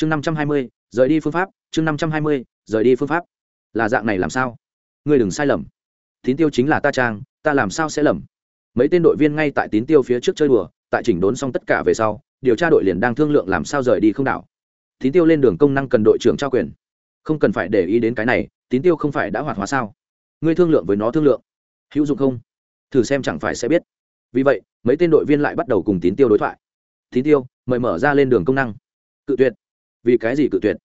chương năm trăm hai mươi, rời đi phương pháp. Chương năm trăm hai mươi, rời đi phương pháp. Là dạng này làm sao? Ngươi đừng sai lầm. Tín tiêu chính là ta trang, ta làm sao sẽ lầm? Mấy tên đội viên ngay tại tín tiêu phía trước chơi đùa, tại chỉnh đốn xong tất cả về sau, điều tra đội liền đang thương lượng làm sao rời đi không đảo. Tín tiêu lên đường công năng cần đội trưởng trao quyền. Không cần phải để ý đến cái này, tín tiêu không phải đã hoạt hóa sao? Ngươi thương lượng với nó thương lượng. Hữu dụng không? Thử xem chẳng phải sẽ biết. Vì vậy, mấy tên đội viên lại bắt đầu cùng tín tiêu đối thoại. Tín tiêu, mời mở ra lên đường công năng. Cự tuyệt vì cái gì cự tuyệt?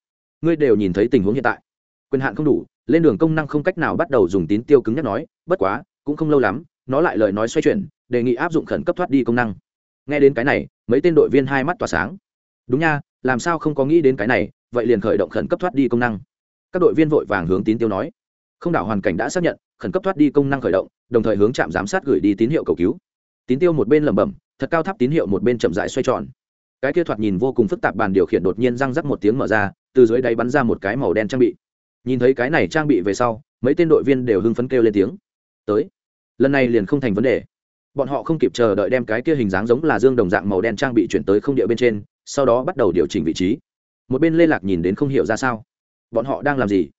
Ngươi đều nhìn thấy tình huống hiện tại. Quyền hạn không đủ, lên đường công năng không cách nào bắt đầu dùng tín tiêu cứng nhắc nói, bất quá, cũng không lâu lắm, nó lại lời nói xoay chuyển, đề nghị áp dụng khẩn cấp thoát đi công năng. Nghe đến cái này, mấy tên đội viên hai mắt tỏa sáng. Đúng nha, làm sao không có nghĩ đến cái này, vậy liền khởi động khẩn cấp thoát đi công năng. Các đội viên vội vàng hướng tín tiêu nói. Không đảo hoàn cảnh đã xác nhận, khẩn cấp thoát đi công năng khởi động, đồng thời hướng trạm giám sát gửi đi tín hiệu cầu cứu. Tín tiêu một bên lẩm bẩm, thật cao tháp tín hiệu một bên chậm rãi xoay tròn cái kia thoạt nhìn vô cùng phức tạp bàn điều khiển đột nhiên răng rắc một tiếng mở ra, từ dưới đáy bắn ra một cái màu đen trang bị. Nhìn thấy cái này trang bị về sau, mấy tên đội viên đều hưng phấn kêu lên tiếng. Tới. Lần này liền không thành vấn đề. Bọn họ không kịp chờ đợi đem cái kia hình dáng giống là dương đồng dạng màu đen trang bị chuyển tới không địa bên trên, sau đó bắt đầu điều chỉnh vị trí. Một bên lê lạc nhìn đến không hiểu ra sao. Bọn họ đang làm gì?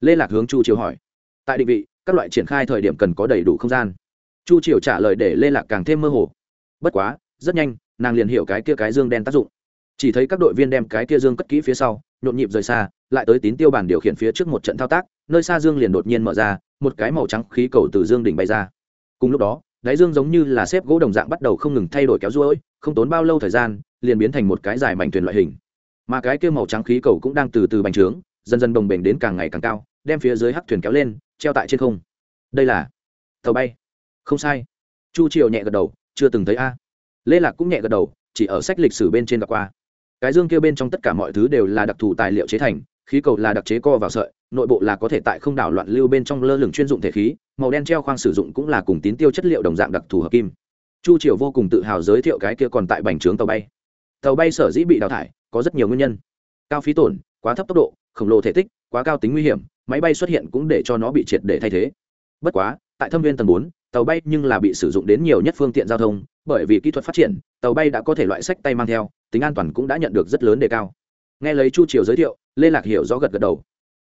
Lê lạc hướng chu triều hỏi. Tại định vị, các loại triển khai thời điểm cần có đầy đủ không gian. Chu triều trả lời để lê lạc càng thêm mơ hồ. Bất quá, rất nhanh nàng liền hiểu cái kia cái dương đen tác dụng. Chỉ thấy các đội viên đem cái kia dương cất kỹ phía sau, nhộn nhịp rời xa, lại tới tín tiêu bản điều khiển phía trước một trận thao tác, nơi xa dương liền đột nhiên mở ra, một cái màu trắng khí cầu từ dương đỉnh bay ra. Cùng lúc đó, đáy dương giống như là xếp gỗ đồng dạng bắt đầu không ngừng thay đổi kéo ruỗi không tốn bao lâu thời gian, liền biến thành một cái dài mảnh thuyền loại hình. Mà cái kia màu trắng khí cầu cũng đang từ từ bành trướng, dần dần đồng bềnh đến càng ngày càng cao, đem phía dưới hắc thuyền kéo lên, treo tại trên không. Đây là tàu bay. Không sai. Chu triều nhẹ gật đầu, chưa từng thấy a lê lạc cũng nhẹ gật đầu, chỉ ở sách lịch sử bên trên gặp qua. Cái dương kia bên trong tất cả mọi thứ đều là đặc thù tài liệu chế thành, khí cầu là đặc chế co vào sợi, nội bộ là có thể tại không đảo loạn lưu bên trong lơ lửng chuyên dụng thể khí, màu đen treo khoang sử dụng cũng là cùng tín tiêu chất liệu đồng dạng đặc thù hợp kim. Chu triều vô cùng tự hào giới thiệu cái kia còn tại bành trướng tàu bay. Tàu bay sở dĩ bị đào thải, có rất nhiều nguyên nhân. Cao phí tổn, quá thấp tốc độ, khổng lồ thể tích, quá cao tính nguy hiểm, máy bay xuất hiện cũng để cho nó bị triệt để thay thế. Bất quá tại thâm viên tầng bốn, tàu bay nhưng là bị sử dụng đến nhiều nhất phương tiện giao thông, bởi vì kỹ thuật phát triển, tàu bay đã có thể loại sách tay mang theo, tính an toàn cũng đã nhận được rất lớn đề cao. Nghe lấy chu triều giới thiệu, lê lạc hiểu rõ gật gật đầu.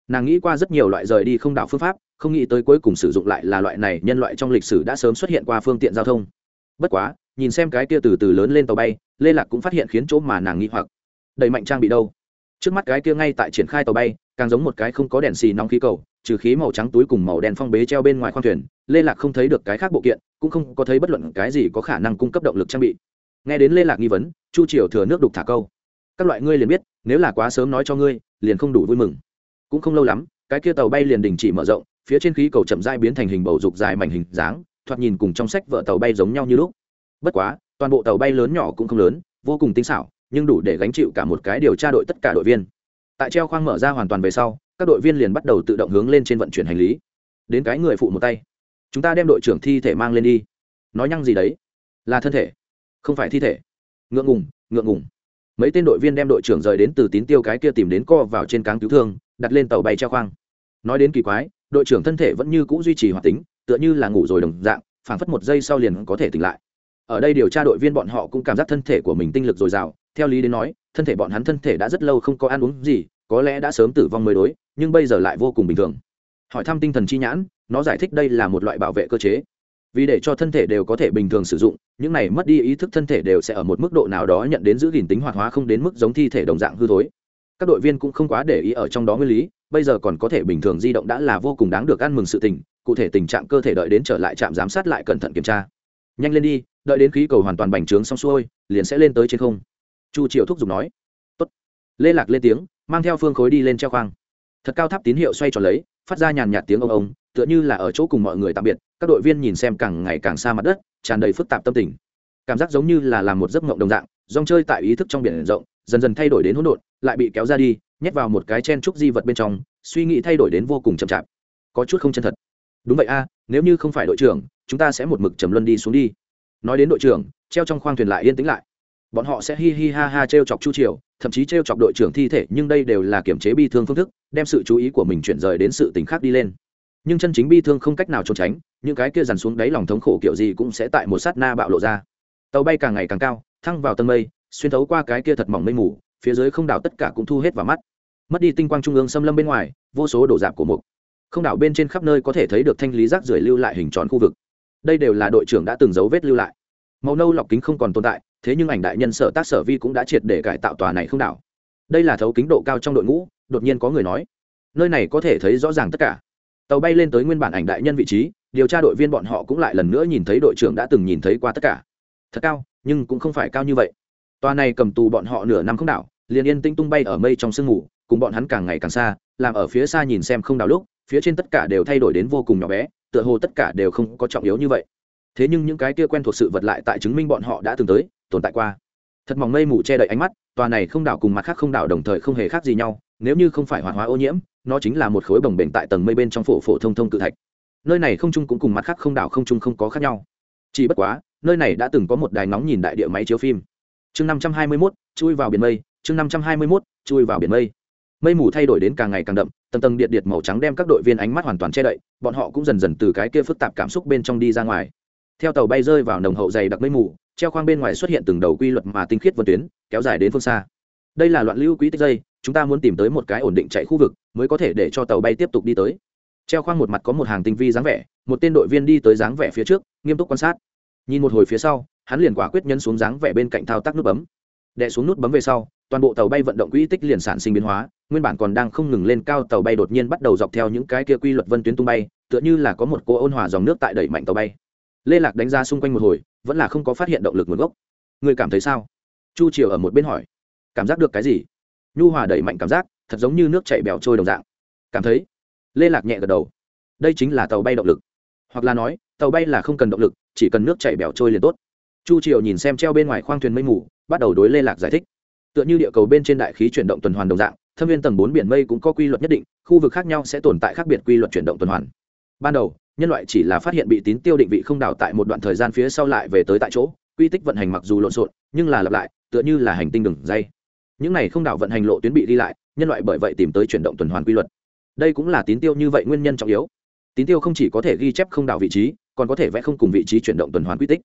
Nàng nghĩ qua rất nhiều loại rời đi không đảo phương pháp, không nghĩ tới cuối cùng sử dụng lại là loại này, nhân loại trong lịch sử đã sớm xuất hiện qua phương tiện giao thông. Bất quá, nhìn xem cái kia từ từ lớn lên tàu bay, lê lạc cũng phát hiện khiến chỗ mà nàng nghĩ hoặc. Đầy mạnh trang bị đâu? Trước mắt cái kia ngay tại triển khai tàu bay, càng giống một cái không có đèn xì nóng khí cầu trừ khí màu trắng túi cùng màu đen phong bế treo bên ngoài khoang thuyền, lê lạc không thấy được cái khác bộ kiện, cũng không có thấy bất luận cái gì có khả năng cung cấp động lực trang bị. Nghe đến lê lạc nghi vấn, chu triều thừa nước đục thả câu. Các loại ngươi liền biết, nếu là quá sớm nói cho ngươi, liền không đủ vui mừng. Cũng không lâu lắm, cái kia tàu bay liền đình chỉ mở rộng, phía trên khí cầu chậm dai biến thành hình bầu dục dài mảnh hình dáng, thoạt nhìn cùng trong sách vợ tàu bay giống nhau như lúc. Bất quá, toàn bộ tàu bay lớn nhỏ cũng không lớn, vô cùng tinh xảo, nhưng đủ để gánh chịu cả một cái điều tra đội tất cả đội viên. Tại treo khoang mở ra hoàn toàn về sau các đội viên liền bắt đầu tự động hướng lên trên vận chuyển hành lý. Đến cái người phụ một tay. Chúng ta đem đội trưởng thi thể mang lên đi. Nói nhăng gì đấy? Là thân thể. Không phải thi thể. Ngượng ngùng ngượng ngùng. Mấy tên đội viên đem đội trưởng rời đến từ tín tiêu cái kia tìm đến co vào trên cáng cứu thương, đặt lên tàu bay treo khoang. Nói đến kỳ quái, đội trưởng thân thể vẫn như c ũ duy trì hoạt tính, tựa như là ngủ rồi đồng dạng, phảng phất một giây sau liền có thể tỉnh lại. Ở đây điều tra đội viên bọn họ cũng cảm giác thân thể của mình tinh lực dồi dào, theo lý đến nói, thân thể bọn hắn thân thể đã rất lâu không có ăn uống gì có lẽ đã sớm tử vong mới đối, nhưng bây giờ lại vô cùng bình thường. Hỏi thăm tinh thần chi nhãn, nó giải thích đây là một loại bảo vệ cơ chế. Vì để cho thân thể đều có thể bình thường sử dụng, những này mất đi ý thức thân thể đều sẽ ở một mức độ nào đó nhận đến giữ gìn tính hoạt hóa không đến mức giống thi thể đồng dạng hư thối. Các đội viên cũng không quá để ý ở trong đó nguyên lý, bây giờ còn có thể bình thường di động đã là vô cùng đáng được ăn mừng sự tình, cụ thể tình trạng cơ thể đợi đến trở lại trạm giám sát lại cẩn thận kiểm tra. Nhanh lên đi, đợi đến khí cầu hoàn toàn bành trướng xong xuôi, liền sẽ lên tới trên không. Chu triệu thúc giục nói. Tốt. lê lạc lên tiếng mang theo phương khối đi lên treo khoang. Thật cao tháp tín hiệu xoay tròn lấy, phát ra nhàn nhạt tiếng ông ông, tựa như là ở chỗ cùng mọi người tạm biệt, các đội viên nhìn xem càng ngày càng xa mặt đất, tràn đầy phức tạp tâm tình. Cảm giác giống như là làm một giấc mộng đồng dạng dòng chơi tại ý thức trong biển rộng, dần dần thay đổi đến hỗn độn, lại bị kéo ra đi, nhét vào một cái chen trúc di vật bên trong, suy nghĩ thay đổi đến vô cùng chậm chạp. Có chút không chân thật. Đúng vậy a, nếu như không phải đội trưởng, chúng ta sẽ một mực trầm luân đi xuống đi. Nói đến đội trưởng, treo trong khoang thuyền lại yên tĩnh lại bọn họ sẽ hi hi ha ha t r e o chọc chu triều, thậm chí t r e o chọc đội trưởng thi thể, nhưng đây đều là kiểm chế bi thương phương thức, đem sự chú ý của mình chuyển rời đến sự t ì n h khác đi lên. Nhưng chân chính bi thương không cách nào trốn tránh, những cái kia dằn xuống đáy lòng thống khổ kiểu gì cũng sẽ tại một sát na bạo lộ ra. Tàu bay càng ngày càng cao, thăng vào tầng mây, xuyên thấu qua cái kia thật mỏng mây mù, phía dưới không đảo tất cả cũng thu hết vào mắt. Mất đi tinh quang trung ương xâm lâm bên ngoài, vô số đổ dạp của mục. Không đảo bên trên khắp nơi có thể thấy được thanh lý rác rưởi lưu lại hình tròn khu vực. Đây đều là đội trưởng đã từng dấu vết lưu lại. Màu nâu lọc kính không còn tồn tại thế nhưng ảnh đại nhân sở tác sở vi cũng đã triệt để cải tạo tòa này không đảo. Đây là thấu kính độ cao trong đội ngũ, đột nhiên có người nói. Nơi này có thể thấy rõ ràng tất cả. Tàu bay lên tới nguyên bản ảnh đại nhân vị trí, điều tra đội viên bọn họ cũng lại lần nữa nhìn thấy đội trưởng đã từng nhìn thấy qua tất cả. Thật cao, nhưng cũng không phải cao như vậy. Tòa này cầm tù bọn họ nửa năm không đảo, liền yên tĩnh tung bay ở mây trong sương mù, cùng bọn hắn càng ngày càng xa, làm ở phía xa nhìn xem không đảo lúc, phía trên tất cả đều thay đổi đến vô cùng nhỏ bé, tựa hồ tất cả đều không có trọng yếu như vậy. Thế nhưng những cái kia quen thuộc sự vật lại tại chứng minh bọn họ đã từng tới tồn tại qua. Thật mỏng mây mù che đậy ánh mắt, tòa này không đảo cùng mặt khác không đảo đồng thời không hề khác gì nhau, nếu như không phải hoạt hóa ô nhiễm, nó chính là một khối bồng bềnh tại tầng mây bên trong phổ phổ thông thông cự thạch. Nơi này không chung cũng cùng mặt khác không đảo không chung không có khác nhau. Chỉ bất quá, nơi này đã từng có một đài nóng nhìn đại địa máy chiếu phim. Chương năm trăm hai mươi mốt, chui vào biển mây, chương năm trăm hai mươi mốt, chui vào biển mây. Mây mù thay đổi đến càng ngày càng đậm, tầng tầng điện điện màu trắng đem các đội viên ánh mắt hoàn toàn che đậy, bọn họ cũng dần dần từ cái kia phức tạp cảm xúc bên trong đi ra ngoài. Theo tàu bay rơi vào nồng hậu dày đặc mây mù treo khoang bên ngoài xuất hiện từng đầu quy luật mà tinh khiết vân tuyến, kéo dài đến phương xa. Đây là loạn lưu quỹ tích dây, chúng ta muốn tìm tới một cái ổn định chạy khu vực, mới có thể để cho tàu bay tiếp tục đi tới. Treo khoang một mặt có một hàng tinh vi dáng vẻ, một tên đội viên đi tới dáng vẻ phía trước, nghiêm túc quan sát. Nhìn một hồi phía sau, hắn liền quả quyết nhân xuống dáng vẻ bên cạnh thao tác nút bấm. Đè xuống nút bấm về sau, toàn bộ tàu bay vận động quỹ tích liền sản sinh biến hóa, nguyên bản còn đang không ngừng lên cao tàu bay đột nhiên bắt đầu dọc theo những cái kia quy luật vân tuyến tung bay, tựa như là có một cô ôn hòa dòng nước tại đẩy mạnh tàu bay. Lê lạc đánh ra xung quanh một hồi vẫn là không có phát hiện động lực nguồn gốc. Người cảm thấy sao? Chu triều ở một bên hỏi. Cảm giác được cái gì? Nhu hòa đẩy mạnh cảm giác, thật giống như nước chảy bèo trôi đồng dạng. Cảm thấy? Lê lạc nhẹ gật đầu. Đây chính là tàu bay động lực. Hoặc là nói, tàu bay là không cần động lực, chỉ cần nước chảy bèo trôi liền tốt. Chu triều nhìn xem treo bên ngoài khoang thuyền mây mù, bắt đầu đối lê lạc giải thích. Tựa như địa cầu bên trên đại khí chuyển động tuần hoàn đồng dạng, thâm viên tầng bốn biển mây cũng có quy luật nhất định, khu vực khác nhau sẽ tồn tại khác biệt quy luật chuyển động tuần hoàn. Ban đầu nhân loại chỉ là phát hiện bị tín tiêu định vị không đảo tại một đoạn thời gian phía sau lại về tới tại chỗ, quy tích vận hành mặc dù lộn xộn, nhưng là lặp lại, tựa như là hành tinh đường dây. Những này không đảo vận hành lộ tuyến bị đi lại, nhân loại bởi vậy tìm tới chuyển động tuần hoàn quy luật. Đây cũng là tín tiêu như vậy nguyên nhân trọng yếu. Tín tiêu không chỉ có thể ghi chép không đảo vị trí, còn có thể vẽ không cùng vị trí chuyển động tuần hoàn quy tích.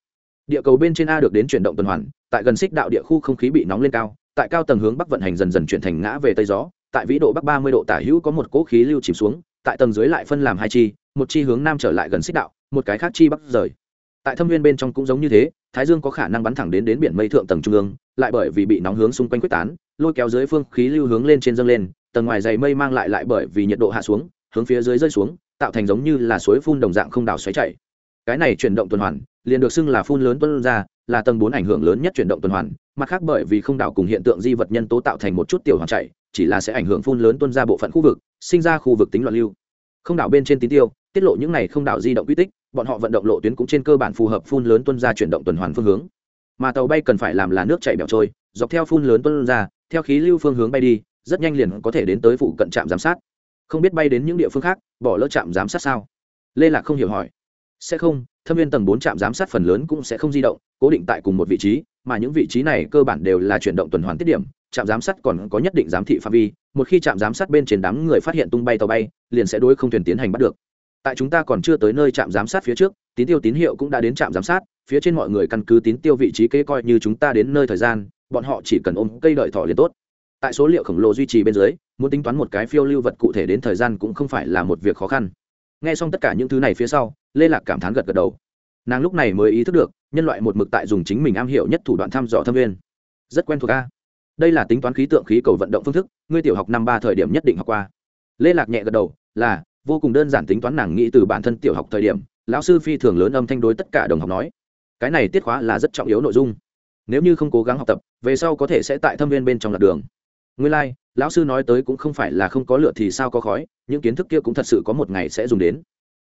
Địa cầu bên trên a được đến chuyển động tuần hoàn, tại gần xích đạo địa khu không khí bị nóng lên cao, tại cao tầng hướng bắc vận hành dần dần chuyển thành ngã về tây gió, tại vĩ độ bắc ba mươi độ tả hữu có một cỗ khí lưu chìm xuống tại tầng dưới lại phân làm hai chi, một chi hướng nam trở lại gần xích đạo, một cái khác chi bắc rời. Tại thâm viên bên trong cũng giống như thế, thái dương có khả năng bắn thẳng đến đến biển mây thượng tầng trung ương, lại bởi vì bị nóng hướng xung quanh quyết tán, lôi kéo dưới phương khí lưu hướng lên trên dâng lên, tầng ngoài dày mây mang lại lại bởi vì nhiệt độ hạ xuống, hướng phía dưới rơi xuống, tạo thành giống như là suối phun đồng dạng không đảo xoáy chảy. Cái này chuyển động tuần hoàn, liền được xưng là phun lớn tuân ra là tầng bốn ảnh hưởng lớn nhất chuyển động tuần hoàn, mặt khác bởi vì không đảo cùng hiện tượng di vật nhân tố tạo thành một chút tiểu hoàn chạy, chỉ là sẽ ảnh hưởng phun lớn tuân ra bộ phận khu vực, sinh ra khu vực tính loạn lưu. Không đảo bên trên tín tiêu, tiết lộ những này không đảo di động quy tích, bọn họ vận động lộ tuyến cũng trên cơ bản phù hợp phun lớn tuân ra chuyển động tuần hoàn phương hướng. Mà tàu bay cần phải làm là nước chảy bẻo trôi, dọc theo phun lớn tuân ra, theo khí lưu phương hướng bay đi, rất nhanh liền có thể đến tới phụ cận trạm giám sát. Không biết bay đến những địa phương khác, bỏ lỡ trạm giám sát sao? Lê lạc không hiểu hỏi. Sẽ không thâm viên tầng bốn trạm giám sát phần lớn cũng sẽ không di động, cố định tại cùng một vị trí, mà những vị trí này cơ bản đều là chuyển động tuần hoàn tiết điểm, trạm giám sát còn có nhất định giám thị phạm vi, một khi trạm giám sát bên trên đám người phát hiện tung bay tàu bay, liền sẽ đối không thuyền tiến hành bắt được. Tại chúng ta còn chưa tới nơi trạm giám sát phía trước, tín tiêu tín hiệu cũng đã đến trạm giám sát, phía trên mọi người căn cứ tín tiêu vị trí kế coi như chúng ta đến nơi thời gian, bọn họ chỉ cần ôm cây đợi thỏ liền tốt. Tại số liệu khổng lồ duy trì bên dưới, muốn tính toán một cái phiêu lưu vật cụ thể đến thời gian cũng không phải là một việc khó khăn nghe xong tất cả những thứ này phía sau, lê lạc cảm thán gật gật đầu. Nàng lúc này mới ý thức được, nhân loại một mực tại dùng chính mình am hiểu nhất thủ đoạn thăm dò thâm viên. Rất quen thuộc a. Đây là tính toán khí tượng khí cầu vận động phương thức, ngươi tiểu học năm ba thời điểm nhất định học qua. Lê lạc nhẹ gật đầu, là, vô cùng đơn giản tính toán nàng nghĩ từ bản thân tiểu học thời điểm, lão sư phi thường lớn âm thanh đối tất cả đồng học nói. Cái này tiết khóa là rất trọng yếu nội dung. Nếu như không cố gắng học tập, về sau có thể sẽ tại thâm viên bên trong lạc đường. Ngươi lai、like, lão sư nói tới cũng không phải là không có lửa thì sao có khói những kiến thức kia cũng thật sự có một ngày sẽ dùng đến.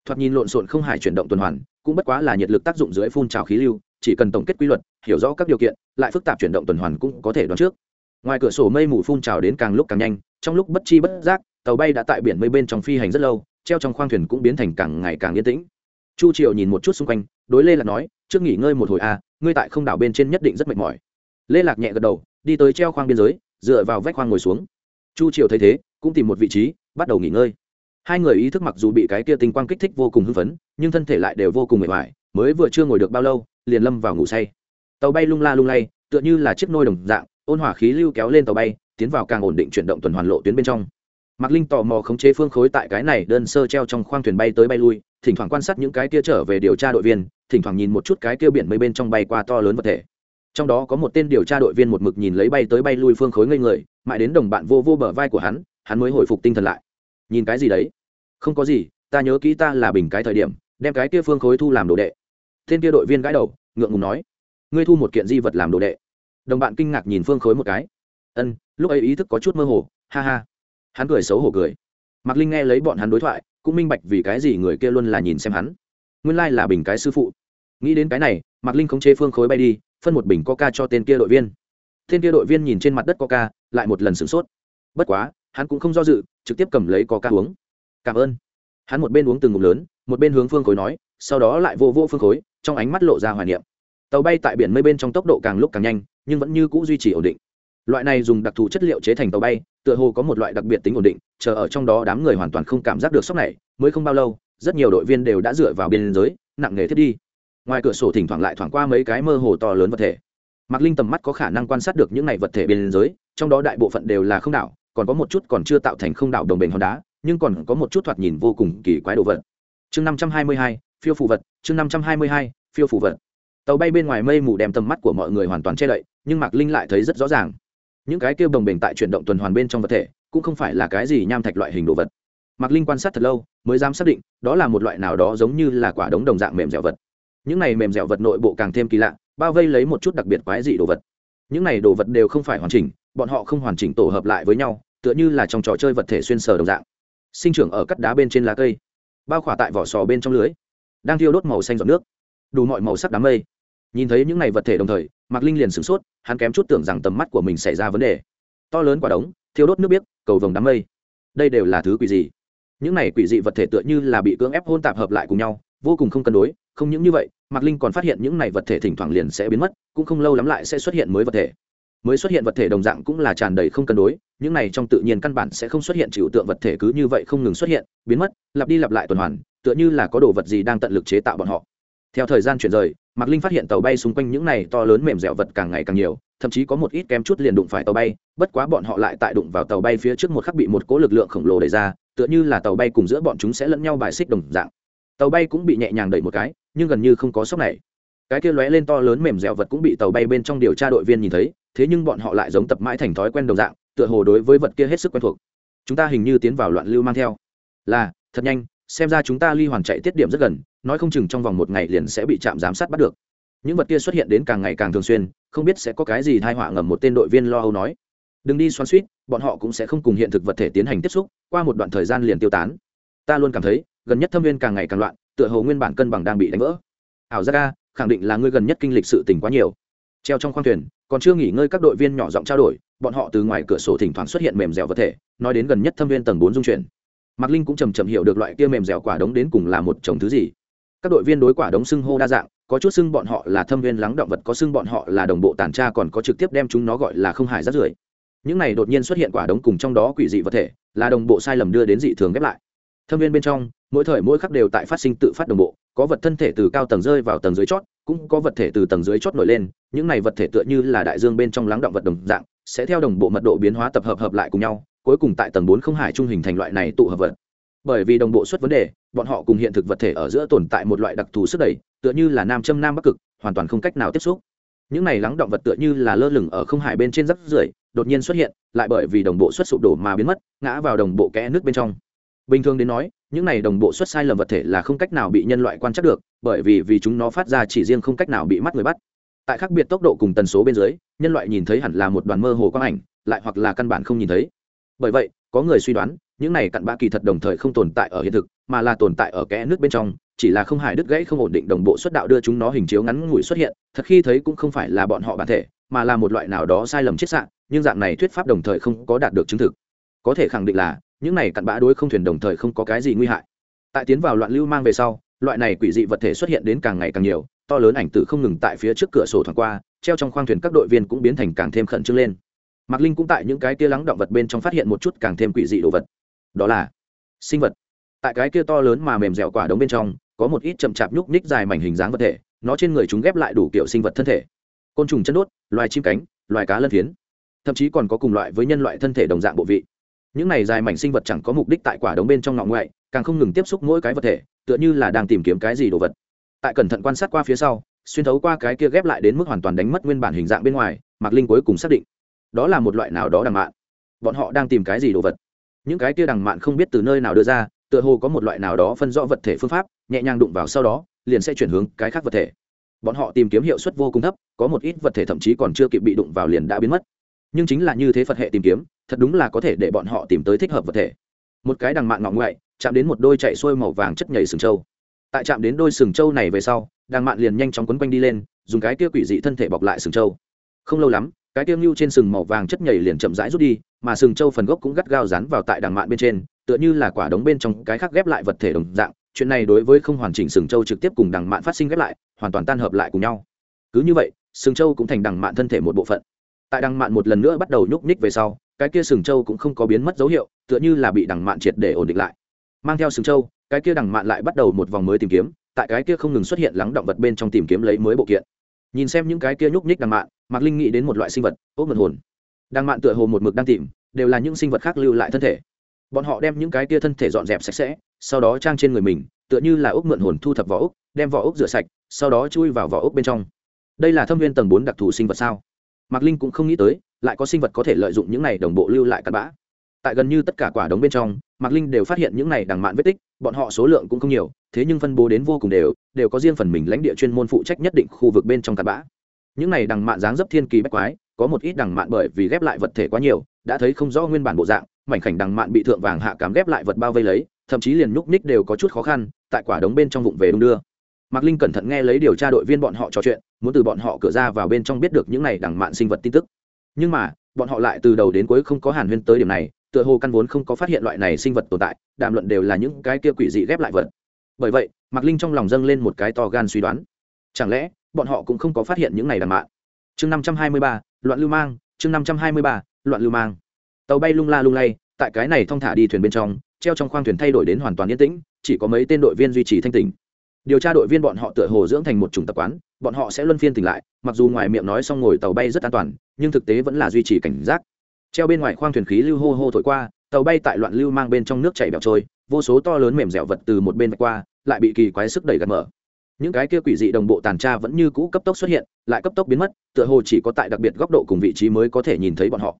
Thoạt nhìn lộn xộn không hải chuyển động tuần hoàn cũng bất quá là nhiệt lực tác dụng dưới phun trào khí lưu chỉ cần tổng kết quy luật hiểu rõ các điều kiện lại phức tạp chuyển động tuần hoàn cũng có thể đoán trước. Ngoài cửa sổ mây mù phun trào đến càng lúc càng nhanh trong lúc bất chi bất giác tàu bay đã tại biển mây bên trong phi hành rất lâu treo trong khoang thuyền cũng biến thành càng ngày càng yên tĩnh. Chu triều nhìn một chút xung quanh đối lê lạc nói trước nghỉ ngơi một hồi a à, ngươi tại không đảo bên trên nhất định rất mệt mỏi. Lê lạc nhẹ gật đầu đi tới treo khoang biên giới dựa vào vách khoang ngồi xuống. Chu triều thấy thế, cũng tìm một vị trí, bắt đầu nghỉ ngơi. Hai người ý thức mặc dù bị cái kia tinh quang kích thích vô cùng hưng phấn, nhưng thân thể lại đều vô cùng mệt mỏi, mới vừa chưa ngồi được bao lâu, liền lâm vào ngủ say. Tàu bay lung la lung lay, tựa như là chiếc nôi đồng dạng, ôn hỏa khí lưu kéo lên tàu bay, tiến vào càng ổn định chuyển động tuần hoàn lộ tuyến bên trong. Mạc linh tò mò khống chế phương khối tại cái này đơn sơ treo trong khoang thuyền bay tới bay lui, thỉnh thoảng quan sát những cái kia trở về điều tra đội viên, thỉnh thoảng nhìn một chút cái kia biển mây bên trong bay qua to lớn vật thể trong đó có một tên điều tra đội viên một mực nhìn lấy bay tới bay lui phương khối ngây người, mãi đến đồng bạn vô vô bờ vai của hắn hắn mới hồi phục tinh thần lại. Nhìn cái gì đấy? Không có gì, ta nhớ kỹ ta là bình cái thời điểm, đem cái kia phương khối thu làm đồ đệ. Tên kia đội viên gãi đầu, ngượng ngùng nói, ngươi thu một kiện di vật làm đồ đệ. Đồng bạn kinh ngạc nhìn phương khối một cái. Ân, lúc ấy ý thức có chút mơ hồ, ha ha. Hắn cười xấu hổ cười. Mạc linh nghe lấy bọn hắn đối thoại, cũng minh bạch vì cái gì người kia luôn là nhìn xem hắn. Nguyên lai là bình cái sư phụ. Nghĩ đến cái này, mạc linh khống chế phương khối bay đi phân một bình coca cho tên kia đội viên. Tên kia đội viên nhìn trên mặt đất coca, lại một lần sửng sốt. Bất quá, hắn cũng không do dự, trực tiếp cầm lấy coca uống. Cảm ơn. Hắn một bên uống từng ngụm lớn, một bên hướng phương khối nói, sau đó lại vô vô phương khối, trong ánh mắt lộ ra hoài niệm. Tàu bay tại biển mây bên trong tốc độ càng lúc càng nhanh, nhưng vẫn như c ũ duy trì ổn định. Loại này dùng đặc thù chất liệu chế thành tàu bay, tựa hồ có một loại đặc biệt tính ổn định, chờ ở trong đó đám người hoàn toàn không cảm giác được sốc này, mới không bao lâu, rất nhiều đội viên đều đã dựa vào biên giới, nặng nề thiết đi ngoài cửa sổ thỉnh thoảng lại thoảng qua mấy cái mơ hồ to lớn vật thể. Mạc linh tầm mắt có khả năng quan sát được những này vật thể bên giới trong đó đại bộ phận đều là không đảo, còn có một chút còn chưa tạo thành không đảo đồng bền hòn đá, nhưng còn có một chút thoạt nhìn vô cùng kỳ quái đồ vật. Chương năm trăm hai mươi hai, phiêu phù vật, chương năm trăm hai mươi hai, phiêu phù vật. Tàu bay bên ngoài mây mù đem tầm mắt của mọi người hoàn toàn che đậy, nhưng mạc linh lại thấy rất rõ ràng. Những cái kêu đồng bền tại chuyển động tuần hoàn bên trong vật thể, cũng không phải là cái gì nham thạch loại hình đồ vật. Mạc linh quan sát thật lâu, mới dám xác định, đó là một loại nào đó giống như là quả đống đồng dạng mềm dẻo vật những này mềm dẻo vật nội bộ càng thêm kỳ lạ, bao vây lấy một chút đặc biệt quái dị đồ vật. Những này đồ vật đều không phải hoàn chỉnh, bọn họ không hoàn chỉnh tổ hợp lại với nhau, tựa như là trong trò chơi vật thể xuyên sờ đồng dạng. Sinh trưởng ở cắt đá bên trên lá cây, bao khỏa tại vỏ sò bên trong lưới, đang thiêu đốt màu xanh giọt nước. Đủ mọi màu sắc đám mây. Nhìn thấy những này vật thể đồng thời, mạc linh liền sửng sốt, hắn kém chút tưởng rằng tầm mắt của mình xảy ra vấn đề. To lớn quả đống, thiêu đốt nước biếc, cầu vồng đám mây. Đây đều là thứ quỷ gì? Những này quỷ dị vật thể tựa như là bị cưỡng ép hôn tạp hợp lại cùng nhau, vô cùng không cân đối, không những như vậy mạc linh còn phát hiện những này vật thể thỉnh thoảng liền sẽ biến mất, cũng không lâu lắm lại sẽ xuất hiện mới vật thể. Mới xuất hiện vật thể đồng dạng cũng là tràn đầy không cân đối, những này trong tự nhiên căn bản sẽ không xuất hiện chịu tượng vật thể cứ như vậy không ngừng xuất hiện, biến mất, lặp đi lặp lại tuần hoàn, tựa như là có đồ vật gì đang tận lực chế tạo bọn họ. Theo thời gian chuyển rời, mạc linh phát hiện tàu bay xung quanh những này to lớn mềm dẻo vật càng ngày càng nhiều, thậm chí có một ít kém chút liền đụng phải tàu bay, bất quá bọn họ lại tại đụng vào tàu bay phía trước một khắc bị một cố lực lượng khổng lồ đẩy ra, tựa như là tàu bay cùng giữa bọn chúng sẽ lẫn nhau bài xích đồng dạng. Tàu bay cũng bị nhẹ nhàng đẩy một cái nhưng gần như không có sốc này. Cái kia lóe lên to lớn mềm dẻo vật cũng bị tàu bay bên trong điều tra đội viên nhìn thấy, thế nhưng bọn họ lại giống tập mãi thành thói quen đồng dạng, tựa hồ đối với vật kia hết sức quen thuộc. Chúng ta hình như tiến vào loạn lưu mang theo. Là, thật nhanh, xem ra chúng ta ly hoàn chạy tiết điểm rất gần, nói không chừng trong vòng một ngày liền sẽ bị trạm giám sát bắt được. Những vật kia xuất hiện đến càng ngày càng thường xuyên, không biết sẽ có cái gì thai họa ngầm một tên đội viên lo âu nói. Đừng đi xoắn suýt, bọn họ cũng sẽ không cùng hiện thực vật thể tiến hành tiếp xúc, qua một đoạn thời gian liền tiêu tán. Ta luôn cảm thấy, gần nhất thâm viên càng ngày càng loạn tựa hồ nguyên bản cân bằng đang bị đánh vỡ. Ảo ra ca khẳng định là ngươi gần nhất kinh lịch sự tình quá nhiều. Treo trong khoang thuyền, còn chưa nghỉ ngơi các đội viên nhỏ giọng trao đổi, bọn họ từ ngoài cửa sổ thỉnh thoảng xuất hiện mềm dẻo vật thể, nói đến gần nhất thâm viên tầng bốn dung chuyển. Mạc linh cũng chầm chậm hiểu được loại kia mềm dẻo quả đống đến cùng là một chồng thứ gì. Các đội viên đối quả đống xưng hô đa dạng, có chút xưng bọn họ là thâm viên lắng động vật, có xưng bọn họ là đồng bộ tàn tra, còn có trực tiếp đem chúng nó gọi là không hải rất rưởi. Những này đột nhiên xuất hiện quả đống cùng trong đó quỷ dị vật thể, là đồng bộ sai lầm đưa đến dị thường ghép lại. Thâm viên bên trong mỗi thời mỗi khắc đều tại phát sinh tự phát đồng bộ, có vật thân thể từ cao tầng rơi vào tầng dưới chót, cũng có vật thể từ tầng dưới chót nổi lên, những này vật thể tựa như là đại dương bên trong lắng động vật đồng dạng, sẽ theo đồng bộ mật độ biến hóa tập hợp hợp lại cùng nhau, cuối cùng tại tầng bốn không hải trung hình thành loại này tụ hợp vật. Bởi vì đồng bộ xuất vấn đề, bọn họ cùng hiện thực vật thể ở giữa tồn tại một loại đặc thù sức đẩy, tựa như là nam châm nam bắc cực, hoàn toàn không cách nào tiếp xúc. Những này lắng động vật tựa như là lơ lửng ở không hải bên trên rắc rưởi, đột nhiên xuất hiện, lại bởi vì đồng bộ xuất sụp đổ mà biến mất, ngã vào đồng bộ kẽ nước bên trong. Bình thường đến nói những này đồng bộ xuất sai lầm vật thể là không cách nào bị nhân loại quan trắc được, bởi vì vì chúng nó phát ra chỉ riêng không cách nào bị mắt người bắt. Tại khác biệt tốc độ cùng tần số bên dưới, nhân loại nhìn thấy hẳn là một đoàn mơ hồ quang ảnh, lại hoặc là căn bản không nhìn thấy. Bởi vậy, có người suy đoán, những này cặn bã kỳ thật đồng thời không tồn tại ở hiện thực, mà là tồn tại ở kẽ nước bên trong, chỉ là không hài đứt gãy không ổn định đồng bộ xuất đạo đưa chúng nó hình chiếu ngắn ngủi xuất hiện, thật khi thấy cũng không phải là bọn họ bản thể, mà là một loại nào đó sai lầm chết sạn nhưng dạng này thuyết pháp đồng thời không có đạt được chứng thực. Có thể khẳng định là những này cặn bã đối không thuyền đồng thời không có cái gì nguy hại. Tại tiến vào loạn lưu mang về sau, loại này quỷ dị vật thể xuất hiện đến càng ngày càng nhiều, to lớn ảnh tử không ngừng tại phía trước cửa sổ thoáng qua, treo trong khoang thuyền các đội viên cũng biến thành càng thêm khẩn trương lên. Mạc linh cũng tại những cái kia lắng động vật bên trong phát hiện một chút càng thêm quỷ dị đồ vật. Đó là sinh vật. Tại cái kia to lớn mà mềm dẻo quả đống bên trong, có một ít chậm chạp nhúc nhích dài mảnh hình dáng vật thể, nó trên người chúng ghép lại đủ kiểu sinh vật thân thể. Côn trùng chân đốt, loài chim cánh, loài cá lân phiến. Thậm chí còn có cùng loại với nhân loại thân thể đồng dạng bộ vị những này dài mảnh sinh vật chẳng có mục đích tại quả đống bên trong ngọn ngoại, càng không ngừng tiếp xúc mỗi cái vật thể, tựa như là đang tìm kiếm cái gì đồ vật. Tại cẩn thận quan sát qua phía sau, xuyên thấu qua cái kia ghép lại đến mức hoàn toàn đánh mất nguyên bản hình dạng bên ngoài, mạc linh cuối cùng xác định, đó là một loại nào đó đằng mạn. Bọn họ đang tìm cái gì đồ vật? Những cái kia đằng mạn không biết từ nơi nào đưa ra, tựa hồ có một loại nào đó phân rõ vật thể phương pháp, nhẹ nhàng đụng vào sau đó, liền sẽ chuyển hướng cái khác vật thể. Bọn họ tìm kiếm hiệu suất vô cùng thấp, có một ít vật thể thậm chí còn chưa kịp bị đụng vào liền đã biến mất. Nhưng chính là như thế phật hệ tìm kiếm thật đúng là có thể để bọn họ tìm tới thích hợp vật thể. Một cái đằng mạn ngọng ngoại, chạm đến một đôi chạy xuôi màu vàng chất nhảy sừng trâu. Tại chạm đến đôi sừng trâu này về sau, đằng mạn liền nhanh chóng quấn quanh đi lên, dùng cái kia quỷ dị thân thể bọc lại sừng trâu. Không lâu lắm, cái kia ngưu trên sừng màu vàng chất nhảy liền chậm rãi rút đi, mà sừng trâu phần gốc cũng gắt gao rán vào tại đằng mạn bên trên, tựa như là quả đống bên trong cái khác ghép lại vật thể đồng dạng. Chuyện này đối với không hoàn chỉnh sừng trâu trực tiếp cùng đằng mạn phát sinh ghép lại, hoàn toàn tan hợp lại cùng nhau. Cứ như vậy, sừng trâu cũng thành đằng mạn thân thể một bộ phận. Tại đằng mạn một lần nữa bắt đầu nhúc nhích về sau cái kia sừng trâu cũng không có biến mất dấu hiệu, tựa như là bị đằng mạn triệt để ổn định lại. Mang theo sừng trâu, cái kia đằng mạn lại bắt đầu một vòng mới tìm kiếm, tại cái kia không ngừng xuất hiện lắng động vật bên trong tìm kiếm lấy mới bộ kiện. Nhìn xem những cái kia nhúc nhích đằng mạn, mạc linh nghĩ đến một loại sinh vật ốc mật hồn. Đằng mạn tựa hồ một mực đang tìm, đều là những sinh vật khác lưu lại thân thể. Bọn họ đem những cái kia thân thể dọn dẹp sạch sẽ, sau đó trang trên người mình, tựa như là ốc mượn hồn thu thập vỏ ốc, đem vỏ ốc rửa sạch, sau đó chui vào vỏ ốc bên trong. Đây là thâm viên tầng bốn đặc thù sinh vật sao? Mạc linh cũng không nghĩ tới lại có sinh vật có thể lợi dụng những này đồng bộ lưu lại cặn bã. Tại gần như tất cả quả đống bên trong, mạc linh đều phát hiện những này đằng mạn vết tích, bọn họ số lượng cũng không nhiều, thế nhưng phân bố đến vô cùng đều đều có riêng phần mình lãnh địa chuyên môn phụ trách nhất định khu vực bên trong cặn bã. Những này đằng mạn dáng dấp thiên kỳ bách quái, có một ít đằng mạn bởi vì ghép lại vật thể quá nhiều, đã thấy không rõ nguyên bản bộ dạng, mảnh khảnh đằng mạn bị thượng vàng hạ cám ghép lại vật bao vây lấy, thậm chí liền nhúc ních đều có chút khó khăn, tại quả đống bên trong vụng về đung đưa. Mạc linh cẩn thận nghe lấy điều tra đội viên bọn họ trò chuyện, muốn từ bọn họ cửa ra vào bên trong biết được những này đằng mạn sinh vật tin tức nhưng mà, bọn họ lại từ đầu đến cuối không có hàn huyên tới điểm này, tựa hồ căn vốn không có phát hiện loại này sinh vật tồn tại, đàm luận đều là những cái kia quỷ dị ghép lại vật. Bởi vậy, mạc linh trong lòng dâng lên một cái to gan suy đoán. Chẳng lẽ, bọn họ cũng không có phát hiện những này đàm mạn? Chương năm trăm hai mươi ba, loạn lưu mang, chương năm trăm hai mươi ba, loạn lưu mang. Tàu bay lung la lung lay, tại cái này thong thả đi thuyền bên trong, treo trong khoang thuyền thay đổi đến hoàn toàn yên tĩnh, chỉ có mấy tên đội viên duy trì thanh tỉnh điều tra đội viên bọn họ tựa hồ dưỡng thành một chủng tập quán, bọn họ sẽ luân phiên tỉnh lại, mặc dù ngoài miệng nói xong ngồi tàu bay rất an toàn, nhưng thực tế vẫn là duy trì cảnh giác. Treo bên ngoài khoang thuyền khí lưu hô hô thổi qua, tàu bay tại loạn lưu mang bên trong nước chảy bẹo trôi, vô số to lớn mềm dẻo vật từ một bên qua, lại bị kỳ quái sức đẩy gạt mở. Những cái kia quỷ dị đồng bộ tàn tra vẫn như cũ cấp tốc xuất hiện, lại cấp tốc biến mất, tựa hồ chỉ có tại đặc biệt góc độ cùng vị trí mới có thể nhìn thấy bọn họ.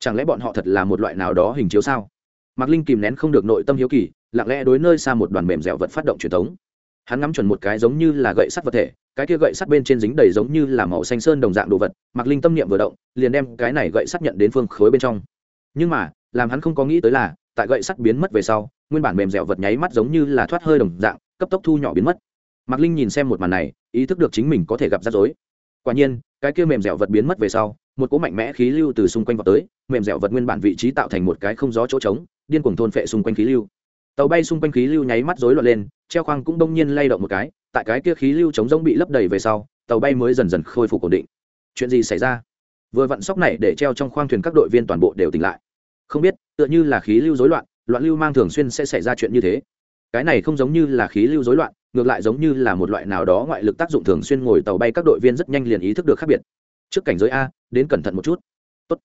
Chẳng lẽ bọn họ thật là một loại nào đó hình chiếu sao? Mạc linh kìm nén không được nội tâm hiếu kỳ, lặng lẽ đối nơi xa một đoàn mềm dẻo vật phát động truyền thống hắn ngắm chuẩn một cái giống như là gậy sắt vật thể, cái kia gậy sắt bên trên dính đầy giống như là màu xanh sơn đồng dạng đồ vật Mặc linh tâm niệm vừa động, liền đem cái này gậy sắt nhận đến phương khối bên trong. Nhưng mà, làm hắn không có nghĩ tới là, tại gậy sắt biến mất về sau, nguyên bản mềm dẻo vật nháy mắt giống như là thoát hơi đồng dạng, cấp tốc thu nhỏ biến mất. Mạc linh nhìn xem một màn này, ý thức được chính mình có thể gặp rắc rối. Quả nhiên, cái kia mềm dẻo vật biến mất về sau, một cỗ mạnh mẽ khí lưu từ xung quanh vào tới, mềm dẻo vật nguyên bản vị trí tạo thành một cái không gió chỗ trống, điên cuồng thôn phệ xung quanh khí lưu tàu bay xung quanh khí lưu nháy mắt rối loạn lên, treo khoang cũng đông nhiên lay động một cái, tại cái kia khí lưu chống rông bị lấp đầy về sau, tàu bay mới dần dần khôi phục ổn định. Chuyện gì xảy ra? Vừa vặn sóc này để treo trong khoang thuyền các đội viên toàn bộ đều tỉnh lại. Không biết, tựa như là khí lưu rối loạn loạn lưu mang thường xuyên sẽ xảy ra chuyện như thế. Cái này không giống như là khí lưu rối loạn, ngược lại giống như là một loại nào đó ngoại lực tác dụng thường xuyên ngồi tàu bay các đội viên rất nhanh liền ý thức được khác biệt. Trước cảnh giới a, đến cẩn thận một chút. Tốt.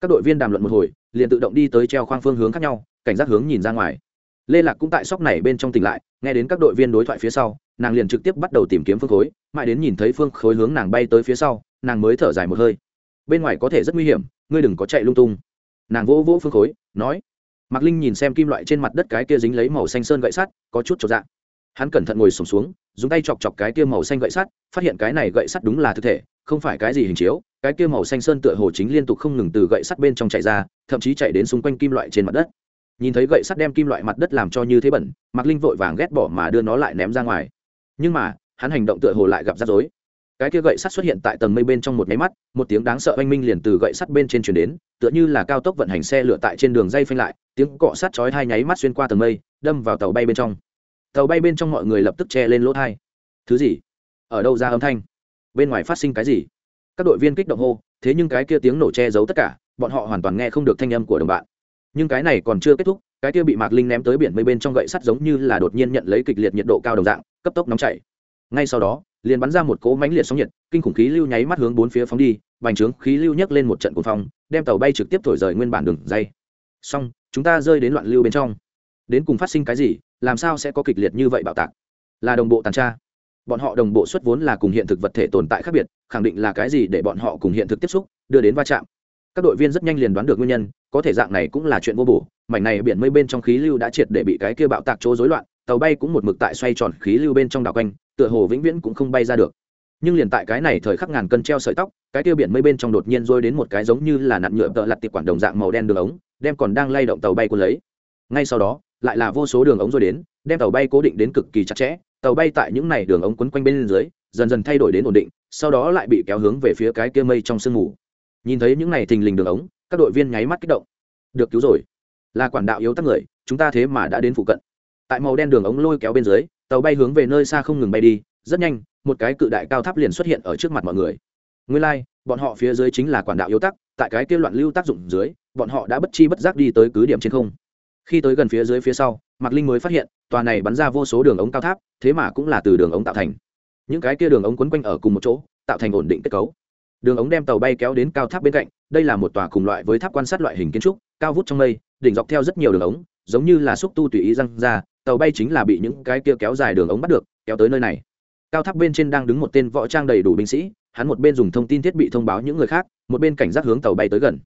các đội viên đàm luận một hồi, liền tự động đi tới treo khoang phương hướng khác nhau, cảnh giác hướng nhìn ra ngoài lê lạc cũng tại sóc này bên trong tỉnh lại nghe đến các đội viên đối thoại phía sau nàng liền trực tiếp bắt đầu tìm kiếm phương khối mãi đến nhìn thấy phương khối hướng nàng bay tới phía sau nàng mới thở dài một hơi. Bên ngoài có thể rất nguy hiểm ngươi đừng có chạy lung tung. Nàng vỗ vỗ phương khối nói mạc linh nhìn xem kim loại trên mặt đất cái kia dính lấy màu xanh sơn gậy sắt có chút cho dạng hắn cẩn thận ngồi sùng xuống, xuống dùng tay chọc chọc cái kia màu xanh gậy sắt phát hiện cái này gậy sắt đúng là thực thể không phải cái gì hình chiếu cái kia màu xanh sơn tựa hồ chính liên tục không ngừng từ gậy sắt bên trong chạy ra thậm chí chạy đến xung quanh kim loại trên mặt đất nhìn thấy gậy sắt đem kim loại mặt đất làm cho như thế bẩn, mạc linh vội vàng ghét bỏ mà đưa nó lại ném ra ngoài. Nhưng mà, hắn hành động tựa hồ lại gặp rắc rối. Cái kia gậy sắt xuất hiện tại tầng mây bên trong một máy mắt, một tiếng đáng sợ oanh minh liền từ gậy sắt bên trên chuyển đến, tựa như là cao tốc vận hành xe lửa tại trên đường dây phanh lại, tiếng cọ sắt chói hai nháy mắt xuyên qua tầng mây, đâm vào tàu bay bên trong. Tàu bay bên trong mọi người lập tức che lên lỗ thai. Thứ gì? Ở đâu ra âm thanh? Bên ngoài phát sinh cái gì? Các đội viên kích động hô, thế nhưng cái kia tiếng nổ che giấu tất cả, bọn họ hoàn toàn nghe không được thanh âm của đồng bạn nhưng cái này còn chưa kết thúc, cái kia bị mạc linh ném tới biển mây bên trong gậy sắt giống như là đột nhiên nhận lấy kịch liệt nhiệt độ cao đồng dạng, cấp tốc nóng chảy. Ngay sau đó, liền bắn ra một cỗ mánh liệt sóng nhiệt, kinh khủng khí lưu nháy mắt hướng bốn phía phóng đi bành trướng khí lưu nhấc lên một trận cuồng phong, đem tàu bay trực tiếp thổi rời nguyên bản đường dây. Xong, chúng ta rơi đến loạn lưu bên trong. Đến cùng phát sinh cái gì, làm sao sẽ có kịch liệt như vậy bạo tạc? Là đồng bộ tàn tra. Bọn họ đồng bộ xuất vốn là cùng hiện thực vật thể tồn tại khác biệt, khẳng định là cái gì để bọn họ cùng hiện thực tiếp xúc, đưa đến va chạm các đội viên rất nhanh liền đoán được nguyên nhân, có thể dạng này cũng là chuyện vô bổ. Mảnh này biển mây bên trong khí lưu đã triệt để bị cái kia bạo tạc chỗ rối loạn, tàu bay cũng một mực tại xoay tròn khí lưu bên trong đảo quanh, tựa hồ vĩnh viễn cũng không bay ra được. Nhưng liền tại cái này thời khắc ngàn cân treo sợi tóc, cái kia biển mây bên trong đột nhiên rơi đến một cái giống như là nặn nhựa tợ lặt tiệp quản đồng dạng màu đen đường ống, đem còn đang lay động tàu bay cuốn lấy. Ngay sau đó, lại là vô số đường ống rơi đến, đem tàu bay cố định đến cực kỳ chặt chẽ. Tàu bay tại những này đường ống quấn quanh bên dưới, dần dần thay đổi đến ổn định, sau đó lại bị kéo hướng về phía cái kia mây trong sương mù nhìn thấy những này thình lình đường ống các đội viên nháy mắt kích động. Được cứu rồi. Là quản đạo yếu tắc người chúng ta thế mà đã đến phụ cận. Tại màu đen đường ống lôi kéo bên dưới tàu bay hướng về nơi xa không ngừng bay đi rất nhanh một cái cự đại cao tháp liền xuất hiện ở trước mặt mọi người. Nguyên lai、like, bọn họ phía dưới chính là quản đạo yếu tắc tại cái kia loạn lưu tác dụng dưới bọn họ đã bất chi bất giác đi tới cứ điểm trên không. Khi tới gần phía dưới phía sau mạc linh mới phát hiện tòa này bắn ra vô số đường ống cao tháp thế mà cũng là từ đường ống tạo thành. Những cái kia đường ống quấn quanh ở cùng một chỗ tạo thành ổn định kết cấu đường ống đem tàu bay kéo đến cao tháp bên cạnh, đây là một tòa cùng loại với tháp quan sát loại hình kiến trúc, cao vút trong mây, đỉnh dọc theo rất nhiều đường ống, giống như là xúc tu tùy ý răng ra, tàu bay chính là bị những cái kia kéo dài đường ống bắt được, kéo tới nơi này. Cao tháp bên trên đang đứng một tên võ trang đầy đủ binh sĩ, hắn một bên dùng thông tin thiết bị thông báo những người khác, một bên cảnh giác hướng tàu bay tới gần.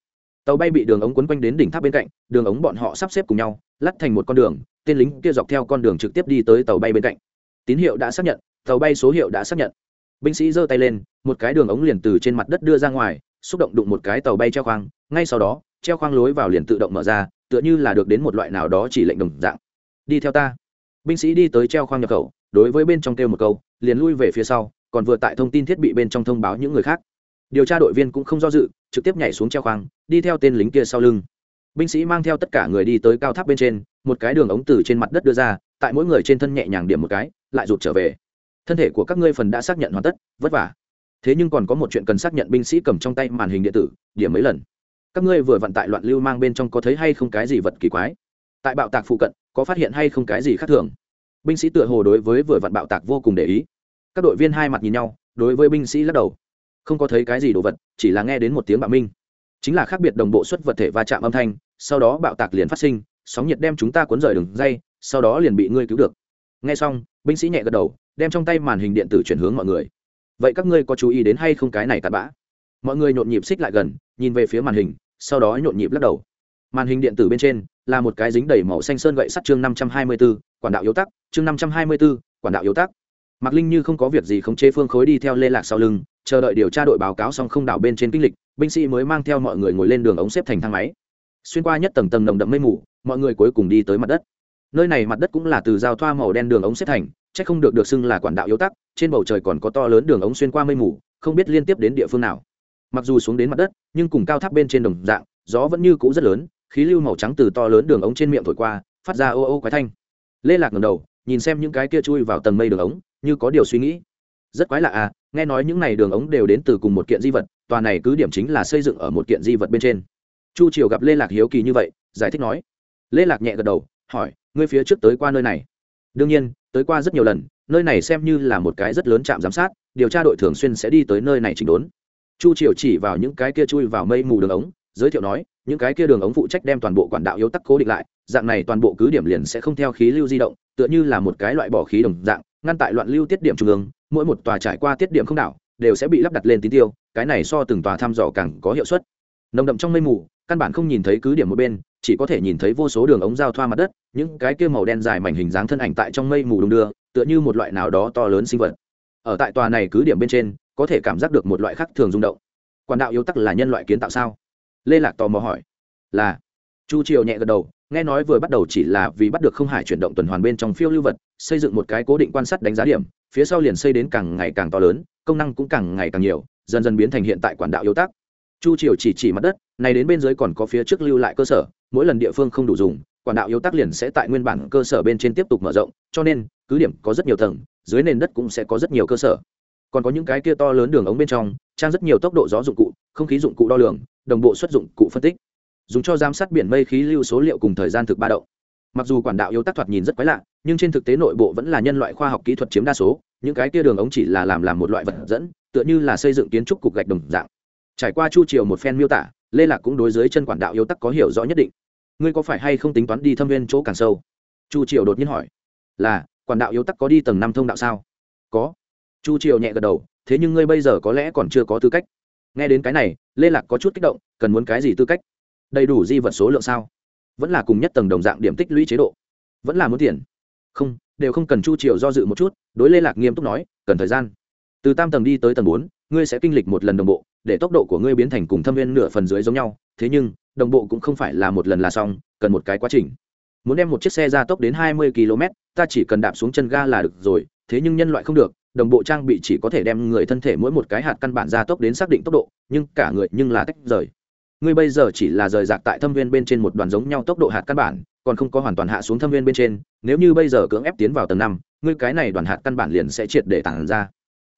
Tàu bay bị đường ống quấn quanh đến đỉnh tháp bên cạnh, đường ống bọn họ sắp xếp cùng nhau, lắt thành một con đường, tên lính kia dọc theo con đường trực tiếp đi tới tàu bay bên cạnh. Tín hiệu đã xác nhận, tàu bay số hiệu đã xác nhận binh sĩ giơ tay lên, một cái đường ống liền từ trên mặt đất đưa ra ngoài, xúc động đụng một cái tàu bay treo khoang, ngay sau đó, treo khoang lối vào liền tự động mở ra, tựa như là được đến một loại nào đó chỉ lệnh đồng dạng. Đi theo ta. Binh sĩ đi tới treo khoang nhập khẩu, đối với bên trong kêu một câu, liền lui về phía sau, còn vừa tại thông tin thiết bị bên trong thông báo những người khác. Điều tra đội viên cũng không do dự, trực tiếp nhảy xuống treo khoang, đi theo tên lính kia sau lưng. Binh sĩ mang theo tất cả người đi tới cao tháp bên trên, một cái đường ống từ trên mặt đất đưa ra, tại mỗi người trên thân nhẹ nhàng điểm một cái, lại rụt trở về thân thể của các ngươi phần đã xác nhận hoàn tất, vất vả. Thế nhưng còn có một chuyện cần xác nhận, binh sĩ cầm trong tay màn hình điện tử, điểm mấy lần. Các ngươi vừa vận tại loạn lưu mang bên trong có thấy hay không cái gì vật kỳ quái? Tại bạo tạc phụ cận, có phát hiện hay không cái gì khác thường? Binh sĩ tựa hồ đối với vừa vận bạo tạc vô cùng để ý. Các đội viên hai mặt nhìn nhau, đối với binh sĩ lắc đầu. Không có thấy cái gì đồ vật, chỉ là nghe đến một tiếng bạo minh. Chính là khác biệt đồng bộ xuất vật thể va chạm âm thanh, sau đó bạo tạc liền phát sinh, sóng nhiệt đem chúng ta cuốn rời đường dây, sau đó liền bị ngươi cứu được. Nghe xong binh sĩ nhẹ gật đầu, đem trong tay màn hình điện tử chuyển hướng mọi người. Vậy các ngươi có chú ý đến hay không cái này cặn bã? Mọi người nhộn nhịp xích lại gần, nhìn về phía màn hình, sau đó nhộn nhịp lắc đầu. Màn hình điện tử bên trên là một cái dính đầy màu xanh sơn gậy sắt chương năm trăm hai mươi b ố quản đạo yếu tắc, chương năm trăm hai mươi b ố quản đạo yếu tắc. Mạc linh như không có việc gì khống chế phương khối đi theo lê lạc sau lưng, chờ đợi điều tra đội báo cáo xong không đảo bên trên kinh lịch, binh sĩ mới mang theo mọi người ngồi lên đường ống xếp thành thang máy. Xuyên qua nhất tầng tầng nồng đậm mây mù, mọi người cuối cùng đi tới mặt đất nơi này mặt đất cũng là từ giao thoa màu đen đường ống xếp thành c h ắ c không được được xưng là quản đạo yếu tắc, trên bầu trời còn có to lớn đường ống xuyên qua mây mù, không biết liên tiếp đến địa phương nào. Mặc dù xuống đến mặt đất, nhưng cùng cao tháp bên trên đồng dạng, gió vẫn như cũ rất lớn, khí lưu màu trắng từ to lớn đường ống trên miệng thổi qua, phát ra ô ô quái thanh. Lê lạc ngầm đầu, nhìn xem những cái kia chui vào tầng mây đường ống, như có điều suy nghĩ. Rất quái lạ à nghe nói những n à y đường ống đều đến từ cùng một kiện di vật, tòa này cứ điểm chính là xây dựng ở một kiện di vật bên trên. Chu triều gặp lê lạc hiếu kỳ như vậy, giải thích nói. Lê lạc nhẹ gật đầu hỏi, ngươi phía trước tới qua nơi này? Đương nhiên, tới qua rất nhiều lần, nơi này xem như là một cái rất lớn trạm giám sát, điều tra đội thường xuyên sẽ đi tới nơi này chỉnh đốn. Chu triều chỉ vào những cái kia chui vào mây mù đường ống, giới thiệu nói, những cái kia đường ống phụ trách đem toàn bộ quản đạo yếu tắc cố định lại, dạng này toàn bộ cứ điểm liền sẽ không theo khí lưu di động, tựa như là một cái loại bỏ khí đồng dạng, ngăn tại loạn lưu tiết điểm trung ương, mỗi một tòa trải qua tiết điểm không đảo, đều sẽ bị lắp đặt lên tín tiêu, cái này so từng tòa thăm dò càng có hiệu suất. Nồng đậm trong mây mù, căn bản không nhìn thấy cứ điểm một bên chỉ có thể nhìn thấy vô số đường ống giao thoa mặt đất, những cái kia màu đen dài mảnh hình dáng thân ảnh tại trong mây mù đung đưa, tựa như một loại nào đó to lớn sinh vật. Ở tại tòa này cứ điểm bên trên, có thể cảm giác được một loại khác thường rung động. Quản đạo yếu tắc là nhân loại kiến tạo sao? Lê lạc tò mò hỏi. Là. Chu triều nhẹ gật đầu, nghe nói vừa bắt đầu chỉ là vì bắt được không hải chuyển động tuần hoàn bên trong phiêu lưu vật, xây dựng một cái cố định quan sát đánh giá điểm, phía sau liền xây đến càng ngày càng to lớn, công năng cũng càng ngày càng nhiều, dần dần biến thành hiện tại quản đạo yếu tác chu triều chỉ chỉ mặt đất, này đến bên dưới còn có phía trước lưu lại cơ sở mỗi lần địa phương không đủ dùng, quản đạo yếu tắc liền sẽ tại nguyên bản cơ sở bên trên tiếp tục mở rộng, cho nên, cứ điểm có rất nhiều tầng, dưới nền đất cũng sẽ có rất nhiều cơ sở. Còn có những cái kia to lớn đường ống bên trong, trang rất nhiều tốc độ gió dụng cụ, không khí dụng cụ đo lường, đồng bộ xuất dụng cụ phân tích. Dùng cho giám sát biển mây khí lưu số liệu cùng thời gian thực ba động. Mặc dù quản đạo yếu tác thoạt nhìn rất quái lạ, nhưng trên thực tế nội bộ vẫn là nhân loại khoa học kỹ thuật chiếm đa số, những cái kia đường ống chỉ là làm làm một loại vật dẫn, tựa như là xây dựng kiến trúc cục gạch đồng dạng. Trải qua chu triều một phen miêu tả lê lạc cũng đối với chân quản đạo yếu tắc có hiểu rõ nhất định. Ngươi có phải hay không tính toán đi thâm viên chỗ càng sâu? Chu triều đột nhiên hỏi. Là, quản đạo yếu tắc có đi tầng năm thông đạo sao? Có. Chu triều nhẹ gật đầu. Thế nhưng ngươi bây giờ có lẽ còn chưa có tư cách. Nghe đến cái này, lê lạc có chút kích động, cần muốn cái gì tư cách? Đầy đủ di vật số lượng sao? Vẫn là cùng nhất tầng đồng dạng điểm tích lũy chế độ. Vẫn là muốn tiền. Không, đều không cần chu triều do dự một chút, đối lê lạc nghiêm túc nói, cần thời gian từ tam tầng đi tới tầng bốn, ngươi sẽ kinh lịch một lần đồng bộ, để tốc độ của ngươi biến thành cùng thâm viên nửa phần dưới giống nhau. Thế nhưng, đồng bộ cũng không phải là một lần là xong, cần một cái quá trình. Muốn đem một chiếc xe ra tốc đến hai mươi km ta chỉ cần đạp xuống chân ga là được rồi, thế nhưng nhân loại không được, đồng bộ trang bị chỉ có thể đem người thân thể mỗi một cái hạt căn bản ra tốc đến xác định tốc độ, nhưng cả người nhưng là tách rời. Ngươi bây giờ chỉ là rời rạc tại thâm viên bên trên một đoàn giống nhau tốc độ hạt căn bản, còn không có hoàn toàn hạ xuống thâm viên bên trên, nếu như bây giờ cưỡng ép tiến vào tầng năm, ngươi cái này đoàn hạt căn bản liền sẽ triệt để tản ra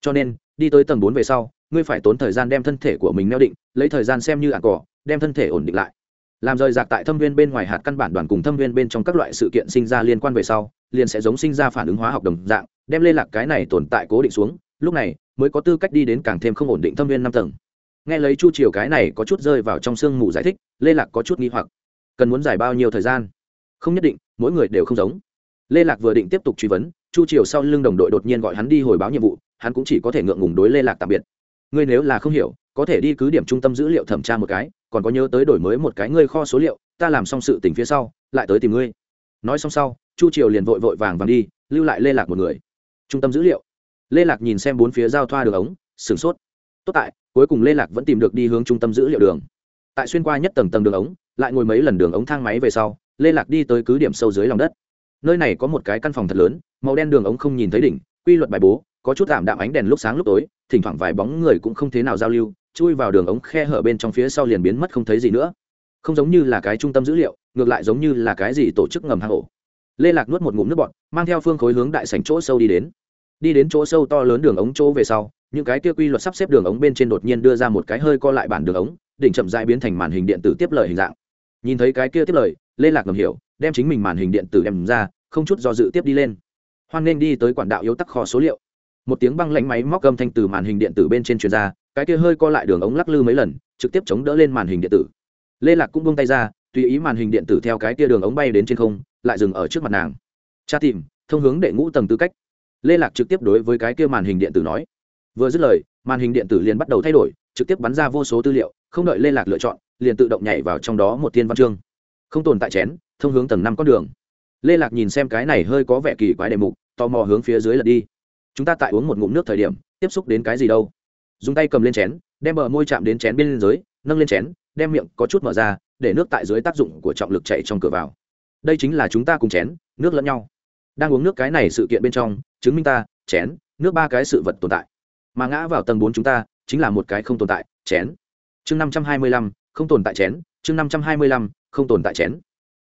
cho nên, đi tới tầng bốn về sau, ngươi phải tốn thời gian đem thân thể của mình neo định, lấy thời gian xem như ạn cỏ, đem thân thể ổn định lại. Làm rời rạc tại thâm viên bên ngoài hạt căn bản đoàn cùng thâm viên bên trong các loại sự kiện sinh ra liên quan về sau, liền sẽ giống sinh ra phản ứng hóa học đồng dạng, đem lê lạc cái này tồn tại cố định xuống, lúc này, mới có tư cách đi đến càng thêm không ổn định thâm viên năm tầng. Nghe lấy chu triều cái này có chút rơi vào trong sương mù giải thích, lê lạc có chút nghi hoặc. Cần muốn giải bao nhiêu thời gian? Không nhất định, mỗi người đều không giống. Lê lạc vừa định tiếp tục truy vấn chu triều sau lưng đồng đội đột nhiên gọi hắn đi hồi báo nhiệm vụ, hắn cũng chỉ có thể ngượng ngùng đối lê lạc tạm biệt. Ngươi nếu là không hiểu, có thể đi cứ điểm trung tâm dữ liệu thẩm tra một cái, còn có nhớ tới đổi mới một cái ngươi kho số liệu, ta làm xong sự tình phía sau, lại tới tìm ngươi. Nói xong sau, chu triều liền vội vội vàng vàng đi, lưu lại lê lạc một người. Trung tâm dữ liệu. Lê lạc nhìn xem bốn phía giao thoa đường ống, sửng sốt. Tốt tại, cuối cùng lê lạc vẫn tìm được đi hướng trung tâm dữ liệu đường. Tại xuyên qua nhất tầng tầng đường ống, lại ngồi mấy lần đường ống thang máy về sau, lê lạc đi tới cứ điểm sâu dưới lòng đất. Nơi này có một cái căn phòng thật lớn màu đen đường ống không nhìn thấy đỉnh, quy luật bài bố, có chút tạm đạm ánh đèn lúc sáng lúc tối, thỉnh thoảng vài bóng người cũng không thế nào giao lưu, chui vào đường ống khe hở bên trong phía sau liền biến mất không thấy gì nữa. Không giống như là cái trung tâm dữ liệu, ngược lại giống như là cái gì tổ chức ngầm hang ổ. Lê lạc nuốt một ngụm nước bọt, mang theo phương khối hướng đại sảnh chỗ sâu đi đến. Đi đến chỗ sâu to lớn đường ống chỗ về sau, những cái kia quy luật sắp xếp đường ống bên trên đột nhiên đưa ra một cái hơi co lại bản đường ống, đỉnh chậm dại biến thành màn hình điện tử tiếp lời hình dạng. Nhìn thấy cái kia tiếp lời, lê lạc ngầm hiểu, đem chính mình màn hình điện tử đem ra, không chút do dự tiếp đi lên hoan nên đi tới quản đạo yếu tắc kho số liệu. Một tiếng băng lạnh máy móc âm thanh từ màn hình điện tử bên trên truyền ra, cái kia hơi co lại đường ống lắc lư mấy lần, trực tiếp chống đỡ lên màn hình điện tử. Lê lạc cũng bông tay ra, tùy ý màn hình điện tử theo cái kia đường ống bay đến trên không, lại dừng ở trước mặt nàng. Tra tìm, thông hướng đệ ngũ tầng tư cách. Lê lạc trực tiếp đối với cái kia màn hình điện tử nói. Vừa dứt lời, màn hình điện tử liền bắt đầu thay đổi, trực tiếp bắn ra vô số tư liệu, không đợi lê lạc lựa chọn, liền tự động nhảy vào trong đó một thiên văn chương. Không tồn tại chén, thông hướng tầng năm con đường lê lạc nhìn xem cái này hơi có vẻ kỳ quái đề mục, tò mò hướng phía dưới lật đi. Chúng ta tại uống một ngụm nước thời điểm, tiếp xúc đến cái gì đâu? Dùng tay cầm lên chén, đem bờ môi chạm đến chén bên dưới, nâng lên chén, đem miệng có chút mở ra, để nước tại dưới tác dụng của trọng lực chạy trong cửa vào. Đây chính là chúng ta cùng chén, nước lẫn nhau. Đang uống nước cái này sự kiện bên trong, chứng minh ta, chén, nước ba cái sự vật tồn tại. Mà ngã vào tầng bốn chúng ta, chính là một cái không tồn tại, chén. Chương năm trăm hai mươi lăm, không tồn tại chén, chương năm trăm hai mươi lăm, không tồn tại chén.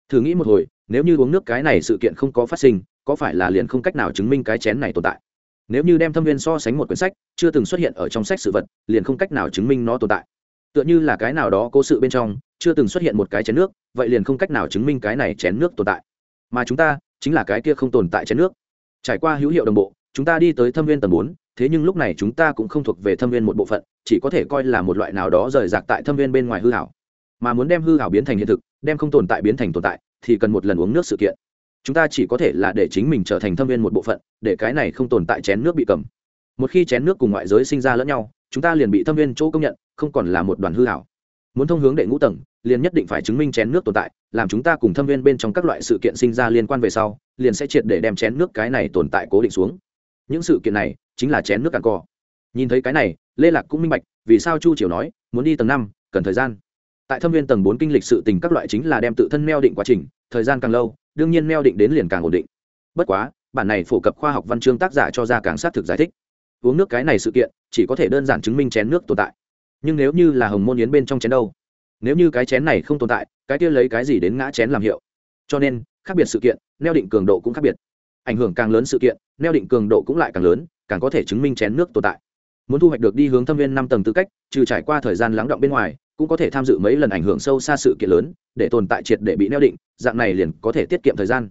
Thử nghĩ một hồi nếu như uống nước cái này sự kiện không có phát sinh, có phải là liền không cách nào chứng minh cái chén này tồn tại? Nếu như đem thâm viên so sánh một quyển sách, chưa từng xuất hiện ở trong sách sự vật, liền không cách nào chứng minh nó tồn tại. Tựa như là cái nào đó cố sự bên trong, chưa từng xuất hiện một cái chén nước, vậy liền không cách nào chứng minh cái này chén nước tồn tại. Mà chúng ta, chính là cái kia không tồn tại chén nước. Trải qua hữu hiệu đồng bộ, chúng ta đi tới thâm viên tầng bốn, thế nhưng lúc này chúng ta cũng không thuộc về thâm viên một bộ phận, chỉ có thể coi là một loại nào đó rời rạc tại thâm viên bên ngoài hư hảo. Mà muốn đem hư hảo biến thành hiện thực, đem không tồn tại biến thành tồn tại thì cần một lần uống nước sự kiện. Chúng ta chỉ có thể là để chính mình trở thành thâm viên một bộ phận, để cái này không tồn tại chén nước bị cầm. Một khi chén nước cùng ngoại giới sinh ra lẫn nhau, chúng ta liền bị thâm viên chỗ công nhận, không còn là một đoàn hư hảo muốn thông hướng đệ ngũ tầng, liền nhất định phải chứng minh chén nước tồn tại, làm chúng ta cùng thâm viên bên trong các loại sự kiện sinh ra liên quan về sau, liền sẽ triệt để đem chén nước cái này tồn tại cố định xuống. Những sự kiện này chính là chén nước cạn cò nhìn thấy cái này, lê lạc cũng minh bạch, vì sao chu triều nói, muốn đi tầng năm, cần thời gian tại thâm viên tầng bốn kinh lịch sự tình các loại chính là đem tự thân neo định quá trình, thời gian càng lâu, đương nhiên neo định đến liền càng ổn định. Bất quá, bản này phổ cập khoa học văn chương tác giả cho ra càng sát thực giải thích. Uống nước cái này sự kiện, chỉ có thể đơn giản chứng minh chén nước tồn tại. Nhưng nếu như là hồng môn yến bên trong chén đâu? Nếu như cái chén này không tồn tại, cái kia lấy cái gì đến ngã chén làm hiệu? Cho nên, khác biệt sự kiện, neo định cường độ cũng khác biệt. Ảnh hưởng càng lớn sự kiện, neo định cường độ cũng lại càng lớn, càng có thể chứng minh chén nước tồn tại. Muốn thu hoạch được đi hướng thâm viên năm tầng tư cách, trừ trải qua thời gian lắng động bên ngoài cũng có thể tham dự mấy lần ảnh hưởng sâu xa sự kiện lớn, để tồn tại triệt để bị neo định, dạng này liền có thể tiết kiệm thời gian.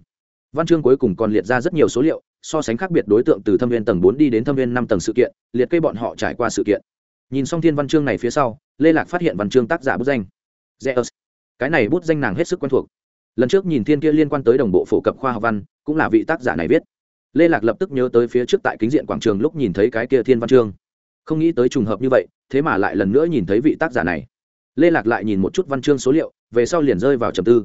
Văn chương cuối cùng còn liệt ra rất nhiều số liệu, so sánh khác biệt đối tượng từ thâm viên tầng bốn đi đến thâm viên năm tầng sự kiện, liệt kê bọn họ trải qua sự kiện. Nhìn xong thiên văn chương này phía sau, lê lạc phát hiện văn chương tác giả bút danh. Zeus. Cái này bút danh nàng hết sức quen thuộc. Lần trước nhìn thiên kia liên quan tới đồng bộ phổ cập khoa học văn, cũng là vị tác giả này viết. Lê lạc lập tức nhớ tới phía trước tại kính diện quảng trường lúc nhìn thấy cái kia thiên văn chương. Không nghĩ tới trùng hợp như vậy, thế mà lại lần nữa nhìn thấy vị tác giả này lê lạc lại nhìn một chút văn chương số liệu, về sau liền rơi vào trầm tư.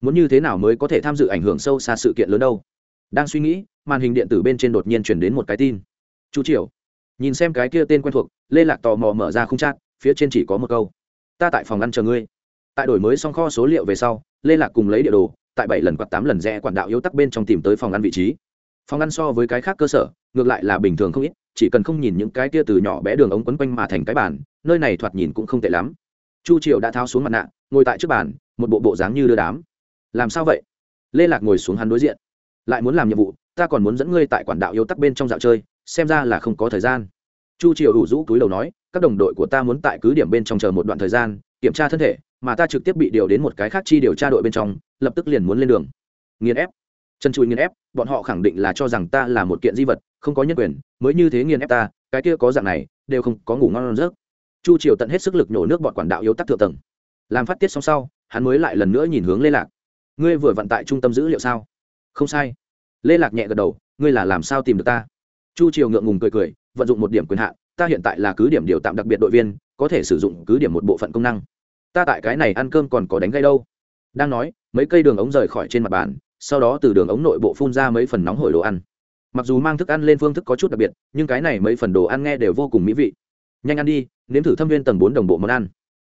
Muốn như thế nào mới có thể tham dự ảnh hưởng sâu xa sự kiện lớn đâu? Đang suy nghĩ, màn hình điện tử bên trên đột nhiên chuyển đến một cái tin. Chu triều, nhìn xem cái kia tên quen thuộc, lê lạc tò mò mở ra không chat, phía trên chỉ có một câu. Ta tại phòng ăn chờ ngươi. Tại đổi mới xong kho số liệu về sau, lê lạc cùng lấy địa đồ, tại bảy lần quạt tám lần rẽ quản đạo yếu tắc bên trong tìm tới phòng ăn vị trí. Phòng ăn so với cái khác cơ sở, ngược lại là bình thường không ít, chỉ cần không nhìn những cái kia từ nhỏ bé đường ống quấn quanh mà thành cái bàn, nơi này thoạt nhìn cũng không tệ lắm chu triệu đã tháo xuống mặt nạ, ngồi tại trước bàn, một bộ bộ dáng như đưa đám. Làm sao vậy? Lê lạc ngồi xuống hắn đối diện. Lại muốn làm nhiệm vụ, ta còn muốn dẫn ngươi tại quản đạo yêu tắc bên trong dạo chơi, xem ra là không có thời gian. Chu triều đủ rũ túi đầu nói, các đồng đội của ta muốn tại cứ điểm bên trong chờ một đoạn thời gian, kiểm tra thân thể, mà ta trực tiếp bị điều đến một cái khác chi điều tra đội bên trong, lập tức liền muốn lên đường. Nghiền ép. Chân chui nghiền ép, bọn họ khẳng định là cho rằng ta là một kiện di vật, không có nhân quyền, mới như thế nghiền ép ta, cái kia có dạng này, đều không có ngủ ngon rớt chu triều tận hết sức lực nhổ nước bọn quản đạo yếu tắc thượng tầng. Làm phát tiết xong sau, hắn mới lại lần nữa nhìn hướng lê lạc. Ngươi vừa vận tại trung tâm dữ liệu sao? Không sai. Lê lạc nhẹ gật đầu, ngươi là làm sao tìm được ta? Chu triều ngượng ngùng cười cười, vận dụng một điểm quyền hạn, ta hiện tại là cứ điểm điều tạm đặc biệt đội viên, có thể sử dụng cứ điểm một bộ phận công năng. Ta tại cái này ăn cơm còn có đánh gây đâu. Đang nói, mấy cây đường ống rời khỏi trên mặt bàn, sau đó từ đường ống nội bộ phun ra mấy phần nóng hổi đồ ăn. Mặc dù mang thức ăn lên phương thức có chút đặc biệt, nhưng cái này mấy phần đồ ăn nghe đều vô cùng mỹ vị nhanh ăn đi, nếm thử thâm viên tầng bốn đồng bộ món ăn.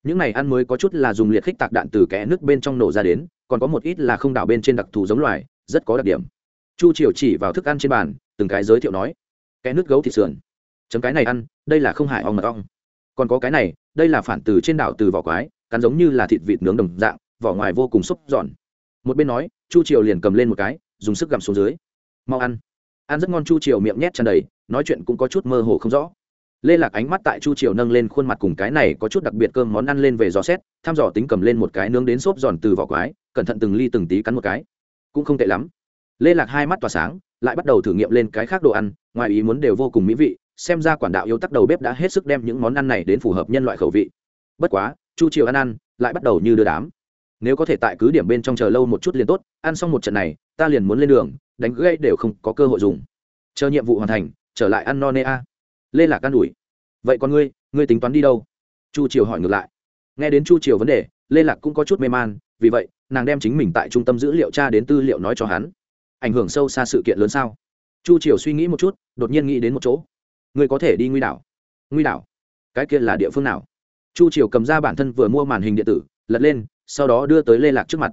Những này ăn mới có chút là dùng liệt khích tạc đạn từ kẽ nước bên trong nổ ra đến, còn có một ít là không đảo bên trên đặc thù giống loài, rất có đặc điểm. Chu triều chỉ vào thức ăn trên bàn, từng cái giới thiệu nói, kẽ nước gấu thịt sườn. Chấm cái này ăn, đây là không hải ong mật ong. Còn có cái này, đây là phản từ trên đảo từ vỏ quái, cắn giống như là thịt vịt nướng đồng dạng, vỏ ngoài vô cùng xúc giòn. Một bên nói, chu triều liền cầm lên một cái, dùng sức gặm xuống dưới. Mau ăn. Ăn rất ngon, chu triều miệng nhét tràn đầy, nói chuyện cũng có chút mơ hồ không rõ lê lạc ánh mắt tại chu triều nâng lên khuôn mặt cùng cái này có chút đặc biệt cơm món ăn lên về gió xét, thăm dò tính cầm lên một cái nướng đến xốp giòn từ vỏ quái, cẩn thận từng ly từng tí cắn một cái. Cũng không tệ lắm. Lê lạc hai mắt tỏa sáng, lại bắt đầu thử nghiệm lên cái khác đồ ăn, ngoài ý muốn đều vô cùng mỹ vị, xem ra quản đạo yếu tắc đầu bếp đã hết sức đem những món ăn này đến phù hợp nhân loại khẩu vị. Bất quá, chu triều ăn ăn, lại bắt đầu như đưa đám. Nếu có thể tại cứ điểm bên trong chờ lâu một chút liền tốt, ăn xong một trận này, ta liền muốn lên đường, đánh gây đều không có cơ hội dùng. Chờ nhiệm vụ hoàn thành, trở lại ăn no nê a lê lạc can đuổi vậy còn ngươi ngươi tính toán đi đâu? Chu triều hỏi ngược lại. Nghe đến chu triều vấn đề, lê lạc cũng có chút mê man, vì vậy, nàng đem chính mình tại trung tâm dữ liệu tra đến tư liệu nói cho hắn. Ảnh hưởng sâu xa sự kiện lớn sao? Chu triều suy nghĩ một chút, đột nhiên nghĩ đến một chỗ. Ngươi có thể đi nguy đảo. Nguy đảo? Cái kia là địa phương nào? Chu triều cầm ra bản thân vừa mua màn hình điện tử, lật lên, sau đó đưa tới lê lạc trước mặt.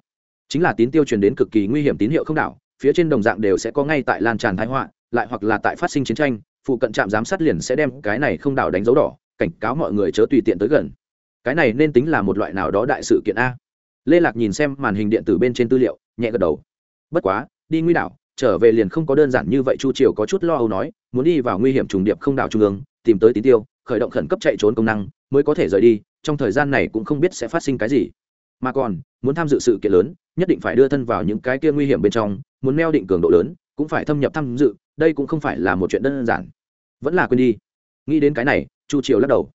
Chính là tín tiêu truyền đến cực kỳ nguy hiểm tín hiệu không đảo, phía trên đồng dạng đều sẽ có ngay tại lan tràn thái họa, lại hoặc là tại phát sinh chiến tranh phụ cận trạm giám sát liền sẽ đem cái này không đảo đánh dấu đỏ, cảnh cáo mọi người chớ tùy tiện tới gần. Cái này nên tính là một loại nào đó đại sự kiện a. Lê lạc nhìn xem màn hình điện tử bên trên tư liệu, nhẹ gật đầu. Bất quá, đi nguy đảo, trở về liền không có đơn giản như vậy, chu triều có chút lo âu nói, muốn đi vào nguy hiểm trùng điệp không đảo trung ương, tìm tới tín tiêu, khởi động khẩn cấp chạy trốn công năng, mới có thể rời đi, trong thời gian này cũng không biết sẽ phát sinh cái gì. Mà còn, muốn tham dự sự kiện lớn, nhất định phải đưa thân vào những cái kia nguy hiểm bên trong, muốn meo định cường độ lớn, cũng phải thâm nhập tham dự đây cũng không phải là một chuyện đơn giản. Vẫn là quên đi. Nghĩ đến cái này, chu triều lắc đầu.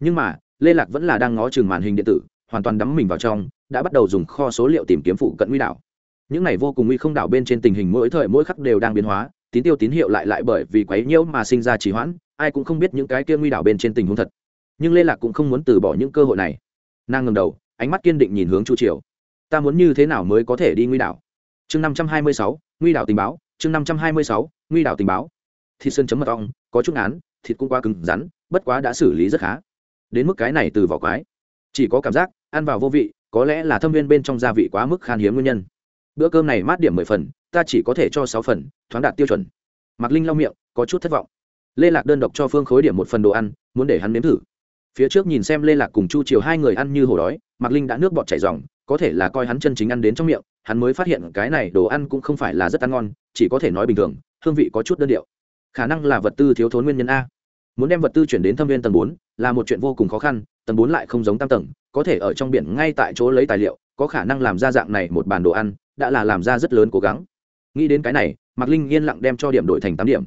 Nhưng mà, lê lạc vẫn là đang ngó chừng màn hình điện tử, hoàn toàn đắm mình vào trong, đã bắt đầu dùng kho số liệu tìm kiếm phụ cận nguy đảo. Những này vô cùng nguy không đảo bên trên tình hình mỗi thời mỗi khắc đều đang biến hóa, tín tiêu tín hiệu lại lại bởi vì quấy nhiễu mà sinh ra trì hoãn, ai cũng không biết những cái kia nguy đảo bên trên tình huống thật. Nhưng lê lạc cũng không muốn từ bỏ những cơ hội này. Nàng ngầm đầu, ánh mắt kiên định nhìn hướng chu triều. Ta muốn như thế nào mới có thể đi nguy đảo? Chương năm trăm hai mươi sáu, nguy đảo tình báo chương năm trăm hai mươi sáu nguy đảo tình báo. Thịt sơn chấm mật ong, có chút án thịt cũng quá cứng rắn, bất quá đã xử lý rất khá. Đến mức cái này từ vỏ quái. Chỉ có cảm giác, ăn vào vô vị, có lẽ là thâm viên bên trong gia vị quá mức khan hiếm nguyên nhân. Bữa cơm này mát điểm mười phần, ta chỉ có thể cho sáu phần, thoáng đạt tiêu chuẩn. Mạc linh lau miệng, có chút thất vọng. Lê lạc đơn độc cho phương khối điểm một phần đồ ăn, muốn để hắn nếm thử. Phía trước nhìn xem lê lạc cùng chu triều hai người ăn như hổ đói, mạc linh đã nước bọt chảy dòng có thể là coi hắn chân chính ăn đến trong miệng, hắn mới phát hiện cái này đồ ăn cũng không phải là rất ăn ngon, chỉ có thể nói bình thường, hương vị có chút đơn điệu. Khả năng là vật tư thiếu thốn nguyên nhân a. Muốn đem vật tư chuyển đến thâm viên tầng bốn là một chuyện vô cùng khó khăn, tầng bốn lại không giống tam tầng, có thể ở trong biển ngay tại chỗ lấy tài liệu, có khả năng làm ra dạng này một bàn đồ ăn, đã là làm ra rất lớn cố gắng. Nghĩ đến cái này, mạc linh yên lặng đem cho điểm đổi thành tám điểm.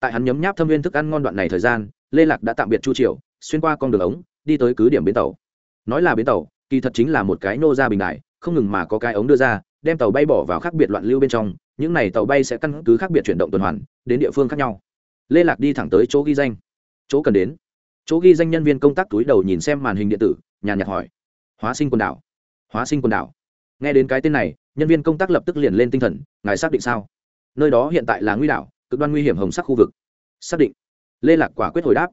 Tại hắn nhấm nháp thâm viên thức ăn ngon đoạn này thời gian, lê lạc đã tạm biệt chu triều, xuyên qua con đường ống, đi tới cứ điểm bến tàu. Nói là bến tàu kỳ thật chính là một cái nô ra bình đại, không ngừng mà có cái ống đưa ra, đem tàu bay bỏ vào khác biệt loạn lưu bên trong, những này tàu bay sẽ căn cứ khác biệt chuyển động tuần hoàn, đến địa phương khác nhau. Lê lạc đi thẳng tới chỗ ghi danh. Chỗ cần đến. Chỗ ghi danh nhân viên công tác túi đầu nhìn xem màn hình điện tử, nhàn nhạt hỏi. Hóa sinh quần đảo. Hóa sinh quần đảo. Nghe đến cái tên này, nhân viên công tác lập tức liền lên tinh thần, ngài xác định sao? Nơi đó hiện tại là nguy đảo, cực đoan nguy hiểm hồng sắc khu vực. Xác định. Lê lạc quả quyết hồi đáp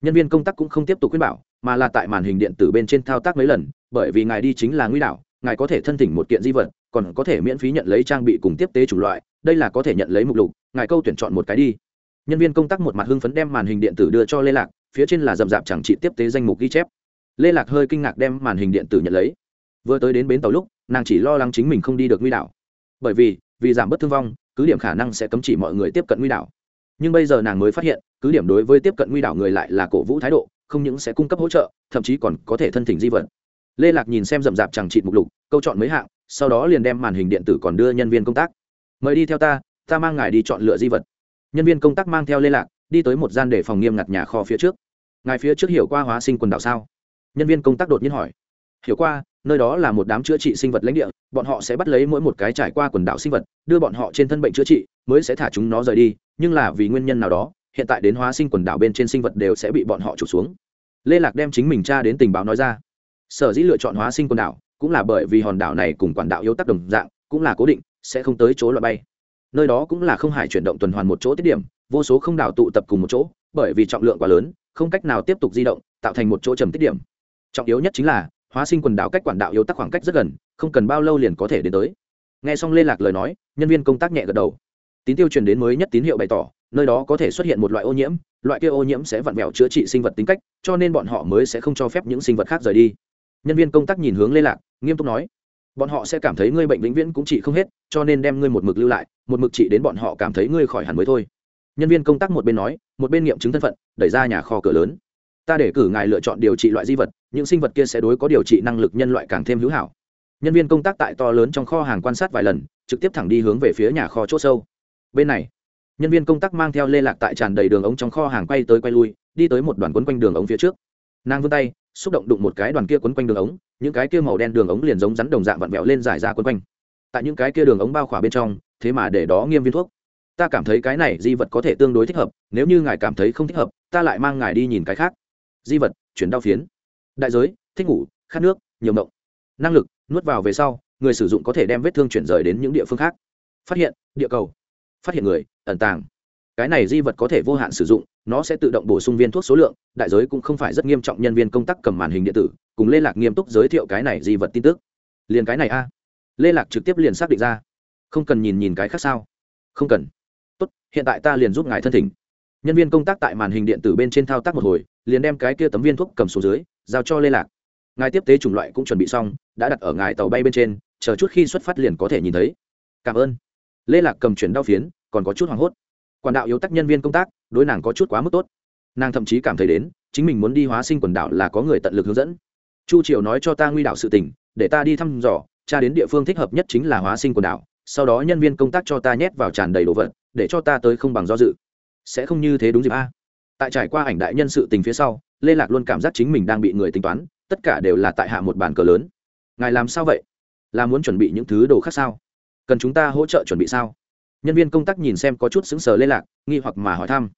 nhân viên công tác cũng không tiếp tục khuyên bảo, mà là tại màn hình điện tử bên trên thao tác mấy lần, bởi vì ngài đi chính là nguy đảo, ngài có thể thân thỉnh một kiện di vật, còn có thể miễn phí nhận lấy trang bị cùng tiếp tế chủng loại, đây là có thể nhận lấy mục lục, ngài câu tuyển chọn một cái đi. Nhân viên công tác một mặt hưng phấn đem màn hình điện tử đưa cho lê lạc, phía trên là rậm rạp chẳng trị tiếp tế danh mục ghi chép. Lê lạc hơi kinh ngạc đem màn hình điện tử nhận lấy. Vừa tới đến bến tàu lúc, nàng chỉ lo lắng chính mình không đi được nguy đảo. Bởi vì vì giảm bớt thương vong, cứ điểm khả năng sẽ cấm chỉ mọi người tiếp cận nguy đảo. Nhưng bây giờ nàng mới phát hiện cứ điểm đối với tiếp cận nguy đảo người lại là cổ vũ thái độ, không những sẽ cung cấp hỗ trợ, thậm chí còn có thể thân thỉnh di vật. Lê lạc nhìn xem rậm rạp chẳng trị mục lục, câu chọn mấy hạng, sau đó liền đem màn hình điện tử còn đưa nhân viên công tác. Mời đi theo ta ta mang ngài đi chọn lựa di vật. Nhân viên công tác mang theo lê lạc, đi tới một gian để phòng nghiêm ngặt nhà kho phía trước. Ngài phía trước hiểu qua hóa sinh quần đảo sao? Nhân viên công tác đột nhiên hỏi. Hiểu qua, nơi đó là một đám chữa trị sinh vật lãnh địa, bọn họ sẽ bắt lấy mỗi một cái trải qua quần đảo sinh vật, đưa bọn họ trên thân bệnh chữa trị, mới sẽ thả chúng nó rời đi, nhưng là vì nguyên nhân nào đó hiện tại đến hóa sinh quần đảo bên trên sinh vật đều sẽ bị bọn họ trục xuống. Lê lạc đem chính mình tra đến tình báo nói ra. Sở dĩ lựa chọn hóa sinh quần đảo cũng là bởi vì hòn đảo này cùng quản đạo yếu tác đồng dạng, cũng là cố định, sẽ không tới chỗ loại bay. Nơi đó cũng là không hải chuyển động tuần hoàn một chỗ tiết điểm, vô số không đảo tụ tập cùng một chỗ, bởi vì trọng lượng quá lớn, không cách nào tiếp tục di động, tạo thành một chỗ trầm tiết điểm. Trọng yếu nhất chính là, hóa sinh quần đảo cách quản đạo yếu tắc khoảng cách rất gần, không cần bao lâu liền có thể đến tới. Nghe xong liên lạc lời nói, nhân viên công tác nhẹ gật đầu. Tín tiêu truyền đến mới nhất tín hiệu bày tỏ nơi đó có thể xuất hiện một loại ô nhiễm, loại kia ô nhiễm sẽ vặn vẹo chữa trị sinh vật tính cách, cho nên bọn họ mới sẽ không cho phép những sinh vật khác rời đi. Nhân viên công tác nhìn hướng lê lạc, nghiêm túc nói, bọn họ sẽ cảm thấy ngươi bệnh vĩnh viễn cũng trị không hết, cho nên đem ngươi một mực lưu lại, một mực trị đến bọn họ cảm thấy ngươi khỏi hẳn mới thôi. Nhân viên công tác một bên nói, một bên nghiệm chứng thân phận, đẩy ra nhà kho cửa lớn. Ta để cử ngài lựa chọn điều trị loại di vật, những sinh vật kia sẽ đối có điều trị năng lực nhân loại càng thêm hữu hảo. Nhân viên công tác tại to lớn trong kho hàng quan sát vài lần, trực tiếp thẳng đi hướng về phía nhà kho c h ỗ sâu. Bên này nhân viên công tác mang theo lê lạc tại tràn đầy đường ống trong kho hàng quay tới quay lui, đi tới một đoàn quấn quanh đường ống phía trước. Nàng vươn tay, xúc động đụng một cái đoàn kia quấn quanh đường ống, những cái kia màu đen đường ống liền giống rắn đồng dạng vặn vẹo lên giải ra quấn quanh. Tại những cái kia đường ống bao khỏa bên trong, thế mà để đó nghiêm viên thuốc. Ta cảm thấy cái này di vật có thể tương đối thích hợp, nếu như ngài cảm thấy không thích hợp, ta lại mang ngài đi nhìn cái khác. Di vật, chuyển đau phiến. Đại giới, thích ngủ, khát nước, nhiều mộng. Năng lực, nuốt vào về sau, người sử dụng có thể đem vết thương chuyển rời đến những địa phương khác. Phát hiện, địa cầu phát hiện người, ẩn tàng. Cái này di vật có thể vô hạn sử dụng, nó sẽ tự động bổ sung viên thuốc số lượng, đại giới cũng không phải rất nghiêm trọng nhân viên công tác cầm màn hình điện tử, cùng lê lạc nghiêm túc giới thiệu cái này di vật tin tức. Liền cái này a. Lê lạc trực tiếp liền xác định ra. Không cần nhìn nhìn cái khác sao? Không cần. Tốt, hiện tại ta liền giúp ngài thân thỉnh. Nhân viên công tác tại màn hình điện tử bên trên thao tác một hồi, liền đem cái kia tấm viên thuốc cầm xuống dưới, giao cho lê lạc. Ngài tiếp tế chủng loại cũng chuẩn bị xong, đã đặt ở ngài tàu bay bên trên, chờ chút khi xuất phát liền có thể nhìn thấy. Cảm ơn. Lê lạc cầm chuyển đau phiến còn có chút hoảng hốt. Quản đạo yếu tắc nhân viên công tác, đối nàng có chút quá mức tốt. Nàng thậm chí cảm thấy đến, chính mình muốn đi hóa sinh quần đảo là có người tận lực hướng dẫn. Chu triều nói cho ta nguy đảo sự tình, để ta đi thăm dò tra đến địa phương thích hợp nhất chính là hóa sinh quần đảo, sau đó nhân viên công tác cho ta nhét vào tràn đầy đồ vật, để cho ta tới không bằng do dự. Sẽ không như thế đúng dịp a. Tại trải qua ảnh đại nhân sự tình phía sau, lê lạc luôn cảm giác chính mình đang bị người tính toán, tất cả đều là tại hạ một bàn cờ lớn. Ngài làm sao vậy? Là muốn chuẩn bị những thứ đồ khác sao? Cần chúng ta hỗ trợ chuẩn bị sao? Nhân viên công tác nhìn xem có chút xứng sờ lê lạc, nghi hoặc mà hỏi thăm.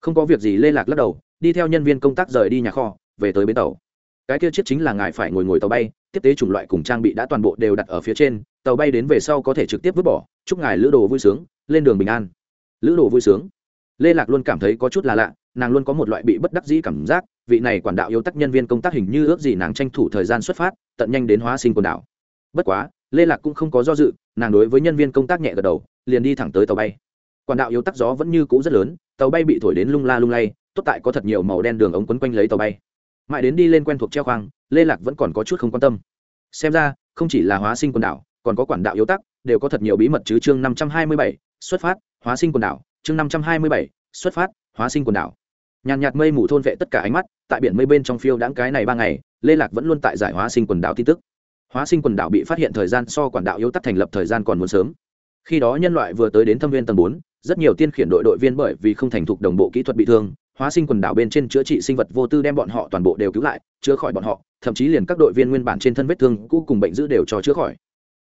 Không có việc gì, lê lạc lắc đầu, đi theo nhân viên công tác rời đi nhà kho, về tới bến tàu. Cái kia chiếc chính là ngài phải ngồi ngồi tàu bay, tiếp tế chủng loại cùng trang bị đã toàn bộ đều đặt ở phía trên, tàu bay đến về sau có thể trực tiếp vứt bỏ. Chúc ngài lữ đồ vui sướng, lên đường bình an. Lữ đồ vui sướng. Lê lạc luôn cảm thấy có chút là lạ, nàng luôn có một loại bị bất đắc dĩ cảm giác, vị này quản đạo yêu tắc nhân viên công tác hình như ước gì nàng tranh thủ thời gian xuất phát, tận nhanh đến hóa sinh quần đảo. Bất quá lê lạc cũng không có do dự, nàng đối với nhân viên công tác nhẹ gật đầu, liền đi thẳng tới tàu bay. Quản đạo yếu tắc gió vẫn như cũ rất lớn, tàu bay bị thổi đến lung la lung lay, tốt tại có thật nhiều màu đen đường ống quấn quanh lấy tàu bay. Mãi đến đi lên quen thuộc treo khoang, lê lạc vẫn còn có chút không quan tâm. Xem ra, không chỉ là hóa sinh quần đảo, còn có quản đạo yếu tắc, đều có thật nhiều bí mật chứ chương năm trăm hai mươi bảy, xuất phát, hóa sinh quần đảo, chương năm trăm hai mươi bảy, xuất phát, hóa sinh quần đảo. Nhàn nhạt mây mù thôn vệ tất cả ánh mắt, tại biển mây bên trong phiêu đãng cái này ba ngày, lê lạc vẫn luôn tại giải hóa sinh quần đảo tin tức hóa sinh quần đảo bị phát hiện thời gian so quản đạo yếu tắc thành lập thời gian còn muốn sớm. Khi đó nhân loại vừa tới đến thâm viên tầng bốn, rất nhiều tiên khiển đội đội viên bởi vì không thành thục đồng bộ kỹ thuật bị thương, hóa sinh quần đảo bên trên chữa trị sinh vật vô tư đem bọn họ toàn bộ đều cứu lại, chữa khỏi bọn họ, thậm chí liền các đội viên nguyên bản trên thân vết thương cũ cùng bệnh dữ đều cho chữa khỏi.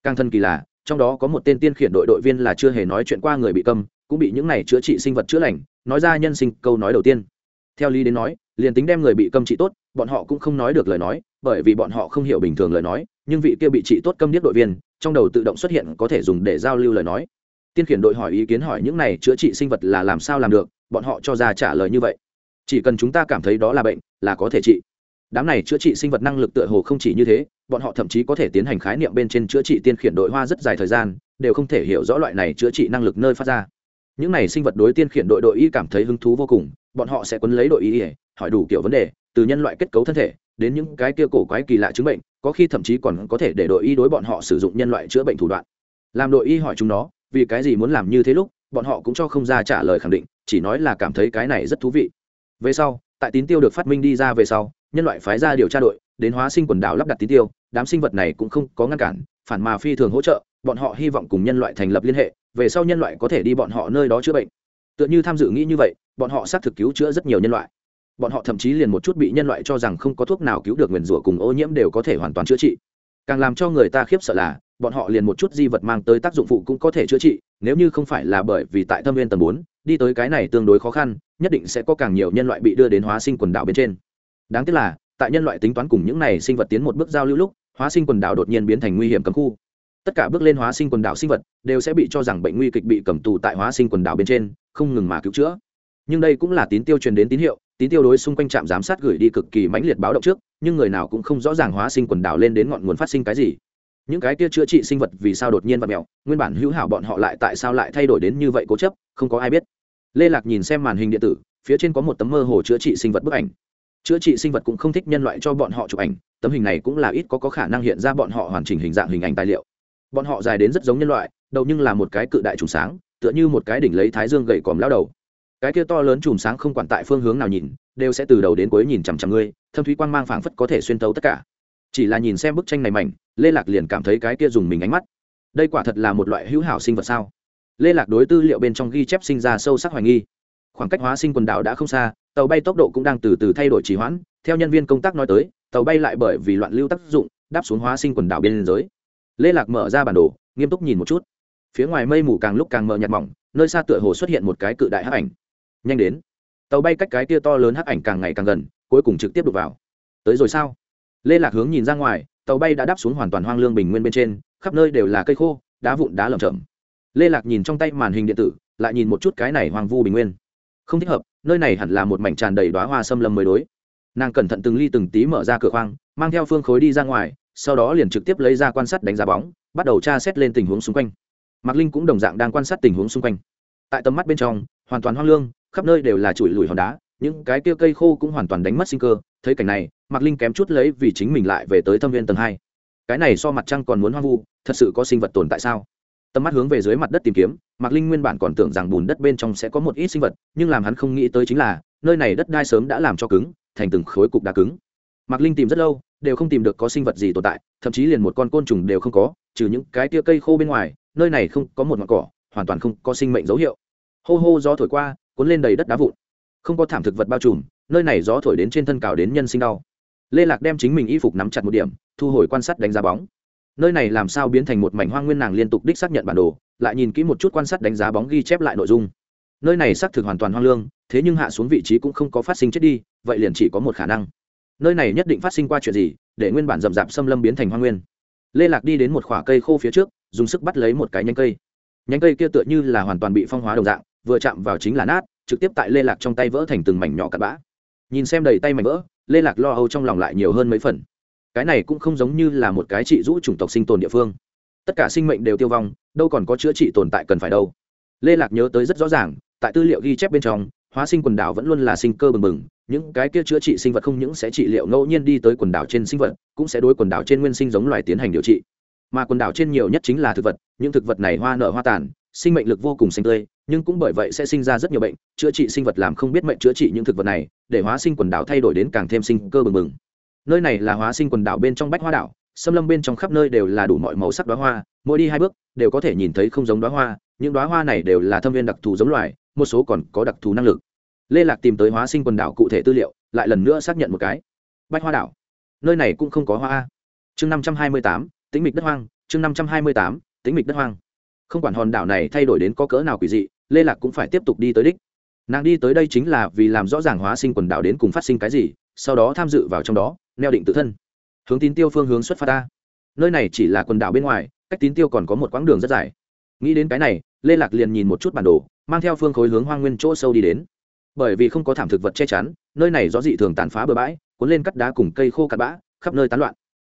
Càng thân kỳ là, trong đó có một tên tiên khiển đội đội viên là chưa hề nói chuyện qua người bị câm, cũng bị những này chữa trị sinh vật chữa lành, nói ra nhân sinh câu nói đầu tiên. Theo lý đến nói, liền tính đem người bị câm trị tốt, bọn họ cũng không nói được lời nói, bởi vì bọn họ không hiểu bình thường lời nói nhưng vị kia bị trị tốt câm điếc đội viên, trong đầu tự động xuất hiện có thể dùng để giao lưu lời nói. Tiên khiển đội hỏi ý kiến hỏi những này chữa trị sinh vật là làm sao làm được, bọn họ cho ra trả lời như vậy. Chỉ cần chúng ta cảm thấy đó là bệnh, là có thể trị. Đám này chữa trị sinh vật năng lực tựa hồ không chỉ như thế, bọn họ thậm chí có thể tiến hành khái niệm bên trên chữa trị tiên khiển đội hoa rất dài thời gian, đều không thể hiểu rõ loại này chữa trị năng lực nơi phát ra. Những này sinh vật đối tiên khiển đội đội y cảm thấy hứng thú vô cùng, bọn họ sẽ quấn lấy đội y hỏi đủ kiểu vấn đề, từ nhân loại kết cấu thân thể đến những cái kia cổ quái kỳ lạ chứng bệnh, có khi thậm chí còn có thể để đội y đối bọn họ sử dụng nhân loại chữa bệnh thủ đoạn. Làm đội y hỏi chúng nó, vì cái gì muốn làm như thế lúc, bọn họ cũng cho không ra trả lời khẳng định, chỉ nói là cảm thấy cái này rất thú vị. Về sau, tại tín tiêu được phát minh đi ra về sau, nhân loại phái ra điều tra đội, đến hóa sinh quần đảo lắp đặt tín tiêu, đám sinh vật này cũng không có ngăn cản, phản mà phi thường hỗ trợ, bọn họ hy vọng cùng nhân loại thành lập liên hệ, về sau nhân loại có thể đi bọn họ nơi đó chữa bệnh. Tựa như tham dự nghĩ như vậy, bọn họ xác thực cứu chữa rất nhiều nhân loại bọn họ thậm chí liền một chút bị nhân loại cho rằng không có thuốc nào cứu được nguyền rủa cùng ô nhiễm đều có thể hoàn toàn chữa trị. Càng làm cho người ta khiếp sợ là, bọn họ liền một chút di vật mang tới tác dụng phụ cũng có thể chữa trị, nếu như không phải là bởi vì tại thâm viên tầng bốn, đi tới cái này tương đối khó khăn, nhất định sẽ có càng nhiều nhân loại bị đưa đến hóa sinh quần đảo bên trên. Đáng tiếc là, tại nhân loại tính toán cùng những này sinh vật tiến một bước giao lưu lúc, hóa sinh quần đảo đột nhiên biến thành nguy hiểm cấm khu. Tất cả bước lên hóa sinh quần đảo sinh vật đều sẽ bị cho rằng bệnh nguy kịch bị cầm tù tại hóa sinh quần đảo bên trên, không ngừng mà cứu chữa. Nhưng đây cũng là tín tiêu truyền đến tín hiệu tín tiêu đối xung quanh trạm giám sát gửi đi cực kỳ mãnh liệt báo động trước nhưng người nào cũng không rõ ràng hóa sinh quần đảo lên đến ngọn nguồn phát sinh cái gì. Những cái kia chữa trị sinh vật vì sao đột nhiên và mèo nguyên bản hữu hảo bọn họ lại tại sao lại thay đổi đến như vậy cố chấp không có ai biết. Lê lạc nhìn xem màn hình điện tử phía trên có một tấm mơ hồ chữa trị sinh vật bức ảnh. Chữa trị sinh vật cũng không thích nhân loại cho bọn họ chụp ảnh tấm hình này cũng là ít có, có khả năng hiện ra bọn họ hoàn chỉnh hình dạng hình ảnh tài liệu. Bọn họ dài đến rất giống nhân loại đầu nhưng là một cái cự đại trùng sáng tựa như một cái đỉnh lấy thái dương gậy còm lao đầu cái kia to lớn chùm sáng không quản tại phương hướng nào nhìn, đều sẽ từ đầu đến cuối nhìn chằm chằm ngươi, thâm thúy quang mang phảng phất có thể xuyên tấu tất cả. Chỉ là nhìn xem bức tranh này mảnh, lê lạc liền cảm thấy cái kia dùng mình ánh mắt. Đây quả thật là một loại hữu hảo sinh vật sao? Lê lạc đối tư liệu bên trong ghi chép sinh ra sâu sắc hoài nghi. Khoảng cách hóa sinh quần đảo đã không xa, tàu bay tốc độ cũng đang từ từ thay đổi trì hoãn, theo nhân viên công tác nói tới, tàu bay lại bởi vì loạn lưu tác dụng, đáp xuống hóa sinh quần đảo biên giới. Lê lạc mở ra bản đồ, nghiêm túc nhìn một chút. Phía ngoài mây mù càng lúc càng mờ nhạt mỏng, nơi xa tựa hồ xuất hiện một cái cự đại hắc ảnh nhanh đến. Tàu bay cách cái kia to lớn hắc ảnh càng ngày càng gần, cuối cùng trực tiếp đục vào. Tới rồi sao? Lê lạc hướng nhìn ra ngoài, tàu bay đã đáp xuống hoàn toàn hoang lương bình nguyên bên trên, khắp nơi đều là cây khô, đá vụn đá lởm chởm. Lê lạc nhìn trong tay màn hình điện tử, lại nhìn một chút cái này hoang vu bình nguyên. Không thích hợp, nơi này hẳn là một mảnh tràn đầy đoá hoa xâm lâm mới đối. Nàng cẩn thận từng ly từng tí mở ra cửa khoang, mang theo phương khối đi ra ngoài, sau đó liền trực tiếp lấy ra quan sát đánh giá bóng, bắt đầu tra xét lên tình huống xung quanh. Mạc linh cũng đồng dạng đang quan sát tình huống xung quanh. Tại tầm mắt bên trong, hoàn toàn hoang lương khắp nơi đều là chùi lùi hòn đá, những cái kia cây khô cũng hoàn toàn đánh mất sinh cơ. Thấy cảnh này, mạc linh kém chút lấy vì chính mình lại về tới thâm viên tầng hai. Cái này so mặt trăng còn muốn hoang vu, thật sự có sinh vật tồn tại sao? Tầm mắt hướng về dưới mặt đất tìm kiếm, mạc linh nguyên bản còn tưởng rằng bùn đất bên trong sẽ có một ít sinh vật, nhưng làm hắn không nghĩ tới chính là, nơi này đất đai sớm đã làm cho cứng, thành từng khối cục đá cứng. Mạc linh tìm rất lâu, đều không tìm được có sinh vật gì tồn tại, thậm chí liền một con côn trùng đều không có, trừ những cái tia cây khô bên ngoài, nơi này không có một ngọn cỏ, hoàn toàn không có sinh mệnh dấu hiệu. Hô hô gió thổi qua cuốn lên đầy đất đá vụn. Không có thảm thực vật bao trùm, nơi này gió thổi đến trên thân cào đến nhân sinh đau. Lê lạc đem chính mình y phục nắm chặt một điểm, thu hồi quan sát đánh giá bóng. Nơi này làm sao biến thành một mảnh hoang nguyên nàng liên tục đích xác nhận bản đồ, lại nhìn kỹ một chút quan sát đánh giá bóng ghi chép lại nội dung. Nơi này xác thực hoàn toàn hoang lương, thế nhưng hạ xuống vị trí cũng không có phát sinh chết đi, vậy liền chỉ có một khả năng. Nơi này nhất định phát sinh qua chuyện gì, để nguyên bản rậm rạp xâm lâm biến thành hoang nguyên. Lê lạc đi đến một khoả cây khô phía trước, dùng sức bắt lấy một cái nhánh cây. Nhánh cây kia tựa như là hoàn toàn bị phong hóa đồng dạng vừa chạm vào chính là nát, trực tiếp tại lê lạc trong tay vỡ thành từng mảnh nhỏ cặn bã. Nhìn xem đầy tay mảnh vỡ, lê lạc lo âu trong lòng lại nhiều hơn mấy phần. Cái này cũng không giống như là một cái trị rũ chủng tộc sinh tồn địa phương. Tất cả sinh mệnh đều tiêu vong, đâu còn có chữa trị tồn tại cần phải đâu. Lê lạc nhớ tới rất rõ ràng, tại tư liệu ghi chép bên trong, hóa sinh quần đảo vẫn luôn là sinh cơ bừng bừng, những cái kia chữa trị sinh vật không những sẽ trị liệu ngẫu nhiên đi tới quần đảo trên sinh vật, cũng sẽ đối quần đảo trên nguyên sinh giống loài tiến hành điều trị. Mà quần đảo trên nhiều nhất chính là thực vật, những thực vật này hoa nở hoa tàn sinh mệnh lực vô cùng xanh tươi, nhưng cũng bởi vậy sẽ sinh ra rất nhiều bệnh, chữa trị sinh vật làm không biết mệnh chữa trị những thực vật này, để hóa sinh quần đảo thay đổi đến càng thêm sinh cơ bừng bừng. Nơi này là hóa sinh quần đảo bên trong bách hoa đảo, xâm lâm bên trong khắp nơi đều là đủ mọi màu sắc đoá hoa, mỗi đi hai bước đều có thể nhìn thấy không giống đoá hoa, những đoá hoa này đều là thâm viên đặc thù giống loài, một số còn có đặc thù năng lực. Lê lạc tìm tới hóa sinh quần đảo cụ thể tư liệu, lại lần nữa xác nhận một cái. Bách hoa đảo. Nơi này cũng không có hoa a. Chương năm trăm hai mươi tám tính mịch đất hoang, chương năm trăm hai mươi tám tính mịch đất hoang không quản hòn đảo này thay đổi đến có cỡ nào quỷ dị, lê lạc cũng phải tiếp tục đi tới đích. Nàng đi tới đây chính là vì làm rõ ràng hóa sinh quần đảo đến cùng phát sinh cái gì, sau đó tham dự vào trong đó, neo định tự thân. Hướng tín tiêu phương hướng xuất phát ta. Nơi này chỉ là quần đảo bên ngoài, cách tín tiêu còn có một quãng đường rất dài. Nghĩ đến cái này, lê lạc liền nhìn một chút bản đồ, mang theo phương khối hướng hoang nguyên chỗ sâu đi đến. Bởi vì không có thảm thực vật che chắn, nơi này gió dị thường tàn phá bừa bãi, cuốn lên cắt đá cùng cây khô cắt bã, khắp nơi tán loạn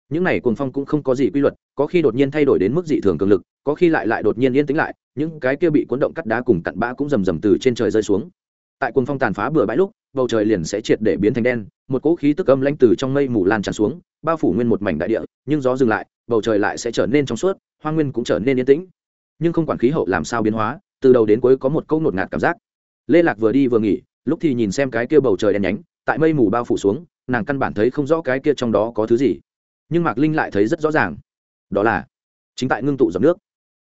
những này cuồng phong cũng không có gì quy luật, có khi đột nhiên thay đổi đến mức dị thường cường lực, có khi lại lại đột nhiên yên tĩnh lại, những cái kia bị cuốn động cắt đá cùng cặn bã cũng rầm rầm từ trên trời rơi xuống. Tại cuồng phong tàn phá bừa bãi lúc, bầu trời liền sẽ triệt để biến thành đen, một cỗ khí tức âm lanh từ trong mây mù lan tràn xuống, bao phủ nguyên một mảnh đại địa, nhưng gió dừng lại, bầu trời lại sẽ trở nên trong suốt, hoa nguyên cũng trở nên yên tĩnh. Nhưng không quản khí hậu làm sao biến hóa, từ đầu đến cuối có một câu ngột ngạt cảm giác. Lê lạc vừa đi vừa nghỉ, lúc thì nhìn xem cái kia bầu trời đen nhánh, tại mây mù bao phủ xuống, nàng căn bản thấy không rõ cái kia trong đó có thứ gì nhưng mạc linh lại thấy rất rõ ràng đó là chính tại ngưng tụ dòng nước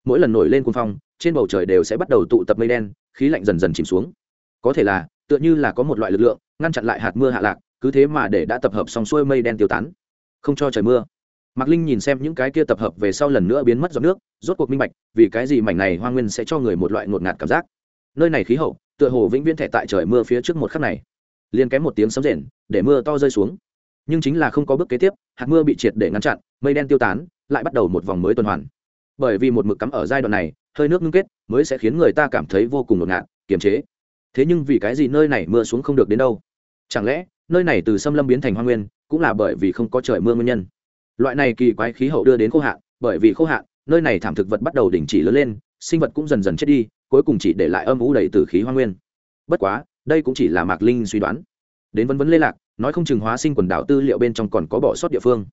mỗi lần nổi lên cuồng phong trên bầu trời đều sẽ bắt đầu tụ tập mây đen khí lạnh dần dần chìm xuống có thể là tựa như là có một loại lực lượng ngăn chặn lại hạt mưa hạ lạc cứ thế mà để đã tập hợp xong xuôi mây đen tiêu tán không cho trời mưa mạc linh nhìn xem những cái kia tập hợp về sau lần nữa biến mất giọt nước rốt cuộc minh bạch vì cái gì mảnh này hoa nguyên sẽ cho người một loại ngột ngạt cảm giác nơi này khí hậu tựa hồ vĩnh viễn thẻ tại trời mưa phía trước một khắc này liền kém một tiếng sấm rền để mưa to rơi xuống nhưng chính là không có bước kế tiếp, hạt mưa bị triệt để ngăn chặn, mây đen tiêu tán, lại bắt đầu một vòng mới tuần hoàn. Bởi vì một mực cắm ở giai đoạn này, hơi nước ngưng kết mới sẽ khiến người ta cảm thấy vô cùng ngột ngạt, kiềm chế. Thế nhưng vì cái gì nơi này mưa xuống không được đến đâu? Chẳng lẽ, nơi này từ xâm lâm biến thành hoa nguyên, cũng là bởi vì không có trời mưa nguyên nhân? Loại này kỳ quái khí hậu đưa đến khô hạn, bởi vì khô hạn, nơi này thảm thực vật bắt đầu đình chỉ lớn lên, sinh vật cũng dần dần chết đi, cuối cùng chỉ để lại âm ủ đầy từ khí hoa nguyên. Bất quá, đây cũng chỉ là mạc linh suy đoán. Đến vấn vấn lê lạc nói không chừng hóa sinh quần đảo tư liệu bên trong còn có bỏ sót địa phương.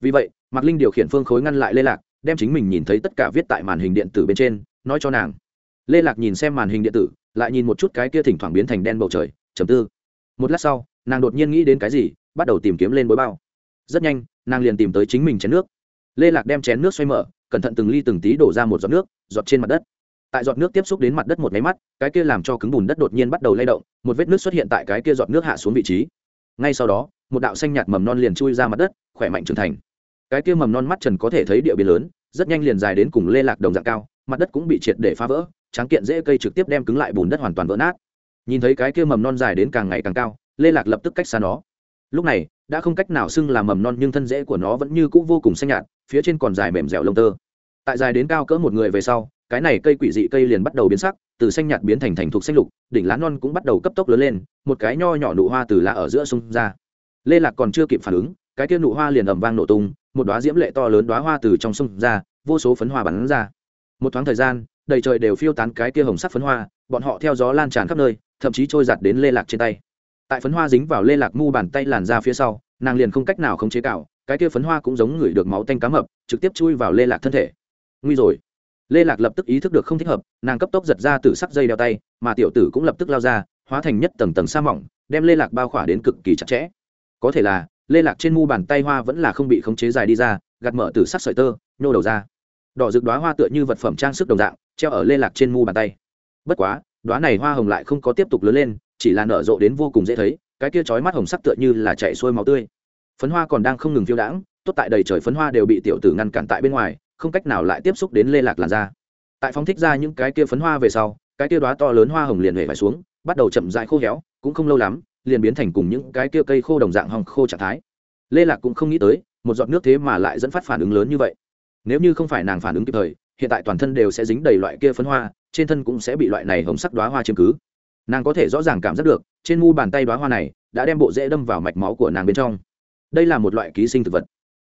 Vì vậy, mạc linh điều khiển phương khối ngăn lại lê lạc, đem chính mình nhìn thấy tất cả viết tại màn hình điện tử bên trên, nói cho nàng. Lê lạc nhìn xem màn hình điện tử, lại nhìn một chút cái kia thỉnh thoảng biến thành đen bầu trời, trầm tư. Một lát sau, nàng đột nhiên nghĩ đến cái gì, bắt đầu tìm kiếm lên bối bao. Rất nhanh, nàng liền tìm tới chính mình chén nước. Lê lạc đem chén nước xoay mở, cẩn thận từng ly từng tí đổ ra một giọt nước, giọt trên mặt đất. Tại giọt nước tiếp xúc đến mặt đất một máy mắt, cái kia làm cho cứng bùn đất đột nhiên bắt đầu lay động, một vết nước xuất hiện tại cái kia giọt nước hạ xuống vị trí ngay sau đó, một đạo xanh nhạt mầm non liền chui ra mặt đất, khỏe mạnh trưởng thành. Cái kia mầm non mắt trần có thể thấy địa biến lớn, rất nhanh liền dài đến cùng lê lạc đồng dạng cao, mặt đất cũng bị triệt để phá vỡ, tráng kiện dễ cây trực tiếp đem cứng lại bùn đất hoàn toàn vỡ nát. Nhìn thấy cái kia mầm non dài đến càng ngày càng cao, lê lạc lập tức cách xa nó. Lúc này, đã không cách nào xưng là mầm non nhưng thân rễ của nó vẫn như cũ vô cùng xanh nhạt, phía trên còn dài mềm dẻo lông tơ. Tại dài đến cao cỡ một người về sau, cái này cây quỷ dị cây liền bắt đầu biến sắc từ xanh nhạt biến thành thành thuộc xanh lục, đỉnh lá non cũng bắt đầu cấp tốc lớn lên, một cái nho nhỏ nụ hoa từ lá ở giữa sông ra. Lê lạc còn chưa kịp phản ứng, cái kia nụ hoa liền ầm vang nổ tung, một đoá diễm lệ to lớn đoá hoa từ trong sông ra, vô số phấn hoa bắn ra. Một thoáng thời gian, đầy trời đều phiêu tán cái kia hồng sắc phấn hoa, bọn họ theo gió lan tràn khắp nơi, thậm chí trôi giặt đến lê lạc trên tay. Tại phấn hoa dính vào lê lạc mu bàn tay làn ra phía sau, nàng liền không cách nào không chế cạo cái kia phấn hoa cũng giống người được máu tanh cá mập, trực tiếp chui vào lê lạc thân thể. Nguy rồi lê lạc lập tức ý thức được không thích hợp, nàng cấp tốc giật ra từ sắc dây đeo tay, mà tiểu tử cũng lập tức lao ra, hóa thành nhất tầng tầng sa mỏng, đem lê lạc bao khỏa đến cực kỳ chặt chẽ. Có thể là, lê lạc trên mu bàn tay hoa vẫn là không bị khống chế dài đi ra, gạt mở từ sắc sợi tơ, nhô đầu ra. Đỏ rực đoá hoa tựa như vật phẩm trang sức đồng dạng, treo ở lê lạc trên mu bàn tay. Bất quá đoá này hoa hồng lại không có tiếp tục lớn lên, chỉ là nở rộ đến vô cùng dễ thấy, cái kia chói mắt hồng sắc tựa như là chảy xuôi máu tươi. Phấn hoa còn đang không ngừng phiêu đãng, tốt tại đầy trời phấn hoa đều bị tiểu tử ngăn cản tại bên ngoài không cách nào lại tiếp xúc đến lê lạc làn da. Tại phóng thích ra những cái kia phấn hoa về sau, cái kia đoá to lớn hoa hồng liền hề phải xuống, bắt đầu chậm dại khô héo, cũng không lâu lắm, liền biến thành cùng những cái kia cây khô đồng dạng hồng khô trạng thái. Lê lạc cũng không nghĩ tới, một giọt nước thế mà lại dẫn phát phản ứng lớn như vậy. Nếu như không phải nàng phản ứng kịp thời, hiện tại toàn thân đều sẽ dính đầy loại kia phấn hoa, trên thân cũng sẽ bị loại này hồng sắc đoá hoa chiếm cứ. Nàng có thể rõ ràng cảm giác được, trên mu bàn tay đoá hoa này đã đem bộ rễ đâm vào mạch máu của nàng bên trong. Đây là một loại ký sinh thực vật.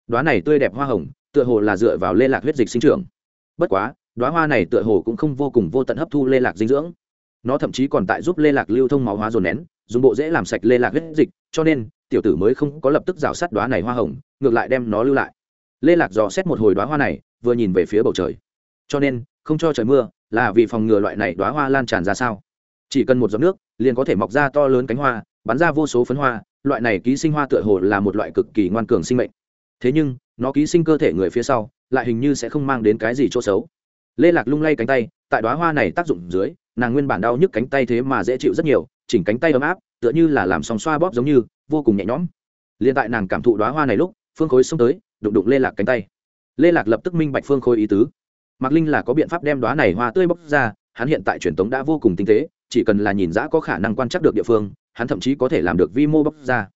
Đoá này tươi đẹp hoa hồng tựa hồ là dựa vào lê lạc huyết dịch sinh trưởng. Bất quá đoá hoa này tựa hồ cũng không vô cùng vô tận hấp thu lê lạc dinh dưỡng. Nó thậm chí còn tại giúp lê lạc lưu thông máu hóa dồn nén, dùng bộ dễ làm sạch lê lạc huyết dịch, cho nên, tiểu tử mới không có lập tức rào sát đoá này hoa hồng, ngược lại đem nó lưu lại. Lê lạc dò xét một hồi đoá hoa này, vừa nhìn về phía bầu trời. Cho nên, không cho trời mưa, là vì phòng ngừa loại này đoá hoa lan tràn ra sao? Chỉ cần một giọt nước, liền có thể mọc ra to lớn cánh hoa, bắn ra vô số phấn hoa, loại này ký sinh hoa tựa hồ là một loại cực kỳ ngoan cường sinh mệnh. Thế nhưng nó ký sinh cơ thể người phía sau, lại hình như sẽ không mang đến cái gì chỗ xấu. Lê lạc lung lay cánh tay, tại đoá hoa này tác dụng dưới, nàng nguyên bản đau nhức cánh tay thế mà dễ chịu rất nhiều, chỉnh cánh tay ấm áp, tựa như là làm sòng xoa bóp giống như, vô cùng nhẹ nhõm. Liền tại nàng cảm thụ đoá hoa này lúc, phương khối xông tới, đụng đụng lê lạc cánh tay. Lê lạc lập tức minh bạch phương khối ý tứ. Mạc linh là có biện pháp đem đoá này hoa tươi bóc ra, hắn hiện tại truyền thống đã vô cùng tinh tế, chỉ cần là nhìn dã có khả năng quan trắc được địa phương, hắn thậm chí có thể làm được vi mô bóc ra.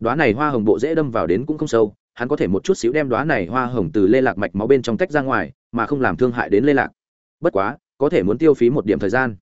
Đoá này hoa hồng bộ dễ đâm vào đến cũng không sâu hắn có thể một chút xíu đem đoá này hoa hồng từ lê lạc mạch máu bên trong tách ra ngoài, mà không làm thương hại đến lê lạc. Bất quá, có thể muốn tiêu phí một điểm thời gian.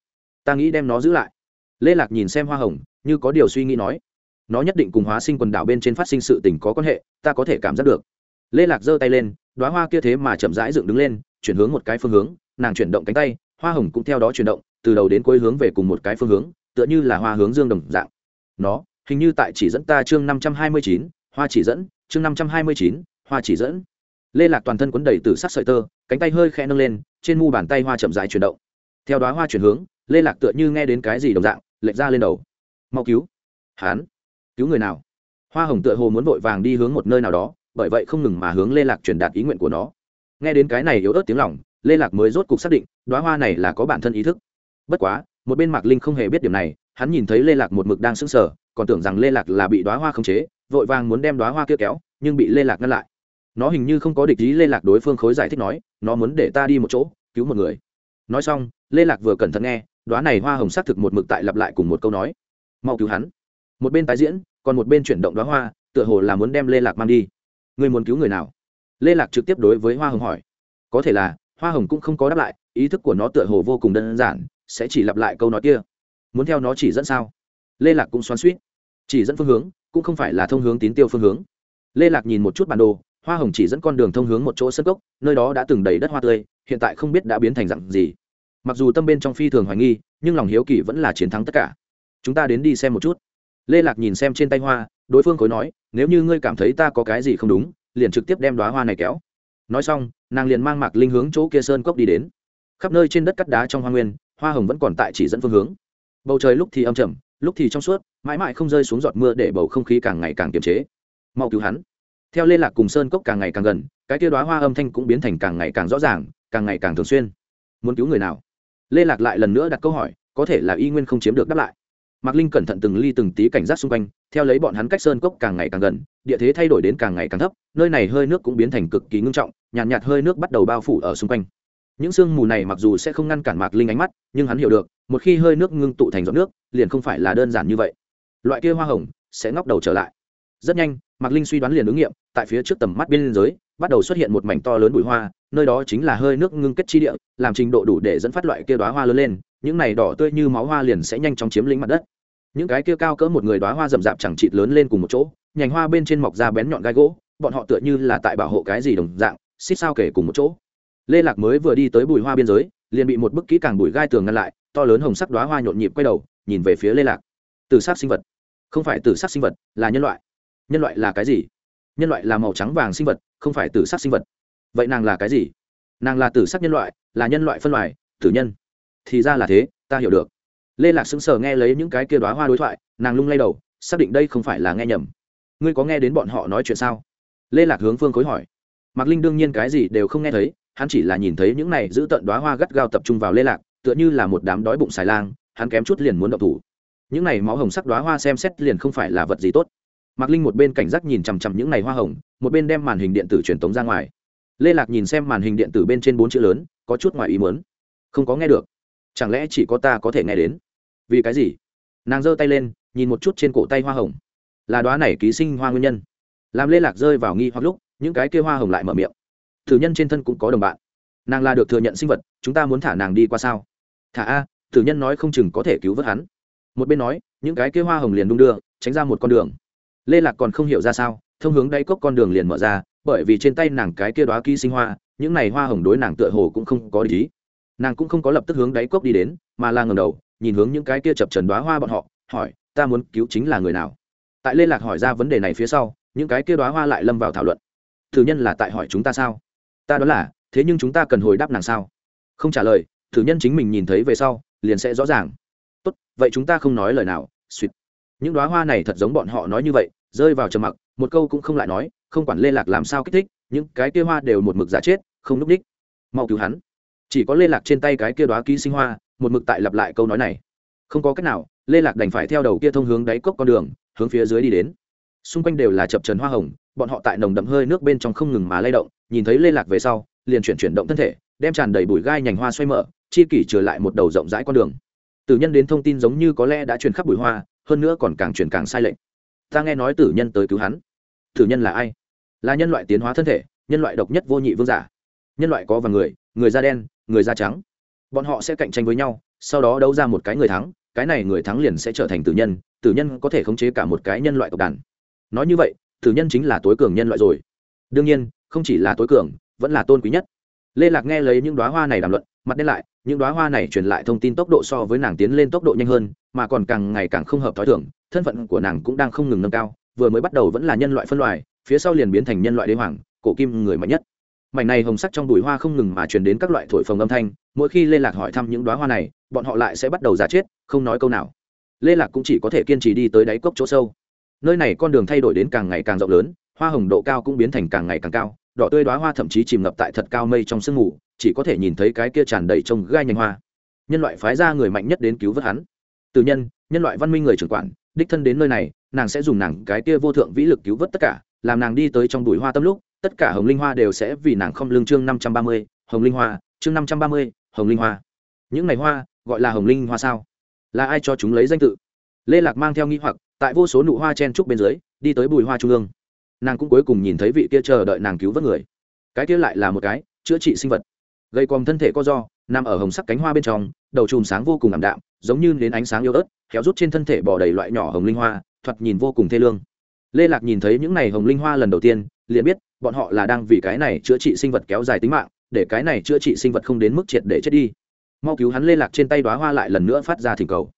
Ta nghĩ đem nó giữ lại. Lê lạc nhìn xem hoa hồng, như có điều suy nghĩ nói. Nó nhất định cùng hóa sinh quần đảo bên trên phát sinh sự tình có quan hệ, ta có thể cảm giác được. Lê lạc giơ tay lên, đoá hoa kia thế mà chậm rãi dựng đứng lên, chuyển hướng một cái phương hướng, nàng chuyển động cánh tay, hoa hồng cũng theo đó chuyển động, từ đầu đến cuối hướng về cùng một cái phương hướng, tựa như là hoa hướng dương đồng dạng. Nó, hình như tại chỉ dẫn ta chương năm trăm hai mươi chín, hoa chỉ dẫn chương năm trăm hai mươi chín, hoa chỉ dẫn. Lê lạc toàn thân quấn đầy từ sắc sợi tơ, cánh tay hơi khẽ nâng lên, trên mu bàn tay hoa chậm dài chuyển động. Theo đó hoa chuyển hướng, lê lạc tựa như nghe đến cái gì đồng dạng, lệch ra lên đầu. Mau cứu. Hán cứu người nào? Hoa hồng tựa hồ muốn vội vàng đi hướng một nơi nào đó, bởi vậy không ngừng mà hướng lê lạc truyền đạt ý nguyện của nó. Nghe đến cái này yếu ớt tiếng lòng, lê lạc mới rốt cục xác định đoá hoa này là có bản thân ý thức. Bất quá, một bên mạc linh không hề biết điểm này, hắn nhìn thấy lê lạc một mực đang sững sờ, còn tưởng rằng lê lạc là bị đoá hoa khống chế vội vàng muốn đem đoá hoa kia kéo, nhưng bị lê lạc ngăn lại. Nó hình như không có địch ý lê lạc đối phương khối giải thích nói, nó muốn để ta đi một chỗ, cứu một người. Nói xong, lê lạc vừa cẩn thận nghe đoá này hoa hồng xác thực một mực tại lặp lại cùng một câu nói, mau cứu hắn. Một bên tái diễn, còn một bên chuyển động đoá hoa, tựa hồ là muốn đem lê lạc mang đi. Người muốn cứu người nào? Lê lạc trực tiếp đối với hoa hồng hỏi. Có thể là, hoa hồng cũng không có đáp lại, ý thức của nó tựa hồ vô cùng đơn giản, sẽ chỉ lặp lại câu nói kia. Muốn theo nó chỉ dẫn sao? Lê lạc cũng xoắn suýt chỉ dẫn phương hướng cũng không phải là thông hướng tín tiêu phương hướng. Lê lạc nhìn một chút bản đồ, hoa hồng chỉ dẫn con đường thông hướng một chỗ sân cốc, nơi đó đã từng đầy đất hoa tươi, hiện tại không biết đã biến thành dặn gì. Mặc dù tâm bên trong phi thường hoài nghi, nhưng lòng hiếu kỳ vẫn là chiến thắng tất cả. Chúng ta đến đi xem một chút. Lê lạc nhìn xem trên tay hoa, đối phương khối nói, nếu như ngươi cảm thấy ta có cái gì không đúng, liền trực tiếp đem đoá hoa này kéo. Nói xong, nàng liền mang mạc linh hướng chỗ kia sơn cốc đi đến. Khắp nơi trên đất cắt đá trong hoa nguyên, hoa hồng vẫn còn tại chỉ dẫn phương hướng. Bầu trời lúc thì âm trầm lúc thì trong suốt mãi mãi không rơi xuống giọt mưa để bầu không khí càng ngày càng kiềm chế. Mau cứu hắn. Theo liên lạc cùng sơn cốc càng ngày càng gần cái kia đoá hoa âm thanh cũng biến thành càng ngày càng rõ ràng càng ngày càng thường xuyên. Muốn cứu người nào? Lê lạc lại lần nữa đặt câu hỏi có thể là y nguyên không chiếm được đáp lại. Mạc linh cẩn thận từng ly từng tí cảnh giác xung quanh theo lấy bọn hắn cách sơn cốc càng ngày càng gần địa thế thay đổi đến càng ngày càng thấp nơi này hơi nước cũng biến thành cực kỳ ngưng trọng nhàn nhạt, nhạt hơi nước bắt đầu bao phủ ở xung quanh. Những sương mù này mặc dù sẽ không ngăn cản mạc linh ánh mắt nhưng hắn hiểu được một khi hơi nước ngưng tụ thành giọt nước, liền không phải là đơn giản như vậy. Loại kia hoa hồng sẽ ngóc đầu trở lại. Rất nhanh, mạc linh suy đoán liền ứng nghiệm, tại phía trước tầm mắt biên giới, bắt đầu xuất hiện một mảnh to lớn bụi hoa, nơi đó chính là hơi nước ngưng kết chi địa, làm trình độ đủ để dẫn phát loại kia đoá hoa lớn lên, những này đỏ tươi như máu hoa liền sẽ nhanh chóng chiếm lĩnh mặt đất. Những cái kia cao cỡ một người đoá hoa rậm rạp chẳng chịt lớn lên cùng một chỗ, nhành hoa bên trên mọc ra bén nhọn gai gỗ, bọn họ tựa như là tại bảo hộ cái gì đồng dạng, xích sao kể cùng một chỗ. Lê lạc mới vừa đi tới bùi hoa biên giới liền bị một bức kỹ càng bụi gai tường ngăn lại, to lớn hồng sắc đoá hoa nhộn nhịp quay đầu, nhìn về phía lê lạc. Từ sắc sinh vật. Không phải từ sắc sinh vật, là nhân loại. Nhân loại là cái gì? Nhân loại là màu trắng vàng sinh vật, không phải tử sắc sinh vật. Vậy nàng là cái gì? Nàng là tử sắc nhân loại, là nhân loại phân loại tử nhân. Thì ra là thế, ta hiểu được. Lê lạc sững sờ nghe lấy những cái kia đoá hoa đối thoại, nàng lung lay đầu, xác định đây không phải là nghe nhầm. Ngươi có nghe đến bọn họ nói chuyện sao? Lê lạc hướng phương khối hỏi. Mạc linh đương nhiên cái gì đều không nghe thấy hắn chỉ là nhìn thấy những này giữ tận đoá hoa gắt gao tập trung vào lê lạc, tựa như là một đám đói bụng xài lang, hắn kém chút liền muốn động thủ. Những này máu hồng sắc đoá hoa xem xét liền không phải là vật gì tốt. Mạc linh một bên cảnh giác nhìn chằm chằm những này hoa hồng, một bên đem màn hình điện tử truyền tống ra ngoài. Lê lạc nhìn xem màn hình điện tử bên trên bốn chữ lớn, có chút ngoài ý muốn. Không có nghe được. Chẳng lẽ chỉ có ta có thể nghe đến? Vì cái gì? Nàng giơ tay lên, nhìn một chút trên cổ tay hoa hồng. Là đoá này ký sinh hoa nguyên nhân. Làm lê lạc rơi vào nghi hoặc lúc, những cái kia hoa hồng lại mở miệng thử nhân trên thân cũng có đồng bạn. Nàng là được thừa nhận sinh vật, chúng ta muốn thả nàng đi qua sao? Thả a, thử nhân nói không chừng có thể cứu vớt hắn. Một bên nói, những cái kia hoa hồng liền đung đưa, tránh ra một con đường. Lê lạc còn không hiểu ra sao, thông hướng đáy cốc con đường liền mở ra, bởi vì trên tay nàng cái kia đoá ký sinh hoa, những này hoa hồng đối nàng tựa hồ cũng không có ý. Nàng cũng không có lập tức hướng đáy cốc đi đến, mà là ngầm đầu, nhìn hướng những cái kia chập trần đoá hoa bọn họ, hỏi, ta muốn cứu chính là người nào? Tại lê lạc hỏi ra vấn đề này phía sau, những cái kia đoá hoa lại lâm vào thảo luận. Thử nhân là tại hỏi chúng ta sao? Ta đó là, thế nhưng chúng ta cần hồi đáp nàng sao? Không trả lời, thử nhân chính mình nhìn thấy về sau, liền sẽ rõ ràng. Tốt, vậy chúng ta không nói lời nào suýt những đoá hoa này thật giống bọn họ nói như vậy, rơi vào trầm mặc, một câu cũng không lại nói, không quản lê lạc làm sao kích thích, những cái kia hoa đều một mực giả chết, không núp đích. Mau cứu hắn. Chỉ có lê lạc trên tay cái kia đoá ký sinh hoa, một mực tại lặp lại câu nói này. Không có cách nào, lê lạc đành phải theo đầu kia thông hướng đáy cốc con đường, hướng phía dưới đi đến. Xung quanh đều là chập trần hoa hồng, bọn họ tại nồng đậm hơi nước bên trong không ngừng mà lay động nhìn thấy lê lạc về sau, liền chuyển chuyển động thân thể, đem tràn đầy bụi gai nhành hoa xoay mở, chi kỷ trở lại một đầu rộng rãi con đường. Tử nhân đến thông tin giống như có lẽ đã truyền khắp bụi hoa, hơn nữa còn càng truyền càng sai lệch. Ta nghe nói tử nhân tới cứu hắn. Tử nhân là ai? Là nhân loại tiến hóa thân thể, nhân loại độc nhất vô nhị vương giả. Nhân loại có và người người da đen, người da trắng. Bọn họ sẽ cạnh tranh với nhau, sau đó đấu ra một cái người thắng, cái này người thắng liền sẽ trở thành tử nhân tử nhân có thể khống chế cả một cái nhân loại tộc đàn. Nói như vậy, tử nhân chính là tối cường nhân loại rồi. Đương nhiên không chỉ là tối cường, vẫn là tôn quý nhất. Lê lạc nghe lấy những đoá hoa này đàm luận, mặt đen lại, những đoá hoa này truyền lại thông tin tốc độ so với nàng tiến lên tốc độ nhanh hơn, mà còn càng ngày càng không hợp t h ó i thưởng thân phận của nàng cũng đang không ngừng nâng cao, vừa mới bắt đầu vẫn là nhân loại phân loài, phía sau liền biến thành nhân loại đế hoàng, cổ kim người mạnh nhất. Mảnh này hồng sắc trong bụi hoa không ngừng mà truyền đến các loại thổi phồng âm thanh, mỗi khi lê lạc hỏi thăm những đoá hoa này, bọn họ lại sẽ bắt đầu giả chết, không nói câu nào. Lê lạc cũng chỉ có thể kiên trì đi tới đáy cốc chỗ sâu. Nơi này con đường thay đổi đến càng ngày càng rộng lớn hoa hồng độ cao cũng biến thành càng ngày càng cao, đỏ tươi đoá hoa thậm chí chìm ngập tại thật cao mây trong sương mù, chỉ có thể nhìn thấy cái kia tràn đầy trông gai nhành hoa. Nhân loại phái ra người mạnh nhất đến cứu vớt hắn. Từ nhân nhân loại văn minh người trưởng quản, đích thân đến nơi này, nàng sẽ dùng nàng cái kia vô thượng vĩ lực cứu vớt tất cả, làm nàng đi tới trong bụi hoa tâm lúc, tất cả hồng linh hoa đều sẽ vì nàng không lương chương năm trăm ba mươi, hồng linh hoa, chương năm trăm ba mươi, hồng linh hoa. Những ngày hoa, gọi là hồng linh hoa sao? Là ai cho chúng lấy danh tự? Lê lạc mang theo nghi hoặc, tại vô số nụ hoa chen trúc bên dưới, đi tới bùi hoa trung ương nàng cũng cuối cùng nhìn thấy vị kia chờ đợi nàng cứu vớt người. Cái kia lại là một cái, chữa trị sinh vật. Gây còm thân thể co do, nằm ở hồng sắc cánh hoa bên trong, đầu chùm sáng vô cùng ảm đạm, giống như đến ánh sáng yếu ớt kéo rút trên thân thể bỏ đầy loại nhỏ hồng linh hoa, thoạt nhìn vô cùng thê lương. Lê lạc nhìn thấy những này hồng linh hoa lần đầu tiên, liền biết, bọn họ là đang vì cái này chữa trị sinh vật kéo dài tính mạng, để cái này chữa trị sinh vật không đến mức triệt để chết đi. Mau cứu hắn lê lạc trên tay đoá hoa lại lần nữa phát ra thỉnh cầu.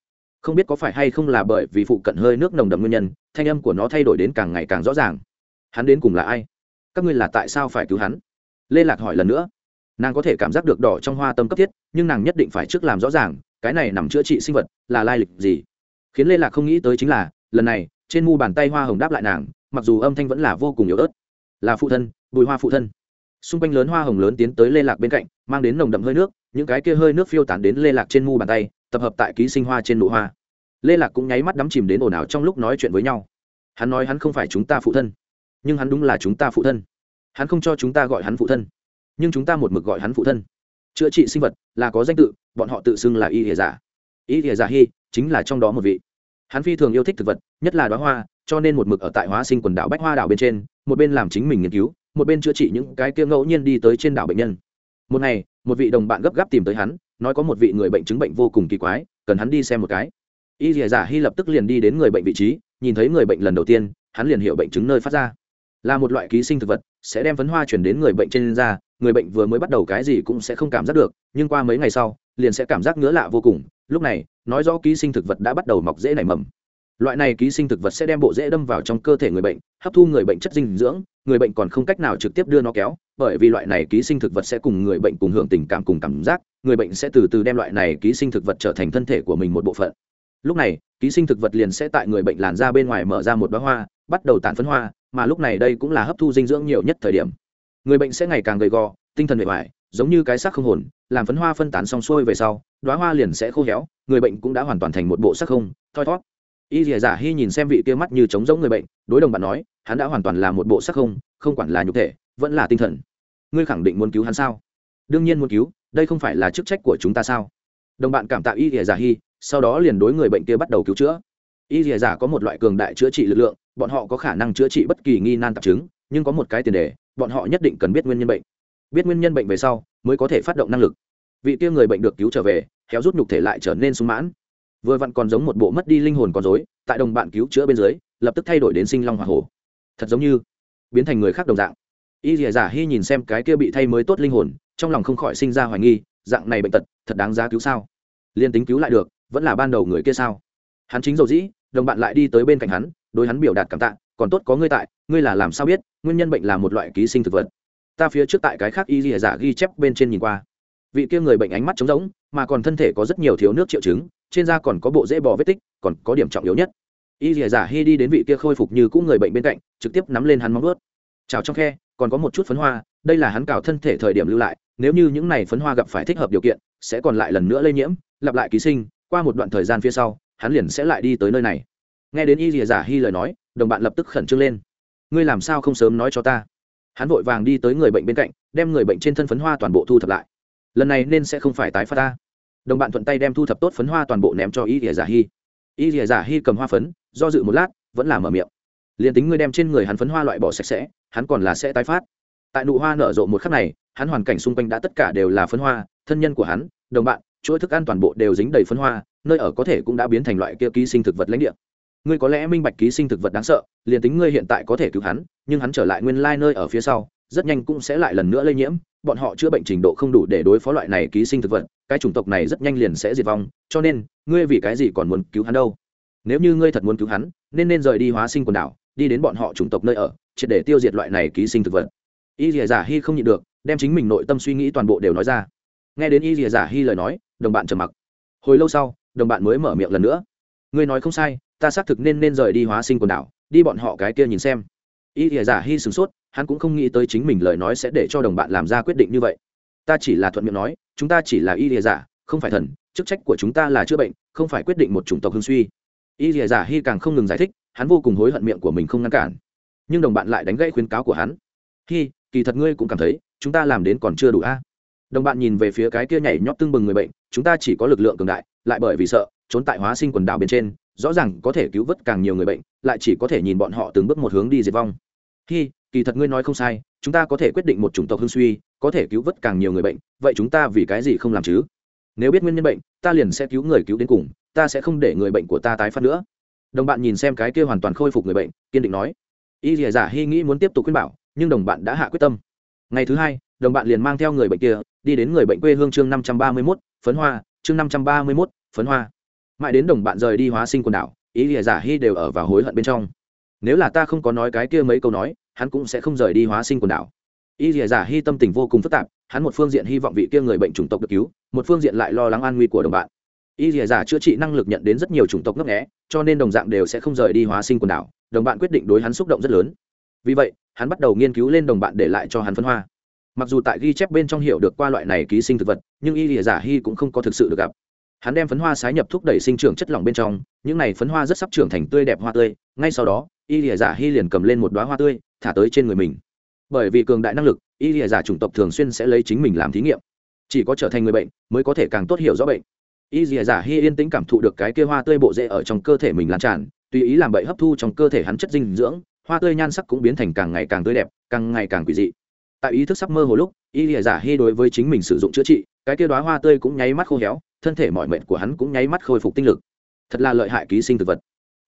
Không biết có phải hay không là bởi vì phụ cận hơi nước nồng đậm nguyên nhân, thanh âm của nó thay đổi đến càng ngày càng rõ ràng hắn đến cùng là ai? Các ngươi là tại sao phải cứu hắn? Lê lạc hỏi lần nữa. Nàng có thể cảm giác được đỏ trong hoa tâm cấp thiết, nhưng nàng nhất định phải trước làm rõ ràng, cái này nằm chữa trị sinh vật là lai lịch gì. Khiến lê lạc không nghĩ tới chính là, lần này, trên mu bàn tay hoa hồng đáp lại nàng, mặc dù âm thanh vẫn là vô cùng yếu ớt. Là phụ thân, bùi hoa phụ thân. Xung quanh lớn hoa hồng lớn tiến tới lê lạc bên cạnh, mang đến nồng đậm hơi nước, những cái kia hơi nước phiêu tán đến lê lạc trên mu bàn tay, tập hợp tại ký sinh hoa trên nụ hoa. Lê lạc cũng nháy mắt đắm chìm đến ồn ào trong lúc nói chuyện với nhau. Hắn nói hắn không phải chúng ta phụ thân nhưng hắn đúng là chúng ta phụ thân. Hắn không cho chúng ta gọi hắn phụ thân, nhưng chúng ta một mực gọi hắn phụ thân. Chữa trị sinh vật là có danh tự, bọn họ tự xưng là y hề giả y hề giả hy chính là trong đó một vị. Hắn phi thường yêu thích thực vật, nhất là đoá hoa, cho nên một mực ở tại hóa sinh quần đảo bách hoa đảo bên trên, một bên làm chính mình nghiên cứu, một bên chữa trị những cái kia ngẫu nhiên đi tới trên đảo bệnh nhân. Một ngày, một vị đồng bạn gấp gáp tìm tới hắn, nói có một vị người bệnh chứng bệnh vô cùng kỳ quái, cần hắn đi xem một cái. Y dìa giả hy lập tức liền đi đến người bệnh vị trí, nhìn thấy người bệnh lần đầu tiên, hắn liền hiểu bệnh chứng nơi phát ra là một loại ký sinh thực vật, sẽ đem phấn hoa chuyển đến người bệnh trên da, người bệnh vừa mới bắt đầu cái gì cũng sẽ không cảm giác được, nhưng qua mấy ngày sau, liền sẽ cảm giác ngứa lạ vô cùng. Lúc này, nói rõ ký sinh thực vật đã bắt đầu mọc rễ nảy mầm. Loại này ký sinh thực vật sẽ đem bộ rễ đâm vào trong cơ thể người bệnh, hấp thu người bệnh chất dinh dưỡng, người bệnh còn không cách nào trực tiếp đưa nó kéo, bởi vì loại này ký sinh thực vật sẽ cùng người bệnh cùng hưởng tình cảm cùng cảm giác, người bệnh sẽ từ từ đem loại này ký sinh thực vật trở thành thân thể của mình một bộ phận. Lúc này, ký sinh thực vật liền sẽ tại người bệnh làn da bên ngoài mở ra một bó hoa, bắt đầu tản phấn hoa mà lúc này đây cũng là hấp thu dinh dưỡng nhiều nhất thời điểm. Người bệnh sẽ ngày càng gầy gò tinh thần bề mỏi, giống như cái xác không hồn làm phấn hoa phân tán xong xuôi về sau đoá hoa liền sẽ khô héo người bệnh cũng đã hoàn toàn thành một bộ xác không thoi thót. Y dìa giả hy nhìn xem vị kia mắt như trống rỗng người bệnh đối đồng bạn nói hắn đã hoàn toàn là một bộ xác không không quản là nhục thể vẫn là tinh thần. Ngươi khẳng định muốn cứu hắn sao? Đương nhiên muốn cứu đây không phải là chức trách của chúng ta sao? Đồng bạn cảm tạ y dìa giả hy sau đó liền đối người bệnh kia bắt đầu cứu chữa. Y dìa giả có một loại cường đại chữa trị lực lượng bọn họ có khả năng chữa trị bất kỳ nghi nan tạp chứng, nhưng có một cái tiền đề, bọn họ nhất định cần biết nguyên nhân bệnh. Biết nguyên nhân bệnh về sau, mới có thể phát động năng lực. Vị kia người bệnh được cứu trở về héo rút nhục thể lại trở nên sung mãn. Vừa vặn còn giống một bộ mất đi linh hồn con dối tại đồng bạn cứu chữa bên dưới, lập tức thay đổi đến sinh long hoa hổ. Thật giống như biến thành người khác đồng dạng. Y dìa giả hy nhìn xem cái kia bị thay mới tốt linh hồn, trong lòng không khỏi sinh ra hoài nghi, dạng này bệnh tật, thật đáng giá cứu sao? Liên tính cứu lại được, vẫn là ban đầu người kia sao? Hắn chính dầu dĩ, đồng bạn lại đi tới bên cạnh hắn đối hắn biểu đạt cảm tạ, còn tốt có ngươi tại, ngươi là làm sao biết, nguyên nhân bệnh là một loại ký sinh thực vật. Ta phía trước tại cái khác y dìa giả ghi chép bên trên nhìn qua. Vị kia người bệnh ánh mắt trống rỗng, mà còn thân thể có rất nhiều thiếu nước triệu chứng, trên da còn có bộ dễ bò vết tích, còn có điểm trọng yếu nhất. Y dìa giả hy đi đến vị kia khôi phục như cũ người bệnh bên cạnh, trực tiếp nắm lên hắn móng ướt trào trong khe, còn có một chút phấn hoa, đây là hắn cào thân thể thời điểm lưu lại, nếu như những này phấn hoa gặp phải thích hợp điều kiện, sẽ còn lại lần nữa lây nhiễm, lặp lại ký sinh, qua một đoạn thời gian phía sau, hắn liền sẽ lại đi tới nơi này nghe đến y rìa giả hy lời nói, đồng bạn lập tức khẩn trương lên. Ngươi làm sao không sớm nói cho ta? Hắn vội vàng đi tới người bệnh bên cạnh, đem người bệnh trên thân phấn hoa toàn bộ thu thập lại. Lần này nên sẽ không phải tái phát ta. Đồng bạn thuận tay đem thu thập tốt phấn hoa toàn bộ ném cho y rìa giả hy y rìa giả hy cầm hoa phấn, do dự một lát, vẫn là mở miệng. Liền tính ngươi đem trên người hắn phấn hoa loại bỏ sạch sẽ, hắn còn là sẽ tái phát. Tại nụ hoa nở rộ một khắc này, hắn hoàn cảnh xung quanh đã tất cả đều là phấn hoa, thân nhân của hắn, đồng bạn, chuỗi thức ăn toàn bộ đều dính đầy phấn hoa, nơi ở có thể cũng đã biến thành loại kia ký sinh thực vật lãnh địa ngươi có lẽ minh bạch ký sinh thực vật đáng sợ, liền tính ngươi hiện tại có thể cứu hắn, nhưng hắn trở lại nguyên lai nơi ở phía sau, rất nhanh cũng sẽ lại lần nữa lây nhiễm, bọn họ chữa bệnh trình độ không đủ để đối phó loại này ký sinh thực vật, cái chủng tộc này rất nhanh liền sẽ diệt vong, cho nên, ngươi vì cái gì còn muốn cứu hắn đâu? Nếu như ngươi thật muốn cứu hắn, nên nên rời đi hóa sinh quần đảo, đi đến bọn họ chủng tộc nơi ở, triệt để tiêu diệt loại này ký sinh thực vật. Y dìa giả hy không nhịn được, đem chính mình nội tâm suy nghĩ toàn bộ đều nói ra. Nghe đến y dìa giả hy lời nói, đồng bạn trầm mặc. Hồi lâu sau, đồng bạn mới mở miệng lần nữa. Ngươi nói không sai ta xác thực nên nên rời đi hóa sinh quần đảo, đi bọn họ cái kia nhìn xem. Y thìa giả hy sửng sốt, hắn cũng không nghĩ tới chính mình lời nói sẽ để cho đồng bạn làm ra quyết định như vậy. Ta chỉ là thuận miệng nói, chúng ta chỉ là y thìa giả, không phải thần, chức trách của chúng ta là chữa bệnh, không phải quyết định một chủng tộc hương suy. Y thìa giả hy càng không ngừng giải thích, hắn vô cùng hối hận miệng của mình không ngăn cản. Nhưng đồng bạn lại đánh gãy khuyến cáo của hắn. Hy kỳ thật ngươi cũng cảm thấy, chúng ta làm đến còn chưa đủ a. Đồng bạn nhìn về phía cái kia nhảy nhót tưng bừng người bệnh, chúng ta chỉ có lực lượng cường đại, lại bởi vì sợ, trốn tại hóa sinh quần đảo bên trên rõ ràng có thể cứu vớt càng nhiều người bệnh, lại chỉ có thể nhìn bọn họ từng bước một hướng đi diệt vong. Hi, kỳ thật ngươi nói không sai, chúng ta có thể quyết định một chủng tộc hương suy, có thể cứu vớt càng nhiều người bệnh, vậy chúng ta vì cái gì không làm chứ? Nếu biết nguyên nhân bệnh, ta liền sẽ cứu người cứu đến cùng, ta sẽ không để người bệnh của ta tái phát nữa. Đồng bạn nhìn xem cái kia hoàn toàn khôi phục người bệnh, kiên định nói. Y dìa giả hy nghĩ muốn tiếp tục khuyên bảo, nhưng đồng bạn đã hạ quyết tâm. Ngày thứ hai, đồng bạn liền mang theo người bệnh kia, đi đến người bệnh quê hương chương năm trăm ba mươi mốt, phấn hoa, chương năm trăm ba mươi mốt, phấn hoa mãi đến đồng bạn rời đi hóa sinh quần đảo, ý nghĩa giả hy đều ở vào hối hận bên trong. Nếu là ta không có nói cái kia mấy câu nói, hắn cũng sẽ không rời đi hóa sinh quần đảo. Ý nghĩa giả hy tâm tình vô cùng phức tạp, hắn một phương diện hy vọng vị kia người bệnh chủng tộc được cứu, một phương diện lại lo lắng an nguy của đồng bạn. Ý nghĩa giả chữa trị năng lực nhận đến rất nhiều chủng tộc ngấp nghẽ cho nên đồng dạng đều sẽ không rời đi hóa sinh quần đảo, đồng bạn quyết định đối hắn xúc động rất lớn. Vì vậy, hắn bắt đầu nghiên cứu lên đồng bạn để lại cho hắn phân hoa. Mặc dù tại ghi chép bên trong hiểu được qua loại này ký sinh thực vật, nhưng y lìa giả hy cũng không có thực sự được gặp hắn đem phấn hoa sái nhập thúc đẩy sinh trưởng chất lỏng bên trong, những này phấn hoa rất sắp trưởng thành tươi đẹp hoa tươi, ngay sau đó, y lìa giả hy liền cầm lên một đoá hoa tươi, thả tới trên người mình. Bởi vì cường đại năng lực, y lìa giả chủng tộc thường xuyên sẽ lấy chính mình làm thí nghiệm. Chỉ có trở thành người bệnh, mới có thể càng tốt hiểu rõ bệnh. Y lìa giả hy yên tĩnh cảm thụ được cái kia hoa tươi bộ rễ ở trong cơ thể mình lan tràn, tùy ý làm bậy hấp thu trong cơ thể hắn chất dinh dưỡng, hoa tươi nhan sắc cũng biến thành càng ngày càng tươi đẹp, càng ngày càng quỷ dị. Tại ý thức sắp mơ hồ lúc, y lìa giả hy đối với chính mình sử dụng chữa trị, cái kia đoá hoa tươi cũng nháy mắt khô héo thân thể mọi mệnh của hắn cũng nháy mắt khôi phục tinh lực. Thật là lợi hại ký sinh thực vật.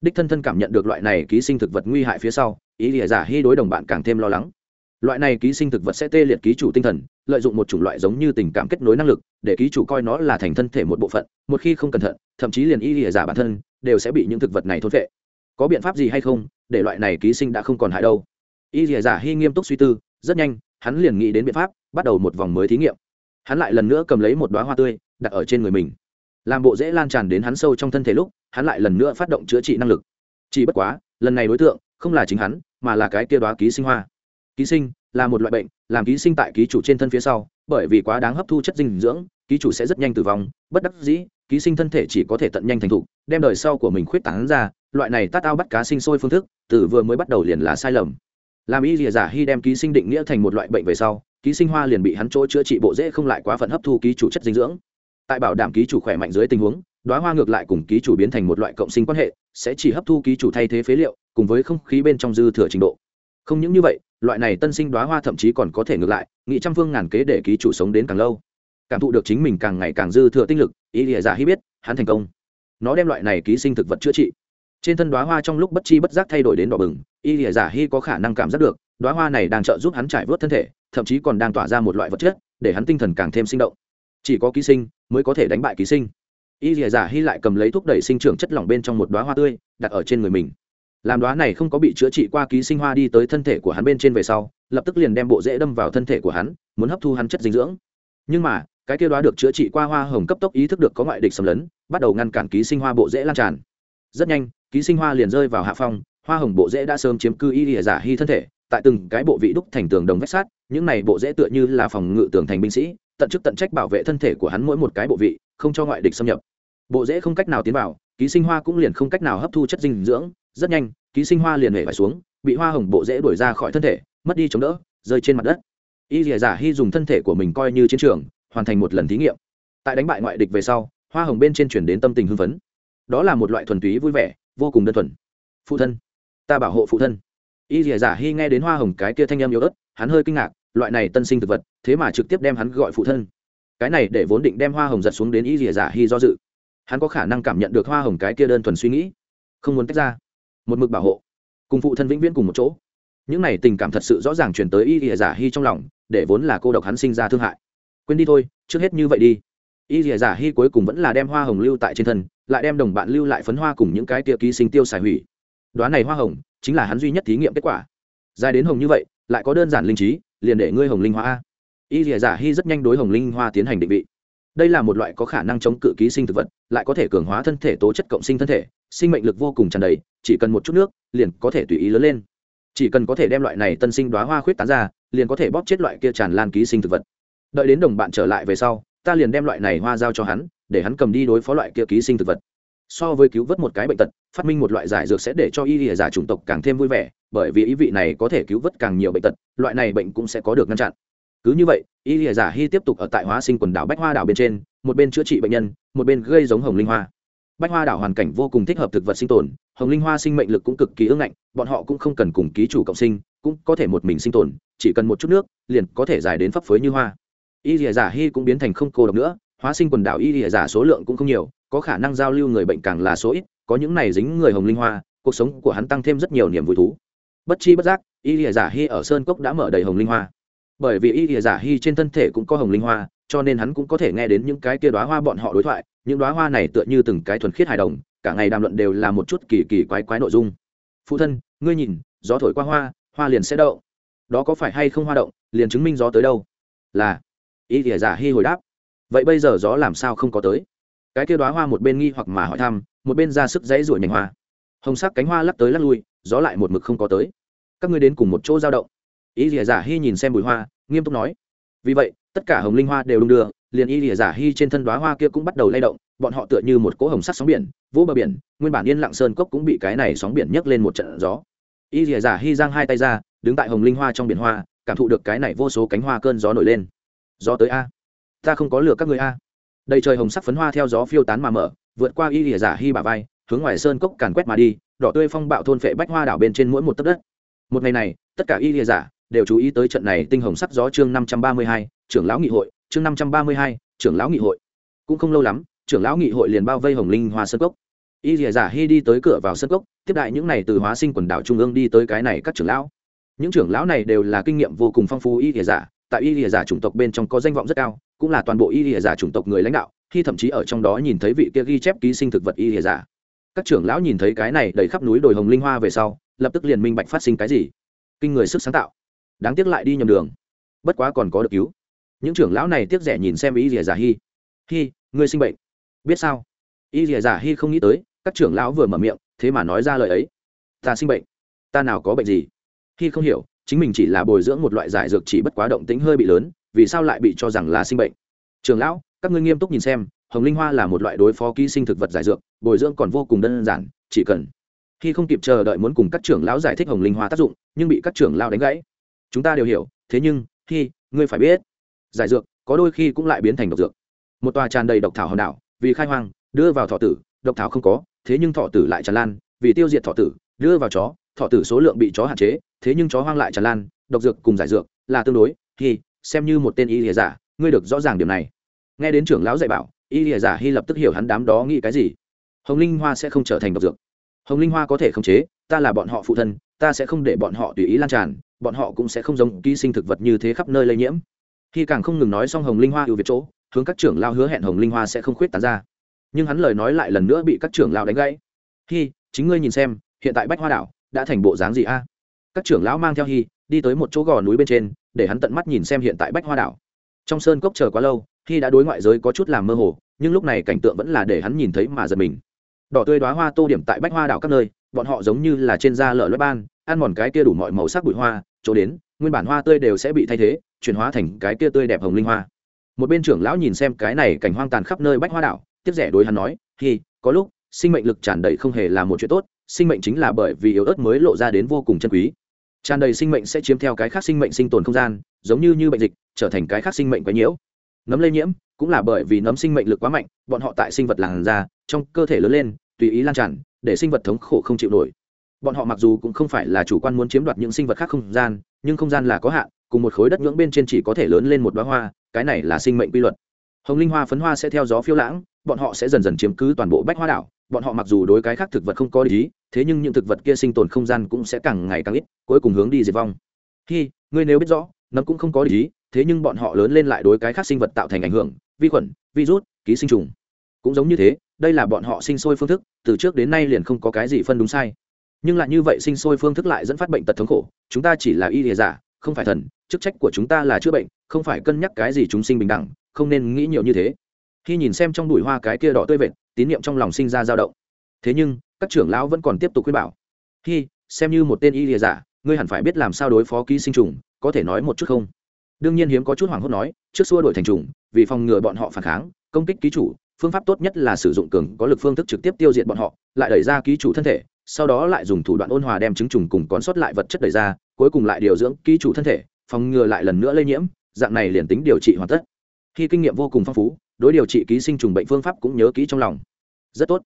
Đích thân thân cảm nhận được loại này ký sinh thực vật nguy hại phía sau, ý lìa giả hy đối đồng bạn càng thêm lo lắng. Loại này ký sinh thực vật sẽ tê liệt ký chủ tinh thần, lợi dụng một chủng loại giống như tình cảm kết nối năng lực, để ký chủ coi nó là thành thân thể một bộ phận, một khi không cẩn thận, thậm chí liền y lìa giả bản thân, đều sẽ bị những thực vật này thốt vệ có biện pháp gì hay không, để loại này ký sinh đã không còn hại đâu? Y lìa giả hy nghiêm túc suy tư, rất nhanh, hắn liền nghĩ đến biện pháp, bắt đầu một vòng mới thí nghiệm. Hắn lại lần nữa cầm lấy một đoá hoa tươi đặt ở trên người mình. Làm bộ dễ lan tràn đến hắn sâu trong thân thể lúc, hắn lại lần nữa phát động chữa trị năng lực. Chỉ bất quá, lần này đối tượng, không là chính hắn, mà là cái kia đoá ký sinh hoa. Ký sinh là một loại bệnh, làm ký sinh tại ký chủ trên thân phía sau, bởi vì quá đáng hấp thu chất dinh dưỡng, ký chủ sẽ rất nhanh tử vong, bất đắc dĩ, ký sinh thân thể chỉ có thể tận nhanh thành thục, đem đời sau của mình khuyết tán ra, loại này tát ao bắt cá sinh sôi phương thức, từ vừa mới bắt đầu liền là sai lầm. Làm y rìa giả hy đem ký sinh định nghĩa thành một loại bệnh về sau, ký sinh hoa liền bị hắn chỗ chữa trị bộ dễ không lại quá phận hấp thu ký chủ chất dinh dưỡng tại bảo đảm ký chủ khỏe mạnh dưới tình huống đoá hoa ngược lại cùng ký chủ biến thành một loại cộng sinh quan hệ, sẽ chỉ hấp thu ký chủ thay thế phế liệu, cùng với không khí bên trong dư thừa trình độ. Không những như vậy, loại này tân sinh đoá hoa thậm chí còn có thể ngược lại, nghị trăm phương ngàn kế để ký chủ sống đến càng lâu. Cảm thụ được chính mình càng ngày càng dư thừa tinh lực, ý địa giả hy biết, hắn thành công. Nó đem loại này ký sinh thực vật chữa trị. Trên thân đoá hoa trong lúc bất chi bất giác thay đổi đến đỏ bừng y địa giả hy có khả năng cảm giác được đoá hoa này đang trợ giúp hắn trải vớt thân thể, thậm chí còn đang tỏa ra một loại vật chất, để hắn tinh thần càng thêm sinh động chỉ có ký sinh mới có thể đánh bại ký sinh. Y lìa giả hy lại cầm lấy thuốc đẩy sinh trưởng chất lỏng bên trong một đoá hoa tươi, đặt ở trên người mình. Làm đoá này không có bị chữa trị qua ký sinh hoa đi tới thân thể của hắn bên trên về sau, lập tức liền đem bộ rễ đâm vào thân thể của hắn, muốn hấp thu hắn chất dinh dưỡng. Nhưng mà, cái kia đoá được chữa trị qua hoa hồng cấp tốc ý thức được có ngoại địch xâm lấn, bắt đầu ngăn cản ký sinh hoa bộ rễ lan tràn. Rất nhanh, ký sinh hoa liền rơi vào hạ phong, hoa hồng bộ rễ đã sớm chiếm cư y lìa giả hy thân thể, tại từng cái bộ vị đúc thành tường đồng vách sát những này bộ rễ tựa như là phòng ngự tường thành binh sĩ tận chức tận trách bảo vệ thân thể của hắn mỗi một cái bộ vị, không cho ngoại địch xâm nhập. Bộ rễ không cách nào tiến vào, ký sinh hoa cũng liền không cách nào hấp thu chất dinh dưỡng, rất nhanh, ký sinh hoa liền hề phải xuống, bị hoa hồng bộ dễ đuổi ra khỏi thân thể, mất đi chống đỡ, rơi trên mặt đất. Y dìa giả hy dùng thân thể của mình coi như chiến trường, hoàn thành một lần thí nghiệm. Tại đánh bại ngoại địch về sau, hoa hồng bên trên chuyển đến tâm tình hưng phấn. Đó là một loại thuần túy vui vẻ, vô cùng đơn thuần. Phụ thân, ta bảo hộ phụ thân. Y dìa giả hy nghe đến hoa hồng cái kia thanh âm yếu ớt, hắn hơi kinh ngạc loại này tân sinh thực vật, thế mà trực tiếp đem hắn gọi phụ thân. Cái này để vốn định đem hoa hồng giật xuống đến y rỉa giả hy do dự. Hắn có khả năng cảm nhận được hoa hồng cái kia đơn thuần suy nghĩ. Không muốn tách ra. Một mực bảo hộ. Cùng phụ thân vĩnh viễn cùng một chỗ. Những này tình cảm thật sự rõ ràng chuyển tới y rỉa giả hy trong lòng, để vốn là cô độc hắn sinh ra thương hại. Quên đi thôi, trước hết như vậy đi. Y rỉa giả hy cuối cùng vẫn là đem hoa hồng lưu tại trên thân, lại đem đồng bạn lưu lại phấn hoa cùng những cái tia ký sinh tiêu xài hủy. Đoán này hoa hồng, chính là hắn duy nhất thí nghiệm kết quả. Dài đến hồng như vậy, lại có đơn giản linh trí liền để ngươi hồng linh hoa y dìa giả hy rất nhanh đối hồng linh hoa tiến hành định vị. Đây là một loại có khả năng chống cự ký sinh thực vật, lại có thể cường hóa thân thể tố chất cộng sinh thân thể, sinh mệnh lực vô cùng tràn đầy, chỉ cần một chút nước, liền có thể tùy ý lớn lên. Chỉ cần có thể đem loại này tân sinh đoá hoa khuyết tán ra, liền có thể bóp chết loại kia tràn lan ký sinh thực vật. Đợi đến đồng bạn trở lại về sau, ta liền đem loại này hoa giao cho hắn, để hắn cầm đi đối phó loại kia ký sinh thực vật so với cứu vớt một cái bệnh tật, phát minh một loại giải dược sẽ để cho y lìa giả chủng tộc càng thêm vui vẻ, bởi vì ý vị này có thể cứu vớt càng nhiều bệnh tật, loại này bệnh cũng sẽ có được ngăn chặn. Cứ như vậy, y lìa giả hy tiếp tục ở tại hóa sinh quần đảo bách hoa đảo bên trên, một bên chữa trị bệnh nhân, một bên gây giống hồng linh hoa. Bách hoa đảo hoàn cảnh vô cùng thích hợp thực vật sinh tồn, hồng linh hoa sinh mệnh lực cũng cực kỳ ưng ngạnh, bọn họ cũng không cần cùng ký chủ cộng sinh, cũng có thể một mình sinh tồn, chỉ cần một chút nước, liền có thể dài đến phấp phới như hoa. Y lìa giả hy cũng biến thành không cô độc nữa, hóa sinh quần đảo y lìa giả số lượng cũng không nhiều có khả năng giao lưu người bệnh càng là số ít, có những này dính người hồng linh hoa, cuộc sống của hắn tăng thêm rất nhiều niềm vui thú. Bất chi bất giác, y lìa giả hy ở sơn cốc đã mở đầy hồng linh hoa. Bởi vì y lìa giả hy trên thân thể cũng có hồng linh hoa, cho nên hắn cũng có thể nghe đến những cái kia đoá hoa bọn họ đối thoại, những đoá hoa này tựa như từng cái thuần khiết hài đồng, cả ngày đàm luận đều là một chút kỳ kỳ quái quái nội dung. Phụ thân, ngươi nhìn, gió thổi qua hoa hoa liền sẽ đậu. Đó có phải hay không hoa động liền chứng minh gió tới đâu? Là, y lìa giả hy hồi đáp. Vậy bây giờ gió làm sao không có tới? Cái kia đoá hoa một bên nghi hoặc mà hỏi thăm, một bên ra sức dãy ruổi nhành hoa. Hồng sắc cánh hoa lắc tới lắc lui, gió lại một mực không có tới. Các ngươi đến cùng một chỗ giao động. Y rỉa giả hy nhìn xem bùi hoa, nghiêm túc nói. Vì vậy, tất cả hồng linh hoa đều đung đưa, liền y rỉa giả hy trên thân đoá hoa kia cũng bắt đầu lay động, bọn họ tựa như một cỗ hồng sắc sóng biển vỗ bờ biển, nguyên bản yên lặng sơn cốc cũng bị cái này sóng biển nhấc lên một trận gió. Y rỉa giả hy giang hai tay ra, đứng tại hồng linh hoa trong biển hoa, cảm thụ được cái này vô số cánh hoa cơn gió nổi lên. Gió tới a. Ta không có lừa các người a đầy trời hồng sắc phấn hoa theo gió phiêu tán mà mở, vượt qua y lìa giả hy bà vai, hướng ngoài sơn cốc càn quét mà đi, đỏ tươi phong bạo thôn phệ bách hoa đảo bên trên mỗi một tấc đất. Một ngày này, tất cả y lìa giả đều chú ý tới trận này tinh hồng sắc gió chương năm trăm ba mươi hai, trưởng lão nghị hội, chương năm trăm ba mươi hai, trưởng lão nghị hội. Cũng không lâu lắm, trưởng lão nghị hội liền bao vây hồng linh hoa sơn cốc. Y lìa giả hy đi tới cửa vào sơn cốc, tiếp đại những này từ hóa sinh quần đảo trung ương đi tới cái này các trưởng lão. Những trưởng lão này đều là kinh nghiệm vô cùng phong phú y lìa giả tại y lìa giả chủng tộc bên trong có danh vọng rất cao, cũng là toàn bộ y lìa giả chủng tộc người lãnh đạo, khi thậm chí ở trong đó nhìn thấy vị kia ghi chép ký sinh thực vật y lìa giả. Các trưởng lão nhìn thấy cái này đầy khắp núi đồi hồng linh hoa về sau, lập tức liền minh bạch phát sinh cái gì. Kinh người sức sáng tạo. Đáng tiếc lại đi nhầm đường. Bất quá còn có được cứu. Những trưởng lão này tiếc rẻ nhìn xem y lìa giả hy hy ngươi sinh bệnh. Biết sao? Y lìa giả hy không nghĩ tới, các trưởng lão vừa mở miệng, thế mà nói ra lời ấy. Ta sinh bệnh. Ta nào có bệnh gì? Hy không hiểu chính mình chỉ là bồi dưỡng một loại giải dược chỉ bất quá động tính hơi bị lớn, vì sao lại bị cho rằng là sinh bệnh? Trường lão, các ngươi nghiêm túc nhìn xem, hồng linh hoa là một loại đối phó ký sinh thực vật giải dược, bồi dưỡng còn vô cùng đơn giản, chỉ cần khi không kịp chờ đợi muốn cùng các trưởng lão giải thích hồng linh hoa tác dụng, nhưng bị các trưởng lão đánh gãy. Chúng ta đều hiểu, thế nhưng, khi, ngươi phải biết, giải dược có đôi khi cũng lại biến thành độc dược. Một tòa tràn đầy độc thảo hòn đảo, vì khai hoang, đưa vào thọ tử, độc thảo không có, thế nhưng thọ tử lại tràn lan, vì tiêu diệt thọ tử, đưa vào chó thọ tử số lượng bị chó hạn chế, thế nhưng chó hoang lại tràn lan, độc dược cùng giải dược là tương đối. Thì xem như một tên y lìa giả, ngươi được rõ ràng điểm này. Nghe đến trưởng lão dạy bảo, y lìa giả hy lập tức hiểu hắn đám đó nghĩ cái gì. Hồng linh hoa sẽ không trở thành độc dược. Hồng linh hoa có thể khống chế, ta là bọn họ phụ thân, ta sẽ không để bọn họ tùy ý lan tràn, bọn họ cũng sẽ không giống ký sinh thực vật như thế khắp nơi lây nhiễm. Khi càng không ngừng nói xong hồng linh hoa ưu việt chỗ, hướng các trưởng lao hứa hẹn hồng linh hoa sẽ không khuyết tán ra. Nhưng hắn lời nói lại lần nữa bị các trưởng lao đánh gãy. Khi chính ngươi nhìn xem, hiện tại bách hoa đảo đã thành bộ dáng gì a? Các trưởng lão mang theo hi, đi tới một chỗ gò núi bên trên, để hắn tận mắt nhìn xem hiện tại bách hoa đảo. Trong sơn cốc chờ quá lâu, hi đã đối ngoại giới có chút làm mơ hồ, nhưng lúc này cảnh tượng vẫn là để hắn nhìn thấy mà giật mình. Đỏ tươi đoá hoa tô điểm tại bách hoa đảo các nơi, bọn họ giống như là trên da lợn lớp ban, ăn mòn cái kia đủ mọi màu sắc bụi hoa, chỗ đến, nguyên bản hoa tươi đều sẽ bị thay thế, chuyển hóa thành cái kia tươi đẹp hồng linh hoa. Một bên trưởng lão nhìn xem cái này cảnh hoang tàn khắp nơi bách hoa đảo tiếp rẻ đối hắn nói thì có lúc, sinh mệnh lực tràn đầy không hề là một chuyện tốt sinh mệnh chính là bởi vì yếu ớt mới lộ ra đến vô cùng chân quý. Tràn đầy sinh mệnh sẽ chiếm theo cái khác sinh mệnh sinh tồn không gian, giống như như bệnh dịch, trở thành cái khác sinh mệnh quấy nhiễu. Nấm lây nhiễm cũng là bởi vì nấm sinh mệnh lực quá mạnh, bọn họ tại sinh vật làn da, trong cơ thể lớn lên, tùy ý lan tràn, để sinh vật thống khổ không chịu nổi. Bọn họ mặc dù cũng không phải là chủ quan muốn chiếm đoạt những sinh vật khác không gian, nhưng không gian là có hạn, cùng một khối đất nhưỡng bên trên chỉ có thể lớn lên một đoá hoa, cái này là sinh mệnh quy luật. Hồng linh hoa phấn hoa sẽ theo gió phiêu lãng, bọn họ sẽ dần dần chiếm cứ toàn bộ bách hoa đảo bọn họ mặc dù đối cái khác thực vật không có lý thế nhưng những thực vật kia sinh tồn không gian cũng sẽ càng ngày càng ít, cuối cùng hướng đi diệt vong. Khi ngươi nếu biết rõ nấm cũng không có lý thế nhưng bọn họ lớn lên lại đối cái khác sinh vật tạo thành ảnh hưởng, vi khuẩn, virus, ký sinh trùng. Cũng giống như thế, đây là bọn họ sinh sôi phương thức, từ trước đến nay liền không có cái gì phân đúng sai. Nhưng lại như vậy sinh sôi phương thức lại dẫn phát bệnh tật thống khổ, chúng ta chỉ là y lìa giả, không phải thần, chức trách của chúng ta là chữa bệnh, không phải cân nhắc cái gì chúng sinh bình đẳng, không nên nghĩ nhiều như thế. Khi nhìn xem trong bụi hoa cái kia đỏ tươi vệt tín niệm trong lòng sinh ra dao động. Thế nhưng, các trưởng lão vẫn còn tiếp tục khuyên bảo. Khi xem như một tên y lìa giả, ngươi hẳn phải biết làm sao đối phó ký sinh trùng, có thể nói một chút không? Đương nhiên hiếm có chút hoảng hốt nói, trước xua đổi thành trùng, vì phòng ngừa bọn họ phản kháng, công kích ký chủ, phương pháp tốt nhất là sử dụng cường có lực phương thức trực tiếp tiêu diệt bọn họ, lại đẩy ra ký chủ thân thể, sau đó lại dùng thủ đoạn ôn hòa đem trứng trùng cùng còn sót lại vật chất đẩy ra, cuối cùng lại điều dưỡng ký chủ thân thể, phòng ngừa lại lần nữa lây nhiễm, dạng này liền tính điều trị hoàn tất. Khi kinh nghiệm vô cùng phong phú đối điều trị ký sinh trùng bệnh phương pháp cũng nhớ kỹ trong lòng. Rất tốt.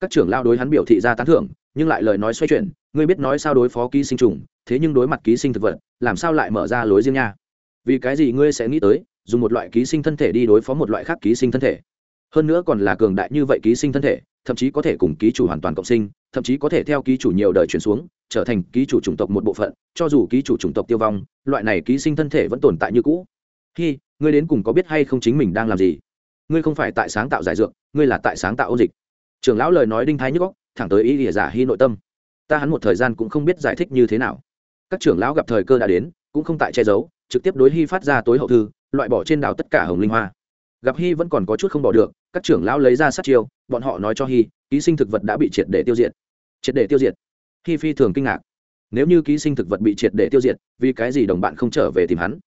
Các trưởng lao đối hắn biểu thị ra tán thưởng, nhưng lại lời nói xoay chuyển, ngươi biết nói sao đối phó ký sinh trùng, thế nhưng đối mặt ký sinh thực vật, làm sao lại mở ra lối riêng nha? Vì cái gì ngươi sẽ nghĩ tới, dùng một loại ký sinh thân thể đi đối phó một loại khác ký sinh thân thể? Hơn nữa còn là cường đại như vậy ký sinh thân thể, thậm chí có thể cùng ký chủ hoàn toàn cộng sinh, thậm chí có thể theo ký chủ nhiều đời chuyển xuống, trở thành ký chủ chủng tộc một bộ phận, cho dù ký chủ chủng tộc tiêu vong, loại này ký sinh thân thể vẫn tồn tại như cũ. Khi ngươi đến cùng có biết hay không chính mình đang làm gì? Ngươi không phải tại sáng tạo giải dược, ngươi là tại sáng tạo ô dịch. Trưởng lão lời nói đinh thái nhức góc thẳng tới ý nghĩa giả hy nội tâm. Ta hắn một thời gian cũng không biết giải thích như thế nào. Các trưởng lão gặp thời cơ đã đến, cũng không tại che giấu, trực tiếp đối hy phát ra tối hậu thư, loại bỏ trên đảo tất cả hồng linh hoa. Gặp hy vẫn còn có chút không bỏ được, các trưởng lão lấy ra sát chiêu, bọn họ nói cho hy ký sinh thực vật đã bị triệt để tiêu diệt. Triệt để tiêu diệt? Hy phi thường kinh ngạc. Nếu như ký sinh thực vật bị triệt để tiêu diệt, vì cái gì đồng bạn không trở về tìm hắn?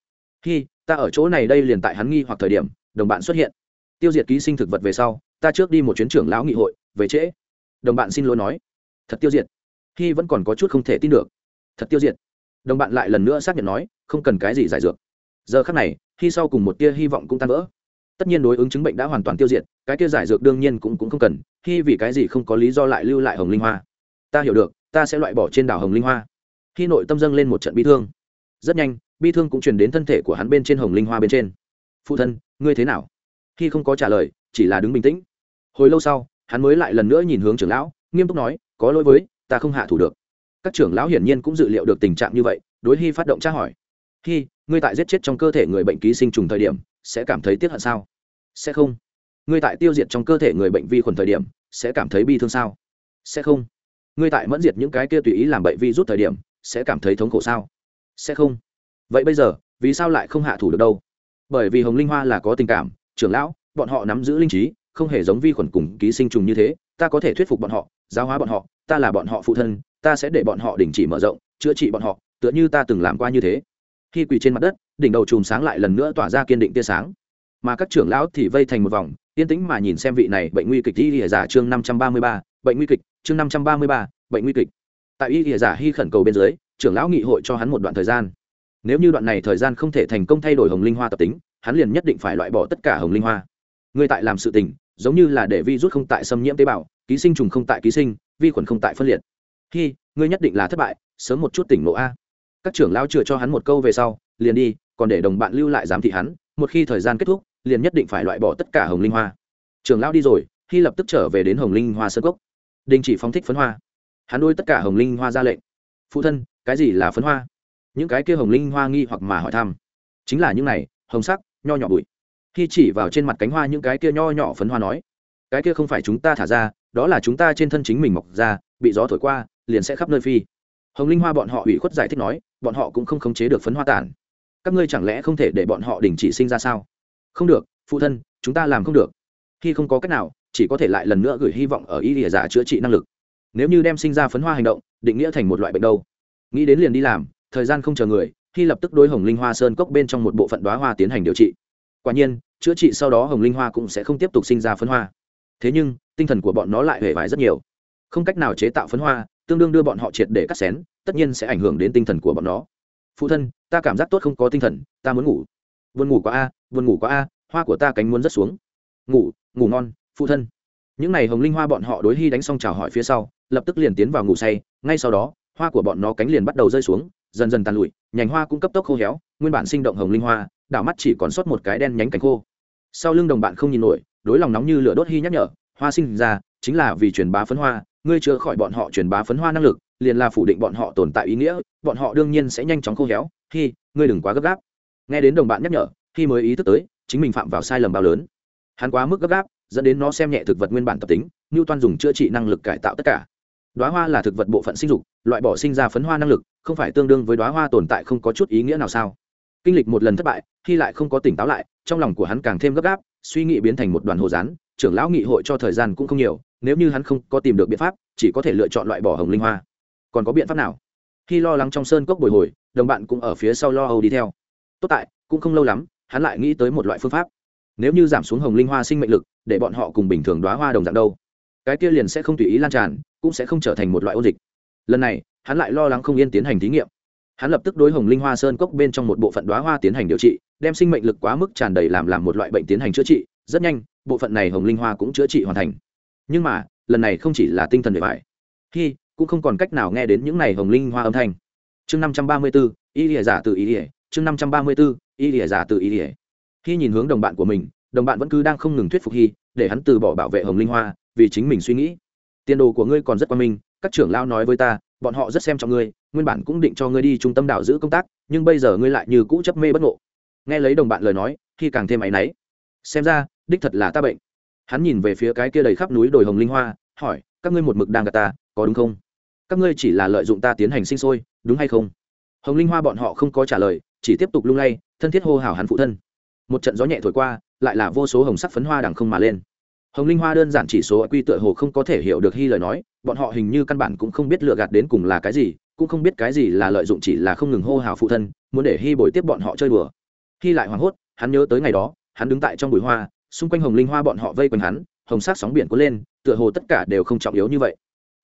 Hy ta ở chỗ này đây liền tại hắn nghi hoặc thời điểm, đồng bạn xuất hiện tiêu diệt ký sinh thực vật về sau ta trước đi một chuyến trưởng lão nghị hội về trễ. Đồng bạn xin lỗi nói. Thật tiêu diệt. Hy vẫn còn có chút không thể tin được. Thật tiêu diệt. Đồng bạn lại lần nữa xác nhận nói không cần cái gì giải dược. Giờ khác này khi sau cùng một tia hy vọng cũng tan vỡ. Tất nhiên đối ứng chứng bệnh đã hoàn toàn tiêu diệt cái kia giải dược đương nhiên cũng, cũng không cần khi vì cái gì không có lý do lại lưu lại hồng linh hoa. Ta hiểu được ta sẽ loại bỏ trên đảo hồng linh hoa. Khi nội tâm dâng lên một trận bi thương. Rất nhanh bi thương cũng truyền đến thân thể của hắn bên trên hồng linh hoa bên trên. Phụ thân ngươi thế nào? Khi không có trả lời, chỉ là đứng bình tĩnh. Hồi lâu sau, hắn mới lại lần nữa nhìn hướng trưởng lão, nghiêm túc nói, có lỗi với, ta không hạ thủ được. Các trưởng lão hiển nhiên cũng dự liệu được tình trạng như vậy, đối hy phát động tra hỏi. Hy ngươi tại giết chết trong cơ thể người bệnh ký sinh trùng thời điểm, sẽ cảm thấy tiếc hận sao? Sẽ không. Ngươi tại tiêu diệt trong cơ thể người bệnh vi khuẩn thời điểm, sẽ cảm thấy bi thương sao? Sẽ không. Ngươi tại mẫn diệt những cái kia tùy ý làm bệnh vi rút thời điểm, sẽ cảm thấy thống khổ sao? Sẽ không. Vậy bây giờ, vì sao lại không hạ thủ được đâu? Bởi vì hồng linh hoa là có tình cảm trưởng lão, bọn họ nắm giữ linh trí, không hề giống vi khuẩn cùng ký sinh trùng như thế, ta có thể thuyết phục bọn họ, giáo hóa bọn họ, ta là bọn họ phụ thân, ta sẽ để bọn họ đình chỉ mở rộng, chữa trị bọn họ, tựa như ta từng làm qua như thế. Khi quỳ trên mặt đất, đỉnh đầu chùm sáng lại lần nữa tỏa ra kiên định tia sáng. Mà các trưởng lão thì vây thành một vòng, yên tĩnh mà nhìn xem vị này bệnh nguy kịch y lìa giả chương năm trăm ba mươi ba, bệnh nguy kịch, chương năm trăm ba mươi ba, bệnh nguy kịch. Tại y lìa giả hy khẩn cầu bên dưới, trưởng lão nghị hội cho hắn một đoạn thời gian. Nếu như đoạn này thời gian không thể thành công thay đổi hồng linh hoa tập tính hắn liền nhất định phải loại bỏ tất cả hồng linh hoa. Người tại làm sự tình, giống như là để vi rút không tại xâm nhiễm tế bào, ký sinh trùng không tại ký sinh, vi khuẩn không tại phân liệt. Khi ngươi nhất định là thất bại, sớm một chút tỉnh lộ a. Các trưởng lão chừa cho hắn một câu về sau, liền đi, còn để đồng bạn lưu lại giám thị hắn, một khi thời gian kết thúc, liền nhất định phải loại bỏ tất cả hồng linh hoa. Trưởng lão đi rồi khi lập tức trở về đến hồng linh hoa sơ cốc. Đình chỉ phóng thích phấn hoa. Hắn đôi tất cả hồng linh hoa ra lệnh. Phụ thân, cái gì là phấn hoa? Những cái kia hồng linh hoa nghi hoặc mà hỏi thăm. Chính là những này, hồng sắc nho nhỏ bụi. Khi chỉ vào trên mặt cánh hoa những cái kia nho nhỏ phấn hoa nói, cái kia không phải chúng ta thả ra, đó là chúng ta trên thân chính mình mọc ra, bị gió thổi qua, liền sẽ khắp nơi phi. Hồng linh hoa bọn họ ủy khuất giải thích nói, bọn họ cũng không khống chế được phấn hoa tản. Các ngươi chẳng lẽ không thể để bọn họ đình chỉ sinh ra sao? Không được, phụ thân, chúng ta làm không được. Khi không có cách nào, chỉ có thể lại lần nữa gửi hy vọng ở y lìa giả chữa trị năng lực. Nếu như đem sinh ra phấn hoa hành động, định nghĩa thành một loại bệnh đâu? Nghĩ đến liền đi làm, thời gian không chờ người khi lập tức đối hồng linh hoa sơn cốc bên trong một bộ phận đoá hoa tiến hành điều trị. Quả nhiên, chữa trị sau đó hồng linh hoa cũng sẽ không tiếp tục sinh ra phấn hoa. Thế nhưng, tinh thần của bọn nó lại hề vải rất nhiều. Không cách nào chế tạo phấn hoa, tương đương đưa bọn họ triệt để cắt xén, tất nhiên sẽ ảnh hưởng đến tinh thần của bọn nó. Phụ thân, ta cảm giác tốt không có tinh thần, ta muốn ngủ. Vườn ngủ quá a vườn ngủ quá a, hoa của ta cánh muốn rất xuống. Ngủ ngủ ngon, phụ thân. Những n à y hồng linh hoa bọn họ đối hy đánh xong chào hỏi phía sau, lập tức liền tiến vào ngủ say, ngay sau đó, hoa của bọn nó cánh liền bắt đầu rơi xuống dần dần tàn lụi nhành hoa cũng cấp tốc khô héo nguyên bản sinh động hồng linh hoa đảo mắt chỉ còn sót một cái đen nhánh cánh khô. Sau lưng đồng bạn không nhìn nổi đối lòng nóng như lửa đốt hy nhắc nhở hoa sinh ra chính là vì truyền bá phấn hoa ngươi chữa khỏi bọn họ truyền bá phấn hoa năng lực liền là phủ định bọn họ tồn tại ý nghĩa bọn họ đương nhiên sẽ nhanh chóng khô héo khi, ngươi đừng quá gấp gáp. Nghe đến đồng bạn nhắc nhở khi mới ý thức tới chính mình phạm vào sai lầm bao lớn. Hắn quá mức gấp gáp dẫn đến nó xem nhẹ thực vật nguyên bản tập tính như toan dùng chữa trị năng lực cải tạo tất cả. Đoá hoa là thực vật bộ phận sinh dục loại bỏ sinh ra phấn hoa năng lực không phải tương đương với đoá hoa tồn tại không có chút ý nghĩa nào sao? Kinh lịch một lần thất bại, khi lại không có tỉnh táo lại, trong lòng của hắn càng thêm gấp gáp, suy nghĩ biến thành một đoàn hồ rán trưởng lão nghị hội cho thời gian cũng không nhiều, nếu như hắn không có tìm được biện pháp, chỉ có thể lựa chọn loại bỏ hồng linh hoa. Còn có biện pháp nào? Khi lo lắng trong sơn cốc bồi hồi, đồng bạn cũng ở phía sau lo âu đi theo. Tốt tại, cũng không lâu lắm, hắn lại nghĩ tới một loại phương pháp. Nếu như giảm xuống hồng linh hoa sinh mệnh lực, để bọn họ cùng bình thường đoá hoa đồng dạng đâu, cái kia liền sẽ không tùy ý lan tràn, cũng sẽ không trở thành một loại ôn dịch. Lần này hắn lại lo lắng không yên tiến hành thí nghiệm. Hắn lập tức đối hồng linh hoa sơn cốc bên trong một bộ phận đoá hoa tiến hành điều trị, đem sinh mệnh lực quá mức tràn đầy làm làm một loại bệnh tiến hành chữa trị. Rất nhanh, bộ phận này hồng linh hoa cũng chữa trị hoàn thành. Nhưng mà, lần này không chỉ là tinh thần bề bài khi cũng không còn cách nào nghe đến những này hồng linh hoa âm thanh. Chương năm trăm ba mươi bốn y lìa giả từ y lìa. Chương năm trăm ba mươi bốn y lìa giả từ y lìa. Khi nhìn hướng đồng bạn của mình, đồng bạn vẫn cứ đang không ngừng thuyết phục hy để hắn từ bỏ bảo vệ hồng linh hoa, vì chính mình suy nghĩ. Tiền đồ của ngươi còn rất quan minh, các trưởng lao nói với ta bọn họ rất xem trọng ngươi, nguyên bản cũng định cho ngươi đi trung tâm đạo giữ công tác, nhưng bây giờ ngươi lại như cũ chấp mê bất ngộ. Nghe lấy đồng bạn lời nói, khi càng thêm áy náy. Xem ra, đích thật là ta bệnh. Hắn nhìn về phía cái kia đầy khắp núi đồi hồng linh hoa, hỏi, các ngươi một mực đang gặp ta, có đúng không? Các ngươi chỉ là lợi dụng ta tiến hành sinh sôi, đúng hay không? Hồng linh hoa bọn họ không có trả lời, chỉ tiếp tục lung lay, thân thiết hô hào hắn phụ thân. Một trận gió nhẹ thổi qua, lại là vô số hồng sắc phấn hoa đằng không mà lên hồng linh hoa đơn giản chỉ số quy tựa hồ không có thể hiểu được hy lời nói, bọn họ hình như căn bản cũng không biết lựa gạt đến cùng là cái gì, cũng không biết cái gì là lợi dụng chỉ là không ngừng hô hào phụ thân, muốn để hy bồi tiếp bọn họ chơi đùa. Hy lại hoảng hốt, hắn nhớ tới ngày đó, hắn đứng tại trong bụi hoa, xung quanh hồng linh hoa bọn họ vây quanh hắn, hồng sắc sóng biển cuốn lên, tựa hồ tất cả đều không trọng yếu như vậy.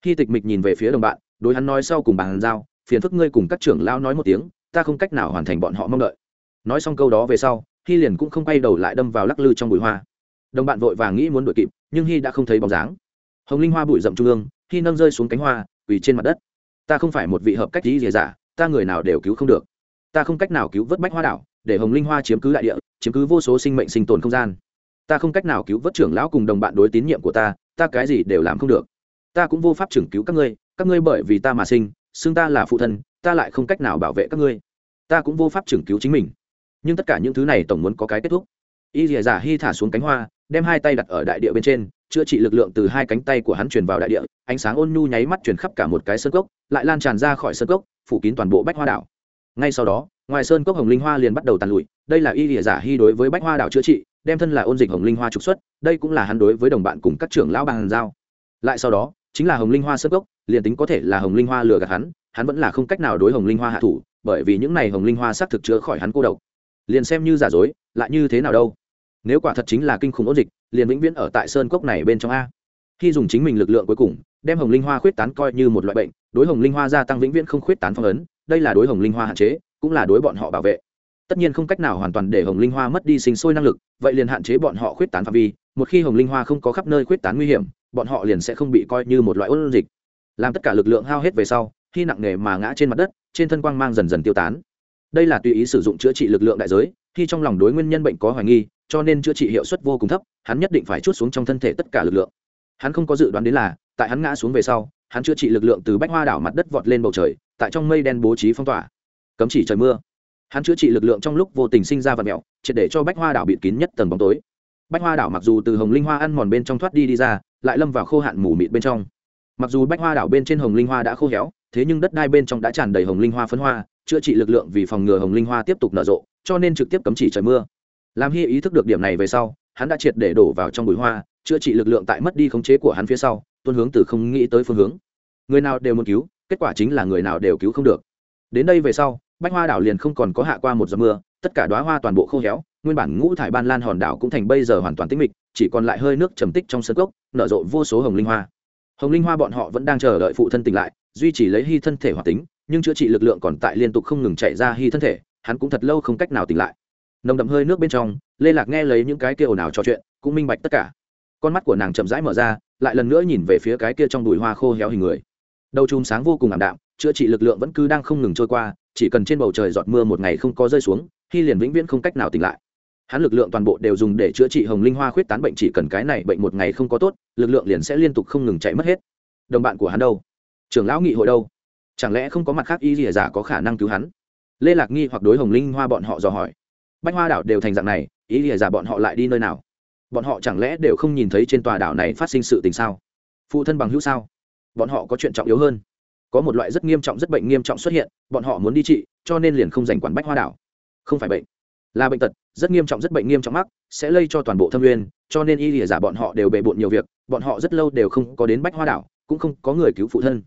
Hy tịch mịch nhìn về phía đồng bạn, đối hắn nói sau cùng bàn giao, phiền phức ngươi cùng các trưởng lao nói một tiếng, ta không cách nào hoàn thành bọn họ mong đợi. Nói xong câu đó về sau, hy liền cũng không quay đầu lại đâm vào lắc lư trong bụi hoa đồng bạn vội vàng nghĩ muốn đuổi kịp, nhưng hy đã không thấy bóng dáng. Hồng linh hoa bụi rậm trung ương hy nâng rơi xuống cánh hoa, quỳ trên mặt đất. Ta không phải một vị hợp cách lý dìa giả, ta người nào đều cứu không được. Ta không cách nào cứu vớt bách hoa đảo, để hồng linh hoa chiếm cứ đại địa, chiếm cứ vô số sinh mệnh sinh tồn không gian. Ta không cách nào cứu vớt trưởng lão cùng đồng bạn đối tín nhiệm của ta ta cái gì đều làm không được. Ta cũng vô pháp trưởng cứu các ngươi các ngươi bởi vì ta mà sinh, xưng ta là phụ thân, ta lại không cách nào bảo vệ các ngươi. Ta cũng vô pháp trưởng cứu chính mình. Nhưng tất cả những thứ này tổng muốn có cái kết thúc. Y dìa giả hy thả xuống cánh hoa đem hai tay đặt ở đại địa bên trên, chữa trị lực lượng từ hai cánh tay của hắn truyền vào đại địa, ánh sáng ôn nhu nháy mắt truyền khắp cả một cái sơn cốc, lại lan tràn ra khỏi sơn cốc, phủ kín toàn bộ bách hoa đảo. Ngay sau đó, ngoài sơn cốc hồng linh hoa liền bắt đầu tàn lụi, đây là y địa giả hy đối với bách hoa đảo chữa trị, đem thân là ôn dịch hồng linh hoa trục xuất, đây cũng là hắn đối với đồng bạn cùng các trưởng lão bàn giao. Lại sau đó, chính là hồng linh hoa sơn cốc, liền tính có thể là hồng linh hoa lừa gạt hắn hắn vẫn là không cách nào đối hồng linh hoa hạ thủ, bởi vì những này hồng linh hoa xác thực chữa khỏi hắn cô độc. Liền xem như giả dối, lại như thế nào đâu? Nếu quả thật chính là kinh khủng ôn dịch, liền vĩnh viễn ở tại sơn cốc này bên trong a. Khi dùng chính mình lực lượng cuối cùng, đem hồng linh hoa khuyết tán coi như một loại bệnh, đối hồng linh hoa gia tăng vĩnh viễn không khuyết tán phong ấn, đây là đối hồng linh hoa hạn chế, cũng là đối bọn họ bảo vệ. Tất nhiên không cách nào hoàn toàn để hồng linh hoa mất đi sinh sôi năng lực, vậy liền hạn chế bọn họ khuyết tán phạm vi, một khi hồng linh hoa không có khắp nơi khuyết tán nguy hiểm, bọn họ liền sẽ không bị coi như một loại ôn dịch. Làm tất cả lực lượng hao hết về sau, khi nặng nề mà ngã trên mặt đất, trên thân quang mang dần dần tiêu tán. Đây là tùy ý sử dụng chữa trị lực lượng đại giới, khi trong lòng đối nguyên nhân bệnh có hoài nghi cho nên chữa trị hiệu suất vô cùng thấp, hắn nhất định phải chút xuống trong thân thể tất cả lực lượng. Hắn không có dự đoán đến là, tại hắn ngã xuống về sau, hắn chữa trị lực lượng từ bách hoa đảo mặt đất vọt lên bầu trời, tại trong mây đen bố trí phong tỏa. Cấm chỉ trời mưa. Hắn chữa trị lực lượng trong lúc vô tình sinh ra vật mẹo, triệt để cho bách hoa đảo bịt kín nhất tầng bóng tối. Bách hoa đảo mặc dù từ hồng linh hoa ăn mòn bên trong thoát đi đi ra, lại lâm vào khô hạn mù mịt bên trong. Mặc dù bách hoa đảo bên trên hồng linh hoa đã khô héo, thế nhưng đất đai bên trong đã tràn đầy hồng linh hoa phấn hoa, chữa trị lực lượng vì phòng ngừa hồng linh hoa tiếp tục nở rộ, cho nên trực tiếp cấm chỉ trời mưa làm hy ý thức được điểm này về sau, hắn đã triệt để đổ vào trong bụi hoa, chữa trị lực lượng tại mất đi khống chế của hắn phía sau tuân hướng từ không nghĩ tới phương hướng. Người nào đều muốn cứu, kết quả chính là người nào đều cứu không được. Đến đây về sau, bách hoa đảo liền không còn có hạ qua một giọt mưa, tất cả đoá hoa toàn bộ khô héo, nguyên bản ngũ thải ban lan hòn đảo cũng thành bây giờ hoàn toàn tĩnh mịch, chỉ còn lại hơi nước trầm tích trong sân cốc, nở rộ vô số hồng linh hoa. Hồng linh hoa bọn họ vẫn đang chờ đợi phụ thân tỉnh lại, duy trì lấy hy thân thể hoạt tính, nhưng chữa trị lực lượng còn tại liên tục không ngừng chạy ra hy thân thể, hắn cũng thật lâu không cách nào tỉnh lại nồng đậm hơi nước bên trong, lê lạc nghe lấy những cái kia ồn ào trò chuyện, cũng minh bạch tất cả. Con mắt của nàng chậm rãi mở ra, lại lần nữa nhìn về phía cái kia trong đùi hoa khô héo hình người. Đầu chùm sáng vô cùng ảm đạm, chữa trị lực lượng vẫn cứ đang không ngừng trôi qua, chỉ cần trên bầu trời giọt mưa một ngày không có rơi xuống, khi liền vĩnh viễn không cách nào tỉnh lại. Hắn lực lượng toàn bộ đều dùng để chữa trị hồng linh hoa khuyết tán bệnh, chỉ cần cái này bệnh một ngày không có tốt, lực lượng liền sẽ liên tục không ngừng chạy mất hết. Đồng bạn của hắn đâu? Trưởng lão nghị hội đâu? Chẳng lẽ không có mặt khác y gì giả có khả năng cứu hắn? Lê lạc nghi hoặc đối hồng linh hoa bọn họ dò hỏi bách hoa đảo đều thành dạng này, ý nghĩa giả bọn họ lại đi nơi nào? Bọn họ chẳng lẽ đều không nhìn thấy trên tòa đảo này phát sinh sự tình sao? Phụ thân bằng hữu sao? Bọn họ có chuyện trọng yếu hơn. Có một loại rất nghiêm trọng, rất bệnh nghiêm trọng xuất hiện, bọn họ muốn đi trị, cho nên liền không giành quản bách hoa đảo. Không phải bệnh. Là bệnh tật, rất nghiêm trọng, rất bệnh nghiêm trọng mắc, sẽ lây cho toàn bộ thâm nguyên, cho nên y lìa giả bọn họ đều bề bộn nhiều việc, bọn họ rất lâu đều không có đến bách hoa đảo, cũng không có người cứu phụ thân.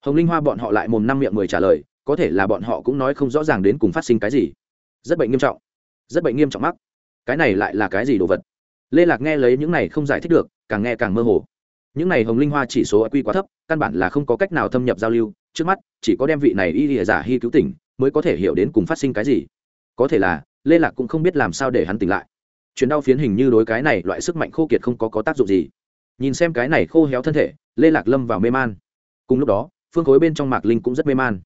Hồng linh hoa bọn họ lại mồm năm miệng mười trả lời, có thể là bọn họ cũng nói không rõ ràng đến cùng phát sinh cái gì. Rất bệnh nghiêm trọng rất bệnh nghiêm trọng mắc. Cái này lại là cái gì đồ vật? Lê lạc nghe lấy những này không giải thích được càng nghe càng mơ hồ. Những này hồng linh hoa chỉ số quy quá thấp căn bản là không có cách nào thâm nhập giao lưu trước mắt chỉ có đem vị này y lìa giả hy cứu tỉnh mới có thể hiểu đến cùng phát sinh cái gì. Có thể là lê lạc cũng không biết làm sao để hắn tỉnh lại. Chuyến đau phiến hình như đối cái này loại sức mạnh khô kiệt không có, có tác dụng gì. Nhìn xem cái này khô héo thân thể lê lạc lâm vào mê man. Cùng lúc đó phương khối bên trong mạc linh cũng rất mê man.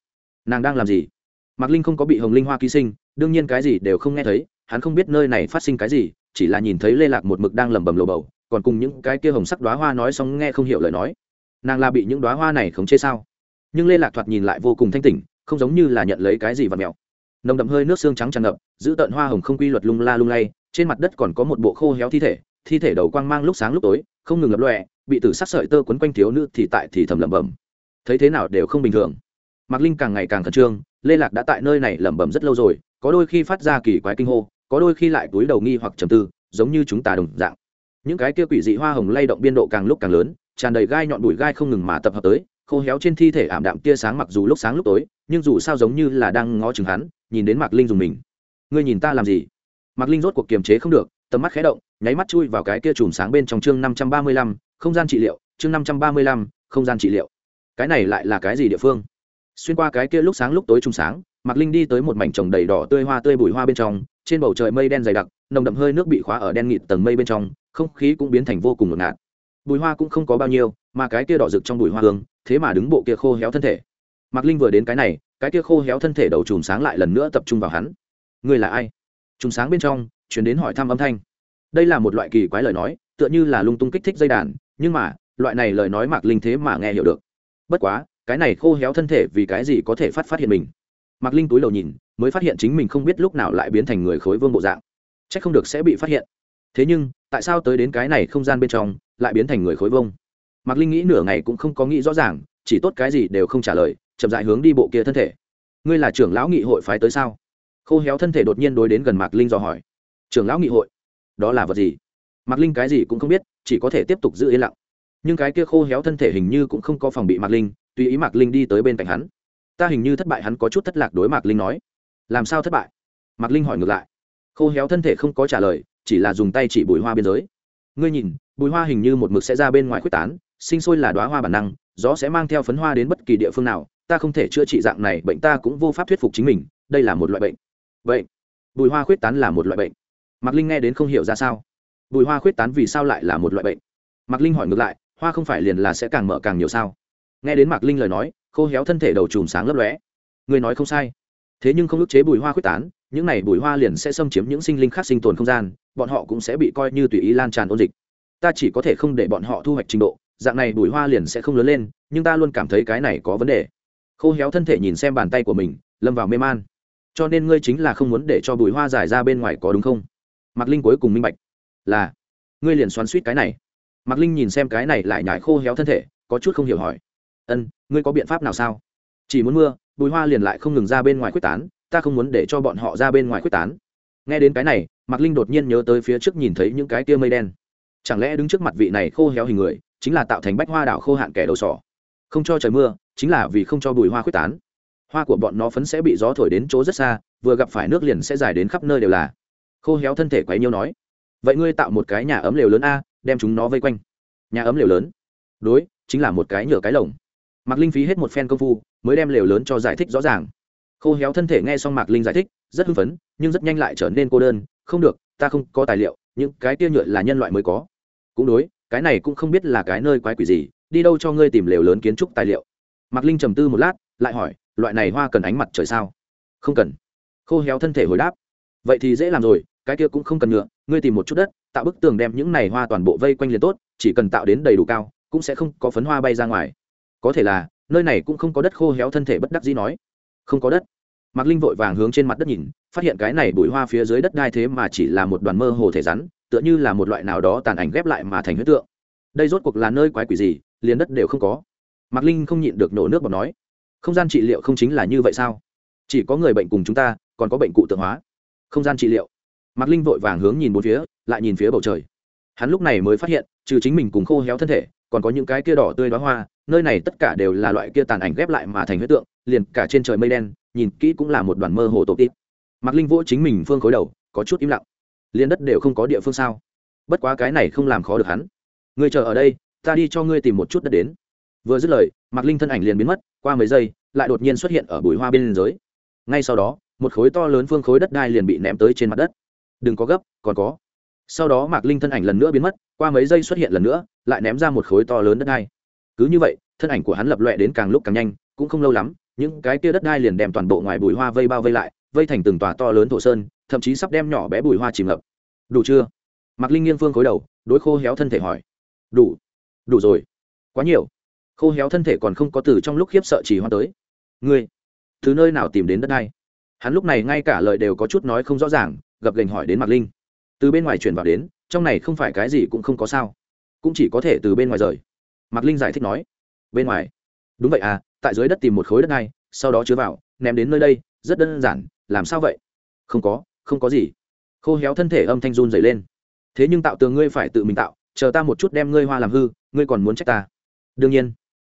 Nàng đang làm gì? Mạc linh không có bị hồng linh hoa ký sinh đương nhiên cái gì đều không nghe thấy hắn không biết nơi này phát sinh cái gì, chỉ là nhìn thấy lê lạc một mực đang lẩm bẩm lồ bầu, còn cùng những cái kia hồng sắc đoá hoa nói xong nghe không hiểu lời nói. Nàng là bị những đoá hoa này khống chế sao? Nhưng lê lạc thoạt nhìn lại vô cùng thanh tỉnh, không giống như là nhận lấy cái gì và mèo. Nồng đậm hơi nước xương trắng tràn ngập, giữ tợn hoa hồng không quy luật lung la lung lay, trên mặt đất còn có một bộ khô héo thi thể thi thể đầu quang mang lúc sáng lúc tối, không ngừng lập lọe bị tử sắc sợi tơ quấn quanh thiếu nữ thì tại thì thầm lẩm bẩm. Thấy thế nào đều không bình thường. Mạc linh càng ngày càng khẩn trương, lê lạc đã tại nơi này lẩm bẩm rất lâu rồi, có đôi khi phát ra kỳ quái kinh hô có đôi khi lại túi đầu nghi hoặc trầm tư, giống như chúng ta đồng dạng. Những cái kia quỷ dị hoa hồng lay động biên độ càng lúc càng lớn, tràn đầy gai nhọn bụi gai không ngừng mà tập hợp tới, khô héo trên thi thể ảm đạm tia sáng mặc dù lúc sáng lúc tối, nhưng dù sao giống như là đang ngó chừng hắn, nhìn đến mạc linh dùng mình. Ngươi nhìn ta làm gì? Mạc linh rốt cuộc kiềm chế không được, tầm mắt khé động, nháy mắt chui vào cái kia chùm sáng bên trong chương năm trăm ba mươi lăm, không gian trị liệu, chương năm trăm ba mươi lăm, không gian trị liệu. Cái này lại là cái gì địa phương? Xuyên qua cái kia lúc sáng lúc tối trùng sáng mạc linh đi tới một mảnh trồng đầy đỏ tươi hoa tươi bụi hoa bên trong, trên bầu trời mây đen dày đặc, nồng đậm hơi nước bị khóa ở đen nghịt tầng mây bên trong, không khí cũng biến thành vô cùng ngột ngạt. Bụi hoa cũng không có bao nhiêu, mà cái kia đỏ rực trong bụi hoa hương, thế mà đứng bộ kia khô héo thân thể. Mạc linh vừa đến cái này, cái kia khô héo thân thể đầu chùm sáng lại lần nữa tập trung vào hắn. Người là ai? Chùm sáng bên trong chuyển đến hỏi thăm âm thanh. Đây là một loại kỳ quái lời nói, tựa như là lung tung kích thích dây đàn, nhưng mà, loại này lời nói mạc linh thế mà nghe hiểu được. Bất quá, cái này khô héo thân thể vì cái gì có thể phát phát hiện mình? Mạc linh túi đầu nhìn, mới phát hiện chính mình không biết lúc nào lại biến thành người khối vương bộ dạng. C h ắ c không được sẽ bị phát hiện. Thế nhưng, tại sao tới đến cái này không gian bên trong, lại biến thành người khối vông mạc linh nghĩ nửa ngày cũng không có nghĩ rõ ràng, chỉ tốt cái gì đều không trả lời, chậm dại hướng đi bộ kia thân thể. Ngươi là trưởng lão nghị hội phái tới sao? Khô héo thân thể đột nhiên đối đến gần mạc linh dò hỏi. Trưởng lão nghị hội? Đó là vật gì? Mạc linh cái gì cũng không biết, chỉ có thể tiếp tục giữ yên lặng. Nhưng cái kia khô héo thân thể hình như cũng không có phòng bị mạc linh, tùy ý mạc linh đi tới bên cạnh hắn ta hình như thất bại, hắn có chút thất lạc đối mạc linh nói. Làm sao thất bại? Mạc linh hỏi ngược lại. Khô héo thân thể không có trả lời, chỉ là dùng tay chỉ bùi hoa biên giới. Ngươi nhìn, bùi hoa hình như một mực sẽ ra bên ngoài quyết tán, sinh sôi là đoá hoa bản năng, gió sẽ mang theo phấn hoa đến bất kỳ địa phương nào, ta không thể chữa trị dạng này, bệnh ta cũng vô pháp thuyết phục chính mình, đây là một loại bệnh. Vậy bùi hoa khuyết tán là một loại bệnh. Mạc linh nghe đến không hiểu ra sao. Bùi hoa khuyết tán vì sao lại là một loại bệnh? Mạc linh hỏi ngược lại, hoa không phải liền là sẽ càng mở càng nhiều sao? Nghe đến mạc linh lời nói khô héo thân thể đầu chùm sáng lấp lóe. Người nói không sai. Thế nhưng không ức chế bùi hoa quyết tán, những này bùi hoa liền sẽ xâm chiếm những sinh linh khác sinh tồn không gian, bọn họ cũng sẽ bị coi như tùy ý lan tràn ôn dịch. Ta chỉ có thể không để bọn họ thu hoạch trình độ, dạng này bùi hoa liền sẽ không lớn lên, nhưng ta luôn cảm thấy cái này có vấn đề. Khô héo thân thể nhìn xem bàn tay của mình, lâm vào mê man. Cho nên ngươi chính là không muốn để cho bùi hoa giải ra bên ngoài có đúng không? Mạc linh cuối cùng minh bạch. Là, ngươi liền xoắn suýt cái này. Mạc linh nhìn xem cái này lại nhải khô héo thân thể, có chút không hiểu hỏi ân, ngươi có biện pháp nào sao? Chỉ muốn mưa, bùi hoa liền lại không ngừng ra bên ngoài quyết tán, ta không muốn để cho bọn họ ra bên ngoài quyết tán. Nghe đến cái này, mạc linh đột nhiên nhớ tới phía trước nhìn thấy những cái tia mây đen. Chẳng lẽ đứng trước mặt vị này khô héo hình người, chính là tạo thành bách hoa đảo khô hạn kẻ đầu sỏ? Không cho trời mưa, chính là vì không cho bùi hoa quyết tán. Hoa của bọn nó phấn sẽ bị gió thổi đến chỗ rất xa, vừa gặp phải nước liền sẽ dài đến khắp nơi đều là. Khô héo thân thể quấy nhiêu nói, vậy ngươi tạo một cái nhà ấm lều lớn a, đem chúng nó vây quanh. Nhà ấm lều lớn? Đối, chính là một cái nhựa cái lồng mạc linh phí hết một phen công phu, mới đem lều lớn cho giải thích rõ ràng. Khô héo thân thể nghe xong mạc linh giải thích, rất hưng phấn, nhưng rất nhanh lại trở nên cô đơn. Không được, ta không có tài liệu, những cái tia nhựa là nhân loại mới có. Cũng đối, cái này cũng không biết là cái nơi quái quỷ gì, đi đâu cho ngươi tìm lều lớn kiến trúc tài liệu. Mạc linh trầm tư một lát, lại hỏi, loại này hoa cần ánh mặt trời sao? Không cần. Khô héo thân thể hồi đáp, vậy thì dễ làm rồi, cái kia cũng không cần nhựa, ngươi tìm một chút đất, tạo bức tường đem những này hoa toàn bộ vây quanh liền tốt, chỉ cần tạo đến đầy đủ cao, cũng sẽ không có phấn hoa bay ra ngoài có thể là, nơi này cũng không có đất khô héo thân thể bất đắc dĩ nói. Không có đất. Mạc linh vội vàng hướng trên mặt đất nhìn, phát hiện cái này bụi hoa phía dưới đất đai thế mà chỉ là một đoàn mơ hồ thể rắn, tựa như là một loại nào đó tàn ảnh ghép lại mà thành huyết tượng. Đây rốt cuộc là nơi quái quỷ gì, liền đất đều không có. Mạc linh không nhịn được nổ nước bọt nói. Không gian trị liệu không chính là như vậy sao? Chỉ có người bệnh cùng chúng ta, còn có bệnh cụ tượng hóa. Không gian trị liệu. Mạc linh vội vàng hướng nhìn bốn phía, lại nhìn phía bầu trời. Hắn lúc này mới phát hiện, trừ chính mình cùng khô héo thân thể, còn có những cái kia đỏ tươi đoá hoa nơi này tất cả đều là loại kia tàn ảnh ghép lại mà thành huyết tượng, liền cả trên trời mây đen, nhìn kỹ cũng là một đoàn mơ hồ tổ tít mạc linh vỗ chính mình phương khối đầu, có chút im lặng. Liền đất đều không có địa phương sao? Bất quá cái này không làm khó được hắn. Người chờ ở đây, ta đi cho ngươi tìm một chút đất đến. Vừa dứt lời, mạc linh thân ảnh liền biến mất, qua mấy giây, lại đột nhiên xuất hiện ở bụi hoa bên giới ngay sau đó, một khối to lớn phương khối đất đai liền bị ném tới trên mặt đất. Đừng có gấp, còn có. Sau đó mạc linh thân ảnh lần nữa biến mất, qua mấy giây xuất hiện lần nữa, lại ném ra một khối to lớn đất đai cứ như vậy, thân ảnh của hắn lập lọe đến càng lúc càng nhanh, cũng không lâu lắm, những cái kia đất đai liền đem toàn bộ ngoài bụi hoa vây bao vây lại, vây thành từng tòa to lớn thổ sơn, thậm chí sắp đem nhỏ bé bụi hoa chìm ngập. Đủ chưa? Mạc linh nghiêng phương khối đầu, đối khô héo thân thể hỏi. Đủ. Đủ rồi. Quá nhiều. Khô héo thân thể còn không có từ trong lúc khiếp sợ chỉ hoa tới. Ngươi, từ nơi nào tìm đến đất đai? Hắn lúc này ngay cả lời đều có chút nói không rõ ràng, gập gành hỏi đến mạc linh. Từ bên ngoài chuyển vào đến, trong này không phải cái gì cũng không có sao. Cũng chỉ có thể từ bên ngoài rời mạc linh giải thích nói, bên ngoài. Đúng vậy à tại dưới đất tìm một khối đất này sau đó chứa vào, ném đến nơi đây, rất đơn giản, làm sao vậy? Không có không có gì. Khô héo thân thể âm thanh run dày lên. Thế nhưng tạo tường ngươi phải tự mình tạo, chờ ta một chút đem ngươi hoa làm hư, ngươi còn muốn trách ta? Đương nhiên.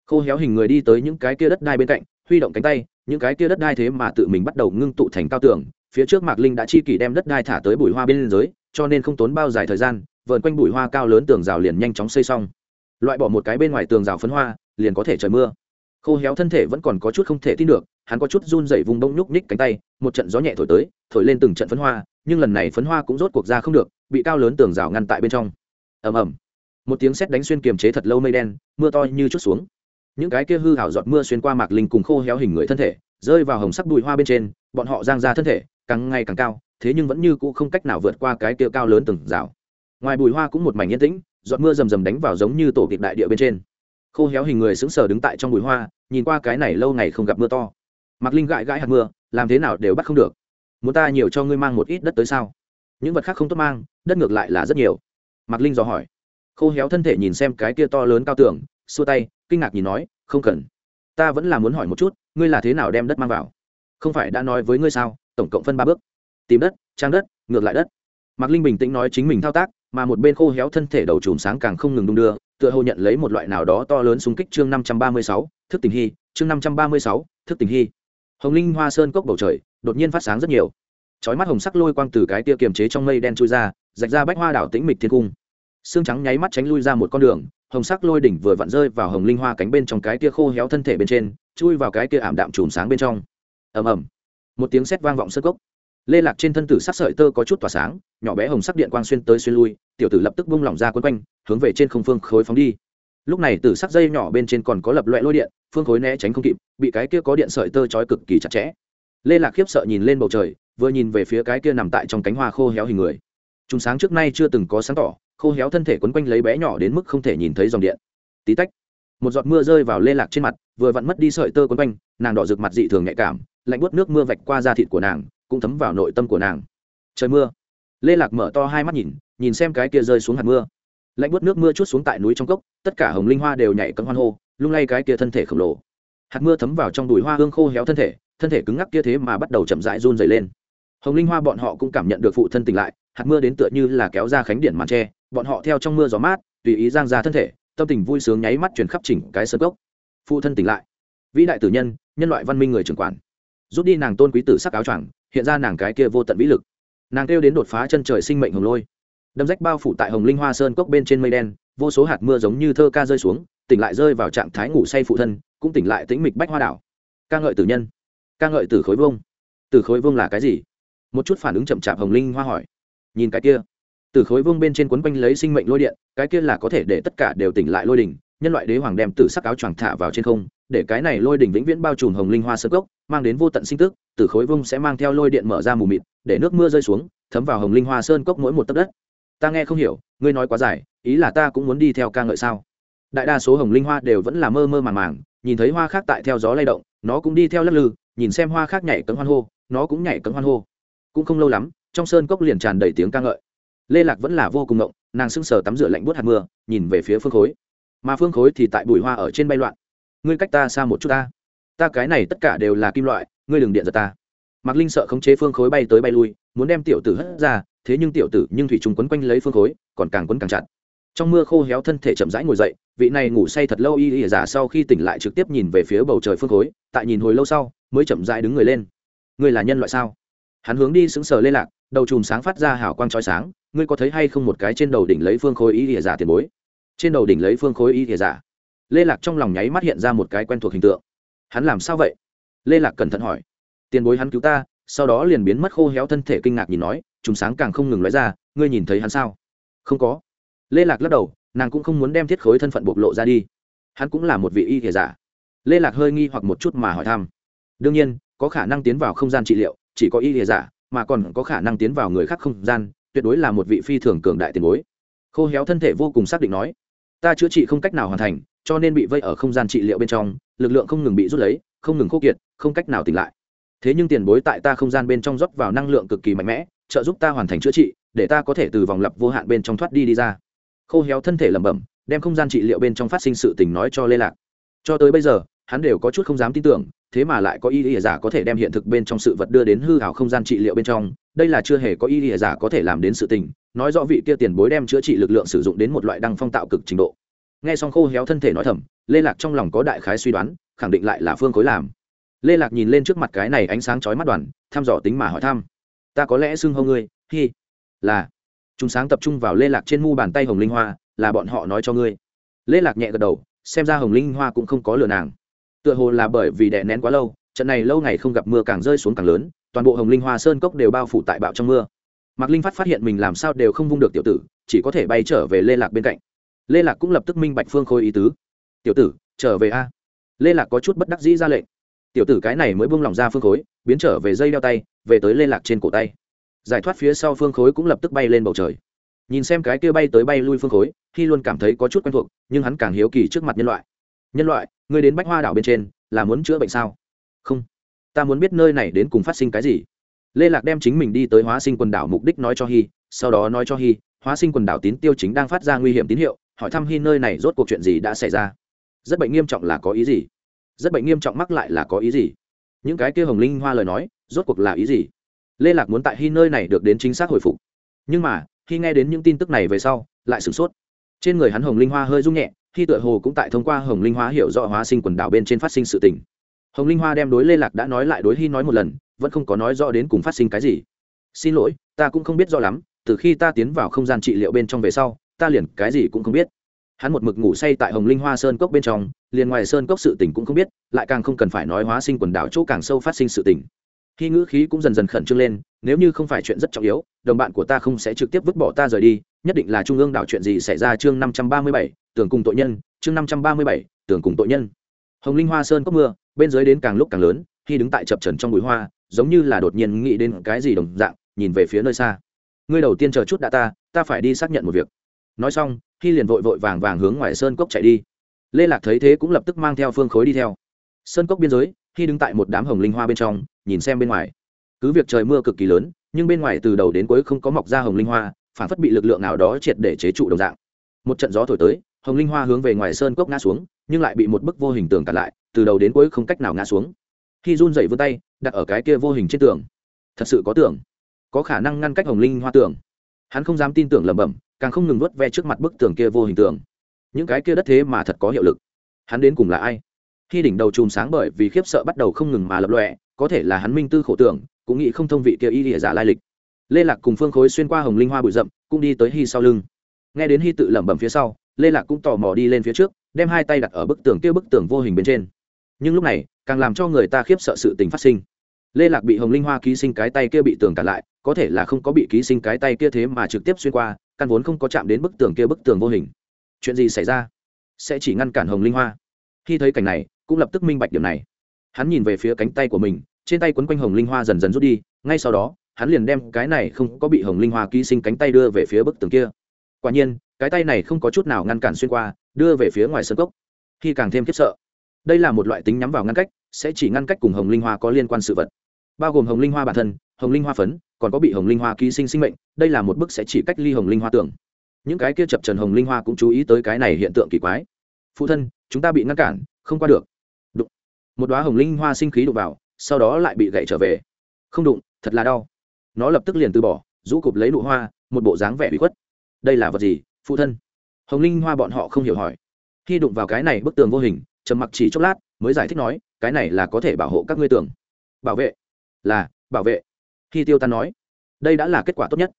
Khô héo hình người đi tới những cái kia đất đai bên cạnh, huy động cánh tay, những cái kia đất đai thế mà tự mình bắt đầu ngưng tụ thành cao tường. Phía trước mạc linh đã chi kỷ đem đất đai thả tới bụi hoa bên dưới, cho nên không tốn bao dài thời gian vợn quanh bụi hoa cao lớn tường rào liền nhanh chóng xây xong loại bỏ một cái bên ngoài tường rào phấn hoa, liền có thể trời mưa. Khô héo thân thể vẫn còn có chút không thể tin được, hắn có chút run dậy vùng bông nhúc nhích cánh tay, một trận gió nhẹ thổi tới, thổi lên từng trận phấn hoa, nhưng lần này phấn hoa cũng rốt cuộc ra không được, bị cao lớn tường rào ngăn tại bên trong. Ầm ầm. Một tiếng sét đánh xuyên kiềm chế thật lâu mây đen, mưa to như chút xuống. Những cái kia hư hảo giọt mưa xuyên qua mạc linh cùng khô héo hình người thân thể, rơi vào hồng sắc bụi hoa bên trên, bọn họ giang ra thân thể, càng ngày càng cao, thế nhưng vẫn như cũ không cách nào vượt qua cái kia cao lớn từng rào. Ngoài bụi hoa cũng một mảnh yên tĩnh giọt mưa rầm rầm đánh vào giống như tổ kịch đại địa bên trên. Khô héo hình người sững sờ đứng tại trong bụi hoa, nhìn qua cái này lâu ngày không gặp mưa to. Mạc linh gãi gãi hạt mưa, làm thế nào đều bắt không được. Muốn ta nhiều cho ngươi mang một ít đất tới sao? Những vật khác không tốt mang, đất ngược lại là rất nhiều. Mạc linh dò hỏi. Khô héo thân thể nhìn xem cái kia to lớn cao tưởng xua tay, kinh ngạc nhìn nói, không cần. Ta vẫn là muốn hỏi một chút, ngươi là thế nào đem đất mang vào? Không phải đã nói với ngươi sao, tổng cộng phân ba bước. Tìm đất, trang đất, ngược lại đất. Mạc linh bình tĩnh nói chính mình thao tác mà một bên khô héo thân thể đầu chùm sáng càng không ngừng đung đưa, tựa hồ nhận lấy một loại nào đó to lớn xung kích chương năm trăm ba mươi sáu, thức tình hy, chương năm trăm ba mươi sáu, thức tình hy. Hồng linh hoa sơn cốc bầu trời, đột nhiên phát sáng rất nhiều. Chói mắt hồng sắc lôi quang từ cái tia kiềm chế trong mây đen trôi ra, rạch ra bách hoa đảo tĩnh mịch thiên cung. Xương trắng nháy mắt tránh lui ra một con đường, hồng sắc lôi đỉnh vừa vặn rơi vào hồng linh hoa cánh bên trong cái tia khô héo thân thể bên trên, chui vào cái tia ảm đạm chùm sáng bên trong. Ầm ầm. Một tiếng sét vang vọng sơ cốc lê lạc trên thân tử sắc sợi tơ có chút tỏa sáng, nhỏ bé hồng sắc điện quang xuyên tới xuyên lui, tiểu tử lập tức bung lỏng ra quấn quanh, hướng về trên không phương khối phóng đi. Lúc này tử sắc dây nhỏ bên trên còn có lập loại lôi điện, phương khối né tránh không kịp, bị cái kia có điện sợi tơ trói cực kỳ chặt chẽ. Lê lạc khiếp sợ nhìn lên bầu trời, vừa nhìn về phía cái kia nằm tại trong cánh hoa khô héo hình người. Chúng sáng trước nay chưa từng có sáng tỏ, khô héo thân thể quấn quanh lấy bé nhỏ đến mức không thể nhìn thấy dòng điện. Tí tách, một giọt mưa rơi vào lê lạc trên mặt, vừa vặn mất đi sợi tơ quấn quanh, nàng đỏ rực mặt dị thường nhạy cảm, lạnh buốt nước mưa vạch qua da thịt của nàng cũng thấm vào nội tâm của nàng. Trời mưa. Lê lạc mở to hai mắt nhìn nhìn xem cái kia rơi xuống hạt mưa. Lạnh buốt nước mưa chút xuống tại núi trong cốc, tất cả hồng linh hoa đều nhảy cấm hoan hô, lung lay cái kia thân thể khổng lồ. Hạt mưa thấm vào trong đùi hoa hương khô héo thân thể thân thể cứng ngắc kia thế mà bắt đầu chậm rãi run dày lên. Hồng linh hoa bọn họ cũng cảm nhận được phụ thân tỉnh lại, hạt mưa đến tựa như là kéo ra khánh điển màn tre, bọn họ theo trong mưa gió mát, tùy ý giang ra thân thể, tâm tình vui sướng nháy mắt chuyển khắp chỉnh cái sơ cốc. Phụ thân tỉnh lại. Vĩ đại tử nhân nhân loại văn minh người trưởng quản rút đi nàng tôn quý tử sắc áo choàng, hiện ra nàng cái kia vô tận vĩ lực. Nàng kêu đến đột phá chân trời sinh mệnh hồng lôi. Đâm rách bao phủ tại hồng linh hoa sơn cốc bên trên mây đen, vô số hạt mưa giống như thơ ca rơi xuống, tỉnh lại rơi vào trạng thái ngủ say phụ thân, cũng tỉnh lại tĩnh mịch bách hoa đảo. Ca ngợi tử nhân. Ca ngợi tử khối vương. Tử khối vương là cái gì? Một chút phản ứng chậm chạp hồng linh hoa hỏi. Nhìn cái kia. Tử khối vương bên trên quấn quanh lấy sinh mệnh lôi điện, cái kia là có thể để tất cả đều tỉnh lại lôi đỉnh nhân loại đế hoàng đem tử sắc áo choàng thả vào trên không, để cái này lôi đỉnh vĩnh viễn bao trùm hồng linh hoa sơ cốc, mang đến vô tận sinh tức, tử khối vung sẽ mang theo lôi điện mở ra mù mịt, để nước mưa rơi xuống, thấm vào hồng linh hoa sơn cốc mỗi một tấc đất. Ta nghe không hiểu, ngươi nói quá dài, ý là ta cũng muốn đi theo ca ngợi sao? Đại đa số hồng linh hoa đều vẫn là mơ mơ màng màng, nhìn thấy hoa khác tại theo gió lay động, nó cũng đi theo lắc lư, nhìn xem hoa khác nhảy cấm hoan hô, nó cũng nhảy cấm hoan hô. Cũng không lâu lắm, trong sơn cốc liền tràn đầy tiếng ca ngợi. Lê lạc vẫn là vô cùng ngộng, nàng sững sờ tắm rửa lạnh buốt hạt mưa, nhìn về phía phương khối mà phương khối thì tại bụi hoa ở trên bay loạn. Ngươi cách ta xa một chút ta. Ta cái này tất cả đều là kim loại, ngươi đừng điện giật ta. Mạc linh sợ khống chế phương khối bay tới bay lui, muốn đem tiểu tử hất ra, thế nhưng tiểu tử nhưng thủy trùng quấn quanh lấy phương khối, còn càng quấn càng chặt. Trong mưa khô héo thân thể chậm rãi ngồi dậy, vị này ngủ say thật lâu y ỉa giả sau khi tỉnh lại trực tiếp nhìn về phía bầu trời phương khối, tại nhìn hồi lâu sau, mới chậm rãi đứng người lên. Ngươi là nhân loại sao? Hắn hướng đi sững sờ lê lạc, đầu chùm sáng phát ra hào quang trói sáng, ngươi có thấy hay không một cái trên đầu đỉnh lấy phương khối y ỉa giả tiền bối? Trên đầu đỉnh lấy phương khối y y giả. Lê lạc trong lòng nháy mắt hiện ra một cái quen thuộc hình tượng. Hắn làm sao vậy? Lê lạc cẩn thận hỏi. Tiền bối hắn cứu ta, sau đó liền biến mất khô héo thân thể kinh ngạc nhìn nói chúng sáng càng không ngừng nói ra, ngươi nhìn thấy hắn sao? Không có. Lê lạc lắc đầu, nàng cũng không muốn đem thiết khối thân phận bộc lộ ra đi. Hắn cũng là một vị y thể giả. Lê lạc hơi nghi hoặc một chút mà hỏi thăm. Đương nhiên, có khả năng tiến vào không gian trị liệu, chỉ có y thể giả, mà còn có khả năng tiến vào người khác không gian, tuyệt đối là một vị phi thường cường đại tiền bối. Khô héo thân thể vô cùng xác định nói ta chữa trị không cách nào hoàn thành, cho nên bị vây ở không gian trị liệu bên trong, lực lượng không ngừng bị rút lấy, không ngừng khô kiệt, không cách nào tỉnh lại. Thế nhưng tiền bối tại ta không gian bên trong rót vào năng lượng cực kỳ mạnh mẽ, trợ giúp ta hoàn thành chữa trị, để ta có thể từ vòng lặp vô hạn bên trong thoát đi đi ra. Khô héo thân thể lẩm bẩm, đem không gian trị liệu bên trong phát sinh sự tình nói cho lê lạc. Cho tới bây giờ, hắn đều có chút không dám tin tưởng, thế mà lại có y y giả có thể đem hiện thực bên trong sự vật đưa đến hư hảo không gian trị liệu bên trong, đây là chưa hề có y y giả có thể làm đến sự tình nói rõ vị kia tiền bối đem chữa trị lực lượng sử dụng đến một loại đăng phong tạo cực trình độ. Nghe xong khô héo thân thể nói thầm, lê lạc trong lòng có đại khái suy đoán, khẳng định lại là phương khối làm. Lê lạc nhìn lên trước mặt cái này ánh sáng chói mắt đoàn, thăm dò tính mà hỏi thăm. Ta có lẽ xưng hô ngươi, hi. Là. Chúng sáng tập trung vào lê lạc trên mu bàn tay hồng linh hoa, là bọn họ nói cho ngươi. Lê lạc nhẹ gật đầu, xem ra hồng linh hoa cũng không có lừa nàng. Tựa hồ là bởi vì đè nén quá lâu, trận này lâu ngày không gặp mưa càng rơi xuống càng lớn, toàn bộ hồng linh hoa sơn cốc đều bao phủ tại bạo trong mưa mạc linh phát phát hiện mình làm sao đều không vung được tiểu tử, chỉ có thể bay trở về lê lạc bên cạnh. Lê lạc cũng lập tức minh bạch phương khôi ý tứ. Tiểu tử, trở về a. Lê lạc có chút bất đắc dĩ ra lệnh. Tiểu tử cái này mới buông lỏng ra phương khối, biến trở về dây đeo tay, về tới lê lạc trên cổ tay. Giải thoát phía sau phương khối cũng lập tức bay lên bầu trời. Nhìn xem cái kia bay tới bay lui phương khối khi luôn cảm thấy có chút quen thuộc, nhưng hắn càng hiếu kỳ trước mặt nhân loại. Nhân loại, ngươi đến bách hoa đảo bên trên, là muốn chữa bệnh sao? Không, ta muốn biết nơi này đến cùng phát sinh cái gì lê lạc đem chính mình đi tới hóa sinh quần đảo mục đích nói cho hy sau đó nói cho hy hóa sinh quần đảo tín tiêu chính đang phát ra nguy hiểm tín hiệu, hỏi thăm hy nơi này rốt cuộc chuyện gì đã xảy ra. Rất bệnh nghiêm trọng là có ý gì? Rất bệnh nghiêm trọng mắc lại là có ý gì? Những cái kia hồng linh hoa lời nói, rốt cuộc là ý gì? Lê lạc muốn tại hy nơi này được đến chính xác hồi phục. Nhưng mà khi nghe đến những tin tức này về sau, lại sửng sốt. Trên người hắn hồng linh hoa hơi rung nhẹ khi tựa hồ cũng tại thông qua hồng linh hoa hiểu rõ hóa sinh quần đảo bên trên phát sinh sự tình hồng linh hoa đem đối lê lạc đã nói lại đối hy nói một lần, vẫn không có nói rõ đến cùng phát sinh cái gì. Xin lỗi, ta cũng không biết rõ lắm, từ khi ta tiến vào không gian trị liệu bên trong về sau, ta liền cái gì cũng không biết. Hắn một mực ngủ say tại hồng linh hoa sơn cốc bên trong, liền ngoài sơn cốc sự tình cũng không biết, lại càng không cần phải nói hóa sinh quần đảo chỗ càng sâu phát sinh sự tình. Khi ngữ khí cũng dần dần khẩn trương lên, nếu như không phải chuyện rất trọng yếu, đồng bạn của ta không sẽ trực tiếp vứt bỏ ta rời đi, nhất định là trung ương đảo chuyện gì xảy ra chương năm trăm ba mươi bảy, tưởng cùng tội nhân, chương năm trăm ba mươi bảy, tưởng cùng tội nhân hồng linh hoa sơn cốc mưa, bên dưới đến càng lúc càng lớn, khi đứng tại chập trần trong bụi hoa, giống như là đột nhiên nghĩ đến cái gì đồng dạng, nhìn về phía nơi xa. Ngươi đầu tiên chờ chút đã ta ta phải đi xác nhận một việc. Nói xong, khi liền vội vội vàng vàng hướng ngoài sơn cốc chạy đi. Lê lạc thấy thế cũng lập tức mang theo phương khối đi theo. Sơn cốc biên giới, khi đứng tại một đám hồng linh hoa bên trong, nhìn xem bên ngoài. Cứ việc trời mưa cực kỳ lớn, nhưng bên ngoài từ đầu đến cuối không có mọc ra hồng linh hoa, phản phất bị lực lượng nào đó triệt để chế trụ đồng dạng. Một trận gió thổi tới, hồng linh hoa hướng về ngoài sơn cốc ngã xuống nhưng lại bị một bức vô hình tường cản lại, từ đầu đến cuối không cách nào ngã xuống. Khi run dậy vươn tay, đặt ở cái kia vô hình trên tường. Thật sự có tưởng có khả năng ngăn cách hồng linh hoa tường. Hắn không dám tin tưởng lẩm bẩm, càng không ngừng vớt ve trước mặt bức tường kia vô hình tường. Những cái kia đất thế mà thật có hiệu lực. Hắn đến cùng là ai? Khi đỉnh đầu chùm sáng bởi vì khiếp sợ bắt đầu không ngừng mà lập lọe có thể là hắn minh tư khổ tưởng, cũng nghĩ không thông vị kia y địa giả lai lịch. Lê lạc cùng phương khối xuyên qua hồng linh hoa bụi rậm, cũng đi tới hy sau lưng. Nghe đến hy tự lẩm bẩm phía sau, lê lạc cũng tò mò đi lên phía trước đem hai tay đặt ở bức tường kia bức tường vô hình bên trên. Nhưng lúc này, càng làm cho người ta khiếp sợ sự tình phát sinh. Lê lạc bị hồng linh hoa ký sinh cái tay kia bị tường cản lại, có thể là không có bị ký sinh cái tay kia thế mà trực tiếp xuyên qua, căn vốn không có chạm đến bức tường kia bức tường vô hình. Chuyện gì xảy ra? Sẽ chỉ ngăn cản hồng linh hoa. Khi thấy cảnh này, cũng lập tức minh bạch điểm này. Hắn nhìn về phía cánh tay của mình, trên tay quấn quanh hồng linh hoa dần dần rút đi, ngay sau đó, hắn liền đem cái này không có bị hồng linh hoa ký sinh cánh tay đưa về phía bức tường kia quả nhiên, cái tay này không có chút nào ngăn cản xuyên qua, đưa về phía ngoài sân cốc. Khi càng thêm khiếp sợ, đây là một loại tính nhắm vào ngăn cách, sẽ chỉ ngăn cách cùng hồng linh hoa có liên quan sự vật. Bao gồm hồng linh hoa bản thân, hồng linh hoa phấn, còn có bị hồng linh hoa ký sinh sinh mệnh, đây là một bức sẽ chỉ cách ly hồng linh hoa tưởng. Những cái kia chập trần hồng linh hoa cũng chú ý tới cái này hiện tượng kỳ quái. Phụ thân, chúng ta bị ngăn cản, không qua được. Đụng. Một đoá hồng linh hoa sinh khí đụng vào, sau đó lại bị gậy trở về. Không đụng, thật là đau. Nó lập tức liền từ bỏ, rũ cụp lấy nụ hoa, một bộ dáng vẻ bị khuất đây là vật gì, phụ thân? Hồng linh hoa bọn họ không hiểu hỏi. Khi đụng vào cái này bức tường vô hình, trầm mặc chỉ chốc lát, mới giải thích nói, cái này là có thể bảo hộ các ngươi tường. Bảo vệ? Là, bảo vệ. Khi tiêu tan nói, đây đã là kết quả tốt nhất.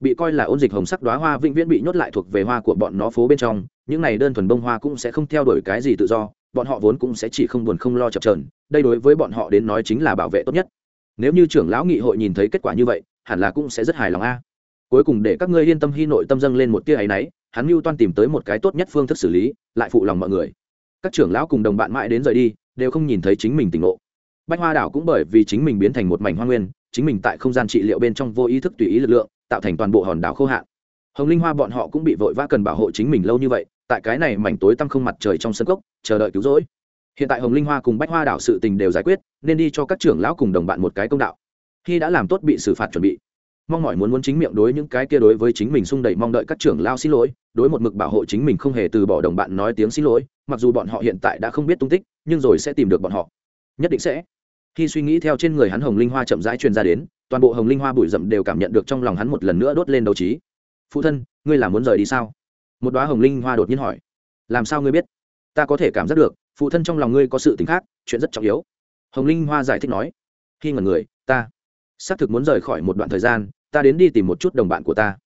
Bị coi là ôn dịch hồng sắc đoá hoa vĩnh viễn bị nhốt lại thuộc về hoa của bọn nó phố bên trong, những này đơn thuần bông hoa cũng sẽ không theo đuổi cái gì tự do, bọn họ vốn cũng sẽ chỉ không buồn không lo chập trờn đây đối với bọn họ đến nói chính là bảo vệ tốt nhất. Nếu như trưởng lão nghị hội nhìn thấy kết quả như vậy, hẳn là cũng sẽ rất hài lòng a cuối cùng để các ngươi yên tâm hy nội tâm dâng lên một tia áy náy, hắn mưu toan tìm tới một cái tốt nhất phương thức xử lý, lại phụ lòng mọi người. Các trưởng lão cùng đồng bạn mãi đến rời đi, đều không nhìn thấy chính mình tỉnh ngộ. Bách hoa đảo cũng bởi vì chính mình biến thành một mảnh hoa nguyên, chính mình tại không gian trị liệu bên trong vô ý thức tùy ý lực lượng, tạo thành toàn bộ hòn đảo khô hạn. Hồng linh hoa bọn họ cũng bị vội vã cần bảo hộ chính mình lâu như vậy, tại cái này mảnh tối tăm không mặt trời trong sân cốc, chờ đợi cứu rỗi. Hiện tại hồng linh hoa cùng bách hoa đảo sự tình đều giải quyết, nên đi cho các trưởng lão cùng đồng bạn một cái công đạo. Khi đã làm tốt bị xử phạt chuẩn bị mong mỏi muốn muốn chính miệng đối những cái kia đối với chính mình xung đẩy mong đợi các trưởng lao xin lỗi, đối một mực bảo hộ chính mình không hề từ bỏ đồng bạn nói tiếng xin lỗi, mặc dù bọn họ hiện tại đã không biết tung tích, nhưng rồi sẽ tìm được bọn họ. Nhất định sẽ. Khi suy nghĩ theo trên người hắn hồng linh hoa chậm rãi truyền ra đến, toàn bộ hồng linh hoa bụi rậm đều cảm nhận được trong lòng hắn một lần nữa đốt lên đấu trí. Phụ thân, ngươi là muốn rời đi sao? Một đoá hồng linh hoa đột nhiên hỏi. Làm sao ngươi biết? Ta có thể cảm giác được, phụ thân trong lòng ngươi có sự t ì n h khác, chuyện rất trọng yếu. Hồng linh hoa giải thích nói. Khi ngần người, ta xác thực muốn rời khỏi một đoạn thời gian, ta đến đi tìm một chút đồng bạn của ta.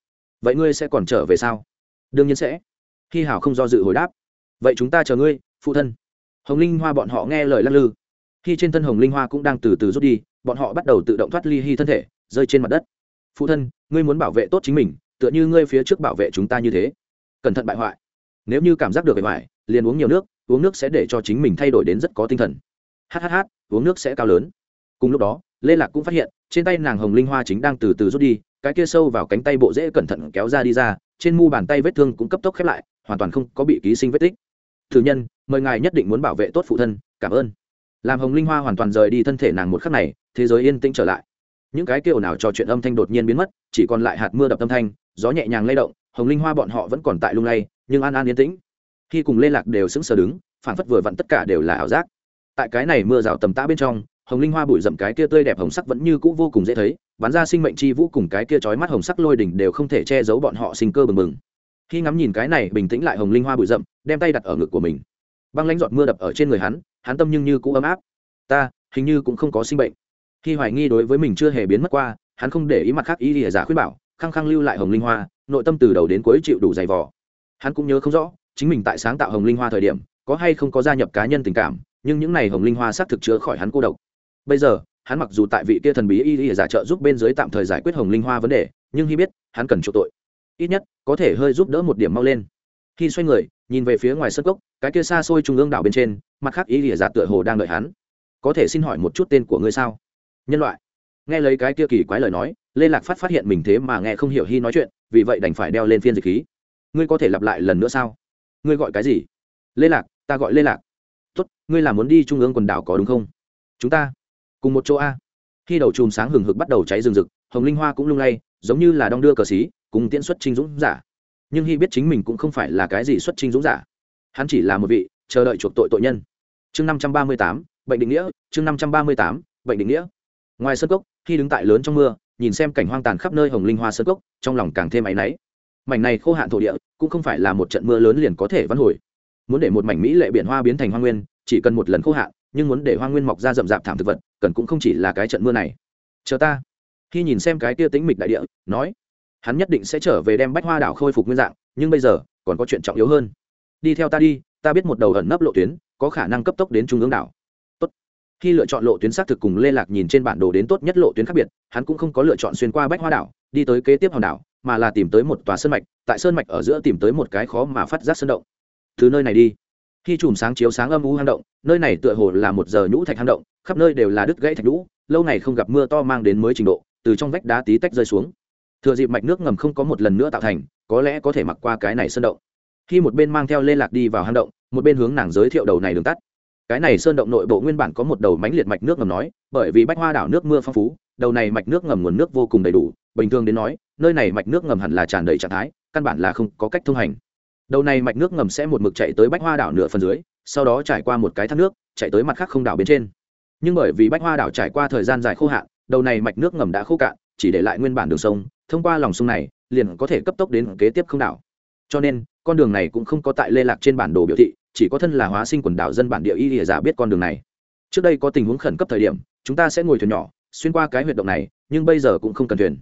Vậy ngươi sẽ còn trở về sao? Đương nhiên sẽ. Khi hảo không do dự hồi đáp. Vậy chúng ta chờ ngươi, phụ thân. Hồng linh hoa bọn họ nghe lời lắc lư. Khi trên thân hồng linh hoa cũng đang từ từ rút đi, bọn họ bắt đầu tự động thoát ly hy thân thể, rơi trên mặt đất. Phụ thân, ngươi muốn bảo vệ tốt chính mình, tựa như ngươi phía trước bảo vệ chúng ta như thế. Cẩn thận bại hoại. Nếu như cảm giác được bề ngoài liền uống nhiều nước, uống nước sẽ để cho chính mình thay đổi đến rất có tinh thần. Hhh uống nước sẽ cao lớn. Cùng lúc đó lê lạc cũng phát hiện, trên tay nàng hồng linh hoa chính đang từ từ rút đi, cái kia sâu vào cánh tay bộ dễ cẩn thận kéo ra đi ra, trên mu bàn tay vết thương cũng cấp tốc khép lại, hoàn toàn không có bị ký sinh vết tích. Thử nhân, mời ngài nhất định muốn bảo vệ tốt phụ thân, cảm ơn. Làm hồng linh hoa hoàn toàn rời đi thân thể nàng một khắc này, thế giới yên tĩnh trở lại. Những cái kêu nào trò chuyện âm thanh đột nhiên biến mất, chỉ còn lại hạt mưa đập âm thanh, gió nhẹ nhàng lay động, hồng linh hoa bọn họ vẫn còn tại lung lay, nhưng an an yên tĩnh. Khi cùng lê lạc đều sững sờ đứng phản phất vừa vặn tất cả đều là ảo giác. Tại cái này mưa rào tầm tã bên trong hồng linh hoa bụi rậm cái kia tươi đẹp hồng sắc vẫn như cũ vô cùng dễ thấy, bắn ra sinh mệnh chi vũ cùng cái kia trói mắt hồng sắc lôi đỉnh đều không thể che giấu bọn họ sinh cơ bừng bừng. Khi ngắm nhìn cái này bình tĩnh lại hồng linh hoa bụi rậm, đem tay đặt ở ngực của mình. Băng lãnh giọt mưa đập ở trên người hắn hắn tâm nhưng như cũ ấm áp. Ta, hình như cũng không có sinh bệnh. Khi hoài nghi đối với mình chưa hề biến mất qua, hắn không để ý mặt khác ý lìa giả khuyên bảo, khăng khăng lưu lại hồng linh hoa, nội tâm từ đầu đến cuối chịu đủ dày vò. Hắn cũng nhớ không rõ, chính mình tại sáng tạo hồng linh hoa thời điểm, có hay không có gia nhập cá nhân tình cảm, nhưng những n à y hồng linh hoa xác thực chữa khỏi hắn cô độc bây giờ, hắn mặc dù tại vị kia thần bí y y giả trợ giúp bên dưới tạm thời giải quyết hồng linh hoa vấn đề, nhưng hy biết, hắn cần chỗ tội. Ít nhất, có thể hơi giúp đỡ một điểm mau lên. Khi xoay người, nhìn về phía ngoài sân cốc, cái kia xa xôi trung ương đảo bên trên, mặt khác y y giả tựa hồ đang đợi hắn. Có thể xin hỏi một chút tên của ngươi sao? Nhân loại. Nghe lấy cái kia kỳ quái lời nói, lê lạc phát phát hiện mình thế mà nghe không hiểu hy nói chuyện, vì vậy đành phải đeo lên phiên dịch khí. Ngươi có thể lặp lại lần nữa sao? Ngươi gọi cái gì? Lê lạc, ta gọi lê lạc. Tốt, ngươi là muốn đi trung ương quần đảo có đúng không? Chúng ta cùng một chỗ a. Khi đầu chùm sáng hừng hực bắt đầu cháy rừng rực, hồng linh hoa cũng lung lay, giống như là đong đưa cờ xí, cùng tiễn xuất trinh dũng giả. Nhưng hy biết chính mình cũng không phải là cái gì xuất trinh dũng giả. Hắn chỉ là một vị, chờ đợi chuộc tội tội nhân. Chương năm trăm ba mươi tám, bệnh định nghĩa, chương năm trăm ba mươi tám, bệnh định nghĩa. Ngoài sân cốc khi đứng tại lớn trong mưa, nhìn xem cảnh hoang tàn khắp nơi hồng linh hoa sân cốc, trong lòng càng thêm áy náy. Mảnh này khô hạn thổ địa, cũng không phải là một trận mưa lớn liền có thể vãn hồi. Muốn để một mảnh mỹ lệ biển hoa biến thành hoa nguyên, chỉ cần một lần khô hạn, nhưng muốn để hoa nguyên mọc ra rậm rạp thảm thực vật cần cũng không chỉ là cái trận mưa này. Chờ ta. Khi nhìn xem cái kia tính mịch đại địa, nói, hắn nhất định sẽ trở về đem bách hoa đảo khôi phục nguyên dạng, nhưng bây giờ, còn có chuyện trọng yếu hơn. Đi theo ta đi, ta biết một đầu ẩn nấp lộ tuyến, có khả năng cấp tốc đến trung ương đảo. Tốt. khi lựa chọn lộ tuyến xác thực cùng lê lạc nhìn trên bản đồ đến tốt nhất lộ tuyến khác biệt, hắn cũng không có lựa chọn xuyên qua bách hoa đảo, đi tới kế tiếp hòn đảo, mà là tìm tới một tòa sơn mạch, tại sơn mạch ở giữa tìm tới một cái khó mà phát giác sơn động. Từ nơi này đi khi chùm sáng chiếu sáng âm u hang động, nơi này tựa hồ là một giờ nhũ thạch hang động, khắp nơi đều là đứt gãy thạch nhũ, lâu ngày không gặp mưa to mang đến mới trình độ, từ trong vách đá tí tách rơi xuống. Thừa dịp mạch nước ngầm không có một lần nữa tạo thành, có lẽ có thể mặc qua cái này sơn động. Khi một bên mang theo lê lạc đi vào hang động, một bên hướng nàng giới thiệu đầu này đường tắt. Cái này sơn động nội bộ nguyên bản có một đầu mánh liệt mạch nước ngầm nói, bởi vì bách hoa đảo nước mưa phong phú, đầu này mạch nước ngầm nguồn nước vô cùng đầy đủ, bình thường đến nói, nơi này mạch nước ngầm hẳn là tràn đầy trạng thái, căn bản là không có cách thông hành đầu này mạch nước ngầm sẽ một mực chạy tới bách hoa đảo nửa phần dưới, sau đó trải qua một cái thác nước, chạy tới mặt khác không đảo bên trên. Nhưng bởi vì bách hoa đảo trải qua thời gian dài khô hạn, đầu này mạch nước ngầm đã khô cạn, chỉ để lại nguyên bản đường sông, thông qua lòng sông này, liền có thể cấp tốc đến kế tiếp không đảo. Cho nên, con đường này cũng không có tại lê lạc trên bản đồ biểu thị, chỉ có thân là hóa sinh quần đảo dân bản địa y lìa giả biết con đường này. Trước đây có tình huống khẩn cấp thời điểm, chúng ta sẽ ngồi thuyền nhỏ, xuyên qua cái huyệt động này, nhưng bây giờ cũng không cần thuyền.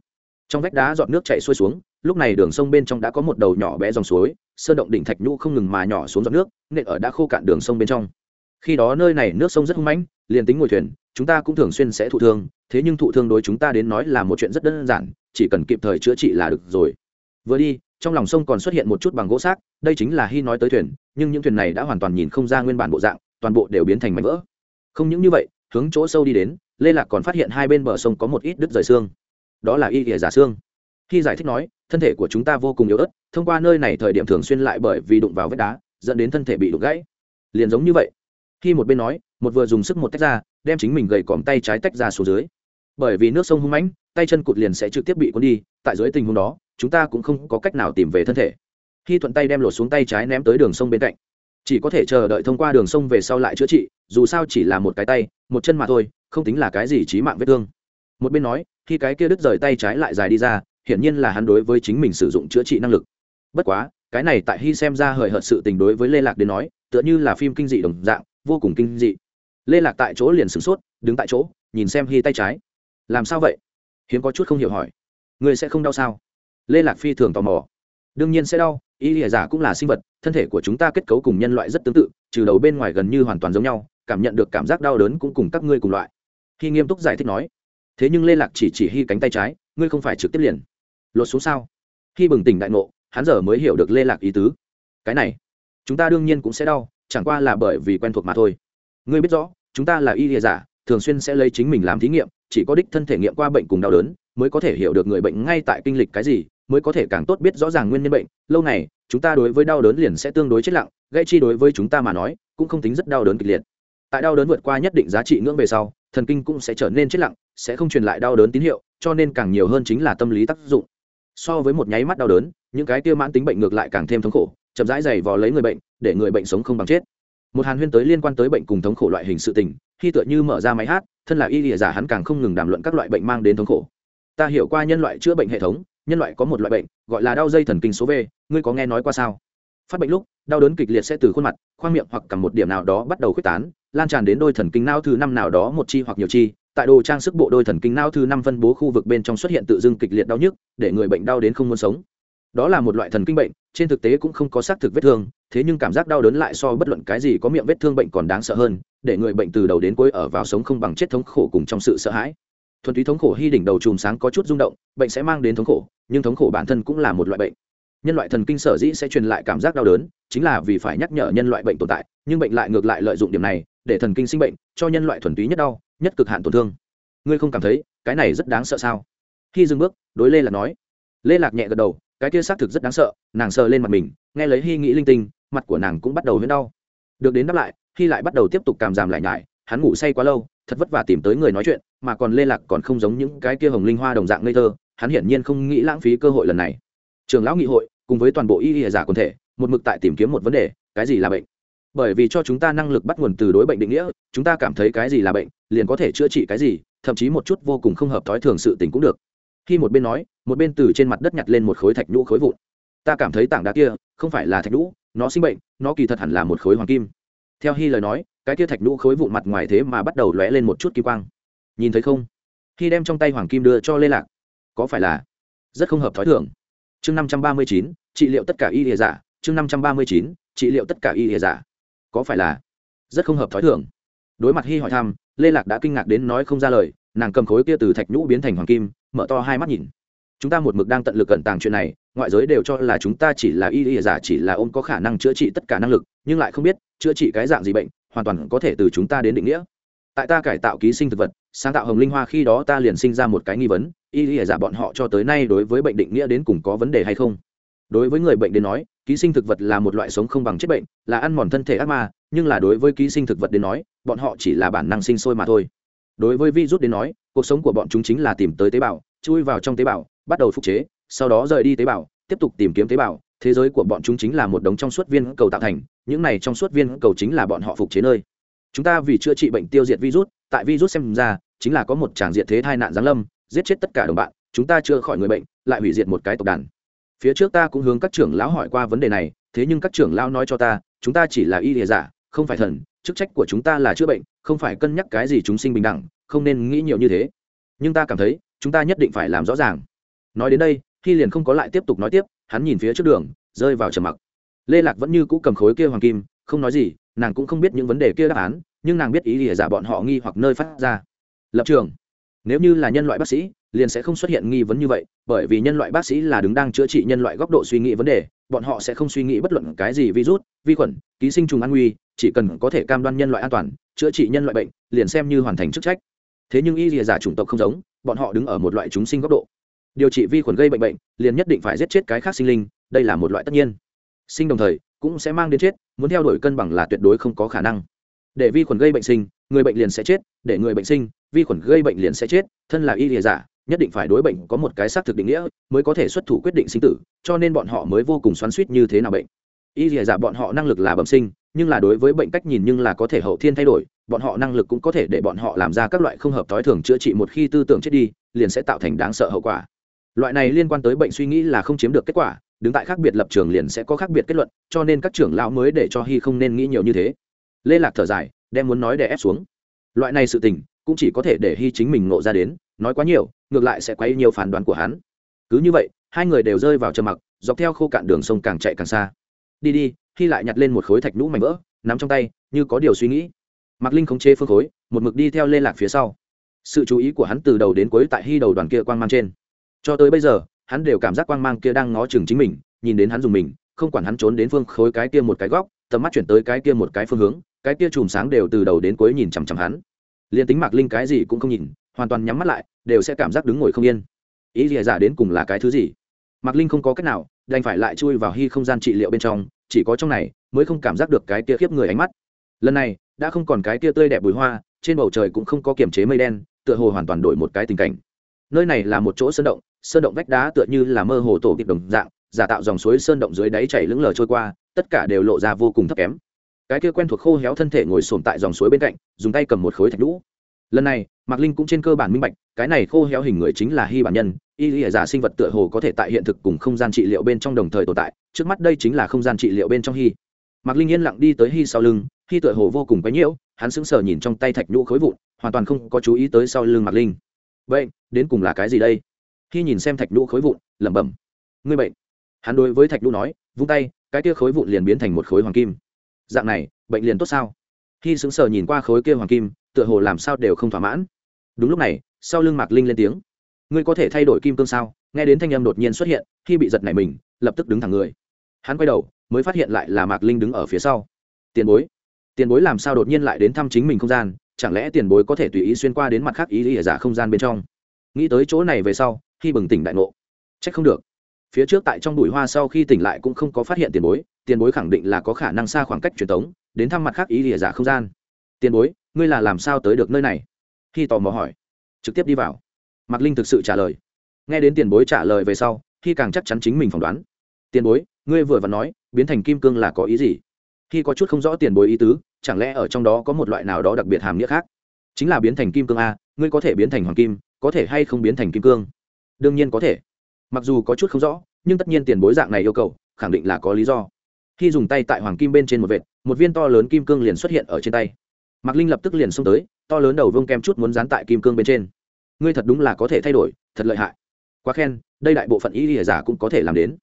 Trong vách đá dọn nước chảy xuôi xuống lúc này đường sông bên trong đã có một đầu nhỏ bé dòng suối, sơn động đỉnh thạch nhũ không ngừng mà nhỏ xuống giọt nước nện ở đã khô cạn đường sông bên trong. Khi đó nơi này nước sông rất hung mãnh, liền tính ngồi thuyền, chúng ta cũng thường xuyên sẽ thụ thương, thế nhưng thụ thương đối chúng ta đến nói là một chuyện rất đơn giản, chỉ cần kịp thời chữa trị là được rồi. Vừa đi, trong lòng sông còn xuất hiện một chút bằng gỗ xác, đây chính là hy nói tới thuyền, nhưng những thuyền này đã hoàn toàn nhìn không ra nguyên bản bộ dạng, toàn bộ đều biến thành mảnh vỡ. Không những như vậy, hướng chỗ sâu đi đến, lê lạc còn phát hiện hai bên bờ sông có một ít đứt rời xương. Đó là y ỉa giả xương. Khi giải thích nói thân thể của chúng ta vô cùng yếu ớt, thông qua nơi này thời điểm thường xuyên lại bởi vì đụng vào vết đá, dẫn đến thân thể bị đụng gãy. Liền giống như vậy. Khi một bên nói, một vừa dùng sức một tách ra, đem chính mình gầy còm tay trái tách ra xuống dưới. Bởi vì nước sông hung mãnh, tay chân cụt liền sẽ trực tiếp bị cuốn đi, tại dưới tình huống đó, chúng ta cũng không có cách nào tìm về thân thể. Khi thuận tay đem lột xuống tay trái ném tới đường sông bên cạnh, chỉ có thể chờ đợi thông qua đường sông về sau lại chữa trị, dù sao chỉ là một cái tay, một chân mà thôi, không tính là cái gì trí mạng vết thương. Một bên nói, khi cái kia đứt rời tay trái lại dài đi ra hiển nhiên là hắn đối với chính mình sử dụng chữa trị năng lực. Bất quá, cái này tại hy xem ra hời hợt sự tình đối với lê lạc đến nói, tựa như là phim kinh dị đồng dạng, vô cùng kinh dị. Lê lạc tại chỗ liền sửng sốt, đứng tại chỗ, nhìn xem hy tay trái. Làm sao vậy? Hiếm có chút không hiểu hỏi. Người sẽ không đau sao? Lê lạc phi thường tò mò. Đương nhiên sẽ đau, y lìa giả cũng là sinh vật, thân thể của chúng ta kết cấu cùng nhân loại rất tương tự, trừ đầu bên ngoài gần như hoàn toàn giống nhau, cảm nhận được cảm giác đau đớn cũng cùng các ngươi cùng loại. Khi nghiêm túc giải thích nói. Thế nhưng lê lạc chỉ chỉ hy cánh tay trái, ngươi không phải trực tiếp liền lột xuống sao? Khi bừng tỉnh đại ngộ, hắn giờ mới hiểu được lê lạc ý tứ. Cái này, chúng ta đương nhiên cũng sẽ đau, chẳng qua là bởi vì quen thuộc mà thôi. Ngươi biết rõ, chúng ta là y địa giả, thường xuyên sẽ lấy chính mình làm thí nghiệm, chỉ có đích thân thể nghiệm qua bệnh cùng đau đớn, mới có thể hiểu được người bệnh ngay tại kinh lịch cái gì, mới có thể càng tốt biết rõ ràng nguyên nhân bệnh. Lâu này chúng ta đối với đau đớn liền sẽ tương đối chết lặng gây chi đối với chúng ta mà nói, cũng không tính rất đau đớn kịch liệt. Tại đau đớn vượt qua nhất định giá trị ngưỡng về sau, thần kinh cũng sẽ trở nên chết lặng, sẽ không truyền lại đau đớn tín hiệu, cho nên càng nhiều hơn chính là tâm lý tác dụng so với một nháy mắt đau đớn, những cái kia mãn tính bệnh ngược lại càng thêm thống khổ, chậm rãi dày vò lấy người bệnh, để người bệnh sống không bằng chết. Một hàn huyên tới liên quan tới bệnh cùng thống khổ loại hình sự tình, khi tựa như mở ra máy hát, thân là y lìa giả hắn càng không ngừng đàm luận các loại bệnh mang đến thống khổ. Ta hiểu qua nhân loại chữa bệnh hệ thống, nhân loại có một loại bệnh, gọi là đau dây thần kinh số v, ngươi có nghe nói qua sao? Phát bệnh lúc, đau đớn kịch liệt sẽ từ khuôn mặt, khoang miệng hoặc cầm một điểm nào đó bắt đầu khuếch tán, lan tràn đến đôi thần kinh nao thứ năm nào đó một chi hoặc nhiều chi tại đồ trang sức bộ đôi thần kinh não thứ năm phân bố khu vực bên trong xuất hiện tự dưng kịch liệt đau nhức, để người bệnh đau đến không muốn sống. Đó là một loại thần kinh bệnh, trên thực tế cũng không có xác thực vết thương, thế nhưng cảm giác đau đớn lại so bất luận cái gì có miệng vết thương bệnh còn đáng sợ hơn, để người bệnh từ đầu đến cuối ở vào sống không bằng chết thống khổ cùng trong sự sợ hãi. Thuần túy thống khổ hy đỉnh đầu chùm sáng có chút rung động, bệnh sẽ mang đến thống khổ, nhưng thống khổ bản thân cũng là một loại bệnh. Nhân loại thần kinh sở dĩ sẽ truyền lại cảm giác đau đớn, chính là vì phải nhắc nhở nhân loại bệnh tồn tại, nhưng bệnh lại ngược lại lợi dụng điểm này, để thần kinh sinh bệnh, cho nhân loại thuần túy nhất đau nhất cực hạn tổn thương. Ngươi không cảm thấy cái này rất đáng sợ sao? Khi dừng bước, đối lê lạc nói. Lê lạc nhẹ gật đầu, cái kia xác thực rất đáng sợ, nàng sờ lên mặt mình, nghe lấy hy nghĩ linh tinh, mặt của nàng cũng bắt đầu huyết đau. Được đến đáp lại hy lại bắt đầu tiếp tục cảm giảm lại nhải, hắn ngủ say quá lâu, thật vất vả tìm tới người nói chuyện, mà còn lê lạc còn không giống những cái kia hồng linh hoa đồng dạng ngây thơ, hắn hiển nhiên không nghĩ lãng phí cơ hội lần này. Trường lão nghị hội, cùng với toàn bộ y y giả quần thể, một mực tại tìm kiếm một vấn đề, cái gì là bệnh? Bởi vì cho chúng ta năng lực bắt nguồn từ đối bệnh định nghĩa, chúng ta cảm thấy cái gì là bệnh, liền có thể chữa trị cái gì, thậm chí một chút vô cùng không hợp thói thường sự tình cũng được. Khi một bên nói, một bên từ trên mặt đất nhặt lên một khối thạch nhũ khối vụn. Ta cảm thấy tảng đá kia không phải là thạch nhũ, nó sinh bệnh, nó kỳ thật hẳn là một khối hoàng kim. Theo hy lời nói, cái kia thạch nhũ khối vụn mặt ngoài thế mà bắt đầu lóe lên một chút kỳ quang. Nhìn thấy không? Khi đem trong tay hoàng kim đưa cho lê lạc. Có phải là rất không hợp thói thường? Chương năm trăm ba mươi chín, trị liệu tất cả y địa giả. Chương năm trăm ba mươi chín, trị liệu tất cả y địa giả có phải là rất không hợp thói thường? Đối mặt hy hỏi thăm, lê lạc đã kinh ngạc đến nói không ra lời, nàng cầm khối kia từ thạch nhũ biến thành hoàng kim, mở to hai mắt nhìn. Chúng ta một mực đang tận lực cẩn tàng chuyện này, ngoại giới đều cho là chúng ta chỉ là y y, giả chỉ là ôm có khả năng chữa trị tất cả năng lực, nhưng lại không biết, chữa trị cái dạng gì bệnh, hoàn toàn có thể từ chúng ta đến định nghĩa. Tại ta cải tạo ký sinh thực vật, sáng tạo hồng linh hoa khi đó ta liền sinh ra một cái nghi vấn, y y, giả bọn họ cho tới nay đối với bệnh định nghĩa đến cùng có vấn đề hay không? Đối với người bệnh đến nói ký sinh thực vật là một loại sống không bằng chết bệnh, là ăn mòn thân thể ác ma, nhưng là đối với ký sinh thực vật đến nói, bọn họ chỉ là bản năng sinh sôi mà thôi. Đối với virus đến nói, cuộc sống của bọn chúng chính là tìm tới tế bào, chui vào trong tế bào, bắt đầu phục chế, sau đó rời đi tế bào, tiếp tục tìm kiếm tế bào. Thế giới của bọn chúng chính là một đống trong suốt viên cầu tạo thành, những này trong suốt viên cầu chính là bọn họ phục chế nơi. Chúng ta vì chữa trị bệnh tiêu diệt virus, tại virus xem ra, chính là có một tràng diệt thế tai nạn giáng lâm, giết chết tất cả đồng bạn, chúng ta chữa khỏi người bệnh, lại hủy diệt một cái tộc đàn phía trước ta cũng hướng các trưởng lão hỏi qua vấn đề này, thế nhưng các trưởng lão nói cho ta, chúng ta chỉ là y địa giả, không phải thần, chức trách của chúng ta là chữa bệnh, không phải cân nhắc cái gì chúng sinh bình đẳng, không nên nghĩ nhiều như thế. Nhưng ta cảm thấy, chúng ta nhất định phải làm rõ ràng. Nói đến đây khi liền không có lại tiếp tục nói tiếp, hắn nhìn phía trước đường, rơi vào trầm mặc. Lê lạc vẫn như cũ cầm khối kia hoàng kim, không nói gì, nàng cũng không biết những vấn đề kia đáp án, nhưng nàng biết ý địa giả bọn họ nghi hoặc nơi phát ra. Lập trường. Nếu như là nhân loại bác sĩ liền sẽ không xuất hiện nghi vấn như vậy, bởi vì nhân loại bác sĩ là đứng đang chữa trị nhân loại góc độ suy nghĩ vấn đề, bọn họ sẽ không suy nghĩ bất luận cái gì virus, vi khuẩn, ký sinh trùng an nguy, chỉ cần có thể cam đoan nhân loại an toàn, chữa trị nhân loại bệnh, liền xem như hoàn thành chức trách. Thế nhưng y lìa giả chủng tộc không giống, bọn họ đứng ở một loại chúng sinh góc độ. Điều trị vi khuẩn gây bệnh bệnh, liền nhất định phải giết chết cái khác sinh linh, đây là một loại tất nhiên. Sinh đồng thời, cũng sẽ mang đến chết, muốn theo đuổi cân bằng là tuyệt đối không có khả năng. Để vi khuẩn gây bệnh sinh, người bệnh liền sẽ chết, để người bệnh sinh, vi khuẩn gây bệnh liền sẽ chết, thân là y lìa giả nhất định phải đối bệnh có một cái xác thực định nghĩa mới có thể xuất thủ quyết định sinh tử, cho nên bọn họ mới vô cùng xoắn suýt như thế nào bệnh. Y dìa giả bọn họ năng lực là bẩm sinh, nhưng là đối với bệnh cách nhìn nhưng là có thể hậu thiên thay đổi, bọn họ năng lực cũng có thể để bọn họ làm ra các loại không hợp thói thường chữa trị một khi tư tưởng chết đi, liền sẽ tạo thành đáng sợ hậu quả. Loại này liên quan tới bệnh suy nghĩ là không chiếm được kết quả, đứng tại khác biệt lập trường liền sẽ có khác biệt kết luận, cho nên các trưởng lão mới để cho hy không nên nghĩ nhiều như thế. Lê lạc thở dài, đem muốn nói để ép xuống. Loại này sự tình, cũng chỉ có thể để hy chính mình ngộ ra đến, nói quá nhiều ngược lại sẽ quay nhiều phán đoán của hắn. Cứ như vậy, hai người đều rơi vào trầm mặc, dọc theo khô cạn đường sông càng chạy càng xa. Đi đi, khi lại nhặt lên một khối thạch nhũ mảnh vỡ, nắm trong tay, như có điều suy nghĩ. Mạc linh khống chế phương khối, một mực đi theo lê lạc phía sau. Sự chú ý của hắn từ đầu đến cuối tại hy đầu đoàn kia quang mang trên. Cho tới bây giờ, hắn đều cảm giác quang mang kia đang ngó chừng chính mình, nhìn đến hắn dùng mình, không quản hắn trốn đến phương khối cái kia một cái góc, tầm mắt chuyển tới cái kia một cái phương hướng, cái kia chùm sáng đều từ đầu đến cuối nhìn chằm chằm hắn. Liền tính mạc linh cái gì cũng không nhìn hoàn toàn nhắm mắt lại, đều sẽ cảm giác đứng ngồi không yên. Ý rìa giả đến cùng là cái thứ gì? Mạc linh không có cách nào, đành phải lại chui vào hy không gian trị liệu bên trong, chỉ có trong này mới không cảm giác được cái kia khiếp người ánh mắt. Lần này, đã không còn cái kia tươi đẹp bùi hoa, trên bầu trời cũng không có kiềm chế mây đen, tựa hồ hoàn toàn đổi một cái tình cảnh. Nơi này là một chỗ sơn động sơn động vách đá tựa như là mơ hồ tổ kịp đồng dạng, giả tạo dòng suối sơn động dưới đáy chảy lững lờ trôi qua, tất cả đều lộ ra vô cùng thấp kém. Cái kia quen thuộc khô héo thân thể ngồi sồn tại dòng suối bên cạnh, dùng tay cầm một khối thạch lũ lần này, mạc linh cũng trên cơ bản minh bạch, cái này khô héo hình người chính là hy bản nhân, y lìa giả sinh vật tựa hồ có thể tại hiện thực cùng không gian trị liệu bên trong đồng thời tồn tại, trước mắt đây chính là không gian trị liệu bên trong hy. Mạc linh yên lặng đi tới hy sau lưng, hy tựa hồ vô cùng quấy nhiễu, hắn sững sờ nhìn trong tay thạch nhũ khối vụn, hoàn toàn không có chú ý tới sau lưng mạc linh. Vậy, đến cùng là cái gì đây? Hy nhìn xem thạch nhũ khối vụn, lẩm bẩm. Ngươi bệnh. Hắn đối với thạch nhũ nói, vung tay, cái kia khối vụn liền biến thành một khối hoàng kim. Dạng này, bệnh liền tốt sao? Hy sững sờ nhìn qua khối kia hoàng kim tựa hồ làm sao đều không thỏa mãn. Đúng lúc này, sau lưng mạc linh lên tiếng. Ngươi có thể thay đổi kim cương sao? Nghe đến thanh âm đột nhiên xuất hiện, khi bị giật nảy mình, lập tức đứng thẳng người. Hắn quay đầu, mới phát hiện lại là mạc linh đứng ở phía sau. Tiền bối. Tiền bối làm sao đột nhiên lại đến thăm chính mình không gian? Chẳng lẽ tiền bối có thể tùy ý xuyên qua đến mặt khác ý lý giả không gian bên trong? Nghĩ tới chỗ này về sau, khi bừng tỉnh đại ngộ. Trách không được. Phía trước tại trong bụi hoa sau khi tỉnh lại cũng không có phát hiện tiền bối tiền bối khẳng định là có khả năng xa khoảng cách truyền thống, đến thăm mặt khác ý lý giả không gian. Tiền bối ngươi là làm sao tới được nơi này? Khi tò mò hỏi. Trực tiếp đi vào. Mạc linh thực sự trả lời. Nghe đến tiền bối trả lời về sau khi càng chắc chắn chính mình phỏng đoán. Tiền bối, ngươi vừa và nói, biến thành kim cương là có ý gì? Khi có chút không rõ tiền bối ý tứ, chẳng lẽ ở trong đó có một loại nào đó đặc biệt hàm nghĩa khác? Chính là biến thành kim cương a, ngươi có thể biến thành hoàng kim, có thể hay không biến thành kim cương? Đương nhiên có thể. Mặc dù có chút không rõ, nhưng tất nhiên tiền bối dạng này yêu cầu, khẳng định là có lý do. Khi dùng tay tại hoàng kim bên trên một vệt, một viên to lớn kim cương liền xuất hiện ở trên tay mạc linh lập tức liền xông tới, to lớn đầu vương kem chút muốn dán tại kim cương bên trên. Ngươi thật đúng là có thể thay đổi, thật lợi hại. Quá khen, đây đại bộ phận y lìa giả cũng có thể làm đến.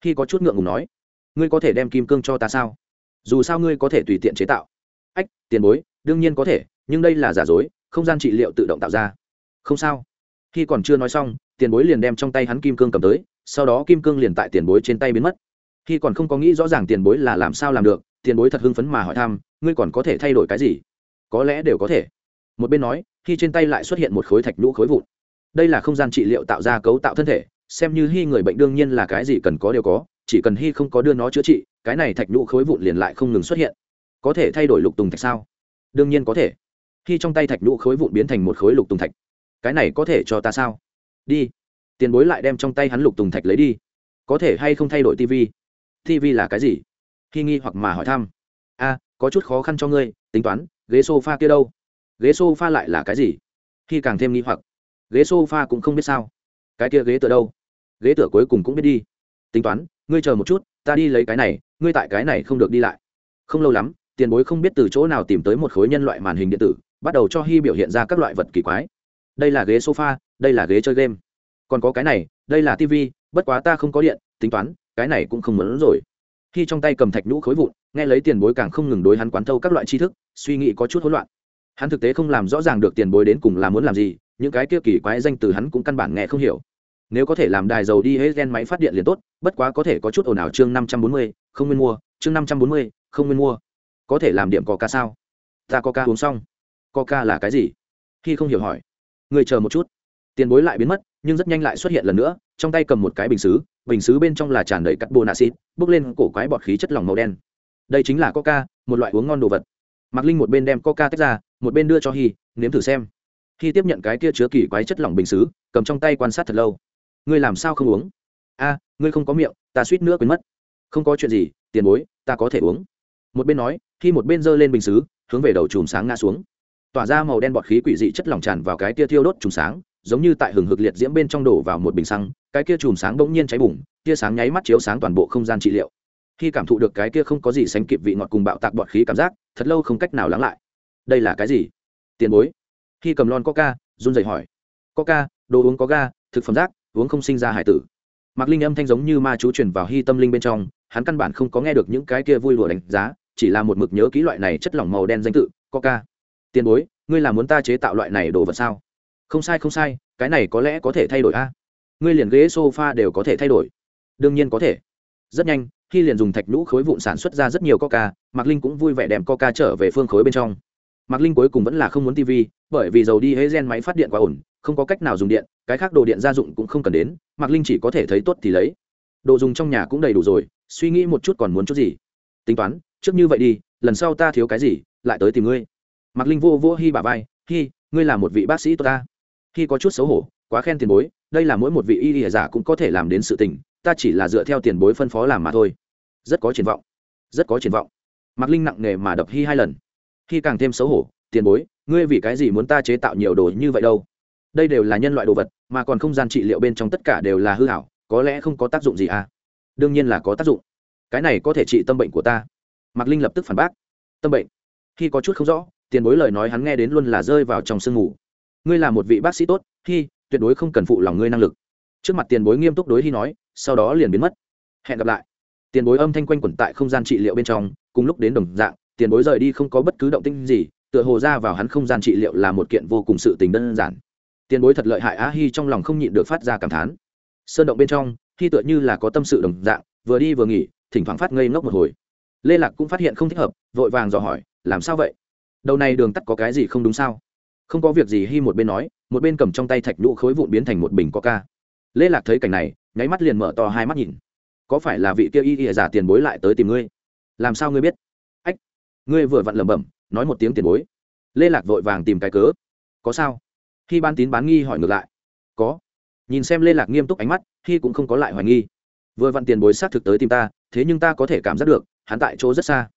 Khi có chút ngượng ngùng nói, ngươi có thể đem kim cương cho ta sao? Dù sao ngươi có thể tùy tiện chế tạo. Ách, tiền bối, đương nhiên có thể, nhưng đây là giả dối, không gian trị liệu tự động tạo ra. Không sao. Khi còn chưa nói xong, tiền bối liền đem trong tay hắn kim cương cầm tới, sau đó kim cương liền tại tiền bối trên tay biến mất. Khi còn không có nghĩ rõ ràng tiền bối là làm sao làm được, tiền bối thật hưng phấn mà hỏi thăm, ngươi còn có thể thay đổi cái gì? Có lẽ đều có thể. Một bên nói, khi trên tay lại xuất hiện một khối thạch nhũ khối vụn. Đây là không gian trị liệu tạo ra cấu tạo thân thể, xem như hy người bệnh đương nhiên là cái gì cần có đều có, chỉ cần hy không có đưa nó chữa trị, cái này thạch nhũ khối vụn liền lại không ngừng xuất hiện. Có thể thay đổi lục tùng thạch sao? Đương nhiên có thể. Khi trong tay thạch nhũ khối vụn biến thành một khối lục tùng thạch. Cái này có thể cho ta sao? Đi. Tiền bối lại đem trong tay hắn lục tùng thạch lấy đi. Có thể hay không thay đổi tv tv là cái gì? Khi nghi hoặc mà hỏi thăm. A, có chút khó khăn cho ngươi, tính toán ghế sofa kia đâu? Ghế sofa lại là cái gì? Khi càng thêm nghi hoặc, ghế sofa cũng không biết sao. Cái kia ghế tựa đâu? Ghế tựa cuối cùng cũng biết đi. Tính toán, ngươi chờ một chút, ta đi lấy cái này, ngươi tại cái này không được đi lại. Không lâu lắm, tiền bối không biết từ chỗ nào tìm tới một khối nhân loại màn hình điện tử, bắt đầu cho hy biểu hiện ra các loại vật kỳ quái. Đây là ghế sofa, đây là ghế chơi game. Còn có cái này, đây là tv bất quá ta không có điện, tính toán, cái này cũng không muốn rồi khi trong tay cầm thạch nhũ khối vụn, nghe lấy tiền bối càng không ngừng đối hắn quán thâu các loại tri thức, suy nghĩ có chút hỗn loạn. Hắn thực tế không làm rõ ràng được tiền bối đến cùng là muốn làm gì, những cái kia kỳ quái danh từ hắn cũng căn bản nghe không hiểu. Nếu có thể làm đài dầu đi hết gen máy phát điện liền tốt, bất quá có thể có chút ồn ào chương năm trăm bốn mươi, không nguyên mua, chương năm trăm bốn mươi, không nguyên mua. Có thể làm điểm có ca sao? Ta có ca uống xong. Có ca là cái gì? Khi không hiểu hỏi. Người chờ một chút. Tiền bối lại biến mất, nhưng rất nhanh lại xuất hiện lần nữa, trong tay cầm một cái bình xứ bình xứ bên trong là tràn đầy cắt bồ nạ bước lên cổ quái bọt khí chất lỏng màu đen. Đây chính là coca, một loại uống ngon đồ vật. Mạc linh một bên đem coca tách ra, một bên đưa cho hy nếm thử xem. Hy tiếp nhận cái kia chứa kỳ quái chất lỏng bình xứ, cầm trong tay quan sát thật lâu. Ngươi làm sao không uống? A, ngươi không có miệng, ta suýt nữa quên mất. Không có chuyện gì, tiền bối, ta có thể uống. Một bên nói khi một bên giơ lên bình xứ, hướng về đầu chùm sáng ngã xuống. Tỏa ra màu đen bọt khí quỷ dị chất lỏng tràn vào cái tia thiêu đốt chùm sáng, giống như tại hừng hực liệt diễm bên trong đổ vào một bình xăng cái kia chùm sáng bỗng nhiên cháy bùng, tia sáng nháy mắt chiếu sáng toàn bộ không gian trị liệu. Khi cảm thụ được cái kia không có gì sánh kịp vị ngọt cùng bạo tạc bọt khí cảm giác, thật lâu không cách nào lắng lại. Đây là cái gì? Tiền bối. Khi cầm lon coca, run rẩy hỏi. Coca, đồ uống có ga, thực phẩm rác, uống không sinh ra hải tử. Mạc linh âm thanh giống như ma chú truyền vào hy tâm linh bên trong, hắn căn bản không có nghe được những cái kia vui lùa đánh giá, chỉ là một mực nhớ ký loại này chất lỏng màu đen danh tự, coca. Tiền bối, ngươi là muốn ta chế tạo loại này đồ vật sao? Không sai không sai, cái này có lẽ có thể thay đổi a ngươi liền ghế sofa đều có thể thay đổi. Đương nhiên có thể. Rất nhanh, khi liền dùng thạch nhũ khối vụn sản xuất ra rất nhiều coca, mạc linh cũng vui vẻ đem coca trở về phương khối bên trong. Mạc linh cuối cùng vẫn là không muốn tv bởi vì dầu đi hế gen máy phát điện quá ổn, không có cách nào dùng điện, cái khác đồ điện gia dụng cũng không cần đến, mạc linh chỉ có thể thấy tốt thì lấy. Đồ dùng trong nhà cũng đầy đủ rồi, suy nghĩ một chút còn muốn chút gì. Tính toán, trước như vậy đi, lần sau ta thiếu cái gì, lại tới tìm ngươi. Mạc linh vô vô hi bà vai, hi, ngươi là một vị bác sĩ tốt ta. Hi có chút xấu hổ, quá khen tiền bối đây là mỗi một vị y y giả cũng có thể làm đến sự tình, ta chỉ là dựa theo tiền bối phân phó làm mà thôi. Rất có triển vọng. Rất có triển vọng. Mạc linh nặng nề mà đập hi hai lần. Khi càng thêm xấu hổ, tiền bối, ngươi vì cái gì muốn ta chế tạo nhiều đồ như vậy đâu? Đây đều là nhân loại đồ vật, mà còn không gian trị liệu bên trong tất cả đều là hư hảo, có lẽ không có tác dụng gì à? Đương nhiên là có tác dụng. Cái này có thể trị tâm bệnh của ta. Mạc linh lập tức phản bác. Tâm bệnh? Khi có chút không rõ, tiền bối lời nói hắn nghe đến luôn là rơi vào trong sương ngủ ngươi là một vị bác sĩ tốt khi tuyệt đối không cần phụ lòng ngươi năng lực. Trước mặt tiền bối nghiêm túc đối hy nói, sau đó liền biến mất. Hẹn gặp lại. Tiền bối âm thanh quanh quẩn tại không gian trị liệu bên trong, cùng lúc đến đồng dạng, tiền bối rời đi không có bất cứ động tinh gì, tựa hồ ra vào hắn không gian trị liệu là một kiện vô cùng sự tình đơn giản. Tiền bối thật lợi hại á, hy trong lòng không nhịn được phát ra cảm thán. Sơn động bên trong khi tựa như là có tâm sự đồng dạng, vừa đi vừa nghỉ, thỉnh thoảng phát ngây ngốc một hồi. Lê lạc cũng phát hiện không thích hợp, vội vàng dò hỏi, làm sao vậy? Đầu này đường tắt có cái gì không đúng sao? Không có việc gì hy một bên nói, một bên cầm trong tay thạch nhũ khối vụn biến thành một bình coca. Lê lạc thấy cảnh này, nháy mắt liền mở to hai mắt nhìn. Có phải là vị kia y y giả tiền bối lại tới tìm ngươi? Làm sao ngươi biết? Ách, ngươi vừa vặn lẩm bẩm, nói một tiếng tiền bối. Lê lạc vội vàng tìm cái cớ. Có sao? Khi ban tín bán nghi hỏi ngược lại. Có. Nhìn xem lê lạc nghiêm túc ánh mắt khi cũng không có lại hoài nghi. Vừa vặn tiền bối xác thực tới tìm ta, thế nhưng ta có thể cảm giác được, hắn tại chỗ rất xa.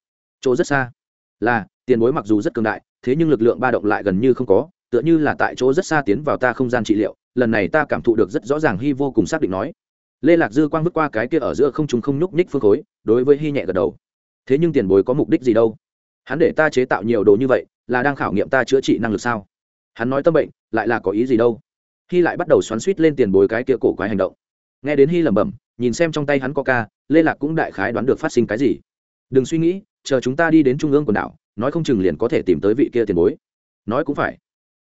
Chỗ rất xa. Là, tiền bối mặc dù rất cường đại thế nhưng lực lượng ba động lại gần như không có tựa như là tại chỗ rất xa tiến vào ta không gian trị liệu lần này ta cảm thụ được rất rõ ràng hy vô cùng xác định nói. Lê lạc dư quang vứt qua cái kia ở giữa không chúng không nhúc nhích phương khối đối với hy nhẹ gật đầu. Thế nhưng tiền bối có mục đích gì đâu? Hắn để ta chế tạo nhiều đồ như vậy là đang khảo nghiệm ta chữa trị năng lực sao? Hắn nói tâm bệnh lại là có ý gì đâu? Hy lại bắt đầu xoắn suýt lên tiền bối cái kia cổ quái hành động. Nghe đến hy lẩm bẩm nhìn xem trong tay hắn có ca, lê lạc cũng đại khái đoán được phát sinh cái gì. Đừng suy nghĩ chờ chúng ta đi đến trung ương quần đảo nói không chừng liền có thể tìm tới vị kia tiền bối. Nói cũng phải.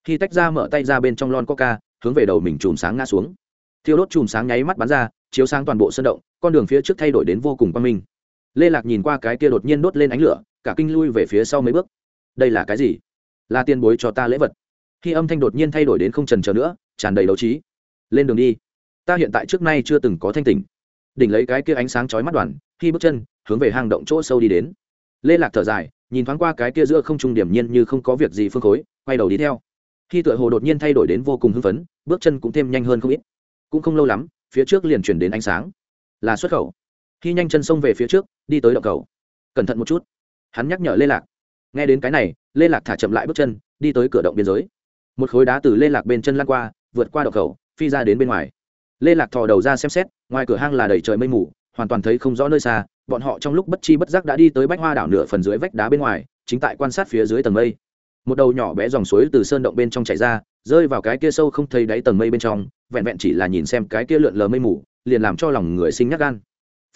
Khi tách ra mở tay ra bên trong lon coca, hướng về đầu mình chùm sáng ngã xuống. Thiêu đốt chùm sáng nháy mắt bắn ra, chiếu sáng toàn bộ sân động, con đường phía trước thay đổi đến vô cùng quang minh. Lê lạc nhìn qua cái kia đột nhiên đốt lên ánh lửa, cả kinh lui về phía sau mấy bước. Đây là cái gì? Là tiền bối cho ta lễ vật. Khi âm thanh đột nhiên thay đổi đến không trần chờ nữa, tràn đầy đấu trí. Lên đường đi. Ta hiện tại trước nay chưa từng có thanh tỉnh. Đỉnh lấy cái kia ánh sáng chói mắt đoàn, khi bước chân, hướng về hang động chỗ sâu đi đến. Lê lạc thở dài nhìn thoáng qua cái kia giữa không trung điểm nhiên như không có việc gì phương khối quay đầu đi theo. Khi tựa hồ đột nhiên thay đổi đến vô cùng hưng phấn bước chân cũng thêm nhanh hơn không ít. Cũng không lâu lắm phía trước liền chuyển đến ánh sáng. Là xuất khẩu. Khi nhanh chân xông về phía trước đi tới động cầu. Cẩn thận một chút. Hắn nhắc nhở lê lạc. Nghe đến cái này lê lạc thả chậm lại bước chân đi tới cửa động biên giới. Một khối đá từ lê lạc bên chân lan qua vượt qua động cầu, phi ra đến bên ngoài. Lê lạc thò đầu ra xem xét ngoài cửa hang là đầy trời mây mù hoàn toàn thấy không rõ nơi xa, bọn họ trong lúc bất chi bất giác đã đi tới bách hoa đảo nửa phần dưới vách đá bên ngoài, chính tại quan sát phía dưới tầng mây. Một đầu nhỏ bé dòng suối từ sơn động bên trong chảy ra, rơi vào cái kia sâu không thấy đáy tầng mây bên trong, vẹn vẹn chỉ là nhìn xem cái kia lượn lờ mây mù, liền làm cho lòng người sinh nhắc gan.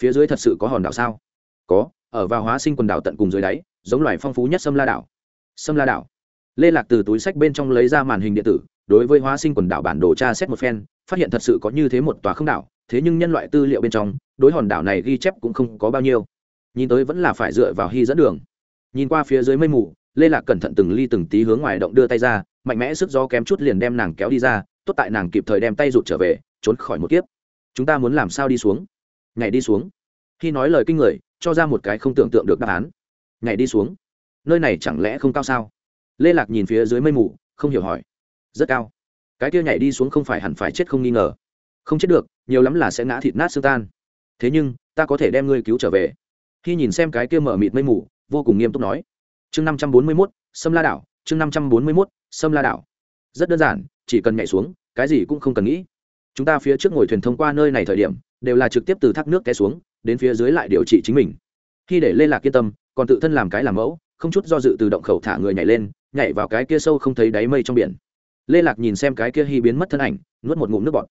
Phía dưới thật sự có hòn đảo sao? Có, ở vào hóa sinh quần đảo tận cùng dưới đáy, giống loài phong phú nhất sâm la đảo. Sâm la đảo. Lê lạc từ túi sách bên trong lấy ra màn hình điện tử, đối với hóa sinh quần đảo bản đồ tra xét một phen phát hiện thật sự có như thế một tòa không đảo, thế nhưng nhân loại tư liệu bên trong, đối hòn đảo này ghi chép cũng không có bao nhiêu. Nhìn tới vẫn là phải dựa vào hy dẫn đường. Nhìn qua phía dưới mây mù, lê lạc cẩn thận từng ly từng tí hướng ngoài động đưa tay ra, mạnh mẽ sức gió kém chút liền đem nàng kéo đi ra, tốt tại nàng kịp thời đem tay rụt trở về, trốn khỏi một kiếp. Chúng ta muốn làm sao đi xuống? Nhảy đi xuống. Khi nói lời kinh người, cho ra một cái không tưởng tượng được đáp án. Nhảy đi xuống. Nơi này chẳng lẽ không cao sao? Lê lạc nhìn phía dưới mây mù, không hiểu hỏi. Rất cao cái kia nhảy đi xuống không phải hẳn phải chết không nghi ngờ. Không chết được, nhiều lắm là sẽ ngã thịt nát xương tan. Thế nhưng, ta có thể đem ngươi cứu trở về. Khi nhìn xem cái kia mở mịt mây mù, vô cùng nghiêm túc nói. Chương năm trăm bốn mươi mốt, sâm la đảo, chương năm trăm bốn mươi mốt, sâm la đảo. Rất đơn giản, chỉ cần nhảy xuống, cái gì cũng không cần nghĩ. Chúng ta phía trước ngồi thuyền thông qua nơi này thời điểm, đều là trực tiếp từ thác nước té xuống, đến phía dưới lại điều trị chính mình. Khi để lên lạc yên tâm, còn tự thân làm cái làm mẫu, không chút do dự từ động khẩu thả người nhảy lên, nhảy vào cái kia sâu không thấy đáy mây trong biển lê lạc nhìn xem cái kia hy biến mất thân ảnh, nuốt một ngụm nước bọt.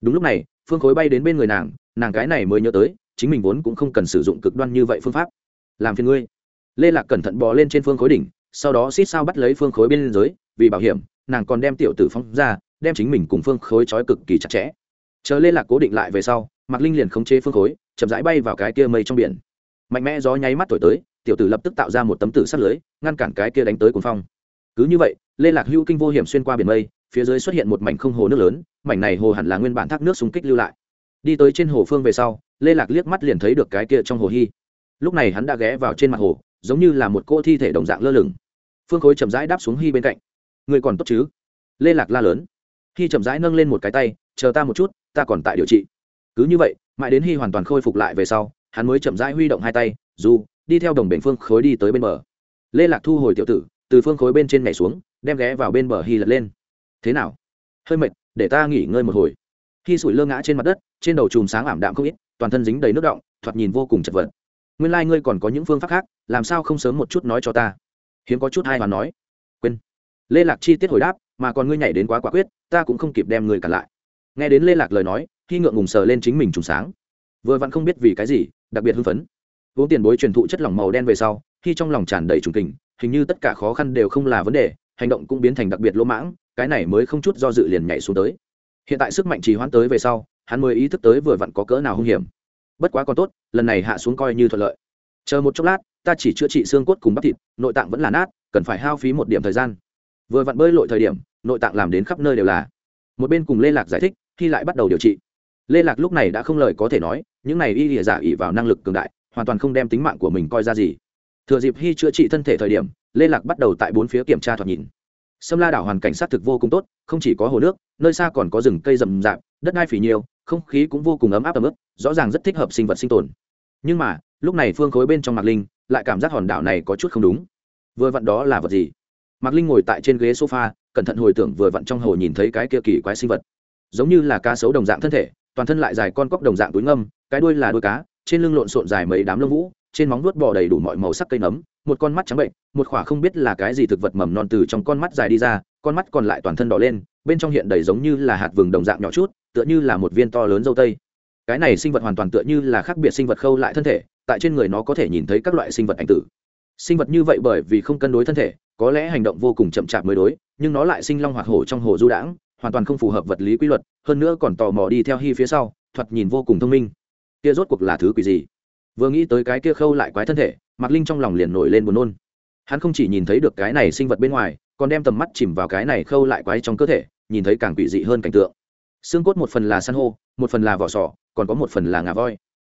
Đúng lúc này, phương khối bay đến bên người nàng nàng cái này mới nhớ tới, chính mình vốn cũng không cần sử dụng cực đoan như vậy phương pháp. Làm phiền ngươi. Lê lạc cẩn thận bò lên trên phương khối đỉnh, sau đó xít sao bắt lấy phương khối bên dưới, vì bảo hiểm, nàng còn đem tiểu tử phong ra, đem chính mình cùng phương khối trói cực kỳ chặt chẽ. Chờ lê lạc cố định lại về sau, mạc linh liền khống chế phương khối, chậm rãi bay vào cái kia mây trong biển. Mạnh mẽ gió nháy mắt thổi tới, tiểu tử lập tức tạo ra một tấm tử sắt lưới, ngăn cản cái kia đánh tới cuồng phong. Cứ như vậy lê lạc hữu kinh vô hiểm xuyên qua biển mây, phía dưới xuất hiện một mảnh không hồ nước lớn, mảnh này hồ hẳn là nguyên bản thác nước xung kích lưu lại. Đi tới trên hồ phương về sau, lê lạc liếc mắt liền thấy được cái kia trong hồ hy lúc này hắn đã ghé vào trên mặt hồ, giống như là một cô thi thể đồng dạng lơ lửng. Phương khối chậm rãi đáp xuống hy bên cạnh. Người còn tốt chứ? Lê lạc la lớn. Hy chậm rãi nâng lên một cái tay, chờ ta một chút, ta còn tại điều trị. Cứ như vậy, mãi đến hy hoàn toàn khôi phục lại về sau, hắn mới chậm rãi huy động hai tay, dù, đi theo đồng bể phương khối đi tới bên bờ. Lê lạc thu hồi tiểu tử, từ phương khối bên trên nhảy xuống đem ghé vào bên bờ hy lật lên. Thế nào? Hơi mệt, để ta nghỉ ngơi một hồi. Khi sủi lơ ngã trên mặt đất, trên đầu chùm sáng ảm đạm không ít, toàn thân dính đầy nước động, thoạt nhìn vô cùng chật vật. Nguyên lai、like、ngươi còn có những phương pháp khác, làm sao không sớm một chút nói cho ta? Hiếm có chút hai mà nói. Quên. Lê lạc chi tiết hồi đáp, mà còn ngươi nhảy đến quá quả quyết, ta cũng không kịp đem người cản lại. Nghe đến lê lạc lời nói khi ngượng ngùng sờ lên chính mình trùng sáng. Vừa vặn không biết vì cái gì, đặc biệt hưng phấn. Uống tiền bối truyền thụ chất lỏng màu đen về sau khi trong lòng tràn đầy trùng tình, hình như tất cả khó khăn đều không là vấn đề hành động cũng biến thành đặc biệt lỗ mãng, cái này mới không chút do dự liền nhảy xuống tới. Hiện tại sức mạnh trì hoãn tới về sau, hắn mới ý thức tới vừa vặn có cỡ nào hung hiểm. Bất quá còn tốt, lần này hạ xuống coi như thuận lợi. Chờ một chốc lát, ta chỉ chữa trị xương cốt cùng bắp thịt, nội tạng vẫn là nát, cần phải hao phí một điểm thời gian. Vừa vặn bơi lội thời điểm, nội tạng làm đến khắp nơi đều là. Một bên cùng lê lạc giải thích, khi lại bắt đầu điều trị. Lê lạc lúc này đã không lời có thể nói, những này y lìa giả ỉ vào năng lực cường đại, hoàn toàn không đem tính mạng của mình coi ra gì thừa dịp hy chữa trị thân thể thời điểm, lê lạc bắt đầu tại bốn phía kiểm tra thoạt nhìn. Sâm la đảo hoàn cảnh sát thực vô cùng tốt, không chỉ có hồ nước, nơi xa còn có rừng cây rậm rạp, đất đai phì nhiều, không khí cũng vô cùng ấm áp ấm ức, rõ ràng rất thích hợp sinh vật sinh tồn. Nhưng mà, lúc này phương khối bên trong mạc linh, lại cảm giác hòn đảo này có chút không đúng. Vừa vặn đó là vật gì? Mạc linh ngồi tại trên ghế sofa, cẩn thận hồi tưởng vừa vặn trong hồ nhìn thấy cái kia kỳ quái sinh vật. Giống như là cá sấu đồng dạng thân thể, toàn thân lại dài con cóc đồng dạng túi ngâm, cái đuôi là đuôi cá, trên lưng lộn xộn dài mấy đám lông vũ trên móng vuốt bò đầy đủ mọi màu sắc cây nấm, một con mắt trắng bệnh, một khỏa không biết là cái gì thực vật mầm non từ trong con mắt dài đi ra, con mắt còn lại toàn thân đỏ lên, bên trong hiện đầy giống như là hạt vừng đồng dạng nhỏ chút, tựa như là một viên to lớn dâu tây. Cái này sinh vật hoàn toàn tựa như là khác biệt sinh vật khâu lại thân thể, tại trên người nó có thể nhìn thấy các loại sinh vật ảnh tử. Sinh vật như vậy bởi vì không cân đối thân thể, có lẽ hành động vô cùng chậm chạp mới đối, nhưng nó lại sinh long hoạt hổ trong hồ du đãng, hoàn toàn không phù hợp vật lý quy luật, hơn nữa còn tò mò đi theo hy phía sau, thoạt nhìn vô cùng thông minh. Kia rốt cuộc là thứ quỷ gì? Vừa nghĩ tới cái kia khâu lại quái thân thể, mạc linh trong lòng liền nổi lên buồn nôn. Hắn không chỉ nhìn thấy được cái này sinh vật bên ngoài, còn đem tầm mắt chìm vào cái này khâu lại quái trong cơ thể, nhìn thấy càng quỷ dị hơn cảnh tượng. Xương cốt một phần là san hô, một phần là vỏ sò, còn có một phần là ngà voi.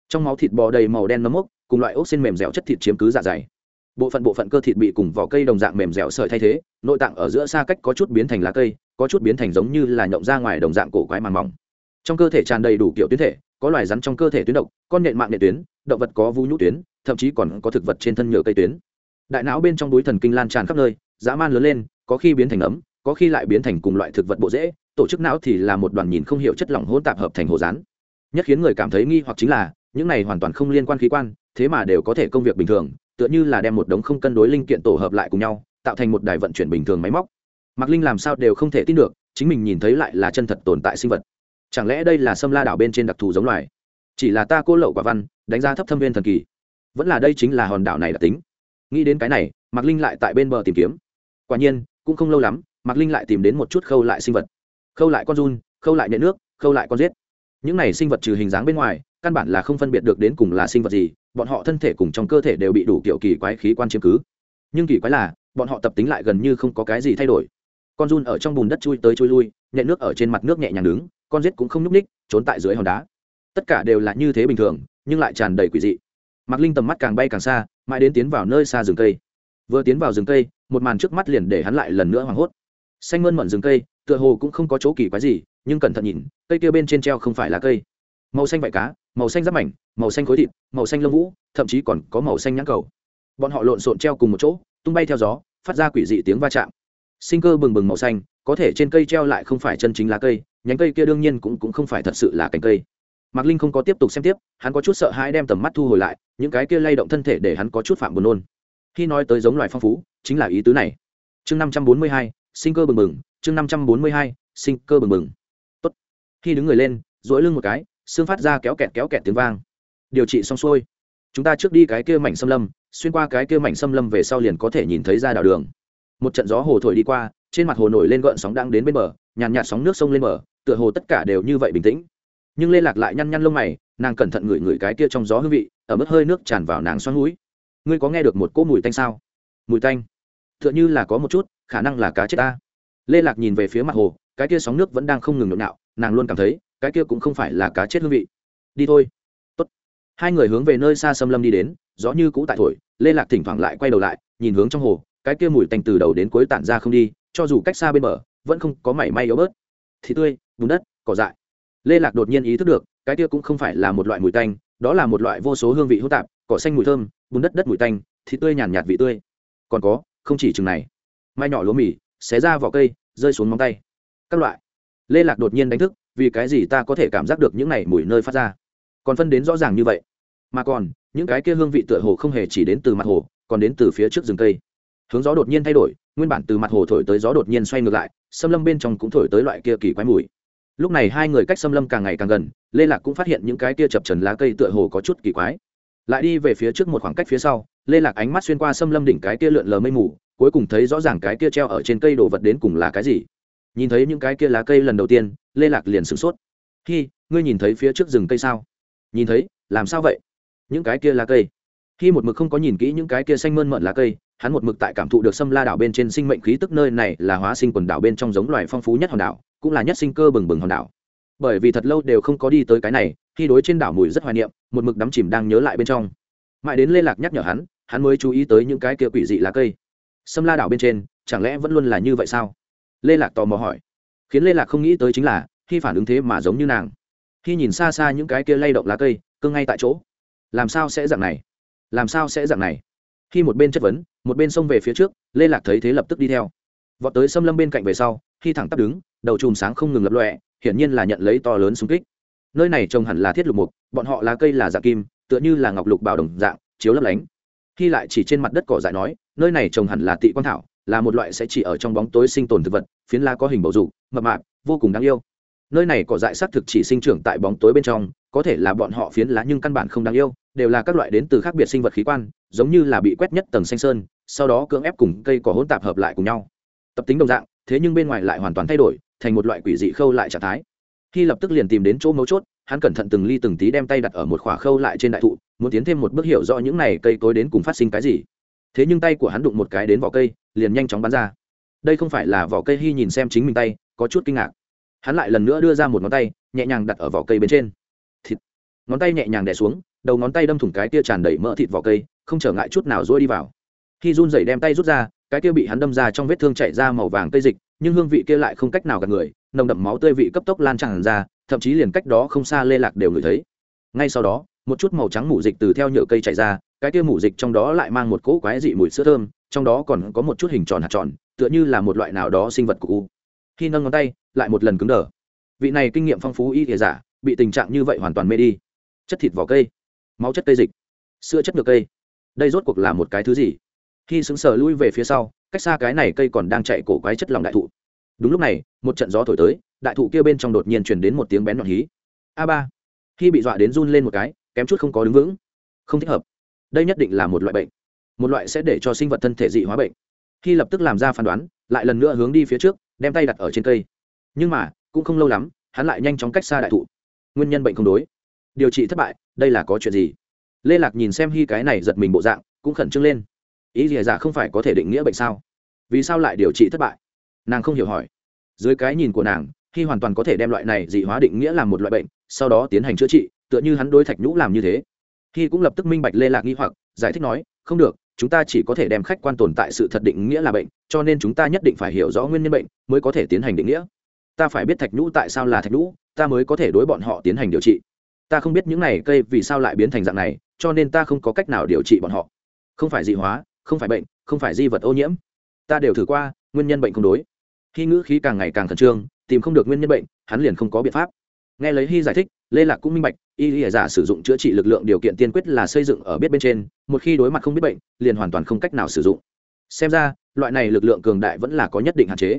Trong máu thịt bò đầy màu đen nấm mốc, cùng loại ốc xin mềm dẻo chất thịt chiếm cứ dạ dày. Bộ phận bộ phận cơ thịt bị cùng vỏ cây đồng dạng mềm dẻo sợi thay thế, nội tạng ở giữa xa cách có chút biến thành lá cây, có chút biến thành giống như là nhộng ra ngoài đồng dạng cổ quái màng mỏng. Trong cơ thể tràn đầy đủ kiểu tuyến thể có loài rắn trong cơ thể tuyến độc, con nhện mạng nhện tuyến, động vật có vũ nhũ tuyến, thậm chí còn có thực vật trên thân nhựa cây tuyến. Đại não bên trong túi thần kinh lan tràn khắp nơi, dã man lớn lên, có khi biến thành ấm, có khi lại biến thành cùng loại thực vật bộ rễ, tổ chức não thì là một đoàn nhìn không hiểu chất lỏng hỗn tạp hợp thành hồ rán. Nhất khiến người cảm thấy nghi hoặc chính là, những này hoàn toàn không liên quan khí quan, thế mà đều có thể công việc bình thường, tựa như là đem một đống không cân đối linh kiện tổ hợp lại cùng nhau, tạo thành một đài vận chuyển bình thường máy móc. Mạc linh làm sao đều không thể tin được, chính mình nhìn thấy lại là chân thật tồn tại sinh vật chẳng lẽ đây là sâm la đảo bên trên đặc thù giống loài? Chỉ là ta cô lậu quả văn, đánh giá thấp thâm viên thần kỳ. Vẫn là đây chính là hòn đảo này đặc tính. Nghĩ đến cái này, mạc linh lại tại bên bờ tìm kiếm. Quả nhiên, cũng không lâu lắm, mạc linh lại tìm đến một chút khâu lại sinh vật. Khâu lại con run, khâu lại nhện nước, khâu lại con giết. Những này sinh vật trừ hình dáng bên ngoài, căn bản là không phân biệt được đến cùng là sinh vật gì, bọn họ thân thể cùng trong cơ thể đều bị đủ kiểu kỳ quái khí quan chiếm cứ. Nhưng kỳ quái là, bọn họ tập tính lại gần như không có cái gì thay đổi. Con run ở trong bùn đất chui tới chui lui, nhện nước ở trên mặt nước nhẹ nhàng đứng con giết cũng không nhúc ních trốn tại dưới hòn đá. Tất cả đều là như thế bình thường, nhưng lại tràn đầy quỷ dị. Mạc linh tầm mắt càng bay càng xa, mãi đến tiến vào nơi xa rừng cây. Vừa tiến vào rừng cây, một màn trước mắt liền để hắn lại lần nữa hoảng hốt. Xanh mơn mận rừng cây, tựa hồ cũng không có chỗ kỳ quái gì, nhưng cẩn thận nhìn, cây kia bên trên treo không phải là cây. Màu xanh vải cá, màu xanh giáp mảnh, màu xanh khối thịt, màu xanh lông vũ, thậm chí còn có màu xanh nhãn cầu. Bọn họ lộn xộn treo cùng một chỗ, tung bay theo gió, phát ra quỷ dị tiếng va chạm. Sinh cơ bừng bừng màu xanh có thể trên cây treo lại không phải chân chính lá cây nhánh cây kia đương nhiên cũng, cũng không phải thật sự là cành cây. Mạc linh không có tiếp tục xem tiếp hắn có chút sợ hãi đem tầm mắt thu hồi lại những cái kia lay động thân thể để hắn có chút phạm buồn nôn. Khi nói tới giống loài phong phú chính là ý tứ này. Chương năm trăm bốn mươi hai sinh cơ bừng bừng chương năm trăm bốn mươi hai sinh cơ bừng bừng. Tốt. khi đứng người lên dỗi lưng một cái xương phát ra kéo kẹt kéo kẹt tiếng vang. Điều trị xong xuôi. Chúng ta trước đi cái kia mảnh xâm lâm xuyên qua cái kia mảnh xâm lâm về sau liền có thể nhìn thấy ra đảo đường. Một trận gió hồ thổi đi qua trên mặt hồ nổi lên gợn sóng đang đến bên bờ, nhàn nhạt sóng nước sông lên bờ, tựa hồ tất cả đều như vậy bình tĩnh. Nhưng lê lạc lại nhăn nhăn lông mày, nàng cẩn thận ngửi ngửi cái kia trong gió hương vị, ở mức hơi nước tràn vào nàng xoắn núi. Ngươi có nghe được một cỗ mùi tanh sao? Mùi tanh? Tựa như là có một chút, khả năng là cá chết ta. Lê lạc nhìn về phía mặt hồ, cái kia sóng nước vẫn đang không ngừng nhộn nhạo nàng luôn cảm thấy, cái kia cũng không phải là cá chết hương vị. Đi thôi. Tốt. hai người hướng về nơi xa xâm lâm đi đến, gió như cũ tại thổi, lê lạc thỉnh thoảng lại quay đầu lại, nhìn hướng trong hồ, cái kia mùi tanh từ đầu đến cuối tản ra không đi cho dù cách xa bên bờ, vẫn không có mảy may yếu bớt. Thì tươi, bùn đất, cỏ dại. Lê lạc đột nhiên ý thức được, cái kia cũng không phải là một loại mùi tanh, đó là một loại vô số hương vị hỗn tạp, cỏ xanh mùi thơm, bùn đất đất mùi tanh thịt tươi nhàn nhạt vị tươi. Còn có, không chỉ chừng này, mai nhỏ lúa mì, xé ra vỏ cây, rơi xuống móng tay. Các loại. Lê lạc đột nhiên đánh thức, vì cái gì ta có thể cảm giác được những này mùi nơi phát ra? Còn phân đến rõ ràng như vậy. Mà còn, những cái kia hương vị tựa hồ không hề chỉ đến từ mặt hồ, còn đến từ phía trước rừng cây hướng gió đột nhiên thay đổi nguyên bản từ mặt hồ thổi tới gió đột nhiên xoay ngược lại xâm lâm bên trong cũng thổi tới loại kia kỳ quái mùi. Lúc này hai người cách xâm lâm càng ngày càng gần lê lạc cũng phát hiện những cái kia chập trần lá cây tựa hồ có chút kỳ quái. Lại đi về phía trước một khoảng cách phía sau lê lạc ánh mắt xuyên qua xâm lâm đỉnh cái kia lượn lờ mây mù cuối cùng thấy rõ ràng cái kia treo ở trên cây đồ vật đến cùng là cái gì. Nhìn thấy những cái kia lá cây lần đầu tiên lê lạc liền sửng sốt. Khi, ngươi nhìn thấy phía trước rừng cây sao? Nhìn thấy làm sao vậy? Những cái kia lá cây. Khi một mực không có nhìn kỹ những cái kia xanh mơn mận lá cây hắn một mực tại cảm thụ được xâm la đảo bên trên sinh mệnh khí tức nơi này là hóa sinh quần đảo bên trong giống loài phong phú nhất hòn đảo, cũng là nhất sinh cơ bừng bừng hòn đảo. Bởi vì thật lâu đều không có đi tới cái này, khi đối trên đảo mùi rất hoài niệm, một mực đắm chìm đang nhớ lại bên trong. Mãi đến lê lạc nhắc nhở hắn hắn mới chú ý tới những cái kia quỷ dị lá cây. Xâm la đảo bên trên, chẳng lẽ vẫn luôn là như vậy sao? Lê lạc tò mò hỏi. Khiến lê lạc không nghĩ tới chính là, khi phản ứng thế mà giống như nàng. Khi nhìn xa xa những cái kia lay động lá cây cưng ngay tại chỗ. Làm sao sẽ dạng này? Làm sao sẽ dạng này? Khi một bên chất vấn, một bên xông về phía trước, lê lạc thấy thế lập tức đi theo. Vọt tới xâm lâm bên cạnh về sau, khi thẳng tắp đứng, đầu chùm sáng không ngừng lập lọe hiển nhiên là nhận lấy to lớn xung kích. Nơi này trồng hẳn là thiết lục mục, bọn họ là cây là dạ kim, tựa như là ngọc lục bảo đồng dạng, chiếu lấp lánh. Khi lại chỉ trên mặt đất cỏ dại nói, nơi này trồng hẳn là tị quan thảo, là một loại sẽ chỉ ở trong bóng tối sinh tồn thực vật, phiến lá có hình bầu dục, mập mạp, vô cùng đáng yêu. Nơi này cỏ dại xác thực chỉ sinh trưởng tại bóng tối bên trong có thể là bọn họ phiến lá nhưng căn bản không đáng yêu, đều là các loại đến từ khác biệt sinh vật khí quan, giống như là bị quét nhất tầng xanh sơn, sau đó cưỡng ép cùng cây cỏ hỗn tạp hợp lại cùng nhau. Tập tính đồng dạng, thế nhưng bên ngoài lại hoàn toàn thay đổi, thành một loại quỷ dị khâu lại trạng thái. Khi lập tức liền tìm đến chỗ mấu chốt, hắn cẩn thận từng ly từng tí đem tay đặt ở một khỏa khâu lại trên đại thụ, muốn tiến thêm một bước hiểu rõ những này cây cối đến cùng phát sinh cái gì. Thế nhưng tay của hắn đụng một cái đến vỏ cây, liền nhanh chóng bắn ra. Đây không phải là vỏ cây hy nhìn xem chính mình tay, có chút kinh ngạc. Hắn lại lần nữa đưa ra một ngón tay, nhẹ nhàng đặt ở vỏ cây bên trên ngón tay nhẹ nhàng đè xuống, đầu ngón tay đâm thủng cái tia tràn đầy mỡ thịt vỏ cây, không trở ngại chút nào rỗi đi vào. Khi run dậy đem tay rút ra, cái kia bị hắn đâm ra trong vết thương chảy ra màu vàng cây dịch, nhưng hương vị kia lại không cách nào gặp người, nồng đậm máu tươi vị cấp tốc lan tràn ra, thậm chí liền cách đó không xa lê lạc đều ngửi thấy. Ngay sau đó, một chút màu trắng mủ dịch từ theo nhựa cây chảy ra, cái kia mủ dịch trong đó lại mang một cỗ quái dị mùi sữa thơm, trong đó còn có một chút hình tròn hạt tròn, tựa như là một loại nào đó sinh vật của u. Khi nâng ngón tay, lại một lần cứng đờ. Vị này kinh nghiệm phong phú y thể giả, bị tình trạng như vậy hoàn toàn mê đi chất thịt vỏ cây. Máu chất cây dịch. Sữa chất ngược cây. Đây rốt cuộc là một cái thứ gì? Khi sững sờ lui về phía sau, cách xa cái này cây còn đang chạy cổ quái chất lòng đại thụ. Đúng lúc này, một trận gió thổi tới, đại thụ kia bên trong đột nhiên truyền đến một tiếng bén nhọn hí. A ba. Khi bị dọa đến run lên một cái, kém chút không có đứng vững. Không thích hợp. Đây nhất định là một loại bệnh. Một loại sẽ để cho sinh vật thân thể dị hóa bệnh. Khi lập tức làm ra phán đoán, lại lần nữa hướng đi phía trước, đem tay đặt ở trên cây. Nhưng mà, cũng không lâu lắm, hắn lại nhanh chóng cách xa đại thụ. Nguyên nhân bệnh không đối điều trị thất bại, đây là có chuyện gì? Lê lạc nhìn xem hy cái này giật mình bộ dạng, cũng khẩn trương lên. Ý gì giả không phải có thể định nghĩa bệnh sao? Vì sao lại điều trị thất bại? Nàng không hiểu hỏi. Dưới cái nhìn của nàng, hy hoàn toàn có thể đem loại này dị hóa định nghĩa làm một loại bệnh, sau đó tiến hành chữa trị, tựa như hắn đối thạch nhũ làm như thế. Hy cũng lập tức minh bạch lê lạc nghi hoặc, giải thích nói, không được, chúng ta chỉ có thể đem khách quan tồn tại sự thật định nghĩa là bệnh, cho nên chúng ta nhất định phải hiểu rõ nguyên nhân bệnh mới có thể tiến hành định nghĩa. Ta phải biết thạch nhũ tại sao là thạch nhũ, ta mới có thể đối bọn họ tiến hành điều trị ta không biết những này cây vì sao lại biến thành dạng này, cho nên ta không có cách nào điều trị bọn họ. Không phải dị hóa, không phải bệnh, không phải di vật ô nhiễm. Ta đều thử qua, nguyên nhân bệnh không đối. Khi ngữ khí càng ngày càng khẩn trương, tìm không được nguyên nhân bệnh, hắn liền không có biện pháp. Nghe lấy hy giải thích, lê lạc cũng minh bạch, y y giả sử dụng chữa trị lực lượng điều kiện tiên quyết là xây dựng ở biết bên trên, một khi đối mặt không biết bệnh, liền hoàn toàn không cách nào sử dụng. Xem ra, loại này lực lượng cường đại vẫn là có nhất định hạn chế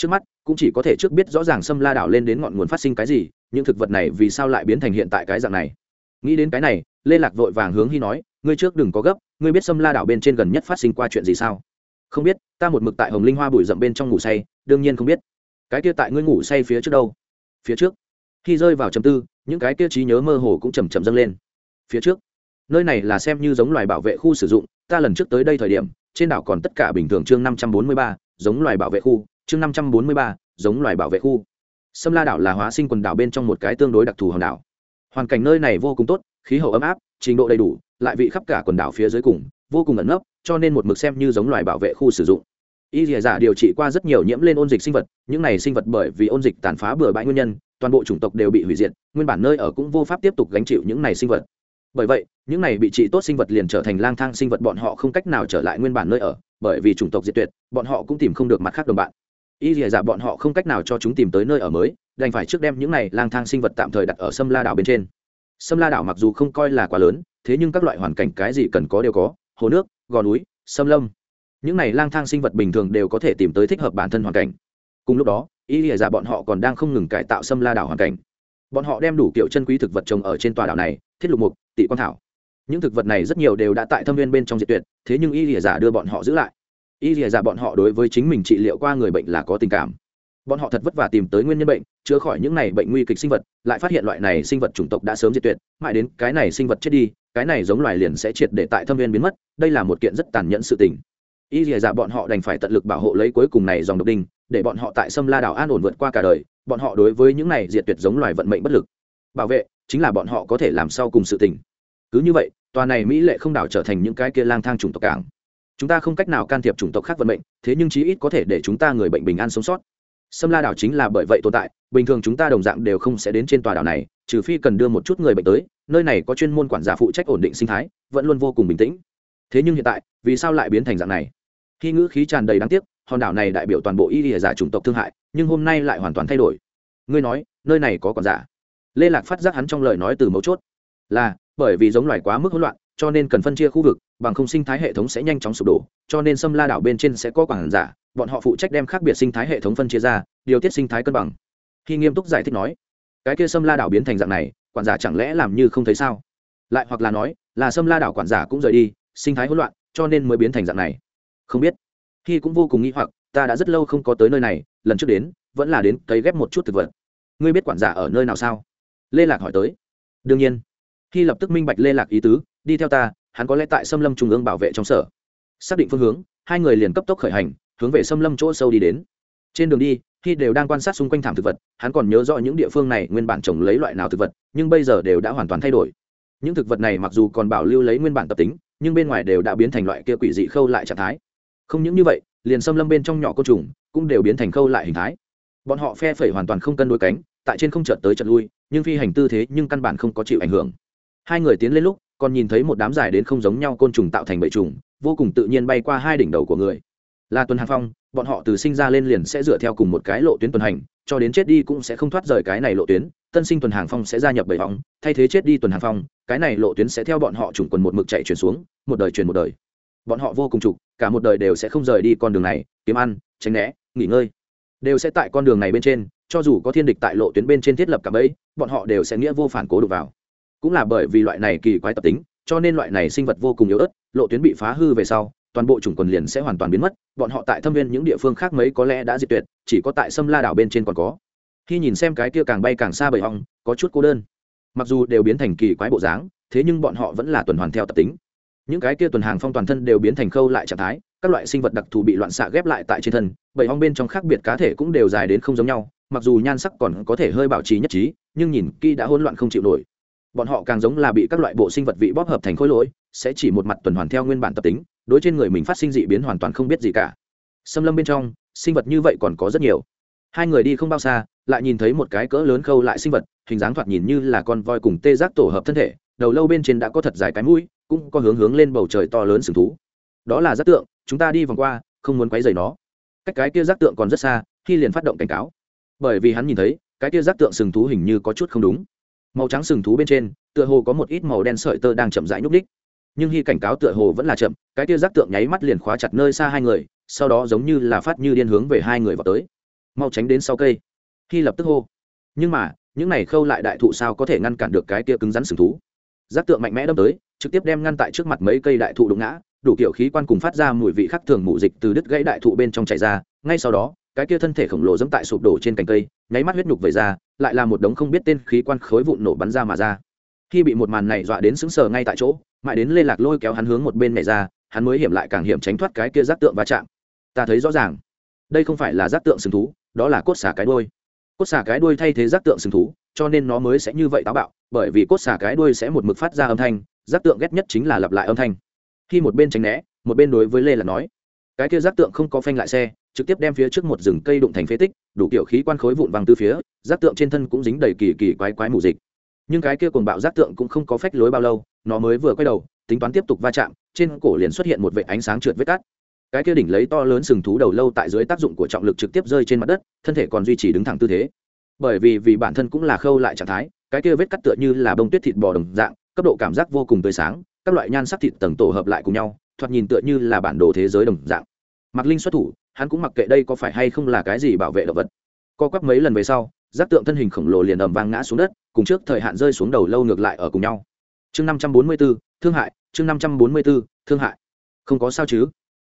trước mắt, cũng chỉ có thể trước biết rõ ràng xâm la đảo lên đến ngọn nguồn phát sinh cái gì, những thực vật này vì sao lại biến thành hiện tại cái dạng này. Nghĩ đến cái này, lê lạc vội vàng hướng hy nói, ngươi trước đừng có gấp, ngươi biết xâm la đảo bên trên gần nhất phát sinh qua chuyện gì sao? Không biết, ta một mực tại hồng linh hoa bụi rậm bên trong ngủ say, đương nhiên không biết. Cái kia tại ngươi ngủ say phía trước đâu? Phía trước. Khi rơi vào chầm tư, những cái kia trí nhớ mơ hồ cũng chầm chậm dâng lên. Phía trước? Nơi này là xem như giống loài bảo vệ khu sử dụng, ta lần trước tới đây thời điểm, trên đảo còn tất cả bình thường chương năm trăm bốn mươi ba, giống loài bảo vệ khu chương năm trăm bốn mươi ba, giống loài bảo vệ khu. Sâm la đảo là hóa sinh quần đảo bên trong một cái tương đối đặc thù hòn đảo. Hoàn cảnh nơi này vô cùng tốt, khí hậu ấm áp, trình độ đầy đủ, lại vị khắp cả quần đảo phía dưới cùng, vô cùng ẩn nấp, cho nên một mực xem như giống loài bảo vệ khu sử dụng. Y dìa giả dạ điều trị qua rất nhiều nhiễm lên ôn dịch sinh vật, những này sinh vật bởi vì ôn dịch tàn phá bừa bãi nguyên nhân, toàn bộ chủng tộc đều bị hủy diệt, nguyên bản nơi ở cũng vô pháp tiếp tục gánh chịu những này sinh vật. Bởi vậy, những này bị trị tốt sinh vật liền trở thành lang thang sinh vật bọn họ không cách nào trở lại nguyên bản nơi ở, bởi vì chủng tộc diệt tuyệt, bọn họ cũng tìm không được mặt khác đồng bạn y dìa giả bọn họ không cách nào cho chúng tìm tới nơi ở mới, đành phải trước đem những này lang thang sinh vật tạm thời đặt ở sâm la đảo bên trên. Sâm la đảo mặc dù không coi là quá lớn, thế nhưng các loại hoàn cảnh cái gì cần có đều có, hồ nước, gò núi, sâm lâm. Những này lang thang sinh vật bình thường đều có thể tìm tới thích hợp bản thân hoàn cảnh. Cùng lúc đó, y lìa giả bọn họ còn đang không ngừng cải tạo sâm la đảo hoàn cảnh. Bọn họ đem đủ kiểu chân quý thực vật trồng ở trên tòa đảo này, thiết lục mục, tị quang thảo. Những thực vật này rất nhiều đều đã tại thâm viên bên trong diệt tuyệt, thế nhưng y lìa giả đưa bọn họ giữ lại y lìa dạ bọn họ đối với chính mình trị liệu qua người bệnh là có tình cảm. Bọn họ thật vất vả tìm tới nguyên nhân bệnh, chữa khỏi những này bệnh nguy kịch sinh vật, lại phát hiện loại này sinh vật chủng tộc đã sớm diệt tuyệt, mãi đến cái này sinh vật chết đi, cái này giống loài liền sẽ triệt để tại thâm viên biến mất, đây là một kiện rất tàn nhẫn sự tình. Y dìa dạ bọn họ đành phải tận lực bảo hộ lấy cuối cùng này dòng độc đinh, để bọn họ tại sâm la đảo an ổn vượt qua cả đời, bọn họ đối với những này diệt tuyệt giống loài vận mệnh bất lực. Bảo vệ, chính là bọn họ có thể làm sau cùng sự tình. Cứ như vậy, tòa này mỹ lệ không đảo trở thành những cái kia lang thang chủng tộc cảng chúng ta không cách nào can thiệp chủng tộc khác vận mệnh, thế nhưng chí ít có thể để chúng ta người bệnh bình an sống sót. Sâm la đảo chính là bởi vậy tồn tại, bình thường chúng ta đồng dạng đều không sẽ đến trên tòa đảo này, trừ phi cần đưa một chút người bệnh tới, nơi này có chuyên môn quản giả phụ trách ổn định sinh thái, vẫn luôn vô cùng bình tĩnh. Thế nhưng hiện tại, vì sao lại biến thành dạng này? Khi ngữ khí tràn đầy đáng tiếc, hòn đảo này đại biểu toàn bộ y địa giả chủng tộc thương hại, nhưng hôm nay lại hoàn toàn thay đổi. Ngươi nói, nơi này có quản giả? Lê lạc phát giác hắn trong lời nói từ mấu chốt. Là, bởi vì giống loài quá mức hỗn loạn, cho nên cần phân chia khu vực bằng không sinh thái hệ thống sẽ nhanh chóng sụp đổ, cho nên xâm la đảo bên trên sẽ có quản giả, bọn họ phụ trách đem khác biệt sinh thái hệ thống phân chia ra, điều tiết sinh thái cân bằng. Khi nghiêm túc giải thích nói, cái kia xâm la đảo biến thành dạng này, quản giả chẳng lẽ làm như không thấy sao? Lại hoặc là nói, là xâm la đảo quản giả cũng rời đi, sinh thái hỗn loạn, cho nên mới biến thành dạng này. Không biết. Khi cũng vô cùng nghĩ hoặc, ta đã rất lâu không có tới nơi này, lần trước đến, vẫn là đến cấy ghép một chút thực vật. Ngươi biết quản giả ở nơi nào sao? Lê lạc hỏi tới. Đương nhiên. Khi lập tức minh bạch lê lạc ý tứ, đi theo ta hắn có lẽ tại xâm lâm trung ương bảo vệ trong sở. Xác định phương hướng, hai người liền cấp tốc khởi hành, hướng về xâm lâm chỗ sâu đi đến. Trên đường đi, khi đều đang quan sát xung quanh thảm thực vật, hắn còn nhớ rõ những địa phương này nguyên bản trồng lấy loại nào thực vật, nhưng bây giờ đều đã hoàn toàn thay đổi. Những thực vật này mặc dù còn bảo lưu lấy nguyên bản tập tính, nhưng bên ngoài đều đã biến thành loại kia quỷ dị khâu lại trạng thái. Không những như vậy, liền xâm lâm bên trong nhỏ côn trùng cũng đều biến thành khâu lại hình thái. Bọn họ phe phẩy hoàn toàn không cân đối cánh, tại trên không chợt tới chợt lui, nhưng phi hành tư thế nhưng căn bản không có chịu ảnh hưởng. Hai người tiến lên lúc còn nhìn thấy một đám dài đến không giống nhau côn trùng tạo thành bầy trùng, vô cùng tự nhiên bay qua hai đỉnh đầu của người. Là tuần hàng phong, bọn họ từ sinh ra lên liền sẽ dựa theo cùng một cái lộ tuyến tuần hành, cho đến chết đi cũng sẽ không thoát rời cái này lộ tuyến, tân sinh tuần hàng phong sẽ gia nhập bảy vòng thay thế chết đi tuần hàng phong, cái này lộ tuyến sẽ theo bọn họ chủng quần một mực chạy chuyển xuống, một đời truyền một đời. Bọn họ vô cùng trục, cả một đời đều sẽ không rời đi con đường này, kiếm ăn, tránh né, nghỉ ngơi. Đều sẽ tại con đường này bên trên, cho dù có thiên địch tại lộ tuyến bên trên thiết lập cả bẫy, bọn họ đều sẽ nghĩa vô phản cố đục vào cũng là bởi vì loại này kỳ quái tập tính, cho nên loại này sinh vật vô cùng yếu ớt, lộ tuyến bị phá hư về sau, toàn bộ chủng quần liền sẽ hoàn toàn biến mất, bọn họ tại thâm viên những địa phương khác mấy có lẽ đã diệt tuyệt, chỉ có tại sâm la đảo bên trên còn có. Khi nhìn xem cái kia càng bay càng xa bầy hong, có chút cô đơn. Mặc dù đều biến thành kỳ quái bộ dáng, thế nhưng bọn họ vẫn là tuần hoàn theo tập tính. Những cái kia tuần hàng phong toàn thân đều biến thành khâu lại trạng thái, các loại sinh vật đặc thù bị loạn xạ ghép lại tại trên thân, bầy hong bên trong khác biệt cá thể cũng đều dài đến không giống nhau, mặc dù nhan sắc còn có thể hơi bảo trì nhất trí, nhưng nhìn kỹ đã hỗn loạn không chịu nổi bọn họ càng giống là bị các loại bộ sinh vật vị bóp hợp thành khối lỗi, sẽ chỉ một mặt tuần hoàn theo nguyên bản tập tính, đối trên người mình phát sinh dị biến hoàn toàn không biết gì cả. Xâm lâm bên trong, sinh vật như vậy còn có rất nhiều. Hai người đi không bao xa, lại nhìn thấy một cái cỡ lớn khâu lại sinh vật, hình dáng thoạt nhìn như là con voi cùng tê giác tổ hợp thân thể, đầu lâu bên trên đã có thật dài cái mũi, cũng có hướng hướng lên bầu trời to lớn sừng thú. Đó là giác tượng, chúng ta đi vòng qua, không muốn quấy rầy nó. Cách cái kia giác tượng còn rất xa, khi liền phát động cảnh cáo. Bởi vì hắn nhìn thấy, cái kia giác tượng sừng thú hình như có chút không đúng màu trắng sừng thú bên trên, tựa hồ có một ít màu đen sợi tơ đang chậm rãi nhúc đích nhưng khi cảnh cáo tựa hồ vẫn là chậm, cái tia giác tượng nháy mắt liền khóa chặt nơi xa hai người, sau đó giống như là phát như điên hướng về hai người vào tới. Mau tránh đến sau cây. Khi lập tức hô. Nhưng mà, những này khâu lại đại thụ sao có thể ngăn cản được cái tia cứng rắn sừng thú? Giác tượng mạnh mẽ đâm tới, trực tiếp đem ngăn tại trước mặt mấy cây đại thụ đụng ngã, đủ kiểu khí quan cùng phát ra mùi vị khác thường mù dịch từ đứt gãy đại thụ bên trong chạy ra, ngay sau đó, cái kia thân thể khổng lồ dẫm tại sụp đổ trên cành cây, nháy mắt huyết nhục về ra lại là một đống không biết tên khí quan khối vụn nổ bắn ra mà ra. Khi bị một màn này dọa đến sững sờ ngay tại chỗ, mãi đến lê lạc lôi kéo hắn hướng một bên này ra, hắn mới hiểm lại càng hiểm tránh thoát cái kia giác tượng va chạm. Ta thấy rõ ràng, đây không phải là giác tượng sừng thú, đó là cốt xả cái đuôi. Cốt xả cái đuôi thay thế giác tượng sừng thú, cho nên nó mới sẽ như vậy táo bạo, bởi vì cốt xả cái đuôi sẽ một mực phát ra âm thanh, giác tượng ghét nhất chính là lặp lại âm thanh. Khi một bên tránh né, một bên đối với lê là nói, cái kia giác tượng không có phanh lại xe trực tiếp đem phía trước một rừng cây đụng thành phế tích, đủ kiểu khí quan khối vụn văng từ phía, giác tượng trên thân cũng dính đầy kỳ kỳ quái quái mù dịch. Nhưng cái kia cuồng bạo giác tượng cũng không có phách lối bao lâu, nó mới vừa quay đầu, tính toán tiếp tục va chạm, trên cổ liền xuất hiện một vệ ánh sáng trượt vết cắt cái kia đỉnh lấy to lớn sừng thú đầu lâu tại dưới tác dụng của trọng lực trực tiếp rơi trên mặt đất, thân thể còn duy trì đứng thẳng tư thế. Bởi vì vì bản thân cũng là khâu lại trạng thái, cái kia vết cắt tựa như là bông tuyết thịt bò đồng dạng, cấp độ cảm giác vô cùng tươi sáng, các loại nhan sắc thịt tầng tổ hợp lại cùng nhau, thoạt nhìn tựa như là bản đồ thế giới đồng dạng. Mặc linh xuất thủ hắn cũng mặc kệ đây có phải hay không là cái gì bảo vệ động vật. Co quắp mấy lần về sau, giác tượng thân hình khổng lồ liền ầm vang ngã xuống đất, cùng trước thời hạn rơi xuống đầu lâu ngược lại ở cùng nhau. Chương năm trăm bốn mươi b ố thương hại, chương năm trăm bốn mươi b ố thương hại. Không có sao chứ?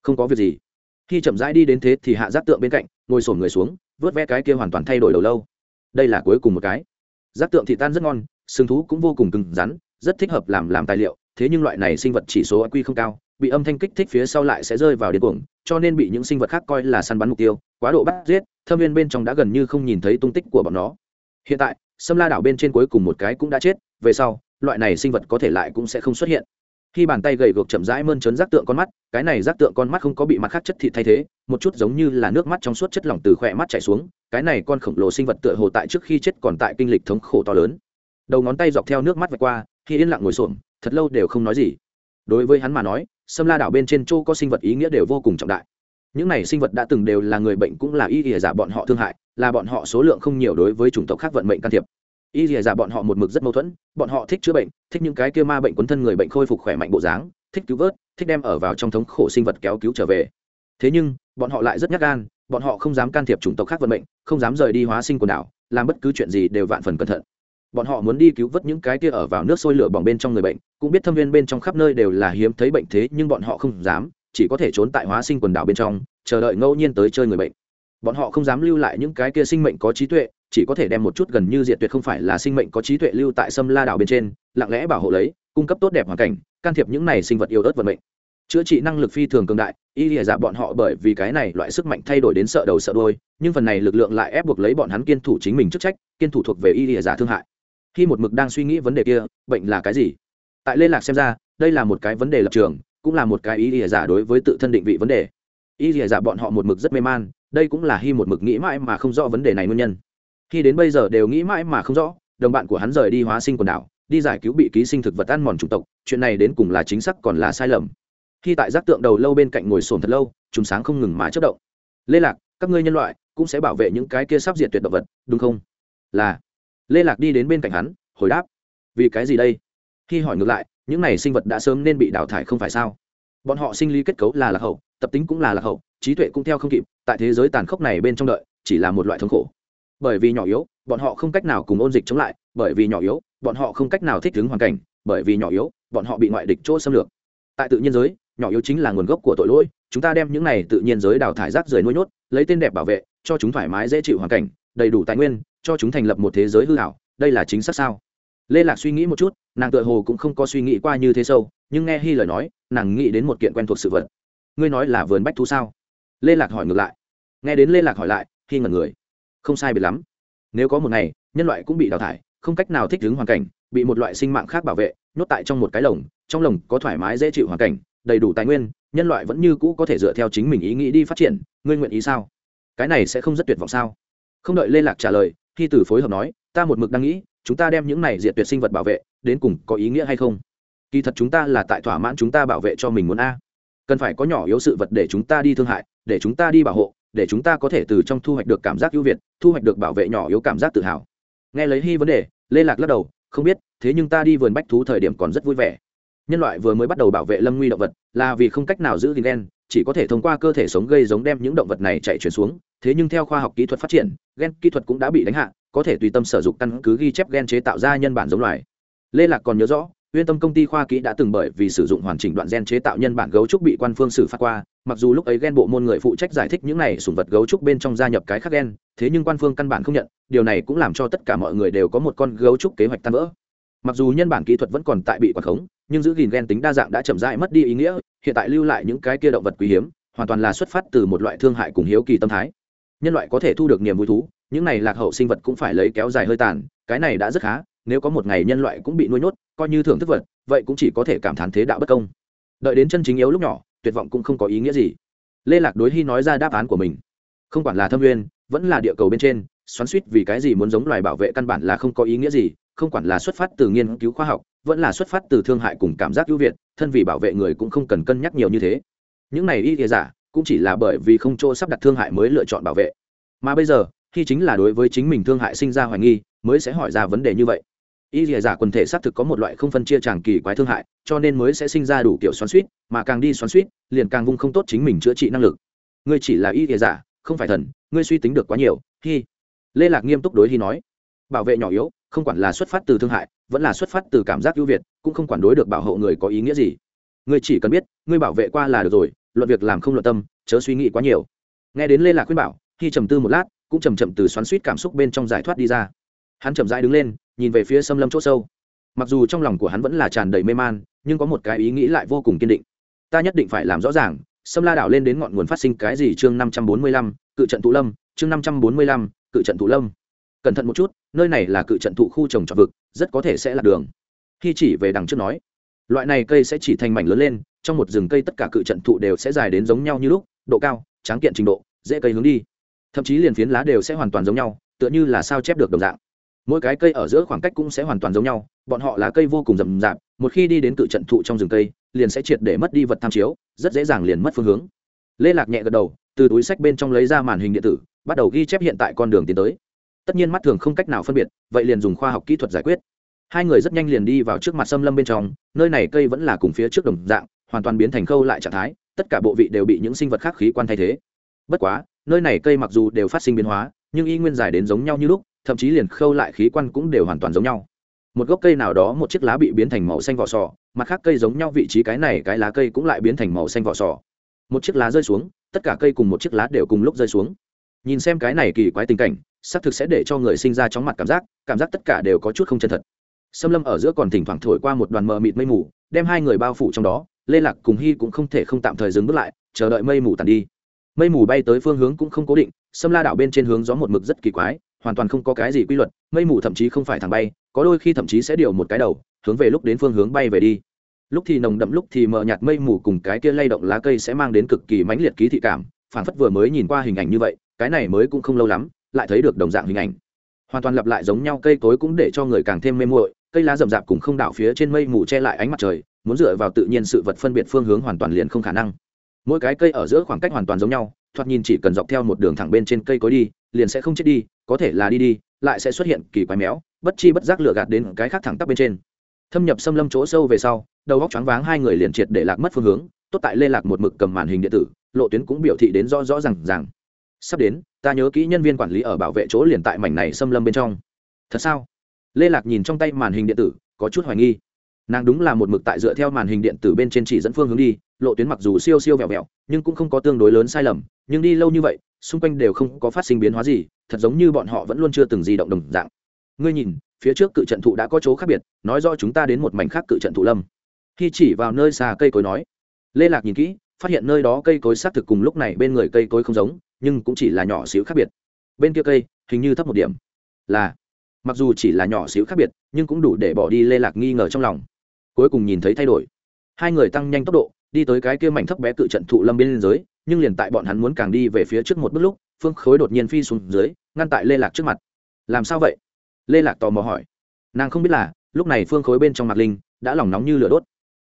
Không có việc gì. Khi chậm rãi đi đến thế thì hạ giác tượng bên cạnh, ngồi sổm người xuống, vớt ve cái kia hoàn toàn thay đổi đầu lâu. Đây là cuối cùng một cái. Giác tượng thì tan rất ngon, sừng thú cũng vô cùng cứng rắn, rất thích hợp làm làm tài liệu, thế nhưng loại này sinh vật chỉ số q không cao, bị âm thanh kích thích phía sau lại sẽ rơi vào điên cuồng cho nên bị những sinh vật khác coi là săn bắn mục tiêu, quá độ bắt giết, thâm viên bên trong đã gần như không nhìn thấy tung tích của bọn nó. Hiện tại, sâm la đảo bên trên cuối cùng một cái cũng đã chết, về sau, loại này sinh vật có thể lại cũng sẽ không xuất hiện. Khi bàn tay gầy gộc chậm rãi mơn trớn rác tượng con mắt, cái này rác tượng con mắt không có bị mặt khác chất thịt thay thế, một chút giống như là nước mắt trong suốt chất lỏng từ khỏe mắt chảy xuống, cái này con khổng lồ sinh vật tựa hồ tại trước khi chết còn tại kinh lịch thống khổ to lớn. Đầu ngón tay dọc theo nước mắt vạch qua, khi yên lặng ngồi xổm, thật lâu đều không nói gì. Đối với hắn mà nói sâm la đảo bên trên châu có sinh vật ý nghĩa đều vô cùng trọng đại. Những này sinh vật đã từng đều là người bệnh cũng là y ỉa giả bọn họ thương hại, là bọn họ số lượng không nhiều đối với chủng tộc khác vận mệnh can thiệp. Y ỉa giả bọn họ một mực rất mâu thuẫn, bọn họ thích chữa bệnh, thích những cái kia ma bệnh quấn thân người bệnh khôi phục khỏe mạnh bộ dáng, thích cứu vớt, thích đem ở vào trong thống khổ sinh vật kéo cứu trở về. Thế nhưng, bọn họ lại rất nhát gan, bọn họ không dám can thiệp chủng tộc khác vận mệnh, không dám rời đi hóa sinh quần đảo, làm bất cứ chuyện gì đều vạn phần cẩn thận bọn họ muốn đi cứu vớt những cái kia ở vào nước sôi lửa bỏng bên trong người bệnh, cũng biết thâm viên bên trong khắp nơi đều là hiếm thấy bệnh thế, nhưng bọn họ không dám, chỉ có thể trốn tại hóa sinh quần đảo bên trong, chờ đợi ngẫu nhiên tới chơi người bệnh. Bọn họ không dám lưu lại những cái kia sinh mệnh có trí tuệ, chỉ có thể đem một chút gần như diệt tuyệt không phải là sinh mệnh có trí tuệ lưu tại sâm la đảo bên trên, lặng lẽ bảo hộ lấy, cung cấp tốt đẹp hoàn cảnh, can thiệp những này sinh vật yêu ớt vận mệnh. Chữa trị năng lực phi thường cường đại, y lìa dạ bọn họ bởi vì cái này loại sức mạnh thay đổi đến sợ đầu sợ đôi nhưng phần này lực lượng lại ép buộc lấy bọn hắn kiên thủ chính mình chức trách, kiên thủ thuộc về y lìa dạ thương hại khi một mực đang suy nghĩ vấn đề kia, bệnh là cái gì? Tại lê lạc xem ra, đây là một cái vấn đề lập trường, cũng là một cái ý ỉa giả đối với tự thân định vị vấn đề. Y ỉa giả bọn họ một mực rất mê man, đây cũng là khi một mực nghĩ mãi mà không rõ vấn đề này nguyên nhân. Khi đến bây giờ đều nghĩ mãi mà không rõ, đồng bạn của hắn rời đi hóa sinh quần đảo, đi giải cứu bị ký sinh thực vật ăn mòn chủng tộc, chuyện này đến cùng là chính xác còn là sai lầm. Khi tại giác tượng đầu lâu bên cạnh ngồi sồn thật lâu chúng sáng không ngừng mà chất động. Lê lạc, các ngươi nhân loại cũng sẽ bảo vệ những cái kia sắp diệt tuyệt động vật, đúng không? Là lê lạc đi đến bên cạnh hắn, hồi đáp, vì cái gì đây? Khi hỏi ngược lại, những này sinh vật đã sớm nên bị đào thải không phải sao? Bọn họ sinh lý kết cấu là lạc hậu, tập tính cũng là lạc hậu, trí tuệ cũng theo không kịp, tại thế giới tàn khốc này bên trong đợi, chỉ là một loại thống khổ. Bởi vì nhỏ yếu, bọn họ không cách nào cùng ôn dịch chống lại, bởi vì nhỏ yếu, bọn họ không cách nào thích ứng hoàn cảnh, bởi vì nhỏ yếu, bọn họ bị ngoại địch chỗ xâm lược. Tại tự nhiên giới, nhỏ yếu chính là nguồn gốc của tội lỗi, chúng ta đem những này tự nhiên giới đào thải rác rưởi nuôi nhốt, lấy tên đẹp bảo vệ, cho chúng thoải mái dễ chịu hoàn cảnh, đầy đủ tài nguyên cho chúng thành lập một thế giới hư hảo, đây là chính xác sao? Lê lạc suy nghĩ một chút, nàng tựa hồ cũng không có suy nghĩ qua như thế sâu, nhưng nghe hy lời nói, nàng nghĩ đến một kiện quen thuộc sự vật. Ngươi nói là vườn bách thú sao? Lê lạc hỏi ngược lại. Nghe đến lê lạc hỏi lại khi ngẩn người. Không sai biệt lắm. Nếu có một ngày, nhân loại cũng bị đào thải, không cách nào thích ứng hoàn cảnh, bị một loại sinh mạng khác bảo vệ, nhốt tại trong một cái lồng, trong lồng có thoải mái dễ chịu hoàn cảnh, đầy đủ tài nguyên, nhân loại vẫn như cũ có thể dựa theo chính mình ý nghĩ đi phát triển, ngươi nguyện ý sao? Cái này sẽ không rất tuyệt vọng sao? Không đợi lê lạc trả lời khi tử phối hợp nói, ta một mực đang nghĩ, chúng ta đem những này diệt tuyệt sinh vật bảo vệ, đến cùng có ý nghĩa hay không? Kỳ thật chúng ta là tại thỏa mãn chúng ta bảo vệ cho mình muốn a. Cần phải có nhỏ yếu sự vật để chúng ta đi thương hại, để chúng ta đi bảo hộ, để chúng ta có thể từ trong thu hoạch được cảm giác ưu việt, thu hoạch được bảo vệ nhỏ yếu cảm giác tự hào. Nghe lấy hy vấn đề, lê lạc lắc đầu, không biết, thế nhưng ta đi vườn bách thú thời điểm còn rất vui vẻ. Nhân loại vừa mới bắt đầu bảo vệ lâm nguy động vật là vì không cách nào giữ gìn đen chỉ có thể thông qua cơ thể sống gây giống đem những động vật này chạy chuyển xuống thế nhưng theo khoa học kỹ thuật phát triển, gen kỹ thuật cũng đã bị đánh hạ, có thể tùy tâm sử dụng căn cứ ghi chép gen chế tạo ra nhân bản giống loài. Lê lạc còn nhớ rõ, uyên tâm công ty khoa kỹ đã từng bởi vì sử dụng hoàn chỉnh đoạn gen chế tạo nhân bản gấu trúc bị quan phương xử phạt qua, mặc dù lúc ấy gen bộ môn người phụ trách giải thích những này sủng vật gấu trúc bên trong gia nhập cái khác gen, thế nhưng quan phương căn bản không nhận, điều này cũng làm cho tất cả mọi người đều có một con gấu trúc kế hoạch tan vỡ. Mặc dù nhân bản kỹ thuật vẫn còn tại bị quản khống, nhưng giữ gìn gen tính đa dạng đã chậm rãi mất đi ý nghĩa, hiện tại lưu lại những cái kia động vật quý hiếm, hoàn toàn là xuất phát từ một loại thương hại cùng hiếu kỳ tâm thái nhân loại có thể thu được niềm vui thú, những này lạc hậu sinh vật cũng phải lấy kéo dài hơi tàn, cái này đã rất khá, nếu có một ngày nhân loại cũng bị nuôi nhốt, coi như thưởng thức vật, vậy cũng chỉ có thể cảm thán thế đạo bất công. Đợi đến chân chính yếu lúc nhỏ, tuyệt vọng cũng không có ý nghĩa gì. Lê lạc đối hy nói ra đáp án của mình. Không quản là thâm nguyên, vẫn là địa cầu bên trên, xoắn suýt vì cái gì muốn giống loài bảo vệ căn bản là không có ý nghĩa gì, không quản là xuất phát từ nghiên cứu khoa học, vẫn là xuất phát từ thương hại cùng cảm giác ưu việt, thân vì bảo vệ người cũng không cần cân nhắc nhiều như thế. Những này y thìa giả cũng chỉ là bởi vì không chỗ sắp đặt thương hại mới lựa chọn bảo vệ. Mà bây giờ, khi chính là đối với chính mình thương hại sinh ra hoài nghi, mới sẽ hỏi ra vấn đề như vậy. Y dìa giả quần thể xác thực có một loại không phân chia tràng kỳ quái thương hại, cho nên mới sẽ sinh ra đủ kiểu xoắn suýt, mà càng đi xoắn suýt, liền càng vung không tốt chính mình chữa trị năng lực. Ngươi chỉ là y dìa giả, không phải thần, ngươi suy tính được quá nhiều, hi. Lê lạc nghiêm túc đối hi nói, bảo vệ nhỏ yếu, không quản là xuất phát từ thương hại, vẫn là xuất phát từ cảm giác ưu việt, cũng không quản đối được bảo hộ người có ý nghĩa gì. Ngươi chỉ cần biết, ngươi bảo vệ qua là được rồi luận việc làm không luận tâm, chớ suy nghĩ quá nhiều. Nghe đến lê lạc khuyên bảo khi trầm tư một lát, cũng chầm chậm từ xoắn suýt cảm xúc bên trong giải thoát đi ra. Hắn chậm rãi đứng lên, nhìn về phía xâm lâm c h ỗ sâu. Mặc dù trong lòng của hắn vẫn là tràn đầy mê man, nhưng có một cái ý nghĩ lại vô cùng kiên định. Ta nhất định phải làm rõ ràng xâm la đảo lên đến ngọn nguồn phát sinh cái gì chương năm trăm bốn mươi lăm, cự trận thụ lâm, chương năm trăm bốn mươi lăm, cự trận thụ lâm. Cẩn thận một chút, nơi này là cự trận thụ khu trồng trọt vực, rất có thể sẽ là đường. Khi chỉ về đằng trước nói, loại này cây sẽ chỉ thành mảnh lớn lên trong một rừng cây tất cả cự trận thụ đều sẽ dài đến giống nhau như lúc, độ cao, tráng kiện trình độ, dễ cây hướng đi. Thậm chí liền phiến lá đều sẽ hoàn toàn giống nhau, tựa như là sao chép được đồng dạng. Mỗi cái cây ở giữa khoảng cách cũng sẽ hoàn toàn giống nhau, bọn họ lá cây vô cùng rậm rạp, một khi đi đến cự trận thụ trong rừng cây, liền sẽ triệt để mất đi vật tham chiếu, rất dễ dàng liền mất phương hướng. Lê lạc nhẹ gật đầu, từ túi sách bên trong lấy ra màn hình điện tử, bắt đầu ghi chép hiện tại con đường tiến tới. Tất nhiên mắt thường không cách nào phân biệt, vậy liền dùng khoa học kỹ thuật giải quyết. Hai người rất nhanh liền đi vào trước mặt xâm lâm bên trong, nơi này cây vẫn là cùng phía trước đồng dạng hoàn toàn biến thành khâu lại trạng thái, tất cả bộ vị đều bị những sinh vật khác khí quan thay thế. Bất quá, nơi này cây mặc dù đều phát sinh biến hóa, nhưng y nguyên dài đến giống nhau như lúc, thậm chí liền khâu lại khí quan cũng đều hoàn toàn giống nhau. Một gốc cây nào đó, một chiếc lá bị biến thành màu xanh vỏ sò, mặt khác cây giống nhau vị trí cái này, cái lá cây cũng lại biến thành màu xanh vỏ sò. Một chiếc lá rơi xuống, tất cả cây cùng một chiếc lá đều cùng lúc rơi xuống. Nhìn xem cái này kỳ quái tình cảnh, xác thực sẽ để cho người sinh ra chóng mặt cảm giác cảm giác tất cả đều có chút không chân thật. Xâm lâm ở giữa còn thỉnh thoảng thổi qua một đoàn mờ mịt mây mù, đem hai người bao phủ trong đó lê lạc cùng hy cũng không thể không tạm thời dừng bước lại, chờ đợi mây mù tàn đi. Mây mù bay tới phương hướng cũng không cố định, Sâm la đảo bên trên hướng gió một mực rất kỳ quái, hoàn toàn không có cái gì quy luật, mây mù thậm chí không phải thẳng bay, có đôi khi thậm chí sẽ điều một cái đầu, hướng về lúc đến phương hướng bay về đi. Lúc thì nồng đậm, lúc thì mờ nhạt, mây mù cùng cái kia lay động lá cây sẽ mang đến cực kỳ mãnh liệt ký thị cảm, phản phất vừa mới nhìn qua hình ảnh như vậy, cái này mới cũng không lâu lắm, lại thấy được đồng dạng hình ảnh. Hoàn toàn lặp lại giống nhau, cây cối cũng để cho người càng thêm mê muội, cây lá rậm rạp cùng không đảo phía trên mây mù che lại ánh mặt trời muốn dựa vào tự nhiên sự vật phân biệt phương hướng hoàn toàn liền không khả năng. Mỗi cái cây ở giữa khoảng cách hoàn toàn giống nhau, thoạt nhìn chỉ cần dọc theo một đường thẳng bên trên cây cối đi, liền sẽ không chết đi, có thể là đi đi, lại sẽ xuất hiện kỳ quái méo, bất chi bất giác lựa gạt đến cái khác thẳng tắp bên trên. Thâm nhập xâm lâm chỗ sâu về sau, đầu góc choáng váng hai người liền triệt để lạc mất phương hướng, tốt tại lê lạc một mực cầm màn hình điện tử, lộ tuyến cũng biểu thị đến rõ rõ ràng ràng. rằng sắp đến, ta nhớ kỹ nhân viên quản lý ở bảo vệ chỗ liền tại mảnh này xâm lâm bên trong. Thật sao? Lê lạc nhìn trong tay màn hình điện tử, có chút hoài nghi nàng đúng là một mực tại dựa theo màn hình điện tử bên trên chỉ dẫn phương hướng đi, lộ tuyến mặc dù siêu siêu vẹo vẹo, nhưng cũng không có tương đối lớn sai lầm, nhưng đi lâu như vậy, xung quanh đều không có phát sinh biến hóa gì, thật giống như bọn họ vẫn luôn chưa từng di động đồng dạng. Ngươi nhìn, phía trước cự trận thụ đã có chỗ khác biệt, nói do chúng ta đến một mảnh khác cự trận thụ lâm. Khi chỉ vào nơi xa cây cối nói, lê lạc nhìn kỹ, phát hiện nơi đó cây cối xác thực cùng lúc này bên người cây cối không giống, nhưng cũng chỉ là nhỏ xíu khác biệt. Bên kia cây, hình như thấp một điểm. Là, mặc dù chỉ là nhỏ xíu khác biệt, nhưng cũng đủ để bỏ đi lê lạc nghi ngờ trong lòng cuối cùng nhìn thấy thay đổi. Hai người tăng nhanh tốc độ, đi tới cái kia mảnh thấp bé cự trận thụ lâm bên dưới, nhưng liền tại bọn hắn muốn càng đi về phía trước một bước lúc, phương khối đột nhiên phi xuống dưới, ngăn tại lê lạc trước mặt. Làm sao vậy? Lê lạc tò mò hỏi. Nàng không biết là, lúc này phương khối bên trong mạc linh đã lòng nóng như lửa đốt,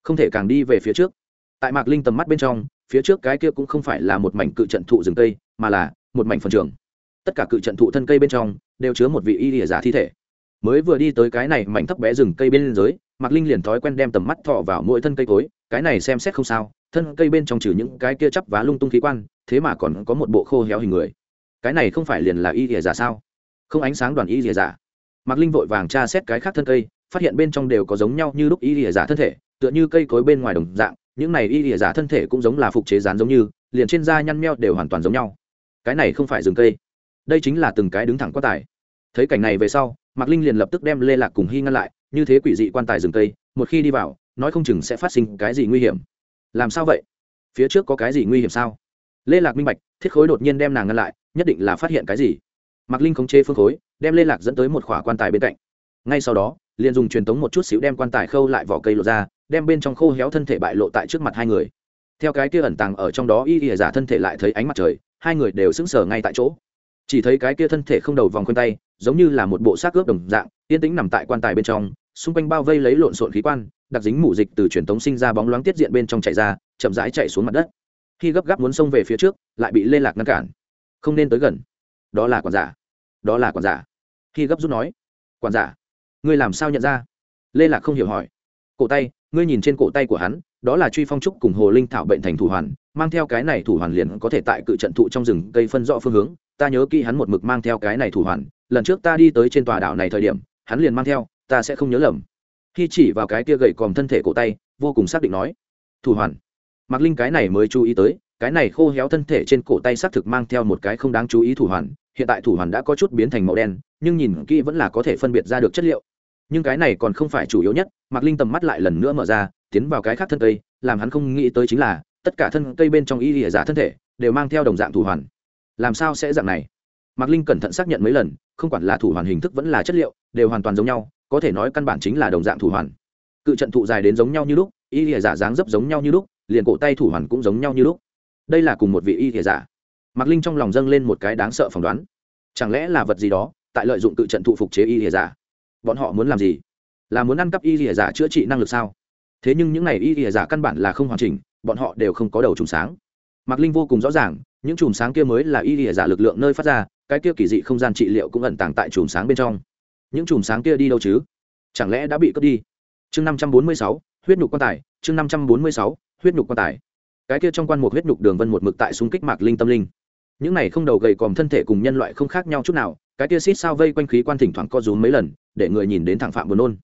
không thể càng đi về phía trước. Tại mạc linh tầm mắt bên trong, phía trước cái kia cũng không phải là một mảnh cự trận thụ rừng cây, mà là một mảnh phần trường. Tất cả cự trận thụ thân cây bên trong đều chứa một vị y lìa giả thi thể mới vừa đi tới cái này mảnh thấp bé rừng cây bên dưới, mạc linh liền thói quen đem tầm mắt thọ vào mỗi thân cây cối, cái này xem xét không sao, thân cây bên trong trừ những cái kia chắp vá lung tung khí quan, thế mà còn có một bộ khô héo hình người. Cái này không phải liền là y rìa giả sao? Không ánh sáng đoàn y rìa giả. Mạc linh vội vàng tra xét cái khác thân cây, phát hiện bên trong đều có giống nhau như lúc y rìa giả thân thể, tựa như cây cối bên ngoài đồng dạng, những này y rìa giả thân thể cũng giống là phục chế rán giống như, liền trên da nhăn meo đều hoàn toàn giống nhau. Cái này không phải rừng cây. Đây chính là từng cái đứng thẳng quá tải thấy cảnh này về sau mạc linh liền lập tức đem lê lạc cùng hy ngăn lại, như thế quỷ dị quan tài rừng cây, một khi đi vào, nói không chừng sẽ phát sinh cái gì nguy hiểm. Làm sao vậy? Phía trước có cái gì nguy hiểm sao? Lê lạc minh bạch, thiết khối đột nhiên đem nàng ngăn lại, nhất định là phát hiện cái gì? Mạc linh khống chế phương khối, đem lê lạc dẫn tới một khỏa quan tài bên cạnh. Ngay sau đó, liền dùng truyền tống một chút xíu đem quan tài khâu lại vỏ cây lộ ra, đem bên trong khô héo thân thể bại lộ tại trước mặt hai người. Theo cái kia ẩn tàng ở trong đó y ỉa giả thân thể lại thấy ánh mặt trời, hai người đều sững sờ ngay tại chỗ chỉ thấy cái kia thân thể không đầu vòng quanh tay, giống như là một bộ xác ướp đồng dạng, yên tĩnh nằm tại quan tài bên trong, xung quanh bao vây lấy lộn xộn khí quan, đặc dính mủ dịch từ truyền tống sinh ra bóng loáng tiết diện bên trong chạy ra, chậm rãi chạy xuống mặt đất. Khi gấp gáp muốn xông về phía trước, lại bị lê lạc ngăn cản. Không nên tới gần. Đó là quản giả. Đó là quản giả. Khi gấp rút nói, quản giả, ngươi làm sao nhận ra? Lê lạc không hiểu hỏi. Cổ tay, ngươi nhìn trên cổ tay của hắn, đó là truy phong trúc cùng hồ linh thảo bệnh thành thủ hoàn, mang theo cái này thủ hoàn liền có thể tại cự trận thụ trong rừng cây phân rõ phương hướng ta nhớ kỹ hắn một mực mang theo cái này thủ hoàn, lần trước ta đi tới trên tòa đảo này thời điểm, hắn liền mang theo, ta sẽ không nhớ lầm. Khi chỉ vào cái kia gậy còm thân thể cổ tay, vô cùng xác định nói, thủ hoàn. Mạc linh cái này mới chú ý tới, cái này khô héo thân thể trên cổ tay xác thực mang theo một cái không đáng chú ý thủ hoàn, hiện tại thủ hoàn đã có chút biến thành màu đen, nhưng nhìn kỹ vẫn là có thể phân biệt ra được chất liệu. Nhưng cái này còn không phải chủ yếu nhất, mạc linh tầm mắt lại lần nữa mở ra, tiến vào cái khác thân cây, làm hắn không nghĩ tới chính là, tất cả thân cây bên trong y lìa giả thân thể, đều mang theo đồng dạng thủ hoàn làm sao sẽ dạng này? Mạc linh cẩn thận xác nhận mấy lần, không quản là thủ hoàn hình thức vẫn là chất liệu, đều hoàn toàn giống nhau, có thể nói căn bản chính là đồng dạng thủ hoàn. Cự trận thụ dài đến giống nhau như lúc, y lìa giả dáng dấp giống nhau như lúc, liền cổ tay thủ hoàn cũng giống nhau như lúc. Đây là cùng một vị y lìa giả. Mạc linh trong lòng dâng lên một cái đáng sợ phỏng đoán. Chẳng lẽ là vật gì đó, tại lợi dụng cự trận thụ phục chế y lìa giả? Bọn họ muốn làm gì? Là muốn ăn cắp y lìa giả chữa trị năng lực sao? Thế nhưng những này y lìa giả căn bản là không hoàn chỉnh, bọn họ đều không có đầu trùng sáng. Mạc linh vô cùng rõ ràng những chùm sáng kia mới là y lìa giả lực lượng nơi phát ra, cái kia kỳ dị không gian trị liệu cũng ẩn tàng tại chùm sáng bên trong. Những chùm sáng kia đi đâu chứ? Chẳng lẽ đã bị cướp đi? Chương năm trăm bốn mươi sáu, huyết nhục quan tài, chương năm trăm bốn mươi sáu, huyết nhục quan tài. Cái kia trong quan một huyết nhục đường vân một mực tại súng kích mạc linh tâm linh. Những này không đầu gầy còm thân thể cùng nhân loại không khác nhau chút nào, cái kia xít sao vây quanh khí quan thỉnh thoảng co rúm mấy lần, để người nhìn đến thẳng phạm buồn nôn.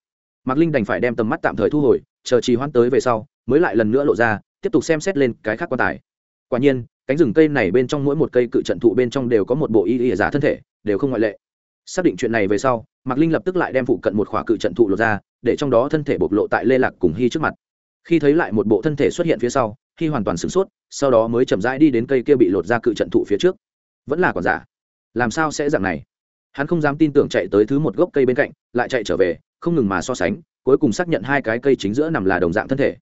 Mạc linh đành phải đem tầm mắt tạm thời thu hồi, chờ trì hoãn tới về sau, mới lại lần nữa lộ ra, tiếp tục xem xét lên cái khác quan tài. Quả nhiên cánh rừng cây này bên trong mỗi một cây cự trận thụ bên trong đều có một bộ y y giả thân thể, đều không ngoại lệ. Xác định chuyện này về sau, mạc linh lập tức lại đem phụ cận một khỏa cự trận thụ lột ra, để trong đó thân thể bộc lộ tại lê lạc cùng hy trước mặt. Khi thấy lại một bộ thân thể xuất hiện phía sau, hy hoàn toàn sửng sốt, sau đó mới chậm rãi đi đến cây kia bị lột ra cự trận thụ phía trước. Vẫn là còn giả. Làm sao sẽ dạng này? Hắn không dám tin tưởng chạy tới thứ một gốc cây bên cạnh, lại chạy trở về, không ngừng mà so sánh, cuối cùng xác nhận hai cái cây chính giữa nằm là đồng dạng thân thể.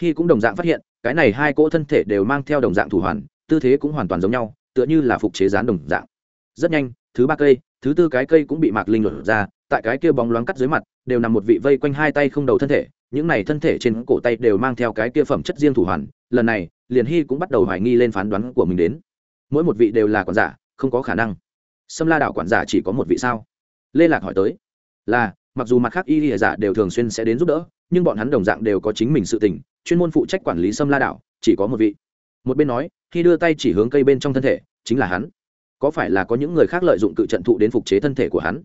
Khi cũng đồng dạng phát hiện, cái này hai cỗ thân thể đều mang theo đồng dạng thủ hoàn tư thế cũng hoàn toàn giống nhau, tựa như là phục chế rán đồng dạng. Rất nhanh, thứ ba cây, thứ tư cái cây cũng bị mạc linh lột ra, tại cái kia bóng loáng cắt dưới mặt, đều nằm một vị vây quanh hai tay không đầu thân thể, những này thân thể trên cổ tay đều mang theo cái kia phẩm chất riêng thủ hoàn, lần này, liền hy cũng bắt đầu hoài nghi lên phán đoán của mình đến. Mỗi một vị đều là quản giả, không có khả năng. Sâm la đảo quản giả chỉ có một vị sao? Lê lạc hỏi tới. Là, mặc dù mặt khác y hệ giả đều thường xuyên sẽ đến giúp đỡ, nhưng bọn hắn đồng dạng đều có chính mình sự tình, chuyên môn phụ trách quản lý sâm la đảo chỉ có một vị. Một bên nói khi đưa tay chỉ hướng cây bên trong thân thể, chính là hắn. Có phải là có những người khác lợi dụng cự trận thụ đến phục chế thân thể của hắn?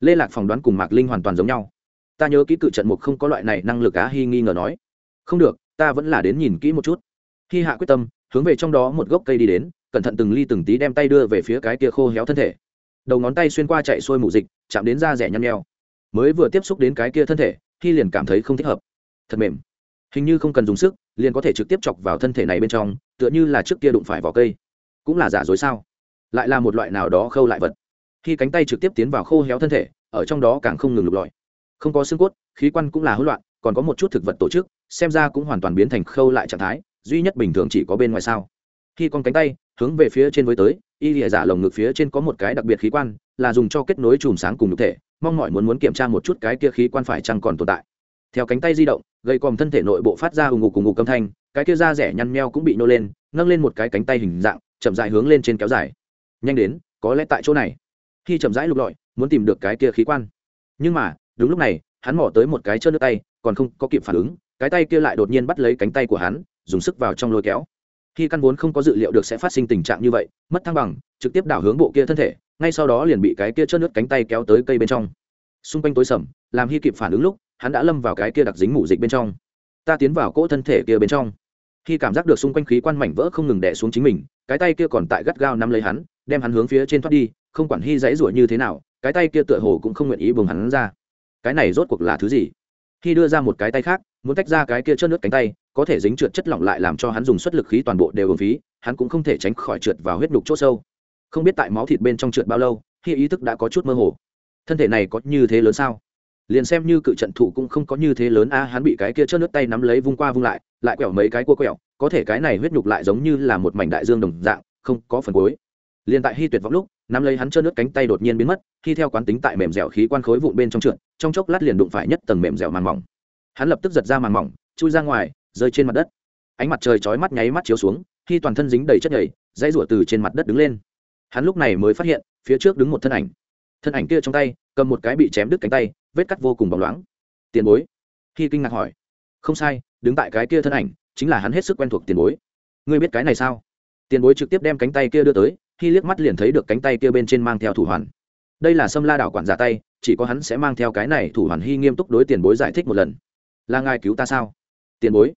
Lê lạc phỏng đoán cùng mạc linh hoàn toàn giống nhau. Ta nhớ kỹ cự trận mục không có loại này năng lực á hy nghi ngờ nói. Không được, ta vẫn là đến nhìn kỹ một chút. Hy hạ quyết tâm, hướng về trong đó một gốc cây đi đến, cẩn thận từng ly từng tí đem tay đưa về phía cái kia khô héo thân thể. Đầu ngón tay xuyên qua chạy xuôi mù dịch, chạm đến da rẻ nhăn nheo. Mới vừa tiếp xúc đến cái kia thân thể khi liền cảm thấy không thích hợp. Thật mềm hình như không cần dùng sức, liền có thể trực tiếp chọc vào thân thể này bên trong, tựa như là trước kia đụng phải vỏ cây. Cũng là giả dối sao? Lại là một loại nào đó khâu lại vật. Khi cánh tay trực tiếp tiến vào khô héo thân thể, ở trong đó càng không ngừng lục lọi. Không có xương cốt, khí quan cũng là hỗn loạn, còn có một chút thực vật tổ chức, xem ra cũng hoàn toàn biến thành khâu lại trạng thái, duy nhất bình thường chỉ có bên ngoài sao. Khi con cánh tay hướng về phía trên với tới, y lìa giả lồng ngực phía trên có một cái đặc biệt khí quan, là dùng cho kết nối chùm sáng cùng nhục thể, mong mỏi muốn muốn kiểm tra một chút cái kia khí quan phải chăng còn tồn tại. Theo cánh tay di động gây còm thân thể nội bộ phát ra ù ngục cùng ngục âm thanh, cái kia da rẻ nhăn meo cũng bị nô lên, nâng lên một cái cánh tay hình dạng, chậm dại hướng lên trên kéo dài. Nhanh đến, có lẽ tại chỗ này. Khi chậm rãi lục lọi, muốn tìm được cái kia khí quan. Nhưng mà, đúng lúc này, hắn mỏ tới một cái chân nước tay, còn không có kịp phản ứng, cái tay kia lại đột nhiên bắt lấy cánh tay của hắn, dùng sức vào trong lôi kéo. Khi căn vốn không có dự liệu được sẽ phát sinh tình trạng như vậy, mất thăng bằng, trực tiếp đảo hướng bộ kia thân thể, ngay sau đó liền bị cái kia chớt nước cánh tay kéo tới cây bên trong. Xung quanh tối sầm, làm hy kịp phản ứng lúc hắn đã lâm vào cái kia đặc dính ngủ dịch bên trong. Ta tiến vào cỗ thân thể kia bên trong. Khi cảm giác được xung quanh khí quan mảnh vỡ không ngừng đè xuống chính mình, cái tay kia còn tại gắt gao nắm lấy hắn, đem hắn hướng phía trên thoát đi, không quản hy dãy rủa như thế nào, cái tay kia tựa hồ cũng không nguyện ý buông hắn ra. Cái này rốt cuộc là thứ gì? Khi đưa ra một cái tay khác, muốn tách ra cái kia chớt nước cánh tay, có thể dính trượt chất lỏng lại làm cho hắn dùng suất lực khí toàn bộ đều ứng phí, hắn cũng không thể tránh khỏi trượt vào huyết đục chỗ sâu. Không biết tại máu thịt bên trong trượt bao lâu, khi ý thức đã có chút mơ hồ. Thân thể này có như thế lớn sao? Liền xem như cự trận thủ cũng không có như thế lớn a, hắn bị cái kia chớp nước tay nắm lấy vung qua vung lại lại quẹo mấy cái cua quẹo, có thể cái này huyết nhục lại giống như là một mảnh đại dương đồng dạng, không có phần cuối. Liền tại hy tuyệt vọng lúc, nắm lấy hắn chớp nước cánh tay đột nhiên biến mất khi theo quán tính tại mềm dẻo khí quan khối vụn bên trong trượt, trong chốc lát liền đụng phải nhất tầng mềm dẻo màn mỏng. Hắn lập tức giật ra màn mỏng, chui ra ngoài, rơi trên mặt đất. Ánh mặt trời chói mắt nháy mắt chiếu xuống khi toàn thân dính đầy chất nhầy, dãy rủa từ trên mặt đất đứng lên. Hắn lúc này mới phát hiện, phía trước đứng một thân ảnh. Thân ảnh kia trong tay cầm một cái bị chém đứt cánh tay, vết cắt vô cùng bóng loáng. Tiền bối? Khi kinh ngạc hỏi. Không sai, đứng tại cái kia thân ảnh, chính là hắn hết sức quen thuộc tiền bối. Ngươi biết cái này sao? Tiền bối trực tiếp đem cánh tay kia đưa tới, khi liếc mắt liền thấy được cánh tay kia bên trên mang theo thủ hoàn. Đây là sâm la đảo quản giả tay, chỉ có hắn sẽ mang theo cái này thủ hoàn hy nghiêm túc đối tiền bối giải thích một lần. Là ngài cứu ta sao? Tiền bối.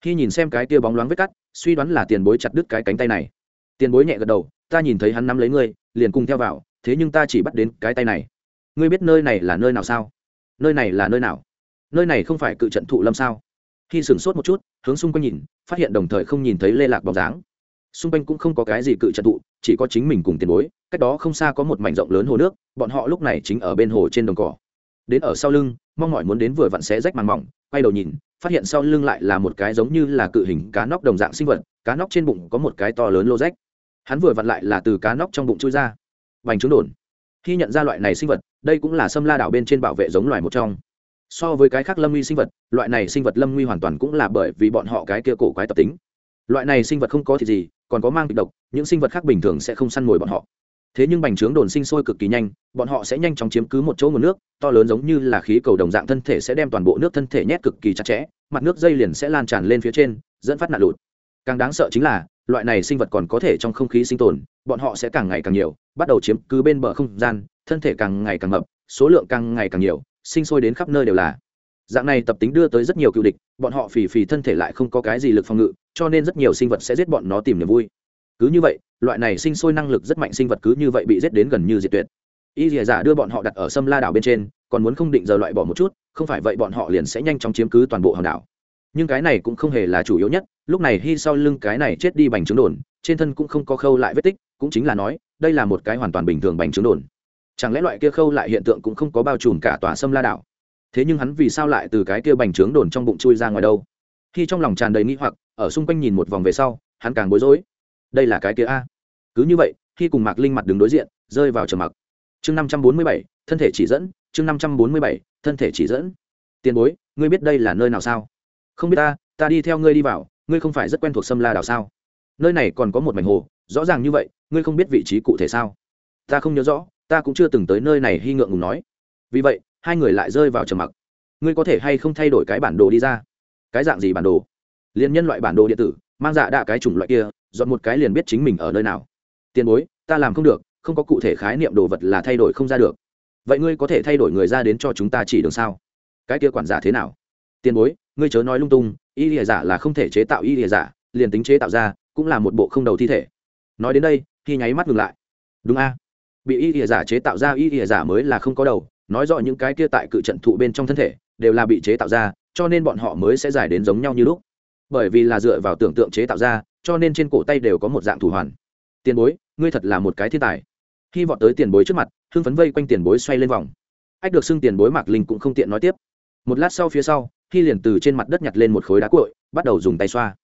Khi nhìn xem cái kia bóng loáng vết cắt, suy đoán là tiền bối chặt đứt cái cánh tay này. Tiền bối nhẹ gật đầu, ta nhìn thấy hắn nắm lấy ngươi, liền cùng theo vào, thế nhưng ta chỉ bắt đến cái tay này ngươi biết nơi này là nơi nào sao? Nơi này là nơi nào? Nơi này không phải cự trận thụ lâm sao? Khi sửng sốt một chút, hướng xung quanh nhìn, phát hiện đồng thời không nhìn thấy lê lạc bóng dáng. Xung quanh cũng không có cái gì cự trận thụ, chỉ có chính mình cùng tiền bối, cách đó không xa có một mảnh rộng lớn hồ nước, bọn họ lúc này chính ở bên hồ trên đồng cỏ. Đến ở sau lưng, mong mỏi muốn đến vừa vặn xé rách màng mỏng, quay đầu nhìn, phát hiện sau lưng lại là một cái giống như là cự hình cá nóc đồng dạng sinh vật, cá nóc trên bụng có một cái to lớn lô rách. Hắn vừa vặn lại là từ cá nóc trong bụng chui ra. Vành trứng đồn khi nhận ra loại này sinh vật, đây cũng là sâm la đảo bên trên bảo vệ giống loài một trong. So với cái khác lâm nguy sinh vật, loại này sinh vật lâm nguy hoàn toàn cũng là bởi vì bọn họ cái kia cổ quái tập tính. Loại này sinh vật không có thịt gì, còn có mang kịch độc, những sinh vật khác bình thường sẽ không săn mồi bọn họ. Thế nhưng bành trướng đồn sinh sôi cực kỳ nhanh, bọn họ sẽ nhanh chóng chiếm cứ một chỗ nguồn nước, to lớn giống như là khí cầu đồng dạng thân thể sẽ đem toàn bộ nước thân thể nhét cực kỳ chặt chẽ, mặt nước dây liền sẽ lan tràn lên phía trên, dẫn phát nạn lụt. Càng đáng sợ chính là loại này sinh vật còn có thể trong không khí sinh tồn, bọn họ sẽ càng ngày càng nhiều, bắt đầu chiếm cứ bên bờ không gian, thân thể càng ngày càng mập, số lượng càng ngày càng nhiều, sinh sôi đến khắp nơi đều là. Dạng này tập tính đưa tới rất nhiều cựu địch, bọn họ phì phì thân thể lại không có cái gì lực phòng ngự, cho nên rất nhiều sinh vật sẽ giết bọn nó tìm niềm vui. Cứ như vậy, loại này sinh sôi năng lực rất mạnh sinh vật cứ như vậy bị giết đến gần như diệt tuyệt. Y dìa giả dạ đưa bọn họ đặt ở sâm la đảo bên trên, còn muốn không định giờ loại bỏ một chút, không phải vậy bọn họ liền sẽ nhanh chóng chiếm cứ toàn bộ hòn đảo nhưng cái này cũng không hề là chủ yếu nhất, lúc này hy sau lưng cái này chết đi bành trướng đồn, trên thân cũng không có khâu lại vết tích, cũng chính là nói, đây là một cái hoàn toàn bình thường bành trướng đồn. Chẳng lẽ loại kia khâu lại hiện tượng cũng không có bao trùm cả tòa sâm la đảo? Thế nhưng hắn vì sao lại từ cái kia bành trướng đồn trong bụng chui ra ngoài đâu? Khi trong lòng tràn đầy nghĩ hoặc, ở xung quanh nhìn một vòng về sau, hắn càng bối rối. Đây là cái kia a? Cứ như vậy khi cùng mạc linh mặt đứng đối diện, rơi vào trầm mặc. Chương năm trăm bốn mươi bảy, thân thể chỉ dẫn, chương năm trăm bốn mươi bảy, thân thể chỉ dẫn. Tiền bối, ngươi biết đây là nơi nào sao? Không biết ta ta đi theo ngươi đi vào, ngươi không phải rất quen thuộc sâm la đảo sao? Nơi này còn có một mảnh hồ, rõ ràng như vậy, ngươi không biết vị trí cụ thể sao? Ta không nhớ rõ, ta cũng chưa từng tới nơi này, hy ngượng ngùng nói. Vì vậy, hai người lại rơi vào trầm mặc. Ngươi có thể hay không thay đổi cái bản đồ đi ra? Cái dạng gì bản đồ? Liền nhân loại bản đồ điện tử, mang dạ đạ cái chủng loại kia, dọn một cái liền biết chính mình ở nơi nào. Tiền bối, ta làm không được, không có cụ thể khái niệm đồ vật là thay đổi không ra được. Vậy ngươi có thể thay đổi người ra đến cho chúng ta chỉ đường sao? Cái kia quản giả thế nào? Tiền bối ngươi chớ nói lung tung, y lìa giả là không thể chế tạo y lìa giả, liền tính chế tạo ra, cũng là một bộ không đầu thi thể. Nói đến đây, khi nháy mắt ngừng lại. Đúng a. Bị y lìa giả chế tạo ra, y lìa giả mới là không có đầu, nói rõ những cái kia tại cự trận thụ bên trong thân thể, đều là bị chế tạo ra, cho nên bọn họ mới sẽ dài đến giống nhau như lúc. Bởi vì là dựa vào tưởng tượng chế tạo ra, cho nên trên cổ tay đều có một dạng thủ hoàn. Tiền bối, ngươi thật là một cái thiên tài. Khi vọt tới tiền bối trước mặt, hưng phấn vây quanh tiền bối xoay lên vòng. Ách được xưng tiền bối mạc linh cũng không tiện nói tiếp. Một lát sau phía sau khi liền từ trên mặt đất nhặt lên một khối đá cội bắt đầu dùng tay xoa.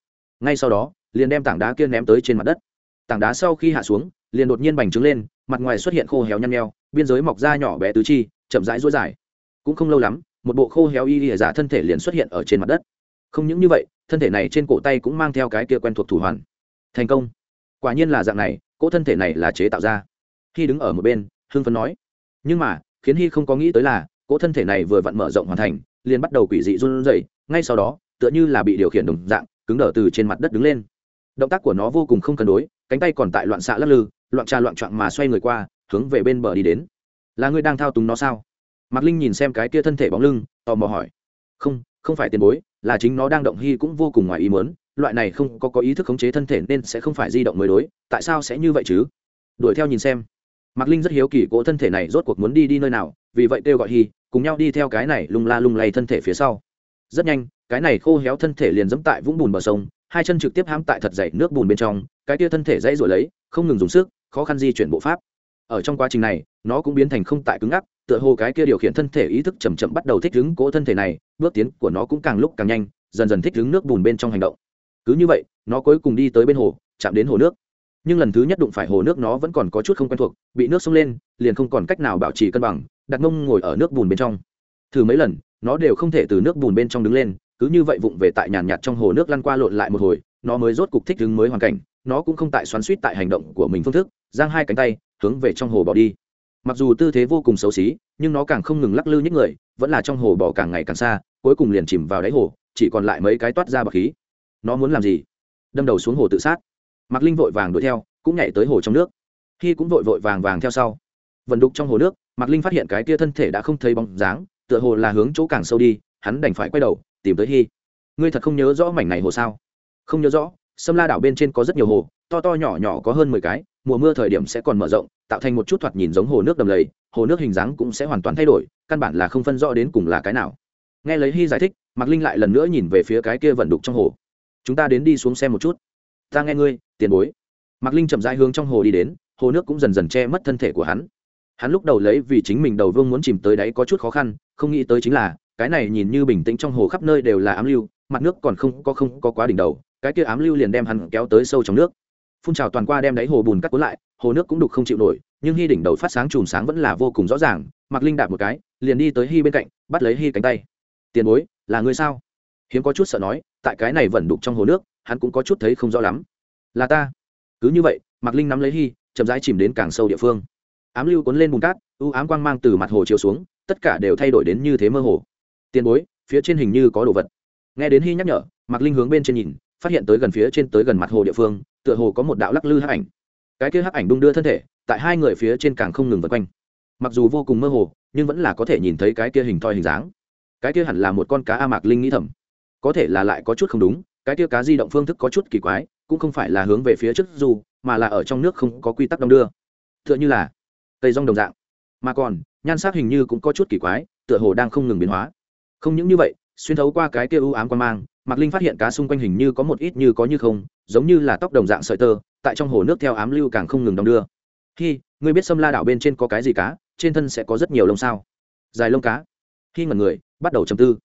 Ngay sau đó, liền đem tảng đá kia ném tới trên mặt đất. Tảng đá sau khi hạ xuống, liền đột nhiên bành trướng lên, mặt ngoài xuất hiện khô héo nhăn nheo, biên giới mọc ra nhỏ bé tứ chi, chậm rãi rối dài. Cũng không lâu lắm, một bộ khô héo y lìa giả thân thể liền xuất hiện ở trên mặt đất. Không những như vậy, thân thể này trên cổ tay cũng mang theo cái kia quen thuộc thủ hoàn. Thành công. Quả nhiên là dạng này, cỗ thân thể này là chế tạo ra. Khi đứng ở một bên, hưng phấn nói, nhưng mà, khiến hy không có nghĩ tới là, cỗ thân thể này vừa vặn mở rộng hoàn thành liền bắt đầu quỷ dị run rẩy, ngay sau đó, tựa như là bị điều khiển đồng dạng, cứng đờ từ trên mặt đất đứng lên. Động tác của nó vô cùng không cân đối, cánh tay còn tại loạn xạ lắc lư, loạn trà loạn trọn mà xoay người qua, hướng về bên bờ đi đến. Là ngươi đang thao túng nó sao? Mạc linh nhìn xem cái kia thân thể bóng lưng, tò mò hỏi. Không không phải tiền bối, là chính nó đang động hy cũng vô cùng ngoài ý muốn, loại này không có có ý thức khống chế thân thể nên sẽ không phải di động mới đối, tại sao sẽ như vậy chứ? Đuổi theo nhìn xem. Mạc linh rất hiếu kỳ cỗ thân thể này rốt cuộc muốn đi đi nơi nào, vì vậy kêu gọi hy cùng nhau đi theo cái này lung la lung lay thân thể phía sau. Rất nhanh, cái này khô héo thân thể liền dẫm tại vũng bùn bờ sông, hai chân trực tiếp hãm tại thật dày nước bùn bên trong, cái kia thân thể dãy rồi lấy, không ngừng dùng sức, khó khăn di chuyển bộ pháp. Ở trong quá trình này, nó cũng biến thành không tại cứng ngắc, tựa hồ cái kia điều khiển thân thể ý thức chầm chậm bắt đầu thích ứng cỗ thân thể này, bước tiến của nó cũng càng lúc càng nhanh, dần dần thích ứng nước bùn bên trong hành động. Cứ như vậy, nó cuối cùng đi tới bên hồ, chạm đến hồ nước. Nhưng lần thứ nhất đụng phải hồ nước nó vẫn còn có chút không quen thuộc, bị nước sông lên, liền không còn cách nào bảo trì cân bằng đặt mông ngồi ở nước bùn bên trong. Thử mấy lần, nó đều không thể từ nước bùn bên trong đứng lên, cứ như vậy vụng về tại nhàn nhạt trong hồ nước lăn qua lộn lại một hồi, nó mới rốt cục thích ứng mới hoàn cảnh, nó cũng không tại xoắn suýt tại hành động của mình phương thức, giang hai cánh tay, hướng về trong hồ bỏ đi. Mặc dù tư thế vô cùng xấu xí, nhưng nó càng không ngừng lắc lư những người, vẫn là trong hồ bỏ càng ngày càng xa, cuối cùng liền chìm vào đáy hồ, chỉ còn lại mấy cái toát ra bọc khí. Nó muốn làm gì? Đâm đầu xuống hồ tự sát. Mạc linh vội vàng đuổi theo, cũng nhảy tới hồ trong nước. Khi cũng vội vội vàng vàng theo sau. Vần đục trong hồ nước mạc linh phát hiện cái kia thân thể đã không thấy bóng dáng, tựa hồ là hướng chỗ càng sâu đi, hắn đành phải quay đầu, tìm tới hy ngươi thật không nhớ rõ mảnh này hồ sao? Không nhớ rõ, sâm la đảo bên trên có rất nhiều hồ, to to nhỏ nhỏ có hơn mười cái, mùa mưa thời điểm sẽ còn mở rộng, tạo thành một chút thoạt nhìn giống hồ nước đầm lầy, hồ nước hình dáng cũng sẽ hoàn toàn thay đổi, căn bản là không phân rõ đến cùng là cái nào. Nghe lấy hy giải thích, mạc linh lại lần nữa nhìn về phía cái kia vận đục trong hồ. Chúng ta đến đi xuống xem một chút. Ta nghe ngươi, tiền bối. Mạc linh chậm rãi hướng trong hồ đi đến, hồ nước cũng dần dần che mất thân thể của hắn hắn lúc đầu lấy vì chính mình đầu vương muốn chìm tới đáy có chút khó khăn, không nghĩ tới chính là, cái này nhìn như bình tĩnh trong hồ khắp nơi đều là ám lưu, mặt nước còn không có không có quá đỉnh đầu, cái kia ám lưu liền đem hắn kéo tới sâu trong nước. Phun trào toàn qua đem đáy hồ bùn cắt cuốn lại, hồ nước cũng đục không chịu nổi, nhưng hy đỉnh đầu phát sáng chùm sáng vẫn là vô cùng rõ ràng mặc linh đạp một cái, liền đi tới hy bên cạnh, bắt lấy hy cánh tay. Tiền bối, là người sao? Hiếm có chút sợ nói, tại cái này vẫn đục trong hồ nước, hắn cũng có chút thấy không rõ lắm. Là ta. Cứ như vậy Mặc linh nắm lấy hy, chậm rãi chìm đến càng sâu địa phương ám lưu cuốn lên bùn cát, u ám quang mang từ mặt hồ chiếu xuống, tất cả đều thay đổi đến như thế mơ hồ. Tiền bối, phía trên hình như có đồ vật. Nghe đến hy nhắc nhở, mạc linh hướng bên trên nhìn, phát hiện tới gần phía trên tới gần mặt hồ địa phương, tựa hồ có một đạo lắc lư hắc ảnh. Cái kia hắc ảnh đung đưa thân thể, tại hai người phía trên càng không ngừng vượt quanh. Mặc dù vô cùng mơ hồ, nhưng vẫn là có thể nhìn thấy cái kia hình thoi hình dáng. Cái kia hẳn là một con cá a mạc linh nghĩ thầm. Có thể là lại có chút không đúng, cái kia cá di động phương thức có chút kỳ quái, cũng không phải là hướng về phía trước dù, mà là ở trong nước không có quy tắc đong đưa. Tựa như là cây rong đồng dạng. Mà còn, nhan sắc hình như cũng có chút kỳ quái, tựa hồ đang không ngừng biến hóa. Không những như vậy, xuyên thấu qua cái kia u ám quan mang, mạc linh phát hiện cá xung quanh hình như có một ít như có như không, giống như là tóc đồng dạng sợi tơ, tại trong hồ nước theo ám lưu càng không ngừng đong đưa. Khi ngươi biết sâm la đảo bên trên có cái gì cá, trên thân sẽ có rất nhiều lông sao? Dài lông cá. Khi ngần người, bắt đầu chầm tư.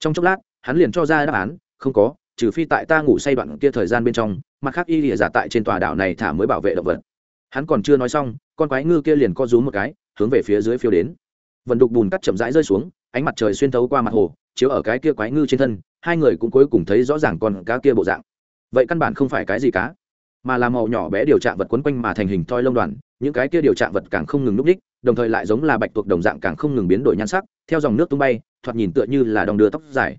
Trong chốc lát, hắn liền cho ra đáp án, không có, trừ phi tại ta ngủ say đoạn kia thời gian bên trong, mặt khác y lìa giả tại trên tòa đảo này thả mới bảo vệ động vật hắn còn chưa nói xong, con quái ngư kia liền co rúm một cái, hướng về phía dưới phiêu đến. Vần đục bùn cắt chậm rãi rơi xuống, ánh mặt trời xuyên thấu qua mặt hồ, chiếu ở cái kia quái ngư trên thân, hai người cũng cuối cùng thấy rõ ràng con cá kia bộ dạng. Vậy căn bản không phải cái gì cá, mà là màu nhỏ bé điều trạng vật quấn quanh mà thành hình thoi lông đoàn, những cái kia điều trạng vật càng không ngừng núp đích, đồng thời lại giống là bạch tuộc đồng dạng càng không ngừng biến đổi nhan sắc, theo dòng nước tung bay, thoạt nhìn tựa như là đong đưa tóc dài.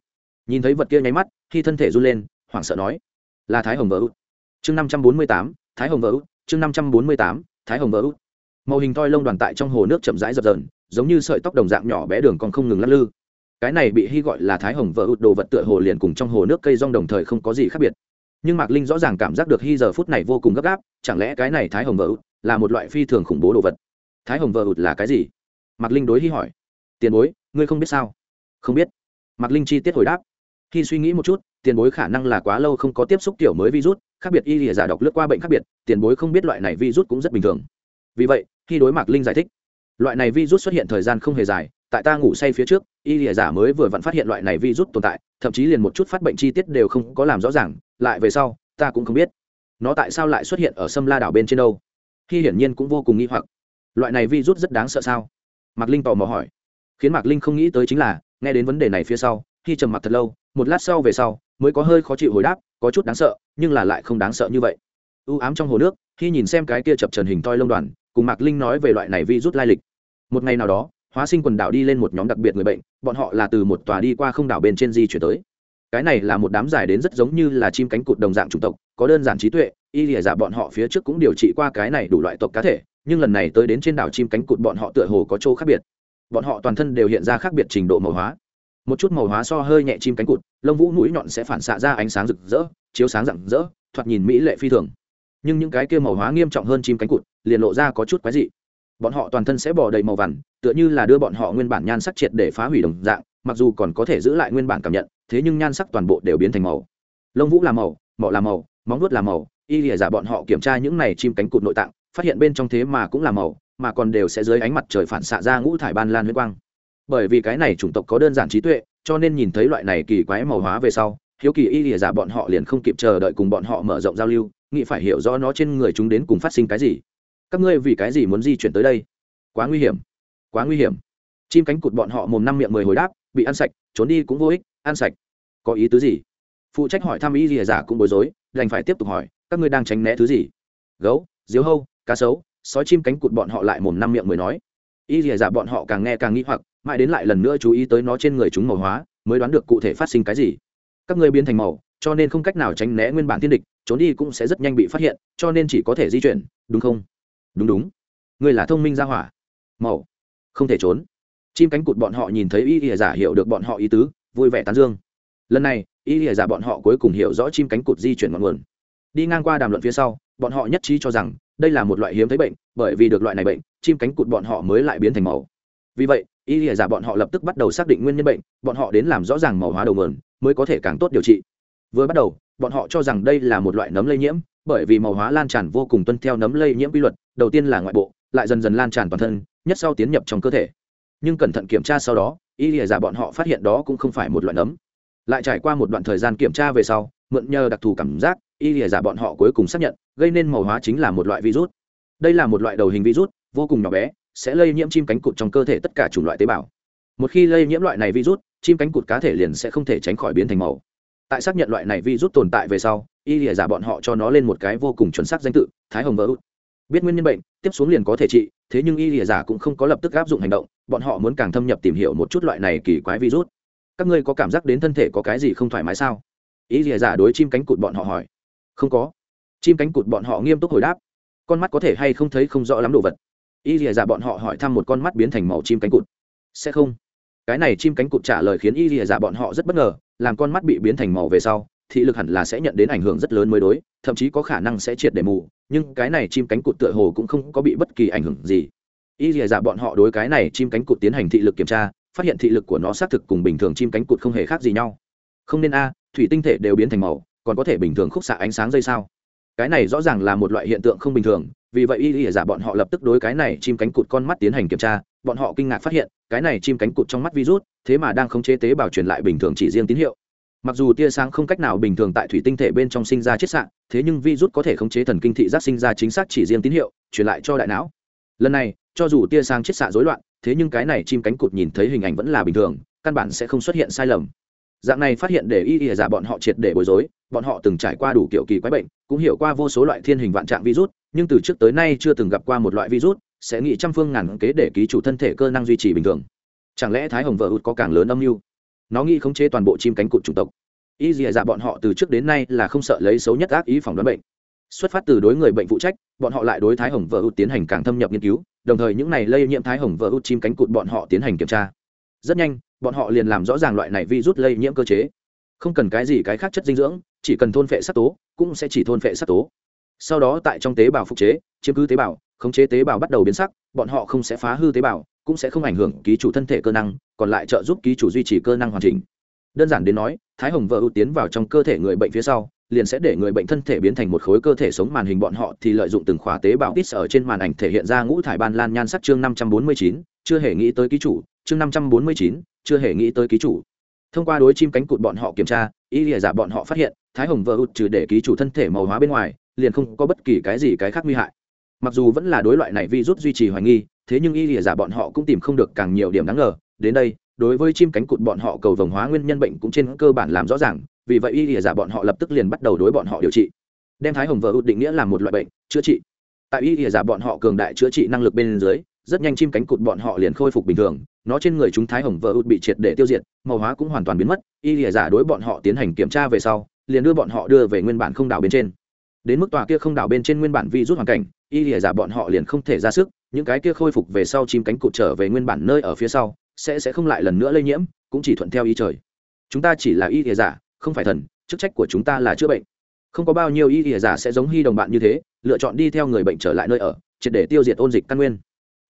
Nhìn thấy vật kia nháy mắt, khi thân thể run lên, hoảng sợ nói, là thái hồng vỡ út. Chương năm trăm bốn mươi tám, thái hồng vỡ út chương năm trăm bốn mươi tám, thái hồng vỡ út. Màu hình toi lông đoàn tại trong hồ nước chậm rãi dập dờn, giống như sợi tóc đồng dạng nhỏ bé đường còn không ngừng lắc lư. Cái này bị hy gọi là thái hồng vỡ út đồ vật tựa hồ liền cùng trong hồ nước cây rong đồng thời không có gì khác biệt. Nhưng mạc linh rõ ràng cảm giác được hy giờ phút này vô cùng gấp gáp, chẳng lẽ cái này thái hồng vỡ út là một loại phi thường khủng bố đồ vật? Thái hồng vỡ út là cái gì? Mạc linh đối hy hỏi. Tiền bối, ngươi không biết sao? Không biết. Mạc linh chi tiết hồi đáp. Khi suy nghĩ một chút, tiền bối khả năng là quá lâu không có tiếp xúc tiểu mới virus khác biệt y lìa giả đọc lướt qua bệnh khác biệt, tiền bối không biết loại này virus cũng rất bình thường. Vì vậy, khi đối mạc linh giải thích, loại này virus xuất hiện thời gian không hề dài, tại ta ngủ say phía trước, y lìa giả mới vừa vặn phát hiện loại này virus tồn tại, thậm chí liền một chút phát bệnh chi tiết đều không có làm rõ ràng, lại về sau, ta cũng không biết nó tại sao lại xuất hiện ở sâm la đảo bên trên đâu. Khi hiển nhiên cũng vô cùng nghi hoặc, loại này virus rất đáng sợ sao? Mạc linh tò mò hỏi. Khiến mạc linh không nghĩ tới chính là, nghe đến vấn đề này phía sau, khi trầm mặc thật lâu một lát sau về sau, mới có hơi khó chịu hồi đáp, có chút đáng sợ, nhưng là lại không đáng sợ như vậy. U ám trong hồ nước, khi nhìn xem cái kia chập trần hình toi lông đoàn, cùng mạc linh nói về loại này vi rút lai lịch. Một ngày nào đó, hóa sinh quần đảo đi lên một nhóm đặc biệt người bệnh, bọn họ là từ một tòa đi qua không đảo bên trên di chuyển tới. Cái này là một đám dài đến rất giống như là chim cánh cụt đồng dạng chủng tộc, có đơn giản trí tuệ, y lìa giả bọn họ phía trước cũng điều trị qua cái này đủ loại tộc cá thể, nhưng lần này tới đến trên đảo chim cánh cụt bọn họ tựa hồ có chỗ khác biệt. Bọn họ toàn thân đều hiện ra khác biệt trình độ màu hóa một chút màu hóa so hơi nhẹ chim cánh cụt, lông vũ mũi nhọn sẽ phản xạ ra ánh sáng rực rỡ, chiếu sáng rạng rỡ, thoạt nhìn mỹ lệ phi thường. Nhưng những cái kia màu hóa nghiêm trọng hơn chim cánh cụt, liền lộ ra có chút quái dị. Bọn họ toàn thân sẽ bỏ đầy màu vằn, tựa như là đưa bọn họ nguyên bản nhan sắc triệt để phá hủy đồng dạng, mặc dù còn có thể giữ lại nguyên bản cảm nhận, thế nhưng nhan sắc toàn bộ đều biến thành màu. Lông vũ là màu, mỏ là màu, móng nuốt là màu, y lìa giả bọn họ kiểm tra những này chim cánh cụt nội tạng, phát hiện bên trong thế mà cũng là màu, mà còn đều sẽ dưới ánh mặt trời phản xạ ra ngũ thải ban lan huyết quang bởi vì cái này chủng tộc có đơn giản trí tuệ, cho nên nhìn thấy loại này kỳ quái màu hóa về sau, hiếu kỳ y lìa giả bọn họ liền không kịp chờ đợi cùng bọn họ mở rộng giao lưu, nghĩ phải hiểu rõ nó trên người chúng đến cùng phát sinh cái gì. Các ngươi vì cái gì muốn di chuyển tới đây? Quá nguy hiểm. Quá nguy hiểm. Chim cánh cụt bọn họ mồm năm miệng mười hồi đáp, bị ăn sạch, trốn đi cũng vô ích, ăn sạch. Có ý tứ gì? Phụ trách hỏi thăm y lìa giả cũng bối rối, đành phải tiếp tục hỏi, các ngươi đang tránh né thứ gì? Gấu diếu hâu, cá sấu, sói chim cánh cụt bọn họ lại mồm năm miệng mười nói. Y lìa giả bọn họ càng nghe càng nghĩ hoặc mãi đến lại lần nữa chú ý tới nó trên người chúng màu hóa, mới đoán được cụ thể phát sinh cái gì. Các ngươi biến thành màu, cho nên không cách nào tránh né nguyên bản thiên địch, trốn đi cũng sẽ rất nhanh bị phát hiện, cho nên chỉ có thể di chuyển, đúng không? Đúng đúng. Ngươi là thông minh ra hỏa. Màu. Không thể trốn. Chim cánh cụt bọn họ nhìn thấy y ỉa giả hiểu được bọn họ ý tứ, vui vẻ tán dương. Lần này, y ỉa giả bọn họ cuối cùng hiểu rõ chim cánh cụt di chuyển ngọn nguồn. Đi ngang qua đàm luận phía sau, bọn họ nhất trí cho rằng, đây là một loại hiếm thấy bệnh, bởi vì được loại này bệnh, chim cánh cụt bọn họ mới lại biến thành màu vì vậy, y lìa giả bọn họ lập tức bắt đầu xác định nguyên nhân bệnh, bọn họ đến làm rõ ràng màu hóa đầu mườn mới có thể càng tốt điều trị. Vừa bắt đầu, bọn họ cho rằng đây là một loại nấm lây nhiễm, bởi vì màu hóa lan tràn vô cùng tuân theo nấm lây nhiễm quy luật, đầu tiên là ngoại bộ, lại dần dần lan tràn toàn thân, nhất sau tiến nhập trong cơ thể. Nhưng cẩn thận kiểm tra sau đó, y lìa giả bọn họ phát hiện đó cũng không phải một loại nấm. Lại trải qua một đoạn thời gian kiểm tra về sau, mượn nhờ đặc thù cảm giác, y lìa giả bọn họ cuối cùng xác nhận, gây nên màu hóa chính là một loại virus. Đây là một loại đầu hình virus, vô cùng nhỏ bé sẽ lây nhiễm chim cánh cụt trong cơ thể tất cả chủng loại tế bào. Một khi lây nhiễm loại này virus, chim cánh cụt cá thể liền sẽ không thể tránh khỏi biến thành màu. Tại xác nhận loại này virus tồn tại về sau, y lìa giả bọn họ cho nó lên một cái vô cùng chuẩn xác danh tự, thái hồng vỡ út. Biết nguyên nhân bệnh, tiếp xuống liền có thể trị, thế nhưng y lìa giả cũng không có lập tức áp dụng hành động, bọn họ muốn càng thâm nhập tìm hiểu một chút loại này kỳ quái virus. Các ngươi có cảm giác đến thân thể có cái gì không thoải mái sao? Y lìa giả đối chim cánh cụt bọn họ hỏi. Không có. Chim cánh cụt bọn họ nghiêm túc hồi đáp. Con mắt có thể hay không thấy không rõ lắm đồ vật y lìa giả bọn họ hỏi thăm một con mắt biến thành màu chim cánh cụt. Sẽ không. Cái này chim cánh cụt trả lời khiến y lìa giả bọn họ rất bất ngờ, làm con mắt bị biến thành màu về sau, thị lực hẳn là sẽ nhận đến ảnh hưởng rất lớn mới đối, thậm chí có khả năng sẽ triệt để mù, nhưng cái này chim cánh cụt tựa hồ cũng không có bị bất kỳ ảnh hưởng gì. Y lìa giả bọn họ đối cái này chim cánh cụt tiến hành thị lực kiểm tra, phát hiện thị lực của nó xác thực cùng bình thường chim cánh cụt không hề khác gì nhau. Không nên a, thủy tinh thể đều biến thành màu, còn có thể bình thường khúc xạ ánh sáng dây sao? Cái này rõ ràng là một loại hiện tượng không bình thường vì vậy y lìa giả bọn họ lập tức đối cái này chim cánh cụt con mắt tiến hành kiểm tra, bọn họ kinh ngạc phát hiện, cái này chim cánh cụt trong mắt virus, thế mà đang không chế tế bào truyền lại bình thường chỉ riêng tín hiệu. Mặc dù tia sáng không cách nào bình thường tại thủy tinh thể bên trong sinh ra chiết xạ, thế nhưng virus có thể khống chế thần kinh thị giác sinh ra chính xác chỉ riêng tín hiệu, truyền lại cho đại não. Lần này, cho dù tia sáng chiết xạ rối loạn, thế nhưng cái này chim cánh cụt nhìn thấy hình ảnh vẫn là bình thường, căn bản sẽ không xuất hiện sai lầm. Dạng này phát hiện để y y giả bọn họ triệt để bối rối, bọn họ từng trải qua đủ kiểu kỳ quái bệnh cũng hiểu qua vô số loại thiên hình vạn trạng virus, nhưng từ trước tới nay chưa từng gặp qua một loại virus sẽ nghĩ trăm phương ngàn kế để ký chủ thân thể cơ năng duy trì bình thường. Chẳng lẽ thái hồng vợ hụt có càng lớn âm mưu? Nó nghĩ khống chế toàn bộ chim cánh cụt chủng tộc. Y dìa dạ bọn họ từ trước đến nay là không sợ lấy xấu nhất ác ý phòng đoán bệnh. Xuất phát từ đối người bệnh phụ trách, bọn họ lại đối thái hồng vợ hụt tiến hành càng thâm nhập nghiên cứu, đồng thời những này lây nhiễm thái hồng vợ hụt chim cánh cụt bọn họ tiến hành kiểm tra. Rất nhanh, bọn họ liền làm rõ ràng loại này virus lây nhiễm cơ chế không cần cái gì cái khác chất dinh dưỡng, chỉ cần thôn phệ sắc tố, cũng sẽ chỉ thôn phệ sắc tố. Sau đó tại trong tế bào phục chế, chiếm cứ tế bào, khống chế tế bào bắt đầu biến sắc, bọn họ không sẽ phá hư tế bào, cũng sẽ không ảnh hưởng ký chủ thân thể cơ năng, còn lại trợ giúp ký chủ duy trì cơ năng hoàn chỉnh. Đơn giản đến nói, thái hồng vợ ưu tiến vào trong cơ thể người bệnh phía sau, liền sẽ để người bệnh thân thể biến thành một khối cơ thể sống màn hình bọn họ thì lợi dụng từng khóa tế bào tít ở trên màn ảnh thể hiện ra ngũ thải ban lan nhan sắc chương năm trăm bốn mươi chín, chưa hề nghĩ tới ký chủ, chương năm trăm bốn mươi chín, chưa hề nghĩ tới ký chủ thông qua đối chim cánh cụt bọn họ kiểm tra, y lìa giả bọn họ phát hiện, thái hồng vợ út trừ để ký chủ thân thể màu hóa bên ngoài, liền không có bất kỳ cái gì cái khác nguy hại. Mặc dù vẫn là đối loại này virus duy trì hoài nghi, thế nhưng y lìa giả bọn họ cũng tìm không được càng nhiều điểm đáng ngờ. Đến đây, đối với chim cánh cụt bọn họ cầu vồng hóa nguyên nhân bệnh cũng trên cơ bản làm rõ ràng, vì vậy y lìa giả bọn họ lập tức liền bắt đầu đối bọn họ điều trị. Đem thái hồng vợ út định nghĩa là một loại bệnh, chữa trị. Tại y lìa giả bọn họ cường đại chữa trị năng lực bên dưới rất nhanh chim cánh cụt bọn họ liền khôi phục bình thường, nó trên người chúng thái hồng vợ ụt bị triệt để tiêu diệt, màu hóa cũng hoàn toàn biến mất, y lìa giả đối bọn họ tiến hành kiểm tra về sau, liền đưa bọn họ đưa về nguyên bản không đảo bên trên. Đến mức tòa kia không đảo bên trên nguyên bản vi rút hoàn cảnh, y lìa giả bọn họ liền không thể ra sức, những cái kia khôi phục về sau chim cánh cụt trở về nguyên bản nơi ở phía sau, sẽ sẽ không lại lần nữa lây nhiễm, cũng chỉ thuận theo ý trời. Chúng ta chỉ là y lìa giả, không phải thần, chức trách của chúng ta là chữa bệnh. Không có bao nhiêu y lìa giả sẽ giống hy đồng bạn như thế, lựa chọn đi theo người bệnh trở lại nơi ở, triệt để tiêu diệt ôn dịch căn nguyên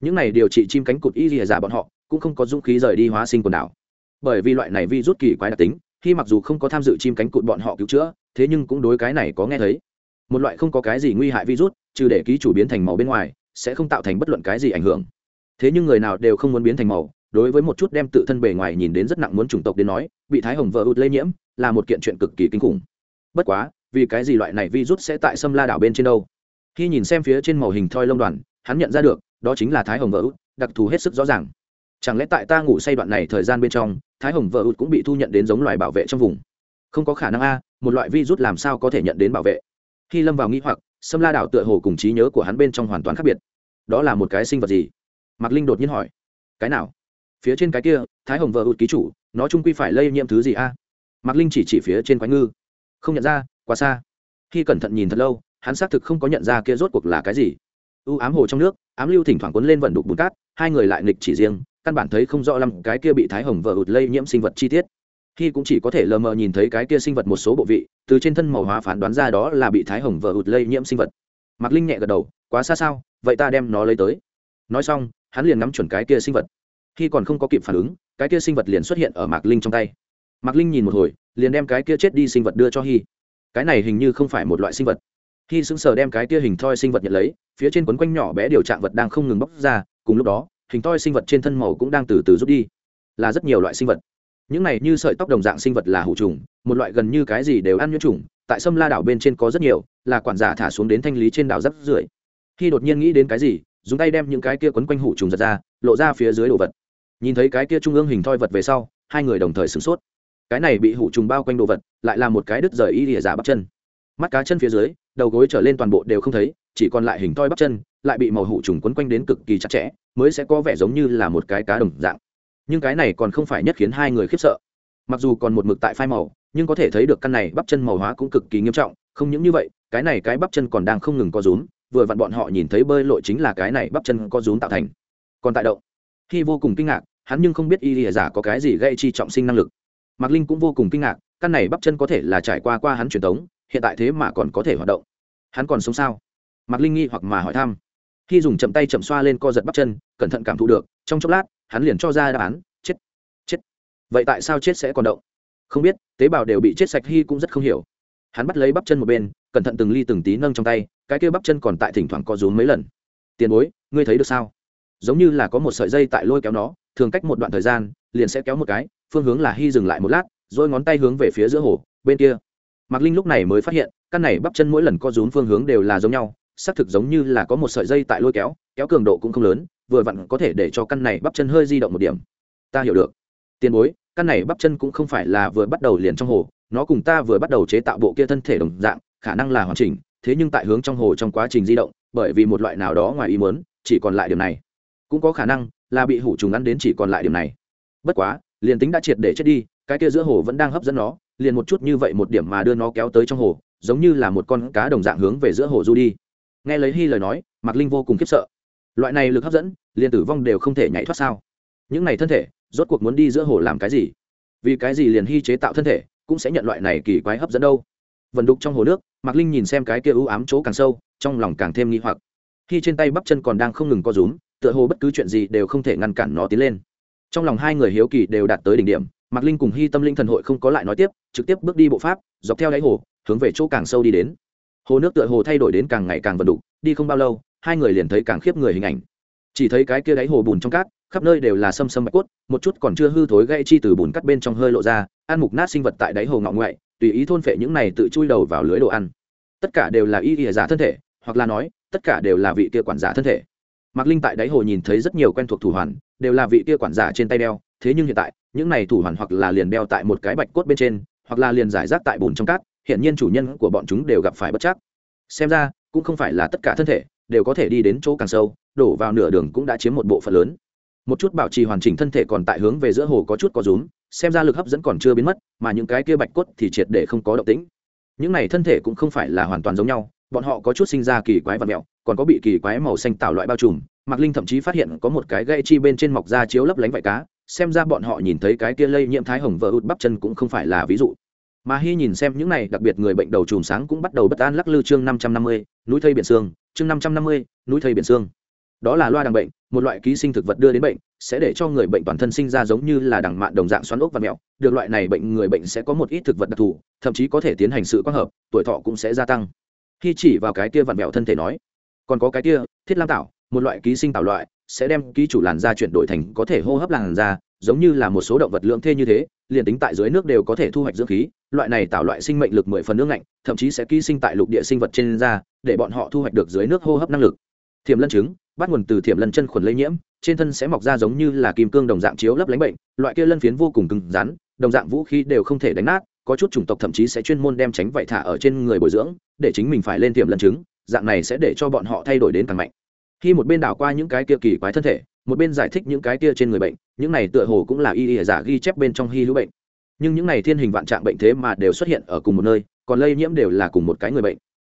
những này điều trị chim cánh cụt y lìa giả bọn họ, cũng không có dũng khí rời đi hóa sinh quần đảo. Bởi vì loại này vi rút kỳ quái đặc tính, khi mặc dù không có tham dự chim cánh cụt bọn họ cứu chữa, thế nhưng cũng đối cái này có nghe thấy. Một loại không có cái gì nguy hại virus, trừ để ký chủ biến thành màu bên ngoài, sẽ không tạo thành bất luận cái gì ảnh hưởng. Thế nhưng người nào đều không muốn biến thành màu, đối với một chút đem tự thân bề ngoài nhìn đến rất nặng muốn chủng tộc đến nói, bị thái hồng vợ ụt lây nhiễm, là một kiện chuyện cực kỳ kinh khủng. Bất quá, vì cái gì loại này virus sẽ tại sâm la đảo bên trên đâu? Khi nhìn xem phía trên màu hình thoi lông đoàn, hắn nhận ra được đó chính là thái hồng vợ út, đặc thù hết sức rõ ràng. Chẳng lẽ tại ta ngủ say đoạn này thời gian bên trong, thái hồng vợ út cũng bị thu nhận đến giống loài bảo vệ trong vùng? Không có khả năng a, một loại virus làm sao có thể nhận đến bảo vệ? Khi lâm vào nghĩ hoặc, sâm la đảo tựa hồ cùng trí nhớ của hắn bên trong hoàn toàn khác biệt. Đó là một cái sinh vật gì? Mạc linh đột nhiên hỏi. Cái nào? Phía trên cái kia, thái hồng vợ ụt ký chủ, nó trung quy phải lây nhiễm thứ gì a? Mạc linh chỉ chỉ phía trên quái ngư. Không nhận ra, quá xa. Khi cẩn thận nhìn thật lâu, hắn xác thực không có nhận ra kia rốt cuộc là cái gì u ám hồ trong nước, ám lưu thỉnh thoảng cuốn lên vận đục bùn cát, hai người lại nghịch chỉ riêng, căn bản thấy không rõ lắm cái kia bị thái hồng vợ ụt lây nhiễm sinh vật chi tiết. Khi cũng chỉ có thể lờ mờ nhìn thấy cái kia sinh vật một số bộ vị, từ trên thân màu hóa phán đoán ra đó là bị thái hồng vợ ụt lây nhiễm sinh vật. Mạc linh nhẹ gật đầu, quá xa sao, vậy ta đem nó lấy tới. Nói xong, hắn liền ngắm chuẩn cái kia sinh vật. Khi còn không có kịp phản ứng, cái kia sinh vật liền xuất hiện ở mạc linh trong tay. Mạc linh nhìn một hồi, liền đem cái kia chết đi sinh vật đưa cho hy. Cái này hình như không phải một loại sinh vật khi sững sờ đem cái kia hình thoi sinh vật nhận lấy, phía trên quấn quanh nhỏ bé điều trạng vật đang không ngừng bóc ra, cùng lúc đó, hình thoi sinh vật trên thân màu cũng đang từ từ rút đi. Là rất nhiều loại sinh vật. Những này như sợi tóc đồng dạng sinh vật là hủ trùng, một loại gần như cái gì đều ăn nhuyễn trùng, tại sâm la đảo bên trên có rất nhiều, là quản giả thả xuống đến thanh lý trên đảo rất rưởi. Khi đột nhiên nghĩ đến cái gì, dùng tay đem những cái kia quấn quanh hủ trùng giật ra, lộ ra phía dưới đồ vật. Nhìn thấy cái kia trung ương hình thoi vật về sau, hai người đồng thời sửng sốt. Cái này bị hủ trùng bao quanh đồ vật, lại là một cái đứt rời y lìa giả bắp chân. Mắt cá chân phía dưới đầu gối trở lên toàn bộ đều không thấy, chỉ còn lại hình toi bắp chân, lại bị màu hụ trùng quấn quanh đến cực kỳ chặt chẽ, mới sẽ có vẻ giống như là một cái cá đồng dạng. Nhưng cái này còn không phải nhất khiến hai người khiếp sợ. Mặc dù còn một mực tại phai màu, nhưng có thể thấy được căn này bắp chân màu hóa cũng cực kỳ nghiêm trọng, không những như vậy, cái này cái bắp chân còn đang không ngừng có rúm, vừa vặn bọn họ nhìn thấy bơi lội chính là cái này bắp chân có rúm tạo thành. Còn tại động. Khi vô cùng kinh ngạc, hắn nhưng không biết y lìa giả có cái gì gây chi trọng sinh năng lực. Mạc linh cũng vô cùng kinh ngạc, căn này bắp chân có thể là trải qua qua hắn truyền thống hiện tại thế mà còn có thể hoạt động. Hắn còn sống sao? Mạc linh nghi hoặc mà hỏi thăm. Khi dùng chậm tay chậm xoa lên co giật bắp chân, cẩn thận cảm thụ được, trong chốc lát, hắn liền cho ra đáp án, chết chết. Vậy tại sao chết sẽ còn động? Không biết, tế bào đều bị chết sạch hy cũng rất không hiểu. Hắn bắt lấy bắp chân một bên, cẩn thận từng ly từng tí nâng trong tay, cái kia bắp chân còn tại thỉnh thoảng co rúm mấy lần. Tiền bối, ngươi thấy được sao? Giống như là có một sợi dây tại lôi kéo nó, thường cách một đoạn thời gian, liền sẽ kéo một cái, phương hướng là hy dừng lại một lát, rồi ngón tay hướng về phía giữa hồ, bên kia mạc linh lúc này mới phát hiện, căn này bắp chân mỗi lần co rúm phương hướng đều là giống nhau, xác thực giống như là có một sợi dây tại lôi kéo kéo cường độ cũng không lớn, vừa vặn có thể để cho căn này bắp chân hơi di động một điểm. Ta hiểu được. Tiền bối, căn này bắp chân cũng không phải là vừa bắt đầu liền trong hồ, nó cùng ta vừa bắt đầu chế tạo bộ kia thân thể đồng dạng, khả năng là hoàn chỉnh, thế nhưng tại hướng trong hồ trong quá trình di động, bởi vì một loại nào đó ngoài ý muốn, chỉ còn lại điểm này. Cũng có khả năng là bị hủ trùng ăn đến chỉ còn lại điểm này. Bất quá, liền tính đã triệt để chết đi, cái kia giữa hồ vẫn đang hấp dẫn nó liền một chút như vậy một điểm mà đưa nó kéo tới trong hồ, giống như là một con cá đồng dạng hướng về giữa hồ du đi. Nghe lấy hy lời nói, mạc linh vô cùng khiếp sợ. Loại này lực hấp dẫn, liền tử vong đều không thể nhảy thoát sao? Những này thân thể, rốt cuộc muốn đi giữa hồ làm cái gì? Vì cái gì liền hy chế tạo thân thể, cũng sẽ nhận loại này kỳ quái hấp dẫn đâu? Vần đục trong hồ nước, mạc linh nhìn xem cái kia ưu ám chỗ càng sâu, trong lòng càng thêm nghi hoặc. Khi trên tay bắp chân còn đang không ngừng co rúm, tựa hồ bất cứ chuyện gì đều không thể ngăn cản nó tiến lên. Trong lòng hai người hiếu kỳ đều đạt tới đỉnh điểm mạc linh cùng hy tâm linh thần hội không có lại nói tiếp, trực tiếp bước đi bộ pháp, dọc theo đáy hồ, hướng về chỗ càng sâu đi đến. Hồ nước tựa hồ thay đổi đến càng ngày càng vần đục, đi không bao lâu, hai người liền thấy càng khiếp người hình ảnh. Chỉ thấy cái kia đáy hồ bùn trong cát, khắp nơi đều là xâm xâm bạch cốt, một chút còn chưa hư thối gây chi từ bùn cắt bên trong hơi lộ ra, ăn mục nát sinh vật tại đáy hồ ngọ ngoại, tùy ý thôn phệ những này tự chui đầu vào lưới đồ ăn. Tất cả đều là y ỉa giả thân thể, hoặc là nói, tất cả đều là vị kia quản giả thân thể. Mạc linh tại đáy hồ nhìn thấy rất nhiều quen thuộc thủ hoàn, đều là vị kia quản giả trên tay đeo, thế nhưng hiện tại những này thủ hoàn hoặc là liền đeo tại một cái bạch cốt bên trên, hoặc là liền giải rác tại bùn trong cát hiện nhiên chủ nhân của bọn chúng đều gặp phải bất chắc. Xem ra, cũng không phải là tất cả thân thể đều có thể đi đến chỗ càng sâu, đổ vào nửa đường cũng đã chiếm một bộ phận lớn. Một chút bảo trì hoàn chỉnh thân thể còn tại hướng về giữa hồ có chút có rúm, xem ra lực hấp dẫn còn chưa biến mất, mà những cái kia bạch cốt thì triệt để không có động tĩnh. Những này thân thể cũng không phải là hoàn toàn giống nhau, bọn họ có chút sinh ra kỳ quái và mẹo, còn có bị kỳ quái màu xanh tạo loại bao trùm, mạc linh thậm chí phát hiện có một cái gây chi bên trên mọc da chiếu lấp lánh vải cá xem ra bọn họ nhìn thấy cái kia lây nhiễm thái hồng vỡ hụt bắp chân cũng không phải là ví dụ. Mà hy nhìn xem những này, đặc biệt người bệnh đầu chùm sáng cũng bắt đầu bất an lắc lư chương năm trăm năm mươi, núi thây biển xương, chương năm trăm năm mươi, núi thây biển xương. Đó là loa đằng bệnh, một loại ký sinh thực vật đưa đến bệnh, sẽ để cho người bệnh toàn thân sinh ra giống như là đằng mạn đồng dạng xoắn ốc và mẹo, được loại này bệnh người bệnh sẽ có một ít thực vật đặc thù, thậm chí có thể tiến hành sự quang hợp, tuổi thọ cũng sẽ gia tăng. Khi chỉ vào cái kia vặn mẹo thân thể nói, còn có cái kia, thiết lam tạo một loại ký sinh tạo loại, sẽ đem ký chủ làn da chuyển đổi thành có thể hô hấp làn da, giống như là một số động vật lượng thê như thế, liền tính tại dưới nước đều có thể thu hoạch dưỡng khí, loại này tạo loại sinh mệnh lực mười phần nước lạnh thậm chí sẽ ký sinh tại lục địa sinh vật trên da, để bọn họ thu hoạch được dưới nước hô hấp năng lực. Thiềm lân trứng, bắt nguồn từ thiềm lân chân khuẩn lây nhiễm, trên thân sẽ mọc ra giống như là kim cương đồng dạng chiếu lấp lánh bệnh, loại kia lân phiến vô cùng cứng rắn, đồng dạng vũ khí đều không thể đánh nát, có chút chủng tộc thậm chí sẽ chuyên môn đem tránh vạy thả ở trên người bồi dưỡng, để chính mình phải lên tiềm lân trứng, dạng này sẽ để cho bọn họ thay đổi đến càng mạnh khi một bên đảo qua những cái kia kỳ quái thân thể, một bên giải thích những cái kia trên người bệnh, những này tựa hồ cũng là y y giả ghi chép bên trong hy hữu bệnh. Nhưng những này thiên hình vạn trạng bệnh thế mà đều xuất hiện ở cùng một nơi, còn lây nhiễm đều là cùng một cái người bệnh.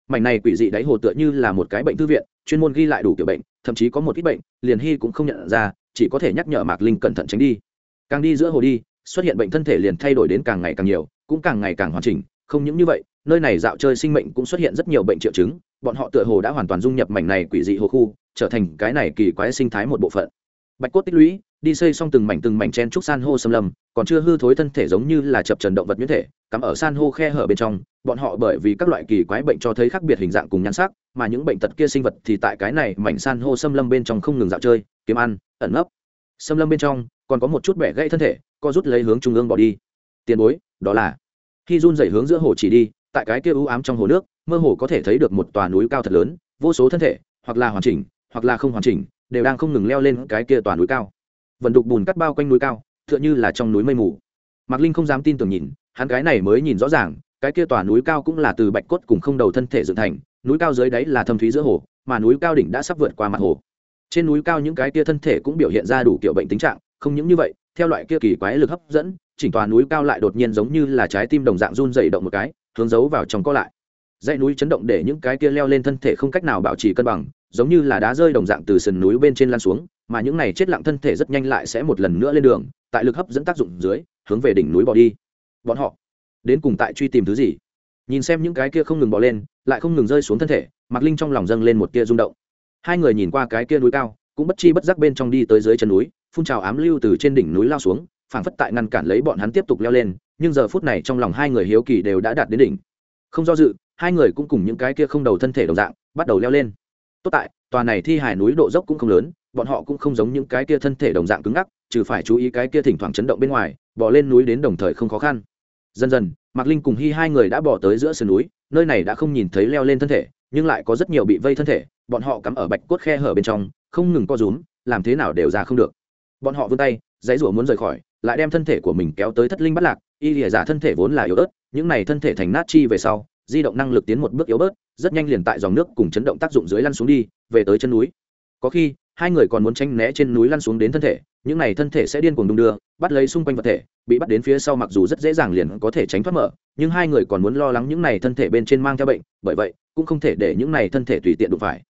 Mảnh này quỷ dị đáy hồ tựa như là một cái bệnh thư viện, chuyên môn ghi lại đủ kiểu bệnh, thậm chí có một ít bệnh, liền hy cũng không nhận ra, chỉ có thể nhắc nhở mạc linh cẩn thận tránh đi. Càng đi giữa hồ đi, xuất hiện bệnh thân thể liền thay đổi đến càng ngày càng nhiều, cũng càng ngày càng hoàn chỉnh, không những như vậy, nơi này dạo chơi sinh mệnh cũng xuất hiện rất nhiều bệnh triệu chứng bọn họ tựa hồ đã hoàn toàn dung nhập mảnh này quỷ dị hồ khu, trở thành cái này kỳ quái sinh thái một bộ phận. Bạch cốt tích lũy, đi xây xong từng mảnh từng mảnh chen trúc san hô xâm lâm, còn chưa hư thối thân thể giống như là chập trần động vật nhuyễn thể, cắm ở san hô khe hở bên trong, bọn họ bởi vì các loại kỳ quái bệnh cho thấy khác biệt hình dạng cùng nhan sắc, mà những bệnh tật kia sinh vật thì tại cái này mảnh san hô xâm lâm bên trong không ngừng dạo chơi, kiếm ăn, ẩn nấp. Xâm lâm bên trong, còn có một chút bẻ gãy thân thể, co rút lấy hướng trung ương bỏ đi. Tiền bối, đó là. Khi run dày hướng giữa hồ chỉ đi, tại cái kia u ám trong hồ nước mơ hồ có thể thấy được một tòa núi cao thật lớn, vô số thân thể, hoặc là hoàn chỉnh, hoặc là không hoàn chỉnh, đều đang không ngừng leo lên cái kia tòa núi cao. Vận đục bùn cắt bao quanh núi cao, tựa như là trong núi mây mù. Mạc linh không dám tin tưởng nhìn, hắn cái này mới nhìn rõ ràng, cái kia tòa núi cao cũng là từ bạch cốt cùng không đầu thân thể dựng thành, núi cao dưới đáy là thâm thúy giữa hồ, mà núi cao đỉnh đã sắp vượt qua mặt hồ. Trên núi cao những cái kia thân thể cũng biểu hiện ra đủ kiểu bệnh tính trạng, không những như vậy, theo loại kia kỳ quái lực hấp dẫn, chỉnh tòa núi cao lại đột nhiên giống như là trái tim đồng dạng run dày động một cái, hướng giấu vào trong co lại dãy núi chấn động để những cái kia leo lên thân thể không cách nào bảo trì cân bằng, giống như là đá rơi đồng dạng từ sườn núi bên trên lan xuống, mà những này chết lặng thân thể rất nhanh lại sẽ một lần nữa lên đường, tại lực hấp dẫn tác dụng dưới, hướng về đỉnh núi bỏ đi. Bọn họ đến cùng tại truy tìm thứ gì? Nhìn xem những cái kia không ngừng bỏ lên, lại không ngừng rơi xuống thân thể, mạc linh trong lòng dâng lên một tia rung động. Hai người nhìn qua cái kia núi cao, cũng bất chi bất giác bên trong đi tới dưới chân núi, phun trào ám lưu từ trên đỉnh núi lao xuống, phảng phất tại ngăn cản lấy bọn hắn tiếp tục leo lên, nhưng giờ phút này trong lòng hai người hiếu kỳ đều đã đạt đến đỉnh. Không do dự hai người cũng cùng những cái kia không đầu thân thể đồng dạng, bắt đầu leo lên. Tốt tại, tòa này thi hải núi độ dốc cũng không lớn, bọn họ cũng không giống những cái kia thân thể đồng dạng cứng ngắc, trừ phải chú ý cái kia thỉnh thoảng chấn động bên ngoài bỏ lên núi đến đồng thời không khó khăn. Dần dần, mạc linh cùng hy hai người đã bỏ tới giữa sườn núi, nơi này đã không nhìn thấy leo lên thân thể, nhưng lại có rất nhiều bị vây thân thể, bọn họ cắm ở bạch cốt khe hở bên trong, không ngừng co rúm, làm thế nào đều ra không được. Bọn họ vươn tay, dãy rủa muốn rời khỏi, lại đem thân thể của mình kéo tới thất linh bắt lạc, y lìa giả thân thể vốn là yếu ớt, những này thân thể thành nát chi về sau di động năng lực tiến một bước yếu bớt, rất nhanh liền tại dòng nước cùng chấn động tác dụng dưới lăn xuống đi, về tới chân núi. Có khi, hai người còn muốn tranh né trên núi lăn xuống đến thân thể, những này thân thể sẽ điên cuồng đung đưa, bắt lấy xung quanh vật thể, bị bắt đến phía sau mặc dù rất dễ dàng liền có thể tránh thoát mở, nhưng hai người còn muốn lo lắng những này thân thể bên trên mang theo bệnh, bởi vậy, cũng không thể để những này thân thể tùy tiện đụng phải.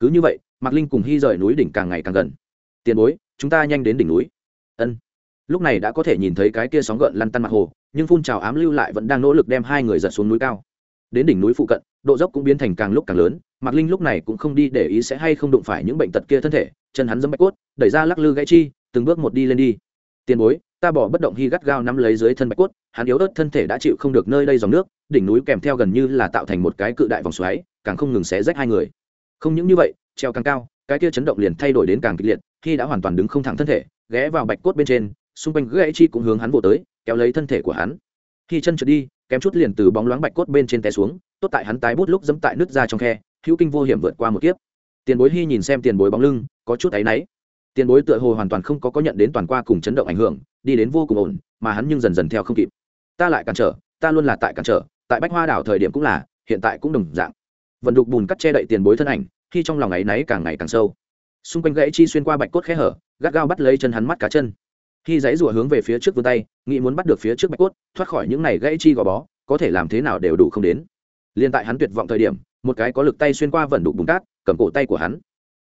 Cứ như vậy, mạc linh cùng hy rời núi đỉnh càng ngày càng gần. Tiền bối, chúng ta nhanh đến đỉnh núi. Ân. Lúc này đã có thể nhìn thấy cái kia sóng gợn lăn tăn mặt hồ, nhưng phun trào ám lưu lại vẫn đang nỗ lực đem hai người giật xuống núi cao đến đỉnh núi phụ cận, độ dốc cũng biến thành càng lúc càng lớn, mạc linh lúc này cũng không đi để ý sẽ hay không đụng phải những bệnh tật kia thân thể, chân hắn dẫm bạch cốt, đẩy ra lắc lư gãy chi, từng bước một đi lên đi. Tiền bối, ta bỏ bất động hy gắt gao nắm lấy dưới thân bạch cốt, hắn yếu ớt thân thể đã chịu không được nơi đây dòng nước, đỉnh núi kèm theo gần như là tạo thành một cái cự đại vòng xoáy, càng không ngừng xé rách hai người. Không những như vậy, treo càng cao, cái kia chấn động liền thay đổi đến càng kịch liệt, khi đã hoàn toàn đứng không thẳng thân thể, ghé vào bạch cốt bên trên, xung quanh gãy chi cũng hướng hắn vô tới, kéo lấy thân thể của hắn khi chân trượt đi, kém chút liền từ bóng loáng bạch cốt bên trên té xuống, tốt tại hắn tái bút lúc dẫm tại nước ra trong khe, hữu kinh vô hiểm vượt qua một kiếp. Tiền bối hy nhìn xem tiền bối bóng lưng, có chút áy náy. Tiền bối tựa hồ hoàn toàn không có có nhận đến toàn qua cùng chấn động ảnh hưởng, đi đến vô cùng ổn, mà hắn nhưng dần dần theo không kịp. Ta lại cản trở, ta luôn là tại cản trở, tại bách hoa đảo thời điểm cũng là, hiện tại cũng đồng dạng. Vận đục bùn cắt che đậy tiền bối thân ảnh, khi trong lòng áy náy càng ngày càng sâu. Xung quanh gãy chi xuyên qua bạch cốt khe hở, gắt gao bắt lấy chân hắn mắt cá chân khi dãy rùa hướng về phía trước vươn tay nghĩ muốn bắt được phía trước bạch cốt thoát khỏi những này gãy chi gò bó có thể làm thế nào đều đủ không đến. Liên tại hắn tuyệt vọng thời điểm một cái có lực tay xuyên qua vẩn đục bùn cát cầm cổ tay của hắn.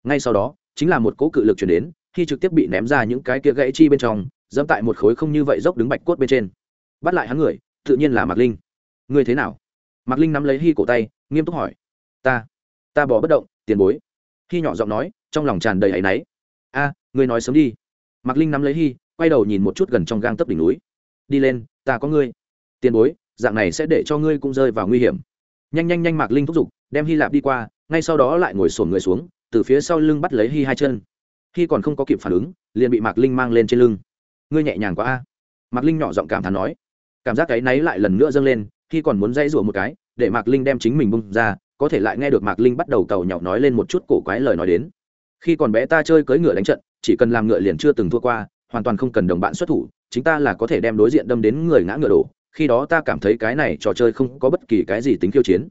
Ngay sau đó chính là một cỗ cự lực chuyển đến khi trực tiếp bị ném ra những cái kia gãy chi bên trong dẫm tại một khối không như vậy dốc đứng bạch cốt bên trên. Bắt lại hắn người tự nhiên là mạc linh. Người thế nào? Mạc linh nắm lấy hy cổ tay nghiêm túc hỏi. Ta ta bỏ bất động tiền bối. Hy nhỏ giọng nói trong lòng tràn đầy áy náy. A à, người nói sớm đi. Mạc linh nắm lấy hy quay đầu nhìn một chút gần trong gang tấp đỉnh núi. Đi lên, ta có ngươi. Tiền bối, dạng này sẽ để cho ngươi cũng rơi vào nguy hiểm. Nhanh nhanh nhanh mạc linh thúc giục, đem hy lạp đi qua, ngay sau đó lại ngồi sổn người xuống, từ phía sau lưng bắt lấy hy hai chân. Hy còn không có kịp phản ứng, liền bị mạc linh mang lên trên lưng. Ngươi nhẹ nhàng quá a. Mạc linh nhỏ giọng cảm thán nói. Cảm giác cái náy lại lần nữa dâng lên khi còn muốn dãy rủa một cái, để mạc linh đem chính mình bung ra, có thể lại nghe được mạc linh bắt đầu cầu nhọc nói lên một chút cổ quái lời nói đến. Khi còn bé ta chơi cưỡi ngựa đánh trận, chỉ cần làm ngựa liền chưa từng thua qua hoàn toàn không cần đồng bạn xuất thủ, chính ta là có thể đem đối diện đâm đến người ngã ngựa đổ, khi đó ta cảm thấy cái này trò chơi không có bất kỳ cái gì tính khiêu chiến.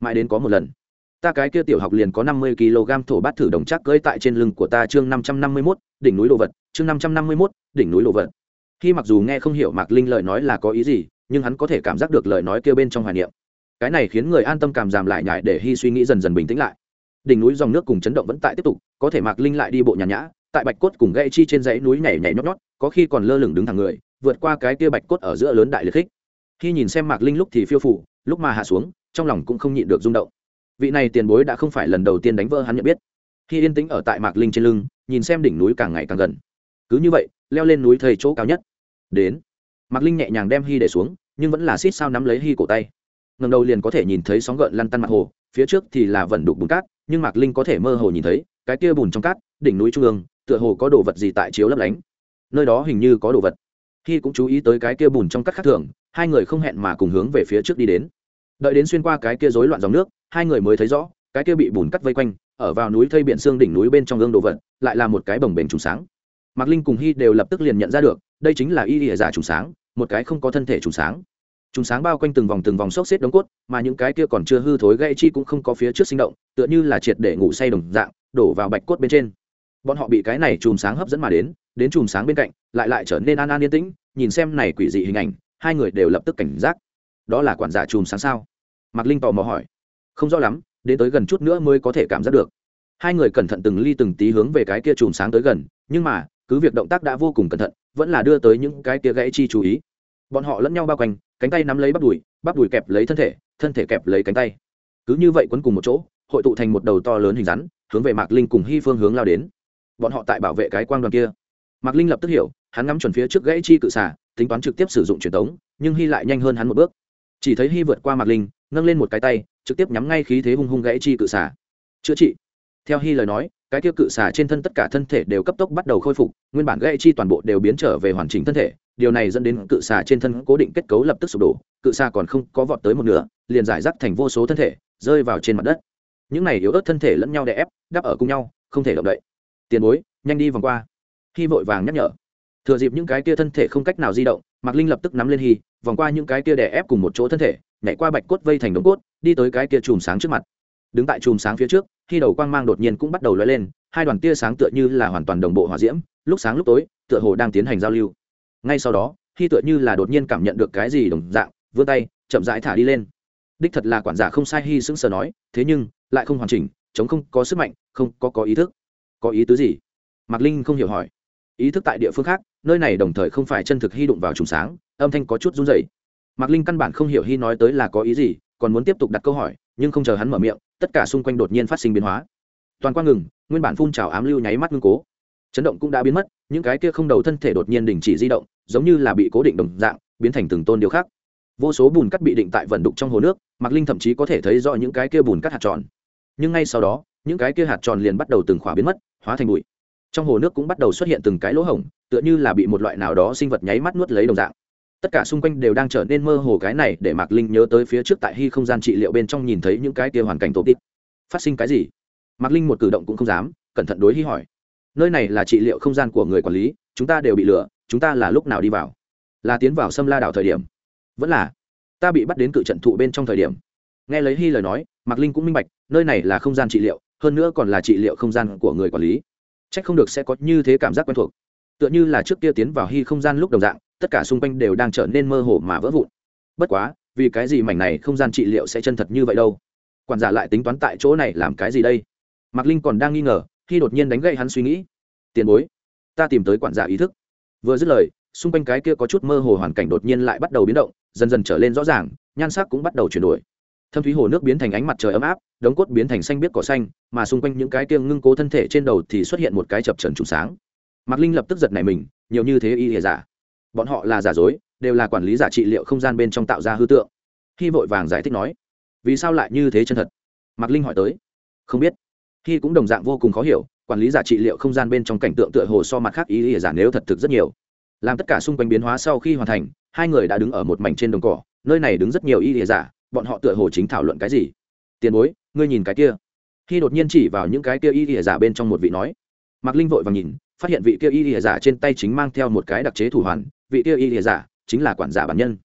Mãi đến có một lần, ta cái kia tiểu học liền có năm mươi kg thổ bát thử đồng chắc cưỡi tại trên lưng của ta chương năm trăm năm mươi mốt, đỉnh núi đồ vật, chương năm trăm năm mươi mốt, đỉnh núi đồ vật. Khi mặc dù nghe không hiểu mạc linh lời nói là có ý gì, nhưng hắn có thể cảm giác được lời nói kia bên trong hoài niệm. Cái này khiến người an tâm cảm giảm lại nhải để hy suy nghĩ dần dần bình tĩnh lại. Đỉnh núi dòng nước cùng chấn động vẫn tại tiếp tục, có thể mạc linh lại đi bộ nhàn nhã tại bạch cốt cùng gãy chi trên dãy núi nhảy nhảy nhót nhót, có khi còn lơ lửng đứng thẳng người, vượt qua cái kia bạch cốt ở giữa lớn đại liệt khích. Khi nhìn xem mạc linh lúc thì phiêu phủ, lúc mà hạ xuống, trong lòng cũng không nhịn được rung động. Vị này tiền bối đã không phải lần đầu tiên đánh vỡ hắn nhận biết. Khi yên tĩnh ở tại mạc linh trên lưng, nhìn xem đỉnh núi càng ngày càng gần. Cứ như vậy, leo lên núi thầy chỗ cao nhất. Đến. Mạc linh nhẹ nhàng đem hy để xuống, nhưng vẫn là xít sao nắm lấy hy cổ tay. Ngầm đầu liền có thể nhìn thấy sóng gợn lăn tăn mặt hồ, phía trước thì là vẩn đục bùn cát, nhưng mạc linh có thể mơ hồ nhìn thấy, cái kia bùn trong cát, đỉnh núi trung ương tựa hồ có đồ vật gì tại chiếu lấp lánh. Nơi đó hình như có đồ vật. Khi cũng chú ý tới cái kia bùn trong các khắc thường, hai người không hẹn mà cùng hướng về phía trước đi đến. Đợi đến xuyên qua cái kia rối loạn dòng nước, hai người mới thấy rõ, cái kia bị bùn cắt vây quanh, ở vào núi thây biển xương đỉnh núi bên trong gương đồ vật, lại là một cái bồng bềnh trùng sáng. Mạc linh cùng hy đều lập tức liền nhận ra được, đây chính là y ỉa giả trùng sáng, một cái không có thân thể trùng sáng. Trùng sáng bao quanh từng vòng từng vòng xốc xếp đống cốt, mà những cái kia còn chưa hư thối gây chi cũng không có phía trước sinh động, tựa như là triệt để ngủ say đồng dạng, đổ vào bạch cốt bên trên bọn họ bị cái này chùm sáng hấp dẫn mà đến đến chùm sáng bên cạnh, lại lại trở nên an an yên tĩnh, nhìn xem này quỷ dị hình ảnh, hai người đều lập tức cảnh giác. Đó là quản giả chùm sáng sao? Mạc linh tò mò hỏi. Không rõ lắm, đến tới gần chút nữa mới có thể cảm giác được. Hai người cẩn thận từng ly từng tí hướng về cái kia chùm sáng tới gần, nhưng mà, cứ việc động tác đã vô cùng cẩn thận, vẫn là đưa tới những cái kia gãy chi chú ý. Bọn họ lẫn nhau bao quanh, cánh tay nắm lấy bắp đùi bắp đùi kẹp lấy thân thể thân thể kẹp lấy cánh tay. Cứ như vậy quấn cùng một chỗ, hội tụ thành một đầu to lớn hình rắn, hướng về mạc linh cùng hy phương hướng lao đến bọn họ tại bảo vệ cái quang đoàn kia. Mạc linh lập tức hiểu, hắn ngắm chuẩn phía trước gãy chi cự xả tính toán trực tiếp sử dụng truyền tống, nhưng hy lại nhanh hơn hắn một bước. Chỉ thấy hy vượt qua mạc linh, nâng lên một cái tay, trực tiếp nhắm ngay khí thế hung hung gãy chi cự xả chữa trị. Theo hy lời nói, cái kia cự xả trên thân tất cả thân thể đều cấp tốc bắt đầu khôi phục, nguyên bản gãy chi toàn bộ đều biến trở về hoàn chỉnh thân thể, điều này dẫn đến cự xà trên thân cố định kết cấu lập tức sụp đổ, cự xà còn không có vọt tới một nửa, liền giải rác thành vô số thân thể, rơi vào trên mặt đất. Những này yếu ớt thân thể lẫn nhau đè ép, đắp ở cùng nhau, không thể động đậy tiền bối, nhanh đi vòng qua. Hy vội vàng nhắc nhở. Thừa dịp những cái kia thân thể không cách nào di động, mạc linh lập tức nắm lên hy, vòng qua những cái kia đè ép cùng một chỗ thân thể, nhảy qua bạch cốt vây thành đống cốt, đi tới cái kia chùm sáng trước mặt. Đứng tại chùm sáng phía trước, khi đầu quang mang đột nhiên cũng bắt đầu lóe lên, hai đoàn tia sáng tựa như là hoàn toàn đồng bộ hòa diễm, lúc sáng lúc tối, tựa hồ đang tiến hành giao lưu. Ngay sau đó khi tựa như là đột nhiên cảm nhận được cái gì đồng dạng, vươn tay, chậm rãi thả đi lên. Đích thật là quản giả không sai hy sững sờ nói, thế nhưng, lại không hoàn chỉnh, chống không có sức mạnh, không có có ý thức có ý tứ gì? Mạc linh không hiểu hỏi. Ý thức tại địa phương khác, nơi này đồng thời không phải chân thực hy đụng vào trùng sáng, âm thanh có chút run rẩy. Mạc linh căn bản không hiểu hy nói tới là có ý gì, còn muốn tiếp tục đặt câu hỏi, nhưng không chờ hắn mở miệng, tất cả xung quanh đột nhiên phát sinh biến hóa. Toàn quang ngừng, nguyên bản phun trào ám lưu nháy mắt ngưng cố. Chấn động cũng đã biến mất, những cái kia không đầu thân thể đột nhiên đình chỉ di động, giống như là bị cố định đồng dạng, biến thành từng tôn điều khác vô số bùn cắt bị định tại vận đục trong hồ nước, mạc linh thậm chí có thể thấy rõ những cái kia bùn cắt hạt tròn. Nhưng ngay sau đó những cái kia hạt tròn liền bắt đầu từng khỏa biến mất, hóa thành bụi. Trong hồ nước cũng bắt đầu xuất hiện từng cái lỗ hổng, tựa như là bị một loại nào đó sinh vật nháy mắt nuốt lấy đồng dạng. Tất cả xung quanh đều đang trở nên mơ hồ cái này để mạc linh nhớ tới phía trước tại hy không gian trị liệu bên trong nhìn thấy những cái kia hoàn cảnh tổ tít. Phát sinh cái gì? Mạc linh một cử động cũng không dám, cẩn thận đối hy hỏi. Nơi này là trị liệu không gian của người quản lý, chúng ta đều bị lừa, chúng ta là lúc nào đi vào? Là tiến vào xâm la đảo thời điểm. Vẫn là. Ta bị bắt đến cự trận thụ bên trong thời điểm. Nghe lấy hy lời nói, mạc linh cũng minh bạch, nơi này là không gian trị liệu hơn nữa còn là trị liệu không gian của người quản lý. C h ắ c không được sẽ có như thế cảm giác quen thuộc. Tựa như là trước kia tiến vào hy không gian lúc đồng dạng, tất cả xung quanh đều đang trở nên mơ hồ mà vỡ vụn. Bất quá, vì cái gì mảnh này không gian trị liệu sẽ chân thật như vậy đâu? Quản giả lại tính toán tại chỗ này làm cái gì đây? Mạc linh còn đang nghi ngờ, khi đột nhiên đánh gậy hắn suy nghĩ. Tiền bối, ta tìm tới quản giả ý thức. Vừa dứt lời, xung quanh cái kia có chút mơ hồ hoàn cảnh đột nhiên lại bắt đầu biến động, dần dần trở lên rõ ràng, nhan sắc cũng bắt đầu chuyển đổi thâm thúy hồ nước biến thành ánh mặt trời ấm áp, đống cốt biến thành xanh biếc cỏ xanh, mà xung quanh những cái tiêng ngưng cố thân thể trên đầu thì xuất hiện một cái chập trần trùng sáng. Mạc linh lập tức giật này mình, nhiều như thế y hề giả. Bọn họ là giả dối, đều là quản lý giả trị liệu không gian bên trong tạo ra hư tượng. Khi vội vàng giải thích nói, vì sao lại như thế chân thật? Mạc linh hỏi tới. Không biết. Khi cũng đồng dạng vô cùng khó hiểu, quản lý giả trị liệu không gian bên trong cảnh tượng tựa hồ so mặt khác ý ý giả nếu thật thực rất nhiều. Làm tất cả xung quanh biến hóa sau khi hoàn thành, hai người đã đứng ở một mảnh trên đồng cỏ, nơi này đứng rất nhiều ý ý giả bọn họ tựa hồ chính thảo luận cái gì? Tiền bối, ngươi nhìn cái kia. Khi đột nhiên chỉ vào những cái kia y ỉa giả bên trong một vị nói, mạc linh vội và nhìn, phát hiện vị kia y ỉa giả trên tay chính mang theo một cái đặc chế thủ hoàn, vị kia y ỉa giả chính là quản giả bản nhân.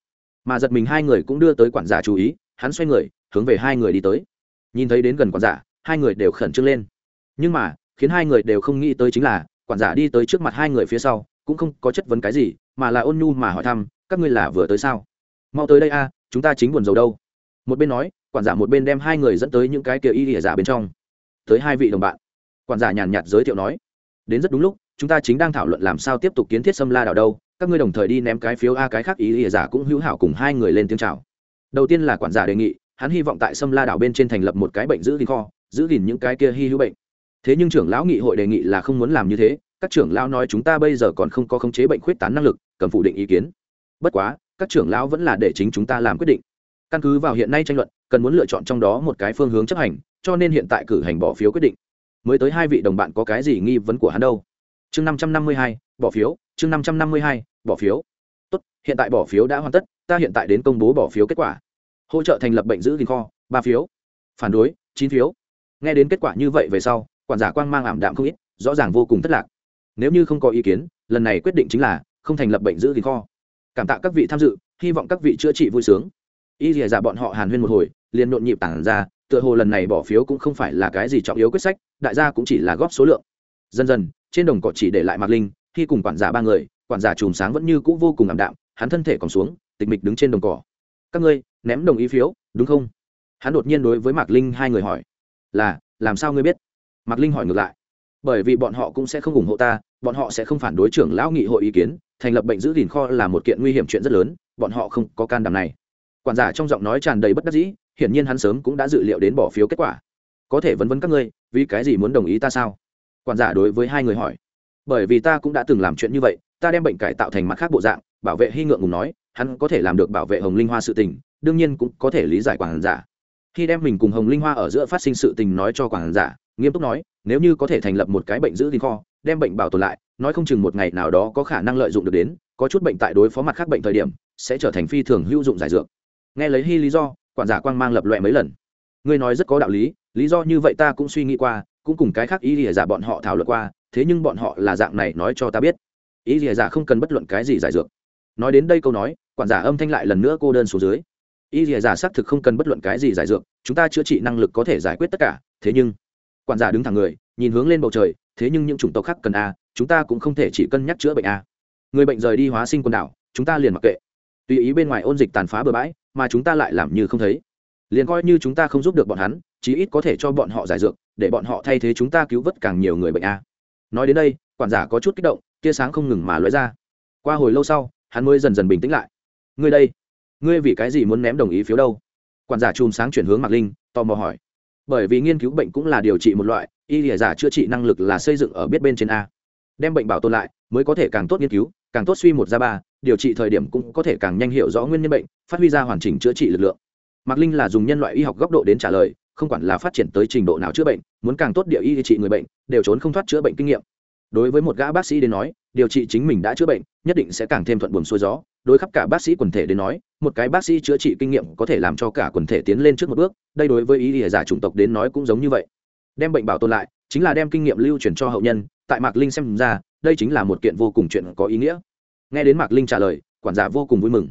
Mà giật mình hai người cũng đưa tới quản giả chú ý, hắn xoay người, hướng về hai người đi tới. Nhìn thấy đến gần quản giả, hai người đều khẩn trương lên. Nhưng mà, khiến hai người đều không nghĩ tới chính là, quản giả đi tới trước mặt hai người phía sau, cũng không có chất vấn cái gì, mà là ôn nhu mà hỏi thăm, các ngươi là vừa tới sao? Mau tới đây a, chúng ta chính buồn dầu đâu một bên nói, quản giả một bên đem hai người dẫn tới những cái kia y lìa giả bên trong. Tới hai vị đồng bạn, quản giả nhàn nhạt giới thiệu nói, đến rất đúng lúc, chúng ta chính đang thảo luận làm sao tiếp tục kiến thiết xâm la đảo đâu. Các ngươi đồng thời đi ném cái phiếu a, cái khác ý lìa giả cũng hữu hảo cùng hai người lên tiếng chào. Đầu tiên là quản giả đề nghị, hắn hy vọng tại xâm la đảo bên trên thành lập một cái bệnh giữ gìn kho, giữ gìn những cái kia hy hữu bệnh. Thế nhưng trưởng lão nghị hội đề nghị là không muốn làm như thế, các trưởng lão nói chúng ta bây giờ còn không có khống chế bệnh khuyết tán năng lực, cầm phủ định ý kiến. Bất quá, các trưởng lão vẫn là để chính chúng ta làm quyết định căn cứ vào hiện nay tranh luận, cần muốn lựa chọn trong đó một cái phương hướng chấp hành, cho nên hiện tại cử hành bỏ phiếu quyết định. Mới tới hai vị đồng bạn có cái gì nghi vấn của hắn đâu? Chương năm trăm năm mươi hai, bỏ phiếu, chương năm trăm năm mươi hai, bỏ phiếu. Tốt, hiện tại bỏ phiếu đã hoàn tất, ta hiện tại đến công bố bỏ phiếu kết quả. Hỗ trợ thành lập bệnh giữ gìn kho, ba phiếu. Phản đối, chín phiếu. Nghe đến kết quả như vậy về sau, quản giả quang mang ảm đạm không ít, rõ ràng vô cùng thất lạc. Nếu như không có ý kiến, lần này quyết định chính là không thành lập bệnh giữ gìn kho. Cảm tạ các vị tham dự, hy vọng các vị chữa trị vui sướng y dìa dạ bọn họ hàn huyên một hồi, liền nhộn nhịp tản ra, tựa hồ lần này bỏ phiếu cũng không phải là cái gì trọng yếu quyết sách, đại gia cũng chỉ là góp số lượng. Dần dần, trên đồng cỏ chỉ để lại mạc linh, khi cùng quản giả ba người, quản giả chùm sáng vẫn như cũ vô cùng ảm đạm, hắn thân thể còn xuống, tịch mịch đứng trên đồng cỏ. Các ngươi, ném đồng ý phiếu, đúng không? Hắn đột nhiên đối với mạc linh hai người hỏi. Là, làm sao ngươi biết? Mạc linh hỏi ngược lại. Bởi vì bọn họ cũng sẽ không ủng hộ ta, bọn họ sẽ không phản đối trưởng lão nghị hội ý kiến, thành lập bệnh giữ gìn kho là một kiện nguy hiểm chuyện rất lớn, bọn họ không có can đảm này quản giả trong giọng nói tràn đầy bất đắc dĩ, hiển nhiên hắn sớm cũng đã dự liệu đến bỏ phiếu kết quả. Có thể vấn vấn các ngươi, vì cái gì muốn đồng ý ta sao? Quản giả đối với hai người hỏi. Bởi vì ta cũng đã từng làm chuyện như vậy, ta đem bệnh cải tạo thành mặt khác bộ dạng, bảo vệ hy ngượng ngùng nói, hắn có thể làm được bảo vệ hồng linh hoa sự tình, đương nhiên cũng có thể lý giải quản giả. Khi đem mình cùng hồng linh hoa ở giữa phát sinh sự tình nói cho quản giả, nghiêm túc nói, nếu như có thể thành lập một cái bệnh giữ gìn kho, đem bệnh bảo tồn lại, nói không chừng một ngày nào đó có khả năng lợi dụng được đến, có chút bệnh tại đối phó mặt khác bệnh thời điểm, sẽ trở thành phi thường hữu dụng giải dược nghe lấy hy lý do, quản giả quang mang lập loẹ mấy lần. Ngươi nói rất có đạo lý lý do như vậy ta cũng suy nghĩ qua, cũng cùng cái khác ý lìa giả bọn họ thảo luận qua, thế nhưng bọn họ là dạng này nói cho ta biết. Ý lìa giả không cần bất luận cái gì giải dược. Nói đến đây câu nói, quản giả âm thanh lại lần nữa cô đơn xuống dưới. Ý lìa giả xác thực không cần bất luận cái gì giải dược, chúng ta chữa trị năng lực có thể giải quyết tất cả, thế nhưng, quản giả đứng thẳng người, nhìn hướng lên bầu trời, thế nhưng những chủng tộc khác cần a, chúng ta cũng không thể chỉ cân nhắc chữa bệnh a. Người bệnh rời đi hóa sinh quần đảo, chúng ta liền mặc kệ. Tùy ý bên ngoài ôn dịch tàn phá bừa bãi mà chúng ta lại làm như không thấy. Liền coi như chúng ta không giúp được bọn hắn, chí ít có thể cho bọn họ giải dược, để bọn họ thay thế chúng ta cứu vớt càng nhiều người bệnh a. Nói đến đây, quản giả có chút kích động, tia sáng không ngừng mà lóe ra. Qua hồi lâu sau, hắn mới dần dần bình tĩnh lại. Ngươi đây, ngươi vì cái gì muốn ném đồng ý phiếu đâu? Quản giả chùm sáng chuyển hướng mạc linh, tò mò hỏi. Bởi vì nghiên cứu bệnh cũng là điều trị một loại, y lìa giả chữa trị năng lực là xây dựng ở biết bên trên a. Đem bệnh bảo tồn lại, mới có thể càng tốt nghiên cứu, càng tốt suy một ra ba điều trị thời điểm cũng có thể càng nhanh hiểu rõ nguyên nhân bệnh, phát huy ra hoàn chỉnh chữa trị lực lượng. Mạc linh là dùng nhân loại y học góc độ đến trả lời, không quản là phát triển tới trình độ nào chữa bệnh, muốn càng tốt địa y trị người bệnh, đều trốn không thoát chữa bệnh kinh nghiệm. Đối với một gã bác sĩ đến nói, điều trị chính mình đã chữa bệnh, nhất định sẽ càng thêm thuận buồm xuôi gió. Đối khắp cả bác sĩ quần thể đến nói, một cái bác sĩ chữa trị kinh nghiệm có thể làm cho cả quần thể tiến lên trước một bước, đây đối với ý ỉa giả chủng tộc đến nói cũng giống như vậy. Đem bệnh bảo tồn lại, chính là đem kinh nghiệm lưu truyền cho hậu nhân, tại mạc linh xem ra, đây chính là một kiện vô cùng chuyện có ý nghĩa nghe đến mạc linh trả lời, quản giả vô cùng vui mừng.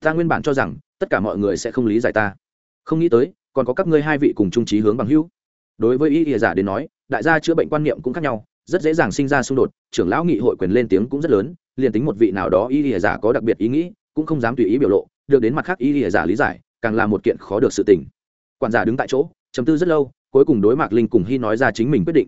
Ta nguyên bản cho rằng, tất cả mọi người sẽ không lý giải ta. Không nghĩ tới, còn có các ngươi hai vị cùng trung trí hướng bằng hữu. Đối với Y ỉa giả đến nói, đại gia chữa bệnh quan niệm cũng khác nhau, rất dễ dàng sinh ra xung đột, trưởng lão nghị hội quyền lên tiếng cũng rất lớn, liền tính một vị nào đó Y ỉa giả có đặc biệt ý nghĩ, cũng không dám tùy ý biểu lộ, được đến mặt khác Y ỉa giả lý giải, càng là một kiện khó được sự tình. Quản giả đứng tại chỗ chấm tư rất lâu, cuối cùng đối mạc linh cùng hy nói ra chính mình quyết định.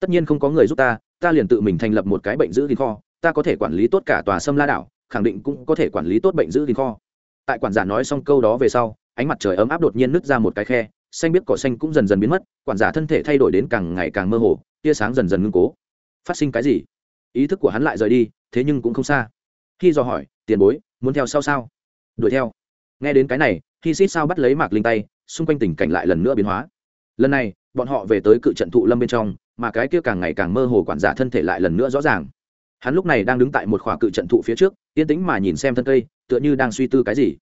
Tất nhiên không có người giúp ta ta liền tự mình thành lập một cái bệnh giữ thì kho ta có thể quản lý tốt cả tòa sâm la đảo, khẳng định cũng có thể quản lý tốt bệnh giữ gìn kho. Tại quản giả nói xong câu đó về sau, ánh mặt trời ấm áp đột nhiên nứt ra một cái khe, xanh biết cỏ xanh cũng dần dần biến mất, quản giả thân thể thay đổi đến càng ngày càng mơ hồ, tia sáng dần dần ngưng cố. Phát sinh cái gì? Ý thức của hắn lại rời đi, thế nhưng cũng không xa. Khi dò hỏi, tiền bối, muốn theo sao sao? Đuổi theo. Nghe đến cái này khi xít sao bắt lấy mạc linh tay, xung quanh tình cảnh lại lần nữa biến hóa. Lần này, bọn họ về tới cự trận thụ lâm bên trong, mà cái kia càng ngày càng mơ hồ quản giả thân thể lại lần nữa rõ ràng hắn lúc này đang đứng tại một khỏa cự trận thụ phía trước, yên tĩnh mà nhìn xem thân cây, tựa như đang suy tư cái gì.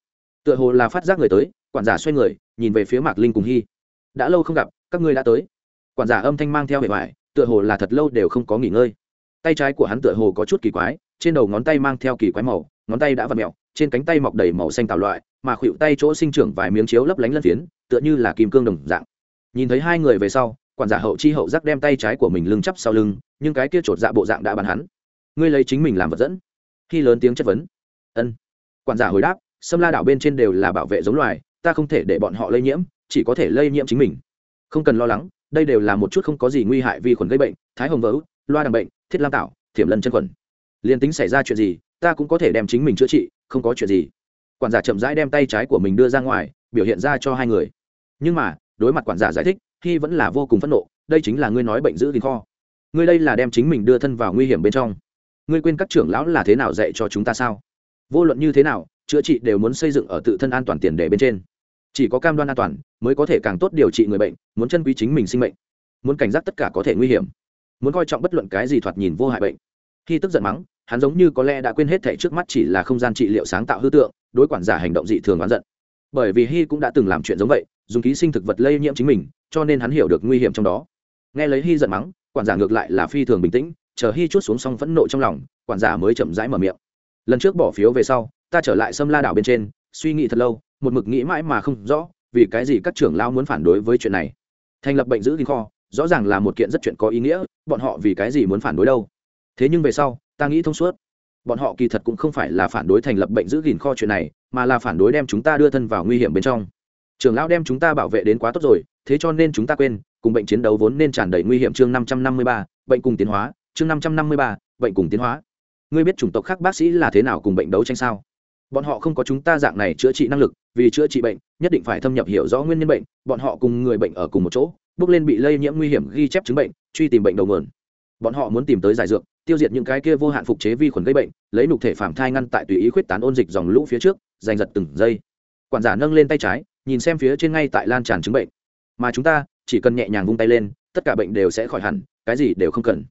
Tựa hồ là phát giác người tới, quản giả xoay người, nhìn về phía mạc linh cùng hy. Đã lâu không gặp, các ngươi đã tới. Quản giả âm thanh mang theo hệ hoại tựa hồ là thật lâu đều không có nghỉ ngơi. Tay trái của hắn tựa hồ có chút kỳ quái, trên đầu ngón tay mang theo kỳ quái màu, ngón tay đã v ặ mẹo trên cánh tay mọc đầy màu xanh tạo loại, mà khuỵu tay chỗ sinh trưởng vài miếng chiếu lấp lánh lân phiến, tựa như là kim cương đồng dạng. Nhìn thấy hai người về sau, quản giả hậu chi hậu giác đem tay trái của mình lưng chắp sau lưng, nhưng cái kia chột dạ bộ dạng đã bắn hắn ngươi lấy chính mình làm vật dẫn. Khi lớn tiếng chất vấn. Ân. Quản giả hồi đáp, sâm la đảo bên trên đều là bảo vệ giống loài, ta không thể để bọn họ lây nhiễm, chỉ có thể lây nhiễm chính mình. Không cần lo lắng, đây đều là một chút không có gì nguy hại vi khuẩn gây bệnh, thái hồng vỡ, loa đằng bệnh, thiết lam tạo thiểm lân chân khuẩn. Liền tính xảy ra chuyện gì, ta cũng có thể đem chính mình chữa trị, không có chuyện gì. Quản giả chậm rãi đem tay trái của mình đưa ra ngoài, biểu hiện ra cho hai người. Nhưng mà, đối mặt quản giả giải thích, khi vẫn là vô cùng phẫn nộ, đây chính là ngươi nói bệnh giữ gìn kho. Ngươi đây là đem chính mình đưa thân vào nguy hiểm bên trong ngươi quên các trưởng lão là thế nào dạy cho chúng ta sao? Vô luận như thế nào, chữa trị đều muốn xây dựng ở tự thân an toàn tiền đề bên trên. Chỉ có cam đoan an toàn, mới có thể càng tốt điều trị người bệnh, muốn chân quý chính mình sinh mệnh. Muốn cảnh giác tất cả có thể nguy hiểm. Muốn coi trọng bất luận cái gì thoạt nhìn vô hại bệnh. Khi tức giận mắng, hắn giống như có lẽ đã quên hết thể trước mắt chỉ là không gian trị liệu sáng tạo hư tượng, đối quản giả hành động dị thường oán giận. Bởi vì hy cũng đã từng làm chuyện giống vậy, dùng ký sinh thực vật lây nhiễm chính mình, cho nên hắn hiểu được nguy hiểm trong đó. Nghe lấy hy giận mắng, quản giả ngược lại là phi thường bình tĩnh chờ hy chút xuống xong phẫn nộ trong lòng, quản giả mới chậm rãi mở miệng. Lần trước bỏ phiếu về sau, ta trở lại sâm la đảo bên trên, suy nghĩ thật lâu, một mực nghĩ mãi mà không rõ, vì cái gì các trưởng lao muốn phản đối với chuyện này. Thành lập bệnh giữ gìn kho, rõ ràng là một kiện rất chuyện có ý nghĩa, bọn họ vì cái gì muốn phản đối đâu? Thế nhưng về sau, ta nghĩ thông suốt. Bọn họ kỳ thật cũng không phải là phản đối thành lập bệnh giữ gìn kho chuyện này, mà là phản đối đem chúng ta đưa thân vào nguy hiểm bên trong. Trưởng lão đem chúng ta bảo vệ đến quá tốt rồi, thế cho nên chúng ta quên, cùng bệnh chiến đấu vốn nên tràn đầy nguy hiểm chương năm trăm năm mươi ba, bệnh cùng tiến hóa chương năm trăm năm mươi ba, bệnh cùng tiến hóa. Ngươi biết chủng tộc khác bác sĩ là thế nào cùng bệnh đấu tranh sao? Bọn họ không có chúng ta dạng này chữa trị năng lực, vì chữa trị bệnh, nhất định phải thâm nhập hiểu rõ nguyên nhân bệnh, bọn họ cùng người bệnh ở cùng một chỗ, bước lên bị lây nhiễm nguy hiểm ghi chép chứng bệnh, truy tìm bệnh đầu nguồn. Bọn họ muốn tìm tới giải dược, tiêu diệt những cái kia vô hạn phục chế vi khuẩn gây bệnh, lấy nục thể phạm thai ngăn tại tùy ý khuyết tán ôn dịch dòng lũ phía trước, giành giật từng giây. Quản giả nâng lên tay trái, nhìn xem phía trên ngay tại lan tràn chứng bệnh. Mà chúng ta, chỉ cần nhẹ nhàng vung tay lên, tất cả bệnh đều sẽ khỏi hẳn, cái gì đều không cần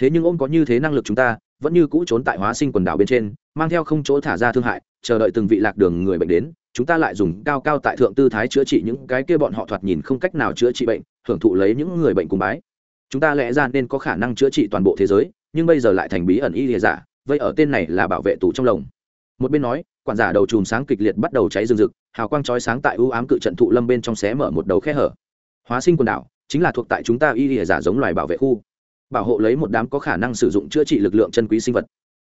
thế nhưng ôm có như thế năng lực chúng ta, vẫn như cũ trốn tại hóa sinh quần đảo bên trên, mang theo không chỗ thả ra thương hại, chờ đợi từng vị lạc đường người bệnh đến, chúng ta lại dùng cao cao tại thượng tư thái chữa trị những cái kia bọn họ thoạt nhìn không cách nào chữa trị bệnh, hưởng thụ lấy những người bệnh cùng bái. Chúng ta lẽ ra nên có khả năng chữa trị toàn bộ thế giới, nhưng bây giờ lại thành bí ẩn y lìa giả, vậy ở tên này là bảo vệ tù trong lồng một bên nói, quản giả đầu chùm sáng kịch liệt bắt đầu cháy rừng rực, hào quang chói sáng tại ưu ám cự trận thụ lâm bên trong xé mở một đầu khe hở. Hóa sinh quần đảo, chính là thuộc tại chúng ta y lìa giả giống loài bảo vệ khu bảo hộ lấy một đám có khả năng sử dụng chữa trị lực lượng chân quý sinh vật.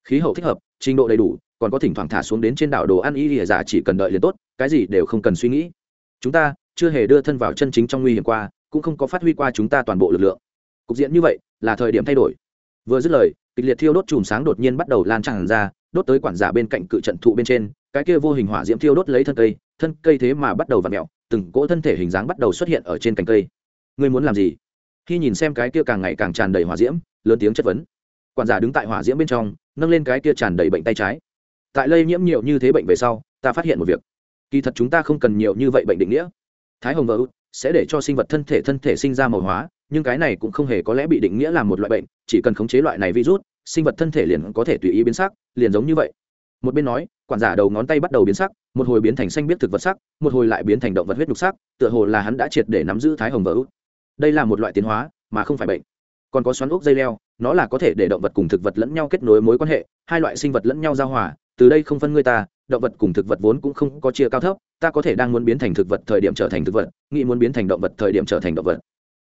Khí hậu thích hợp, trình độ đầy đủ, còn có thỉnh thoảng thả xuống đến trên đảo đồ ăn y lìa giả chỉ cần đợi liền tốt, cái gì đều không cần suy nghĩ. Chúng ta chưa hề đưa thân vào chân chính trong nguy hiểm qua, cũng không có phát huy qua chúng ta toàn bộ lực lượng. Cục diện như vậy, là thời điểm thay đổi. Vừa dứt lời, kịch liệt thiêu đốt chùm sáng đột nhiên bắt đầu lan tràn ra, đốt tới quản giả bên cạnh cự trận thụ bên trên, cái kia vô hình hỏa diễm thiêu đốt lấy thân cây thân cây thế mà bắt đầu v ặ mẹo từng cỗ thân thể hình dáng bắt đầu xuất hiện ở trên cành cây. Ngươi muốn làm gì? Khi nhìn xem cái kia càng ngày càng tràn đầy hỏa diễm, lớn tiếng chất vấn. Quản giả đứng tại hỏa diễm bên trong, nâng lên cái kia tràn đầy bệnh tay trái. Tại lây nhiễm nhiều như thế bệnh về sau, ta phát hiện một việc. Kỳ thật chúng ta không cần nhiều như vậy bệnh định nghĩa. Thái hồng vợ út sẽ để cho sinh vật thân thể thân thể sinh ra màu hóa, nhưng cái này cũng không hề có lẽ bị định nghĩa là một loại bệnh, chỉ cần khống chế loại này virus, sinh vật thân thể liền có thể tùy ý biến sắc, liền giống như vậy. Một bên nói, quản giả đầu ngón tay bắt đầu biến sắc, một hồi biến thành xanh biết thực vật sắc, một hồi lại biến thành động vật huyết nhục sắc, tựa hồ là hắn đã triệt để nắm giữ thái hồng vợ út đây là một loại tiến hóa, mà không phải bệnh. Còn có xoắn ốc dây leo, nó là có thể để động vật cùng thực vật lẫn nhau kết nối mối quan hệ, hai loại sinh vật lẫn nhau giao hòa, từ đây không phân người ta, động vật cùng thực vật vốn cũng không có chia cao thấp, ta có thể đang muốn biến thành thực vật thời điểm trở thành thực vật, nghĩ muốn biến thành động vật thời điểm trở thành động vật.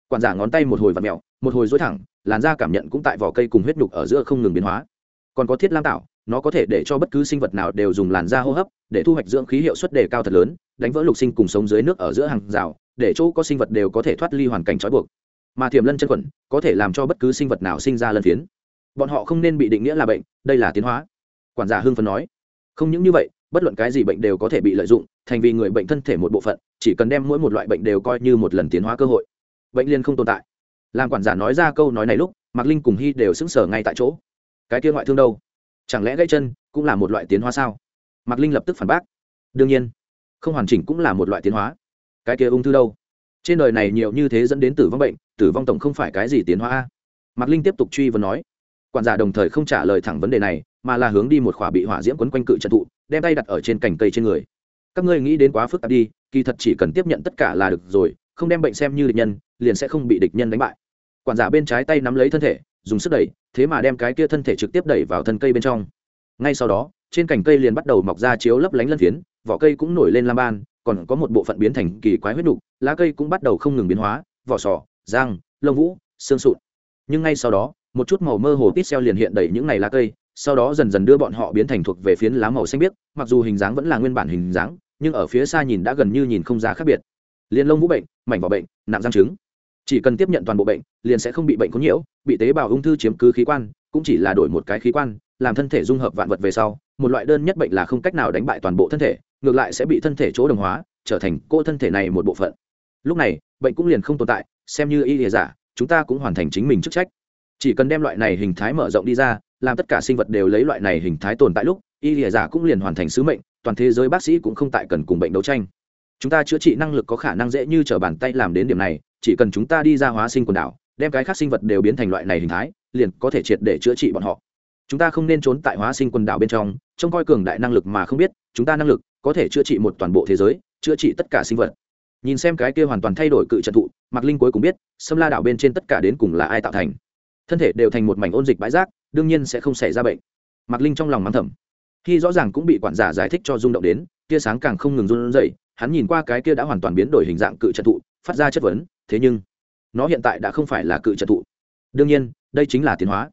Quản giả ngón tay một hồi vặt mẹo một hồi dối thẳng, làn da cảm nhận cũng tại vỏ cây cùng huyết nhục ở giữa không ngừng biến hóa. Còn có thiết lam tạo, nó có thể để cho bất cứ sinh vật nào đều dùng làn da hô hấp để thu hoạch dưỡng khí hiệu suất đề cao thật lớn, đánh vỡ lục sinh cùng sống dưới nước ở giữa hàng rào để chỗ có sinh vật đều có thể thoát ly hoàn cảnh trói buộc. Mà thiềm lân chân khuẩn có thể làm cho bất cứ sinh vật nào sinh ra lân phiến. Bọn họ không nên bị định nghĩa là bệnh, đây là tiến hóa. Quản giả hưng phấn nói. Không những như vậy, bất luận cái gì bệnh đều có thể bị lợi dụng, thành vì người bệnh thân thể một bộ phận, chỉ cần đem mỗi một loại bệnh đều coi như một lần tiến hóa cơ hội. Bệnh liên không tồn tại. Làm quản giả nói ra câu nói này lúc, mạc linh cùng hy đều sững sờ ngay tại chỗ. Cái kia ngoại thương đâu? Chẳng lẽ gãy chân cũng là một loại tiến hóa sao? Mạc linh lập tức phản bác. Đương nhiên, không hoàn chỉnh cũng là một loại tiến hóa cái kia ung thư đâu? Trên đời này nhiều như thế dẫn đến tử vong bệnh, tử vong tổng không phải cái gì tiến hóa a. Mạc linh tiếp tục truy vấn nói. Quản giả đồng thời không trả lời thẳng vấn đề này, mà là hướng đi một khỏa bị hỏa diễm quấn quanh cự trận thụ, đem tay đặt ở trên cành cây trên người. Các ngươi nghĩ đến quá phức tạp đi, kỳ thật chỉ cần tiếp nhận tất cả là được rồi, không đem bệnh xem như địch nhân, liền sẽ không bị địch nhân đánh bại. Quản giả bên trái tay nắm lấy thân thể, dùng sức đẩy, thế mà đem cái kia thân thể trực tiếp đẩy vào thân cây bên trong. Ngay sau đó, trên cành cây liền bắt đầu mọc ra chiếu lấp lánh lân phiến, vỏ cây cũng nổi lên lam ban còn có một bộ phận biến thành kỳ quái huyết đục lá cây cũng bắt đầu không ngừng biến hóa, vỏ sò, răng, lông vũ, xương sụn. Nhưng ngay sau đó, một chút màu mơ hồ tít xeo liền hiện đầy những ngày lá cây, sau đó dần dần đưa bọn họ biến thành thuộc về phiến lá màu xanh biếc, mặc dù hình dáng vẫn là nguyên bản hình dáng, nhưng ở phía xa nhìn đã gần như nhìn không ra khác biệt. Liền lông vũ bệnh, mảnh vỏ bệnh, nặng răng trứng. Chỉ cần tiếp nhận toàn bộ bệnh, liền sẽ không bị bệnh có nhiễu, bị tế bào ung thư chiếm cứ khí quan, cũng chỉ là đổi một cái khí quan, làm thân thể dung hợp vạn vật về sau, một loại đơn nhất bệnh là không cách nào đánh bại toàn bộ thân thể ngược lại sẽ bị thân thể chỗ đồng hóa, trở thành cô thân thể này một bộ phận. Lúc này, bệnh cũng liền không tồn tại, xem như y lìa giả, chúng ta cũng hoàn thành chính mình chức trách. Chỉ cần đem loại này hình thái mở rộng đi ra, làm tất cả sinh vật đều lấy loại này hình thái tồn tại lúc, y lìa giả cũng liền hoàn thành sứ mệnh, toàn thế giới bác sĩ cũng không tại cần cùng bệnh đấu tranh. Chúng ta chữa trị năng lực có khả năng dễ như t r ở bàn tay làm đến điểm này, chỉ cần chúng ta đi ra hóa sinh quần đảo, đem cái khác sinh vật đều biến thành loại này hình thái, liền có thể triệt để chữa trị bọn họ. Chúng ta không nên trốn tại hóa sinh quần đảo bên trong, trông coi cường đại năng lực mà không biết, chúng ta năng lực có thể chữa trị một toàn bộ thế giới, chữa trị tất cả sinh vật. Nhìn xem cái kia hoàn toàn thay đổi cự trận thụ, mạc linh cuối cùng biết xâm la đảo bên trên tất cả đến cùng là ai tạo thành. Thân thể đều thành một mảnh ôn dịch bãi rác, đương nhiên sẽ không xảy ra bệnh. Mạc linh trong lòng mắng thầm. Khi rõ ràng cũng bị quản giả giải thích cho rung động đến, tia sáng càng không ngừng run dậy hắn nhìn qua cái kia đã hoàn toàn biến đổi hình dạng cự trận thụ, phát ra chất vấn, thế nhưng, nó hiện tại đã không phải là cự trận thụ. Đương nhiên, đây chính là tiến hóa.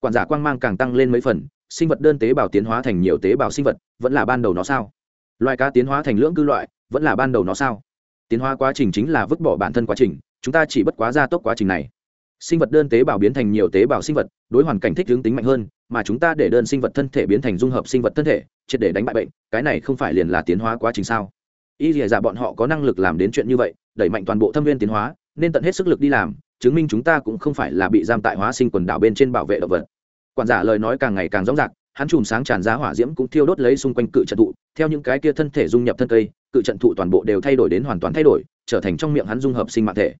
Quản giả quang mang càng tăng lên mấy phần, sinh vật đơn tế bào tiến hóa thành nhiều tế bào sinh vật, vẫn là ban đầu nó sao? Loài cá tiến hóa thành lưỡng cư loại, vẫn là ban đầu nó sao? Tiến hóa quá trình chính là vứt bỏ bản thân quá trình, chúng ta chỉ bất quá gia tốc quá trình này. Sinh vật đơn tế bào biến thành nhiều tế bào sinh vật, đối hoàn cảnh thích hướng tính mạnh hơn, mà chúng ta để đơn sinh vật thân thể biến thành dung hợp sinh vật thân thể, triệt để đánh bại bệnh, cái này không phải liền là tiến hóa quá trình sao? Y dìa dạ bọn họ có năng lực làm đến chuyện như vậy, đẩy mạnh toàn bộ thâm viên tiến hóa, nên tận hết sức lực đi làm, chứng minh chúng ta cũng không phải là bị giam tại hóa sinh quần đảo bên trên bảo vệ động vật. Quản giả lời nói càng ngày càng rõ rạc hắn chùm sáng tràn ra hỏa diễm cũng thiêu đốt lấy xung quanh cự trận thụ, theo những cái kia thân thể dung nhập thân cây, cự trận thụ toàn bộ đều thay đổi đến hoàn toàn thay đổi, trở thành trong miệng hắn dung hợp sinh mạng thể.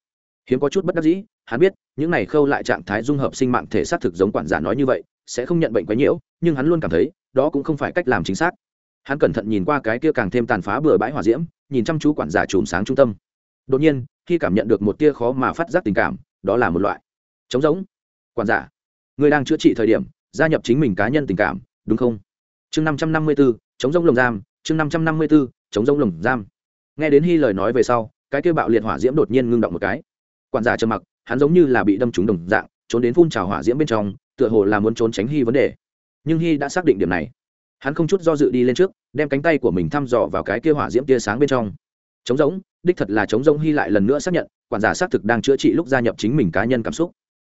Hiếm có chút bất đắc dĩ, hắn biết, những này khâu lại trạng thái dung hợp sinh mạng thể xác thực giống quản giả nói như vậy, sẽ không nhận bệnh quấy nhiễu, nhưng hắn luôn cảm thấy, đó cũng không phải cách làm chính xác. Hắn cẩn thận nhìn qua cái kia càng thêm tàn phá bừa bãi hỏa diễm, nhìn chăm chú quản giả chùm sáng trung tâm. Đột nhiên, khi cảm nhận được một tia khó mà phát giác tình cảm, đó là một loại. Chống giống quản giả, người đang chữa trị thời điểm, gia nhập chính mình cá nhân tình cảm đúng không? Chương năm trăm năm mươi b ố chống giống lồng giam, chương năm trăm năm mươi b ố chống giống lồng giam. Nghe đến hy lời nói về sau, cái kia bạo liệt hỏa diễm đột nhiên ngưng động một cái. Quản giả trầm mặc, hắn giống như là bị đâm trúng đồng dạng, trốn đến phun trào hỏa diễm bên trong, tựa hồ là muốn trốn tránh hy vấn đề. Nhưng hy đã xác định điểm này. Hắn không chút do dự đi lên trước, đem cánh tay của mình thăm dò vào cái kia hỏa diễm tia sáng bên trong. Chống giống đích thật là chống giống hy lại lần nữa xác nhận, quản giả xác thực đang chữa trị lúc gia nhập chính mình cá nhân cảm xúc.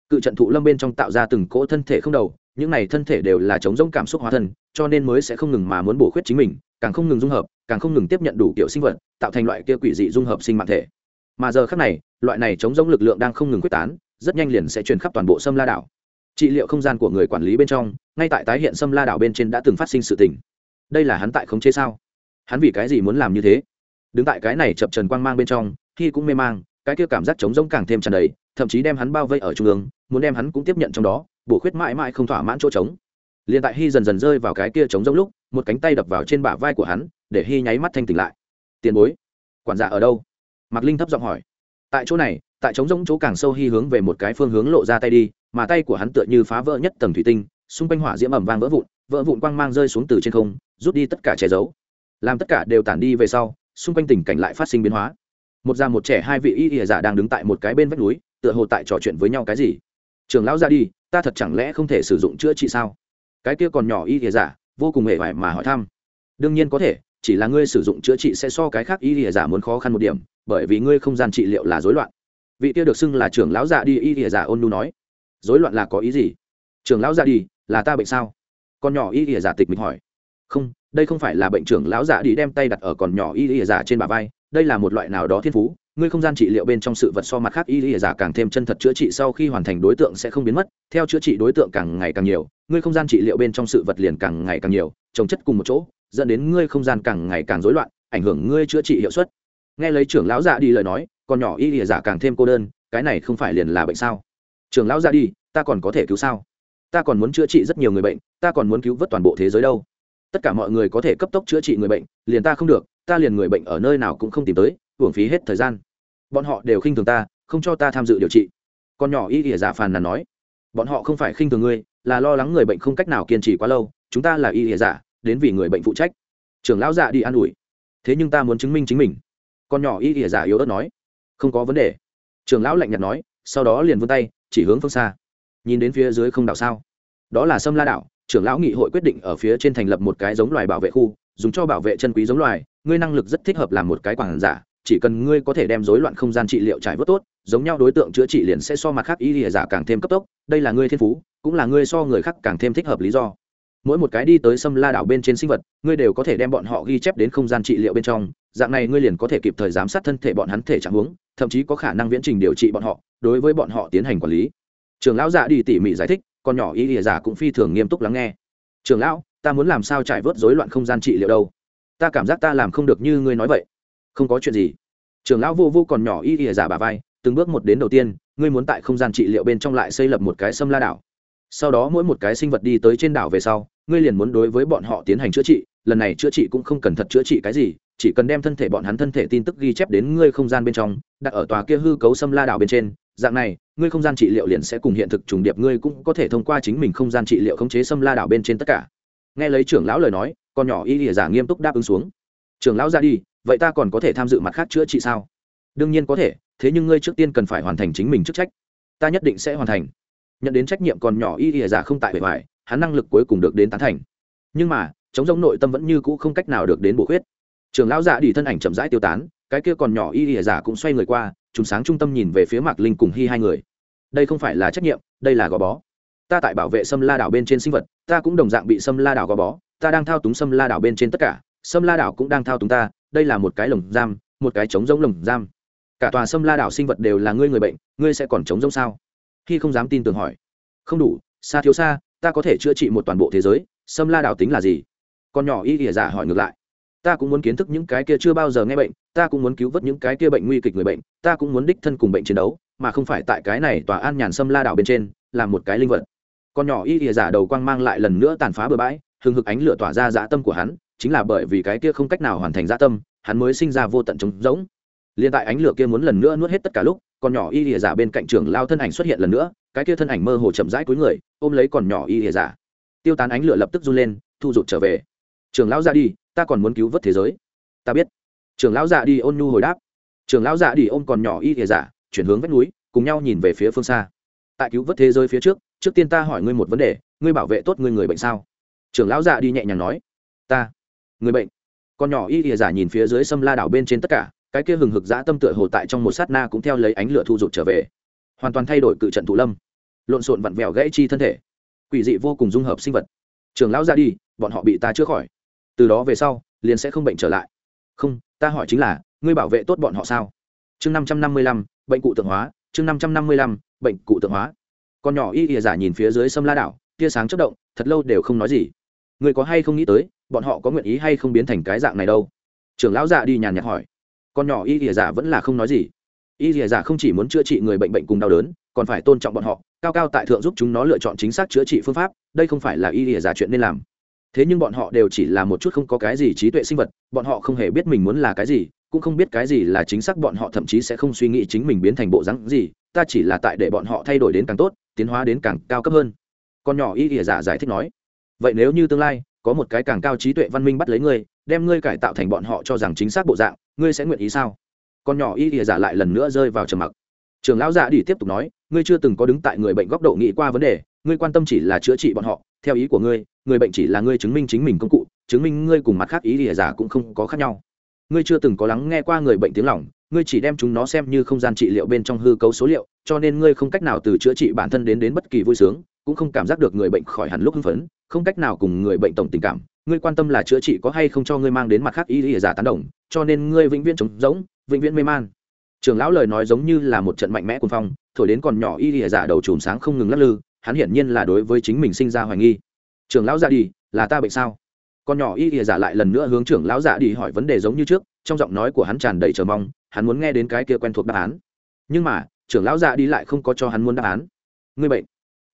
Cự trận thụ lâm bên trong tạo ra từng cỗ thân thể không đầu những này thân thể đều là chống giống cảm xúc hóa thân, cho nên mới sẽ không ngừng mà muốn bổ khuyết chính mình, càng không ngừng dung hợp, càng không ngừng tiếp nhận đủ kiểu sinh vật, tạo thành loại kia quỷ dị dung hợp sinh mạng thể. Mà giờ khác này, loại này chống giống lực lượng đang không ngừng quyết tán, rất nhanh liền sẽ truyền khắp toàn bộ sâm la đảo. Trị liệu không gian của người quản lý bên trong, ngay tại tái hiện sâm la đảo bên trên đã từng phát sinh sự tình. Đây là hắn tại khống chế sao? Hắn vì cái gì muốn làm như thế? Đứng tại cái này chập trần quang mang bên trong, khi cũng mê mang, cái kia cảm giác chống giống càng thêm tràn đầy, thậm chí đem hắn bao vây ở trung ương, muốn đem hắn cũng tiếp nhận trong đó bổ khuyết mãi mãi không thỏa mãn chỗ trống. Liền tại hy dần dần rơi vào cái kia trống giống lúc, một cánh tay đập vào trên bả vai của hắn, để hy nháy mắt thanh tỉnh lại. Tiền bối, quản giả ở đâu? Mạc linh thấp giọng hỏi. Tại chỗ này, tại trống rỗng chỗ càng sâu hy hướng về một cái phương hướng lộ ra tay đi, mà tay của hắn tựa như phá vỡ nhất tầng thủy tinh, xung quanh hỏa diễm ẩm vang vỡ vụn vỡ vụn quang mang rơi xuống từ trên không, rút đi tất cả che giấu. Làm tất cả đều tản đi về sau, xung quanh tình cảnh lại phát sinh biến hóa. Một già một trẻ hai vị y ỉa giả đang đứng tại một cái bên vách núi, tựa hồ tại trò chuyện với nhau cái gì. Trường lão ra đi ta thật chẳng lẽ không thể sử dụng chữa trị sao? Cái kia còn nhỏ y thìa giả, vô cùng hề vải mà hỏi thăm. Đương nhiên có thể, chỉ là ngươi sử dụng chữa trị sẽ so cái khác y thìa giả muốn khó khăn một điểm, bởi vì ngươi không gian trị liệu là rối loạn. Vị kia được xưng là trưởng lão giả đi, y thìa giả ôn nu nói. Rối loạn là có ý gì? Trưởng lão giả đi, là ta bệnh sao? Con nhỏ y thìa giả tịch mình hỏi. Không, đây không phải là bệnh trưởng lão giả đi đem tay đặt ở còn nhỏ y thìa giả trên bà vai, đây là một loại nào đó thiên phú ngươi không gian trị liệu bên trong sự vật so mặt khác y ỉa giả càng thêm chân thật chữa trị sau khi hoàn thành đối tượng sẽ không biến mất, theo chữa trị đối tượng càng ngày càng nhiều, ngươi không gian trị liệu bên trong sự vật liền càng ngày càng nhiều, trồng chất cùng một chỗ, dẫn đến ngươi không gian càng ngày càng rối loạn, ảnh hưởng ngươi chữa trị hiệu suất. Nghe lấy trưởng lão dạ đi lời nói còn nhỏ y ỉa giả càng thêm cô đơn, cái này không phải liền là bệnh sao? Trưởng lão ra đi, ta còn có thể cứu sao? Ta còn muốn chữa trị rất nhiều người bệnh, ta còn muốn cứu vớt toàn bộ thế giới đâu. Tất cả mọi người có thể cấp tốc chữa trị người bệnh, liền ta không được, ta liền người bệnh ở nơi nào cũng không tìm tới, hưởng phí hết thời gian bọn họ đều khinh thường ta, không cho ta tham dự điều trị. Con nhỏ y ỉa giả phàn nàn nói, bọn họ không phải khinh thường ngươi, là lo lắng người bệnh không cách nào kiên trì quá lâu, chúng ta là y ỉa giả, đến vì người bệnh phụ trách. Trưởng lão dạ đi an ủi, thế nhưng ta muốn chứng minh chính mình. Con nhỏ y ỉa giả yếu ớt nói, không có vấn đề. Trưởng lão lạnh nhạt nói, sau đó liền vươn tay, chỉ hướng phương xa. Nhìn đến phía dưới không đảo sao. Đó là sâm la đảo, trưởng lão nghị hội quyết định ở phía trên thành lập một cái giống loài bảo vệ khu, dùng cho bảo vệ chân quý giống loài, ngươi năng lực rất thích hợp làm một cái quảng giả chỉ cần ngươi có thể đem rối loạn không gian trị liệu trải vớt tốt, giống nhau đối tượng chữa trị liền sẽ so mặt khác y lìa giả càng thêm cấp tốc, đây là ngươi thiên phú, cũng là ngươi so người khác càng thêm thích hợp lý do. Mỗi một cái đi tới sâm la đảo bên trên sinh vật, ngươi đều có thể đem bọn họ ghi chép đến không gian trị liệu bên trong, dạng này ngươi liền có thể kịp thời giám sát thân thể bọn hắn thể trạng huống, thậm chí có khả năng viễn trình điều trị bọn họ, đối với bọn họ tiến hành quản lý. Trường lão giả đi tỉ mỉ giải thích, con nhỏ y lìa giả cũng phi thường nghiêm túc lắng nghe. Trường lão, ta muốn làm sao trải vớt rối loạn không gian trị liệu đâu? Ta cảm giác ta làm không được như ngươi nói vậy không có chuyện gì. Trường lão vô vô còn nhỏ y ỉa giả bà vai, từng bước một đến đầu tiên, ngươi muốn tại không gian trị liệu bên trong lại xây lập một cái sâm la đảo. Sau đó mỗi một cái sinh vật đi tới trên đảo về sau, ngươi liền muốn đối với bọn họ tiến hành chữa trị, lần này chữa trị cũng không cần thật chữa trị cái gì, chỉ cần đem thân thể bọn hắn thân thể tin tức ghi chép đến ngươi không gian bên trong, đặt ở tòa kia hư cấu sâm la đảo bên trên, dạng này, ngươi không gian trị liệu liền sẽ cùng hiện thực trùng điệp, ngươi cũng có thể thông qua chính mình không gian trị liệu khống chế sâm la đảo bên trên tất cả. Nghe lấy trưởng lão lời nói, con nhỏ y ỉa giả nghiêm túc đáp ứng xuống trường lão ra đi, vậy ta còn có thể tham dự mặt khác chữa trị sao? Đương nhiên có thể, thế nhưng ngươi trước tiên cần phải hoàn thành chính mình chức trách. Ta nhất định sẽ hoàn thành. Nhận đến trách nhiệm còn nhỏ y ỉa giả không tại bề ngoài, hắn năng lực cuối cùng được đến tán thành. Nhưng mà, chống giống nội tâm vẫn như cũ không cách nào được đến bổ khuyết. Trường lão dạ đi thân ảnh chậm rãi tiêu tán, cái kia còn nhỏ y ỉa giả cũng xoay người qua, trùng sáng trung tâm nhìn về phía mạc linh cùng hy hai người. Đây không phải là trách nhiệm, đây là gò bó. Ta tại bảo vệ sâm la đảo bên trên sinh vật, ta cũng đồng dạng bị sâm la đảo gò bó, ta đang thao túng sâm la đảo bên trên tất cả sâm la đảo cũng đang thao túng ta, đây là một cái lồng giam, một cái trống giống lồng giam. Cả tòa sâm la đảo sinh vật đều là ngươi người bệnh, ngươi sẽ còn trống giống sao? Khi không dám tin tưởng hỏi. Không đủ, xa thiếu xa, ta có thể chữa trị một toàn bộ thế giới, sâm la đảo tính là gì? Con nhỏ y ỉa giả hỏi ngược lại. Ta cũng muốn kiến thức những cái kia chưa bao giờ nghe bệnh, ta cũng muốn cứu vớt những cái kia bệnh nguy kịch người bệnh, ta cũng muốn đích thân cùng bệnh chiến đấu, mà không phải tại cái này tòa an nhàn sâm la đảo bên trên, là một cái linh vật. Con nhỏ y ỉa giả đầu quang mang lại lần nữa tàn phá bừa bãi, hừng hực ánh lửa tỏa ra dã tâm của hắn chính là bởi vì cái kia không cách nào hoàn thành dạ tâm, hắn mới sinh ra vô tận trống rỗng. Liên tại ánh lửa kia muốn lần nữa nuốt hết tất cả lúc, con nhỏ y ỉa giả bên cạnh trường lao thân ảnh xuất hiện lần nữa, cái kia thân ảnh mơ hồ chậm rãi cuối người, ôm lấy còn nhỏ y ỉa giả. Tiêu tán ánh lửa lập tức run lên, thu rụt trở về. Trường lão ra đi, ta còn muốn cứu vớt thế giới. Ta biết. Trường lão dạ đi ôn nhu hồi đáp. Trường lão dạ đi ôm còn nhỏ y ỉa giả, chuyển hướng vách núi, cùng nhau nhìn về phía phương xa. Tại cứu vớt thế giới phía trước trước tiên ta hỏi ngươi một vấn đề, ngươi bảo vệ tốt ngươi người bệnh sao? Trưởng lão dạ đi nhẹ nhàng nói. Ta người bệnh. Con nhỏ y ỉa giả nhìn phía dưới sâm la đảo bên trên tất cả, cái kia hừng hực dã tâm tựa hồ tại trong một sát na cũng theo lấy ánh lửa thu rụt trở về. Hoàn toàn thay đổi cự trận thủ lâm. Lộn xộn vặn vẹo gãy chi thân thể. Quỷ dị vô cùng dung hợp sinh vật. Trường lão ra đi, bọn họ bị ta chữa khỏi. Từ đó về sau, liền sẽ không bệnh trở lại. Không, ta hỏi chính là, ngươi bảo vệ tốt bọn họ sao? Chương năm trăm năm mươi lăm, bệnh cụ tượng hóa. Chương năm trăm năm mươi lăm, bệnh cụ tượng hóa. Con nhỏ y ỉa giả nhìn phía dưới sâm la đảo, tia sáng chất động, thật lâu đều không nói gì người có hay không nghĩ tới, bọn họ có nguyện ý hay không biến thành cái dạng này đâu? Trưởng lão dạ đi nhàn nhạt hỏi. Con nhỏ y ỉa giả vẫn là không nói gì. Y ỉa giả không chỉ muốn chữa trị người bệnh bệnh cùng đau đớn, còn phải tôn trọng bọn họ, cao cao tại thượng giúp chúng nó lựa chọn chính xác chữa trị phương pháp, đây không phải là y ỉa giả chuyện nên làm. Thế nhưng bọn họ đều chỉ là một chút không có cái gì trí tuệ sinh vật, bọn họ không hề biết mình muốn là cái gì, cũng không biết cái gì là chính xác bọn họ thậm chí sẽ không suy nghĩ chính mình biến thành bộ rắn gì, ta chỉ là tại để bọn họ thay đổi đến càng tốt, tiến hóa đến càng cao cấp hơn. Con nhỏ y ỉa giả giải thích nói vậy nếu như tương lai, có một cái càng cao trí tuệ văn minh bắt lấy ngươi, đem ngươi cải tạo thành bọn họ cho rằng chính xác bộ dạng, ngươi sẽ nguyện ý sao? Con nhỏ y ỉa giả lại lần nữa rơi vào trầm mặc. Trường lão giả đi tiếp tục nói, ngươi chưa từng có đứng tại người bệnh góc độ nghĩ qua vấn đề, ngươi quan tâm chỉ là chữa trị bọn họ, theo ý của ngươi, người bệnh chỉ là ngươi chứng minh chính mình công cụ, chứng minh ngươi cùng mặt khác ý ỉa giả cũng không có khác nhau. Ngươi chưa từng có lắng nghe qua người bệnh tiếng lòng, ngươi chỉ đem chúng nó xem như không gian trị liệu bên trong hư cấu số liệu, cho nên ngươi không cách nào từ chữa trị bản thân đến đến bất kỳ vui sướng cũng không cảm giác được người bệnh khỏi hẳn lúc hưng phấn, không cách nào cùng người bệnh tổng tình cảm. Ngươi quan tâm là chữa trị có hay không cho ngươi mang đến mặt khác ý ý giả tán đồng, cho nên ngươi vĩnh viễn trống rỗng, vĩnh viễn mê man. Trường lão lời nói giống như là một trận mạnh mẽ cuồng phong, thổi đến còn nhỏ y ỉa giả đầu chùm sáng không ngừng lắc lư, hắn hiển nhiên là đối với chính mình sinh ra hoài nghi. Trường lão ra đi, là ta bệnh sao? Con nhỏ y ỉa giả lại lần nữa hướng trưởng lão giả đi hỏi vấn đề giống như trước, trong giọng nói của hắn tràn đầy chờ mong, hắn muốn nghe đến cái kia quen thuộc đáp án. Nhưng mà, trưởng lão giả đi lại không có cho hắn muốn đáp án. Người bệnh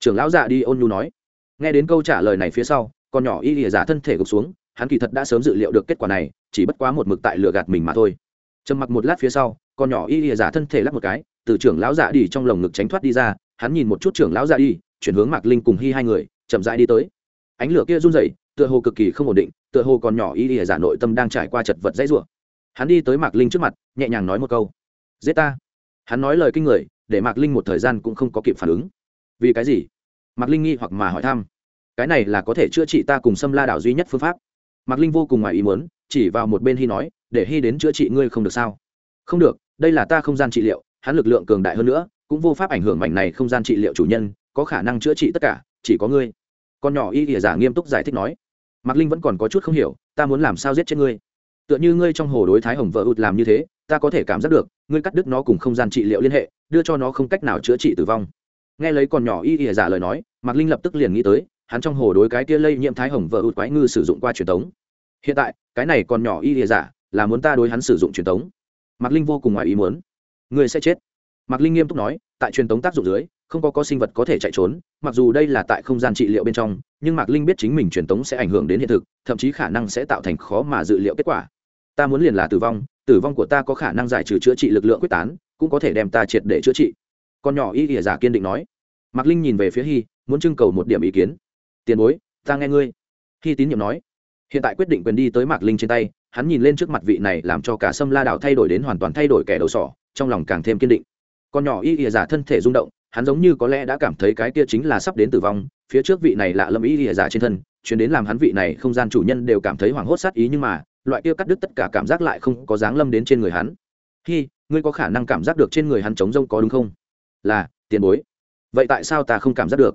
trưởng lão dạ đi ôn nhu nói. Nghe đến câu trả lời này phía sau, con nhỏ y lìa giả thân thể gục xuống, hắn kỳ thật đã sớm dự liệu được kết quả này, chỉ bất quá một mực tại lừa gạt mình mà thôi. Trầm mặc một lát phía sau, con nhỏ y lìa giả thân thể lắc một cái, từ trưởng lão dạ đi trong lồng ngực tránh thoát đi ra, hắn nhìn một chút trưởng lão dạ đi, chuyển hướng mạc linh cùng hy hai người, chậm rãi đi tới. Ánh lửa kia run rẩy, tựa hồ cực kỳ không ổn định, tựa hồ còn nhỏ y lìa giả nội tâm đang trải qua chật vật dãy rủa. Hắn đi tới mạc linh trước mặt, nhẹ nhàng nói một câu. Giết ta hắn nói lời kinh người, để mạc linh một thời gian cũng không có kịp phản ứng vì cái gì? Mạc linh nghi hoặc mà hỏi thăm. Cái này là có thể chữa trị ta cùng xâm la đảo duy nhất phương pháp. Mạc linh vô cùng ngoài ý muốn, chỉ vào một bên hy nói, để hy đến chữa trị ngươi không được sao? Không được, đây là ta không gian trị liệu, hắn lực lượng cường đại hơn nữa, cũng vô pháp ảnh hưởng mảnh này không gian trị liệu chủ nhân, có khả năng chữa trị tất cả, chỉ có ngươi. Con nhỏ y ỉa giả nghiêm túc giải thích nói. Mạc linh vẫn còn có chút không hiểu, ta muốn làm sao giết chết ngươi? Tựa như ngươi trong hồ đối thái hồng vợ ụt làm như thế, ta có thể cảm giác được, ngươi cắt đứt nó cùng không gian trị liệu liên hệ, đưa cho nó không cách nào chữa trị tử vong nghe lấy còn nhỏ y ỉa giả lời nói, mạc linh lập tức liền nghĩ tới, hắn trong hồ đối cái kia lây nhiễm thái hồng vợ ụt quái ngư sử dụng qua truyền thống hiện tại, cái này còn nhỏ y ỉa giả là muốn ta đối hắn sử dụng truyền thống mạc linh vô cùng ngoài ý muốn. Ngươi sẽ chết. Mạc linh nghiêm túc nói, tại truyền thống tác dụng dưới, không có có sinh vật có thể chạy trốn, mặc dù đây là tại không gian trị liệu bên trong, nhưng mạc linh biết chính mình truyền thống sẽ ảnh hưởng đến hiện thực, thậm chí khả năng sẽ tạo thành khó mà dự liệu kết quả. Ta muốn liền là tử vong tử vong của ta có khả năng giải trừ chữa trị lực lượng quyết tán, cũng có thể đem ta triệt để chữa trị con nhỏ y ỉa giả kiên định nói. Mạc linh nhìn về phía hy muốn trưng cầu một điểm ý kiến. Tiền bối, ta nghe ngươi. Hy tín nhiệm nói. Hiện tại quyết định quyền đi tới mạc linh trên tay, hắn nhìn lên trước mặt vị này làm cho cả sâm la đảo thay đổi đến hoàn toàn thay đổi kẻ đầu sỏ, trong lòng càng thêm kiên định. Con nhỏ y ỉa giả thân thể rung động, hắn giống như có lẽ đã cảm thấy cái kia chính là sắp đến tử vong, phía trước vị này lạ lâm y ỉa giả trên thân, chuyển đến làm hắn vị này không gian chủ nhân đều cảm thấy hoảng hốt sát ý nhưng mà, loại kia cắt đứt tất cả cảm giác lại không có dáng lâm đến trên người hắn. Khi ngươi có khả năng cảm giác được trên người hắn chống rông có đúng không? Là, tiền bối. Vậy tại sao ta không cảm giác được?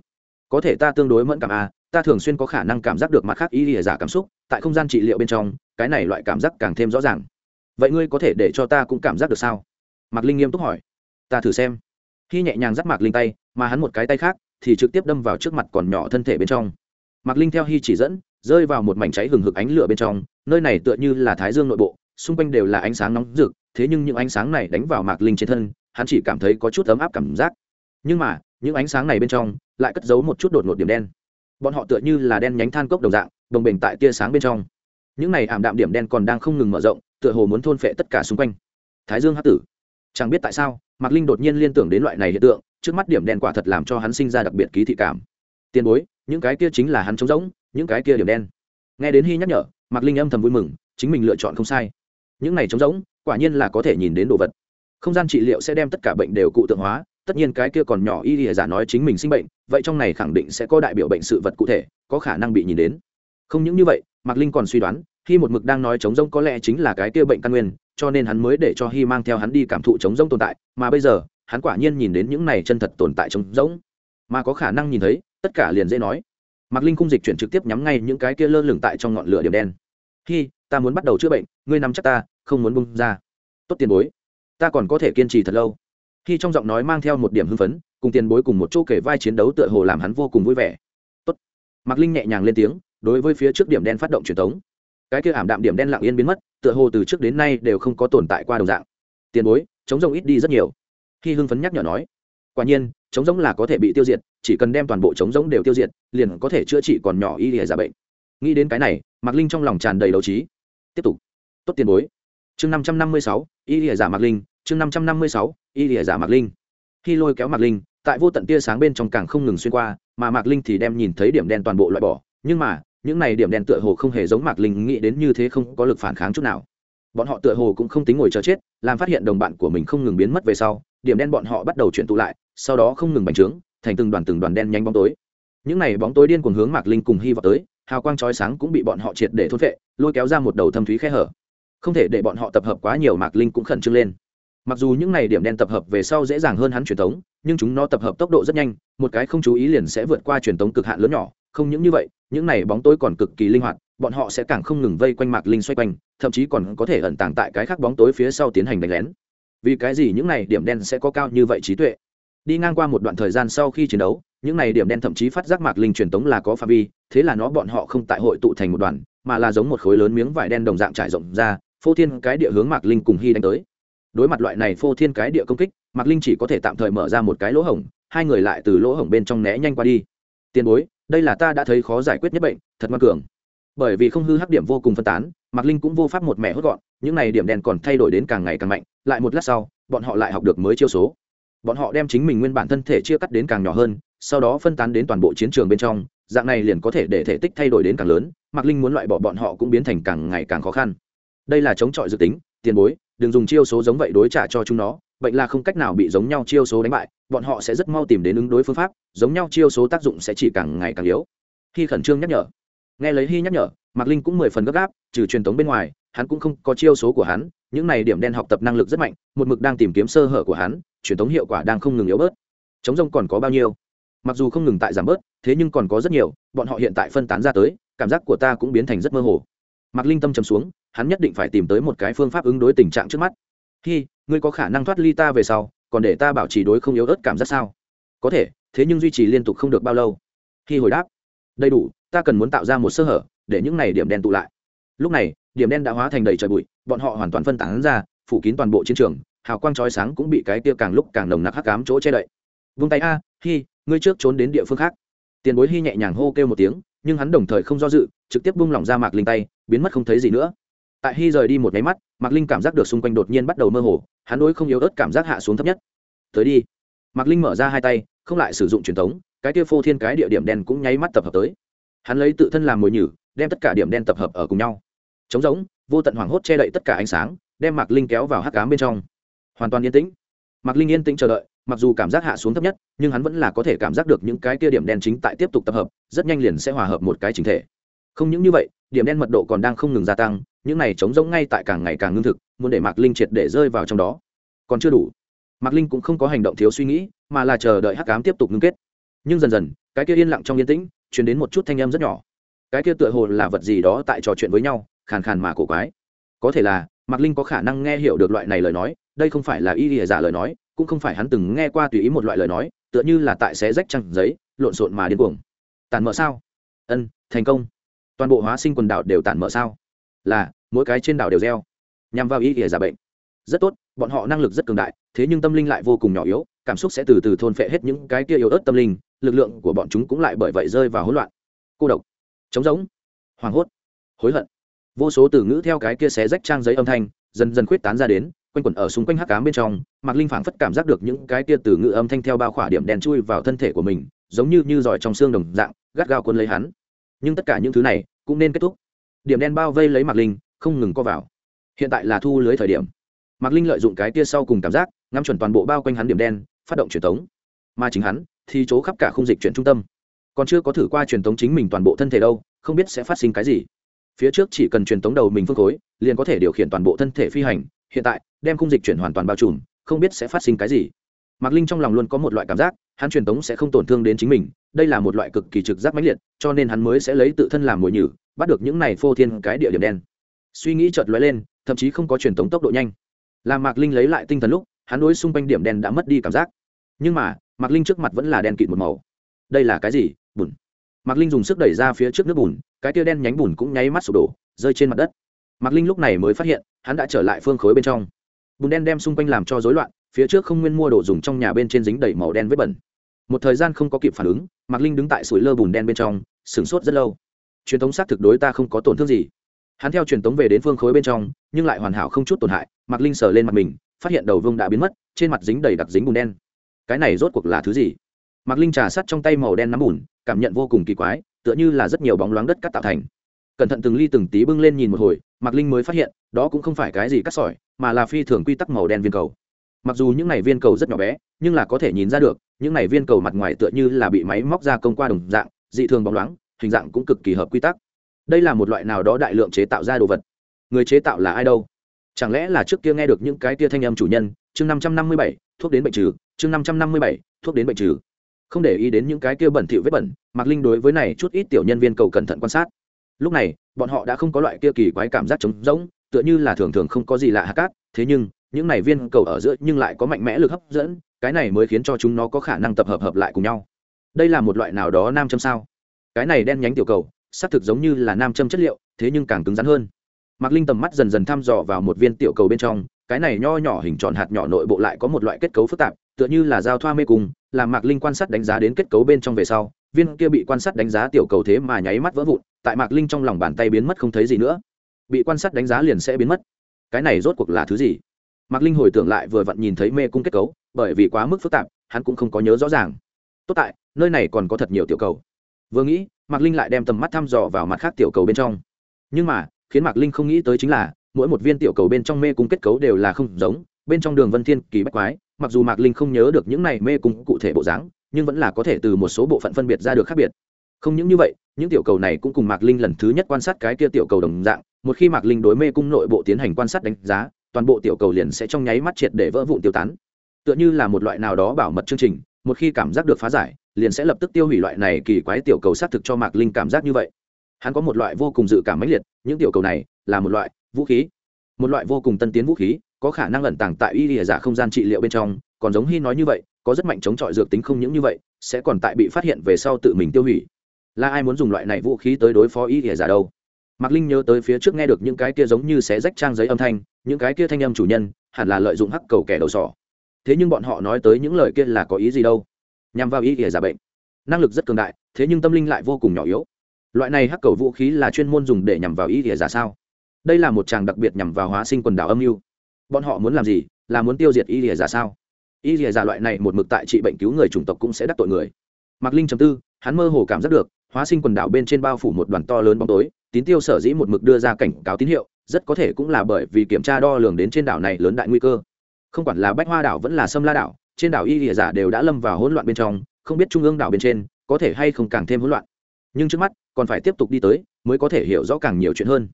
Có thể ta tương đối mẫn cảm à ta thường xuyên có khả năng cảm giác được mặt khác ý ỉa giả cảm xúc, tại không gian trị liệu bên trong, cái này loại cảm giác càng thêm rõ ràng. Vậy ngươi có thể để cho ta cũng cảm giác được sao? Mạc linh nghiêm túc hỏi. Ta thử xem. Khi nhẹ nhàng dắt mạc linh tay, mà hắn một cái tay khác, thì trực tiếp đâm vào trước mặt còn nhỏ thân thể bên trong. Mạc linh theo hy chỉ dẫn, rơi vào một mảnh cháy hừng hực ánh lửa bên trong, nơi này tựa như là thái dương nội bộ, xung quanh đều là ánh sáng nóng rực, thế nhưng những ánh sáng này đánh vào mạc linh trên thân hắn chỉ cảm thấy có chút ấm áp cảm giác. Nhưng mà, những ánh sáng này bên trong lại cất giấu một chút đột ngột điểm đen. Bọn họ tựa như là đen nhánh than cốc đồng dạng, đồng bình tại tia sáng bên trong. Những này ảm đạm điểm đen còn đang không ngừng mở rộng, tựa hồ muốn thôn phệ tất cả xung quanh. Thái dương hát tử, chẳng biết tại sao, mạc linh đột nhiên liên tưởng đến loại này hiện tượng, trước mắt điểm đen quả thật làm cho hắn sinh ra đặc biệt ký thị cảm. Tiền bối, những cái kia chính là hắn trống rỗng, những cái kia điểm đen. Nghe đến hy nhắc nhở, mạc linh âm thầm vui mừng, chính mình lựa chọn không sai. Những này trống rỗng, quả nhiên là có thể nhìn đến đồ vật không gian trị liệu sẽ đem tất cả bệnh đều cụ tượng hóa, tất nhiên cái kia còn nhỏ y lìa giả nói chính mình sinh bệnh, vậy trong này khẳng định sẽ có đại biểu bệnh sự vật cụ thể, có khả năng bị nhìn đến. Không những như vậy, mạc linh còn suy đoán khi một mực đang nói chống rông có lẽ chính là cái kia bệnh căn nguyên, cho nên hắn mới để cho hy mang theo hắn đi cảm thụ chống rông tồn tại, mà bây giờ, hắn quả nhiên nhìn đến những này chân thật tồn tại chống rỗng mà có khả năng nhìn thấy, tất cả liền dễ nói. Mạc linh cung dịch chuyển trực tiếp nhắm ngay những cái kia lơ lửng tại trong ngọn lửa điểm đen. Khi ta muốn bắt đầu chữa bệnh, ngươi nằm chắc ta, không muốn bung ra. Tốt tiền bối ta còn có thể kiên trì thật lâu. Khi trong giọng nói mang theo một điểm hưng phấn, cùng tiền bối cùng một chỗ kể vai chiến đấu tựa hồ làm hắn vô cùng vui vẻ. Tốt. mạc linh nhẹ nhàng lên tiếng, đối với phía trước điểm đen phát động truyền thống cái kia ảm đạm điểm đen lặng yên biến mất, tựa hồ từ trước đến nay đều không có tồn tại qua đồng dạng. Tiền bối chống rông ít đi rất nhiều. Khi hưng phấn nhắc nhở nói, quả nhiên chống rỗng là có thể bị tiêu diệt, chỉ cần đem toàn bộ chống rỗng đều tiêu diệt, liền có thể chữa trị còn nhỏ y lìa giả bệnh. Nghĩ đến cái này, mạc linh trong lòng tràn đầy đấu trí. Tiếp tục. Tốt tiền bối chương năm trăm năm mươi sáu, y lìa giả mạc linh, chương năm trăm năm mươi sáu, y lìa giả mạc linh. Khi lôi kéo mạc linh, tại vô tận tia sáng bên trong càng không ngừng xuyên qua, mà mạc linh thì đem nhìn thấy điểm đen toàn bộ loại bỏ, nhưng mà, những này điểm đen tựa hồ không hề giống mạc linh nghĩ đến như thế không có lực phản kháng chút nào. Bọn họ tựa hồ cũng không tính ngồi chờ chết, làm phát hiện đồng bạn của mình không ngừng biến mất về sau, điểm đen bọn họ bắt đầu chuyển tụ lại, sau đó không ngừng bành trướng, thành từng đoàn từng đoàn đen nhanh bóng tối. Những này bóng tối điên cuồng hướng mạc linh cùng hy vọng tới, hào quang chói sáng cũng bị bọn họ triệt để thôn vệ lôi kéo ra một đầu thâm thúy khe hở không thể để bọn họ tập hợp quá nhiều mạc linh cũng khẩn trương lên. Mặc dù những này điểm đen tập hợp về sau dễ dàng hơn hắn truyền thống, nhưng chúng nó tập hợp tốc độ rất nhanh, một cái không chú ý liền sẽ vượt qua truyền thống cực hạn lớn nhỏ. Không những như vậy, những này bóng tối còn cực kỳ linh hoạt, bọn họ sẽ càng không ngừng vây quanh mạc linh xoay quanh, thậm chí còn có thể ẩn tàng tại cái khác bóng tối phía sau tiến hành đánh lén. Vì cái gì những này điểm đen sẽ có cao như vậy trí tuệ? Đi ngang qua một đoạn thời gian sau khi chiến đấu, những này điểm đen thậm chí phát giác mạc linh truyền tống là có phạm vi, thế là nó bọn họ không tại hội tụ thành một đoàn mà là giống một khối lớn miếng vải đen đồng dạng trải rộng ra, phô thiên cái địa hướng mạc linh cùng hy đánh tới. Đối mặt loại này phô thiên cái địa công kích, mạc linh chỉ có thể tạm thời mở ra một cái lỗ hổng, hai người lại từ lỗ hổng bên trong né nhanh qua đi. Tiền bối, đây là ta đã thấy khó giải quyết nhất bệnh, thật ngoan cường. Bởi vì không hư hắc điểm vô cùng phân tán, mạc linh cũng vô pháp một mẻ hốt gọn, những này điểm đen còn thay đổi đến càng ngày càng mạnh, lại một lát sau, bọn họ lại học được mới chiêu số. Bọn họ đem chính mình nguyên bản thân thể chia cắt đến càng nhỏ hơn sau đó phân tán đến toàn bộ chiến trường bên trong, dạng này liền có thể để thể tích thay đổi đến càng lớn, mạc linh muốn loại bỏ bọn họ cũng biến thành càng ngày càng khó khăn. Đây là chống chọi dự tính, tiền bối, đừng dùng chiêu số giống vậy đối trả cho chúng nó, bệnh là không cách nào bị giống nhau chiêu số đánh bại, bọn họ sẽ rất mau tìm đến ứng đối phương pháp, giống nhau chiêu số tác dụng sẽ chỉ càng ngày càng yếu. Khi khẩn trương nhắc nhở. Nghe lấy hy nhắc nhở, mạc linh cũng mười phần gấp gáp, trừ truyền thống bên ngoài, hắn cũng không có chiêu số của hắn, những này điểm đen học tập năng lực rất mạnh, một mực đang tìm kiếm sơ hở của hắn, truyền thống hiệu quả đang không ngừng yếu bớt. Chống rông còn có bao nhiêu? Mặc dù không ngừng tại giảm bớt, thế nhưng còn có rất nhiều, bọn họ hiện tại phân tán ra tới, cảm giác của ta cũng biến thành rất mơ hồ. Mạc linh tâm trầm xuống, hắn nhất định phải tìm tới một cái phương pháp ứng đối tình trạng trước mắt. Khi ngươi có khả năng thoát ly ta về sau, còn để ta bảo trì đối không yếu ớt cảm giác sao? Có thể, thế nhưng duy trì liên tục không được bao lâu. Khi hồi đáp. Đầy đủ, ta cần muốn tạo ra một sơ hở, để những này điểm đen tụ lại. Lúc này, điểm đen đã hóa thành đầy trời bụi, bọn họ hoàn toàn phân tán ra, phủ kín toàn bộ chiến trường, hào quang chói sáng cũng bị cái tia càng lúc càng nồng nặc hắc cám chỗ che đậy. Vung tay a khi ngươi trước trốn đến địa phương khác. Tiền bối hi nhẹ nhàng hô kêu một tiếng, nhưng hắn đồng thời không do dự, trực tiếp bung lỏng ra mạc linh tay, biến mất không thấy gì nữa. Tại hi rời đi một nháy mắt, mạc linh cảm giác được xung quanh đột nhiên bắt đầu mơ hồ, hắn đối không yếu ớt cảm giác hạ xuống thấp nhất. Tới đi. Mạc linh mở ra hai tay, không lại sử dụng truyền thống, cái kia phô thiên cái địa điểm đen cũng nháy mắt tập hợp tới. Hắn lấy tự thân làm mồi nhử, đem tất cả điểm đen tập hợp ở cùng nhau. Chống giống vô tận hoảng hốt che đậy tất cả ánh sáng, đem mạc linh kéo vào hắc cám bên trong. Hoàn toàn yên tĩnh. Mạc linh yên tĩnh chờ đợi mặc dù cảm giác hạ xuống thấp nhất, nhưng hắn vẫn là có thể cảm giác được những cái kia điểm đen chính tại tiếp tục tập hợp, rất nhanh liền sẽ hòa hợp một cái chính thể. Không những như vậy, điểm đen mật độ còn đang không ngừng gia tăng, những này chống rỗng ngay tại càng ngày càng ngưng thực, muốn để mạc linh triệt để rơi vào trong đó. Còn chưa đủ. Mạc linh cũng không có hành động thiếu suy nghĩ, mà là chờ đợi hắc cám tiếp tục ngưng kết. Nhưng dần dần, cái kia yên lặng trong yên tĩnh chuyển đến một chút thanh âm rất nhỏ. Cái kia tựa hồ là vật gì đó tại trò chuyện với nhau, khàn khàn mà cổ quái. Có thể là, mạc linh có khả năng nghe hiểu được loại này lời nói, đây không phải là y lìa giả lời nói cũng không phải hắn từng nghe qua tùy ý một loại lời nói, tựa như là tại xé rách trăng giấy, lộn xộn mà điên cuồng. Tàn mở sao? Ân, thành công. Toàn bộ hóa sinh quần đảo đều tàn mở sao? Là, mỗi cái trên đảo đều gieo. Nhằm vào y nghĩa giả bệnh. Rất tốt, bọn họ năng lực rất cường đại, thế nhưng tâm linh lại vô cùng nhỏ yếu, cảm xúc sẽ từ từ thôn phệ hết những cái kia yếu ớt tâm linh, lực lượng của bọn chúng cũng lại bởi vậy rơi vào hỗn loạn. Cô độc. Trống rỗng. Hoảng hốt. Hối hận. Vô số từ ngữ theo cái kia xé rách trang giấy âm thanh, dần dần khuyết tán ra đến quanh quẩn ở xung quanh hắc cám bên trong, mạc linh phảng phất cảm giác được những cái tia từ ngự âm thanh theo bao khỏa điểm đen chui vào thân thể của mình, giống như như giỏi trong xương đồng dạng, gắt gao cuốn lấy hắn. Nhưng tất cả những thứ này cũng nên kết thúc. Điểm đen bao vây lấy mạc linh, không ngừng co vào. Hiện tại là thu lưới thời điểm. Mạc linh lợi dụng cái tia sau cùng cảm giác, ngắm chuẩn toàn bộ bao quanh hắn điểm đen, phát động truyền thống mà chính hắn, thì chỗ khắp cả khung dịch chuyển trung tâm. Còn chưa có thử qua truyền thống chính mình toàn bộ thân thể đâu, không biết sẽ phát sinh cái gì. Phía trước chỉ cần truyền thống đầu mình phương khối, liền có thể điều khiển toàn bộ thân thể phi hành. Hiện tại đem khung dịch chuyển hoàn toàn bao trùm, không biết sẽ phát sinh cái gì. Mạc linh trong lòng luôn có một loại cảm giác, hắn truyền tống sẽ không tổn thương đến chính mình, đây là một loại cực kỳ trực giác mãnh liệt, cho nên hắn mới sẽ lấy tự thân làm mồi nhử, bắt được những này phô thiên cái địa điểm đen. Suy nghĩ chợt lóe lên, thậm chí không có truyền tống tốc độ nhanh. Làm mạc linh lấy lại tinh thần lúc, hắn đối xung quanh điểm đen đã mất đi cảm giác. Nhưng mà, mạc linh trước mặt vẫn là đen kịt một màu. Đây là cái gì? Bùn. Mạc linh dùng sức đẩy ra phía trước nước bùn, cái tia đen nhánh bùn cũng nháy mắt sụp đổ, rơi trên mặt đất. Mạc linh lúc này mới phát hiện, hắn đã trở lại phương khối bên trong bùn đen đem xung quanh làm cho rối loạn, phía trước không nguyên mua đồ dùng trong nhà bên trên dính đầy màu đen với bẩn. Một thời gian không có kịp phản ứng, mạc linh đứng tại sủi lơ bùn đen bên trong, sửng sốt rất lâu. Truyền thống xác thực đối ta không có tổn thương gì. Hắn theo truyền thống về đến phương khối bên trong, nhưng lại hoàn hảo không chút tổn hại, mạc linh sờ lên mặt mình, phát hiện đầu vương đã biến mất, trên mặt dính đầy đặc dính bùn đen. Cái này rốt cuộc là thứ gì? Mạc linh trà sắt trong tay màu đen nắm bùn, cảm nhận vô cùng kỳ quái, tựa như là rất nhiều bóng loáng đất cắt tạo thành cẩn thận từng ly từng tí bưng lên nhìn một hồi, mạc linh mới phát hiện, đó cũng không phải cái gì cắt sỏi, mà là phi thường quy tắc màu đen viên cầu. Mặc dù những này viên cầu rất nhỏ bé, nhưng là có thể nhìn ra được, những này viên cầu mặt ngoài tựa như là bị máy móc ra công qua đồng dạng, dị thường bóng loáng, hình dạng cũng cực kỳ hợp quy tắc. Đây là một loại nào đó đại lượng chế tạo ra đồ vật. Người chế tạo là ai đâu? Chẳng lẽ là trước kia nghe được những cái tia thanh âm chủ nhân, chương năm trăm năm mươi bảy, thuốc đến bệnh trừ, chương năm trăm năm mươi bảy, thuốc đến bệnh trừ. Không để ý đến những cái kia bẩn thỉu vết bẩn, mạc linh đối với này chút ít tiểu nhân viên cầu cẩn thận quan sát lúc này, bọn họ đã không có loại kia kỳ quái cảm giác trống rỗng, tựa như là thường thường không có gì lạ hạ cát, thế nhưng, những này viên cầu ở giữa nhưng lại có mạnh mẽ lực hấp dẫn, cái này mới khiến cho chúng nó có khả năng tập hợp hợp lại cùng nhau. Đây là một loại nào đó nam châm sao? Cái này đen nhánh tiểu cầu, xác thực giống như là nam châm chất liệu, thế nhưng càng cứng rắn hơn. Mạc linh tầm mắt dần dần thăm dò vào một viên tiểu cầu bên trong, cái này nho nhỏ hình tròn hạt nhỏ nội bộ lại có một loại kết cấu phức tạp, tựa như là giao thoa mê cung, làm mạc linh quan sát đánh giá đến kết cấu bên trong về sau viên kia bị quan sát đánh giá tiểu cầu thế mà nháy mắt vỡ vụn, tại mạc linh trong lòng bàn tay biến mất không thấy gì nữa. Bị quan sát đánh giá liền sẽ biến mất. Cái này rốt cuộc là thứ gì? Mạc linh hồi tưởng lại vừa vặn nhìn thấy mê cung kết cấu, bởi vì quá mức phức tạp, hắn cũng không có nhớ rõ ràng. Tốt tại, nơi này còn có thật nhiều tiểu cầu. Vừa nghĩ, mạc linh lại đem tầm mắt thăm dò vào mặt khác tiểu cầu bên trong. Nhưng mà, khiến mạc linh không nghĩ tới chính là, mỗi một viên tiểu cầu bên trong mê cung kết cấu đều là không giống, bên trong đường vân thiên kỳ bách quái, mặc dù mạc linh không nhớ được những này mê cung cụ thể bộ dáng nhưng vẫn là có thể từ một số bộ phận phân biệt ra được khác biệt. Không những như vậy, những tiểu cầu này cũng cùng mạc linh lần thứ nhất quan sát cái kia tiểu cầu đồng dạng, một khi mạc linh đối mê cung nội bộ tiến hành quan sát đánh giá, toàn bộ tiểu cầu liền sẽ trong nháy mắt triệt để vỡ vụn tiêu tán. Tựa như là một loại nào đó bảo mật chương trình, một khi cảm giác được phá giải, liền sẽ lập tức tiêu hủy loại này kỳ quái tiểu cầu xác thực cho mạc linh cảm giác như vậy. Hắn có một loại vô cùng dự cảm mãnh liệt, những tiểu cầu này là một loại vũ khí. Một loại vô cùng tân tiến vũ khí, có khả năng ẩn tàng tại y lìa giả không gian trị liệu bên trong, còn giống hy nói như vậy có rất mạnh chống chọi dược tính không những như vậy, sẽ còn tại bị phát hiện về sau tự mình tiêu hủy. Là ai muốn dùng loại này vũ khí tới đối phó y lìa giả đâu? Mạc linh nhớ tới phía trước nghe được những cái kia giống như xé rách trang giấy âm thanh, những cái kia thanh âm chủ nhân, hẳn là lợi dụng hắc cầu kẻ đầu sỏ. Thế nhưng bọn họ nói tới những lời kia là có ý gì đâu? Nhằm vào y lìa giả bệnh. Năng lực rất cường đại, thế nhưng tâm linh lại vô cùng nhỏ yếu. Loại này hắc cầu vũ khí là chuyên môn dùng để nhằm vào y lìa giả sao? Đây là một tràng đặc biệt nhằm vào hóa sinh quần đảo âm mưu. Bọn họ muốn làm gì? Là muốn tiêu diệt y lìa giả sao? Y dìa giả loại này một mực tại trị bệnh cứu người chủng tộc cũng sẽ đắc tội người. Mạc linh chấm tư, hắn mơ hồ cảm giác được, hóa sinh quần đảo bên trên bao phủ một đoàn to lớn bóng tối, tín tiêu sở dĩ một mực đưa ra cảnh cáo tín hiệu, rất có thể cũng là bởi vì kiểm tra đo lường đến trên đảo này lớn đại nguy cơ. Không quản là bách hoa đảo vẫn là sâm la đảo, trên đảo y dìa giả đều đã lâm vào hỗn loạn bên trong, không biết trung ương đảo bên trên có thể hay không càng thêm hỗn loạn. Nhưng trước mắt, còn phải tiếp tục đi tới, mới có thể hiểu rõ càng nhiều chuyện hơn.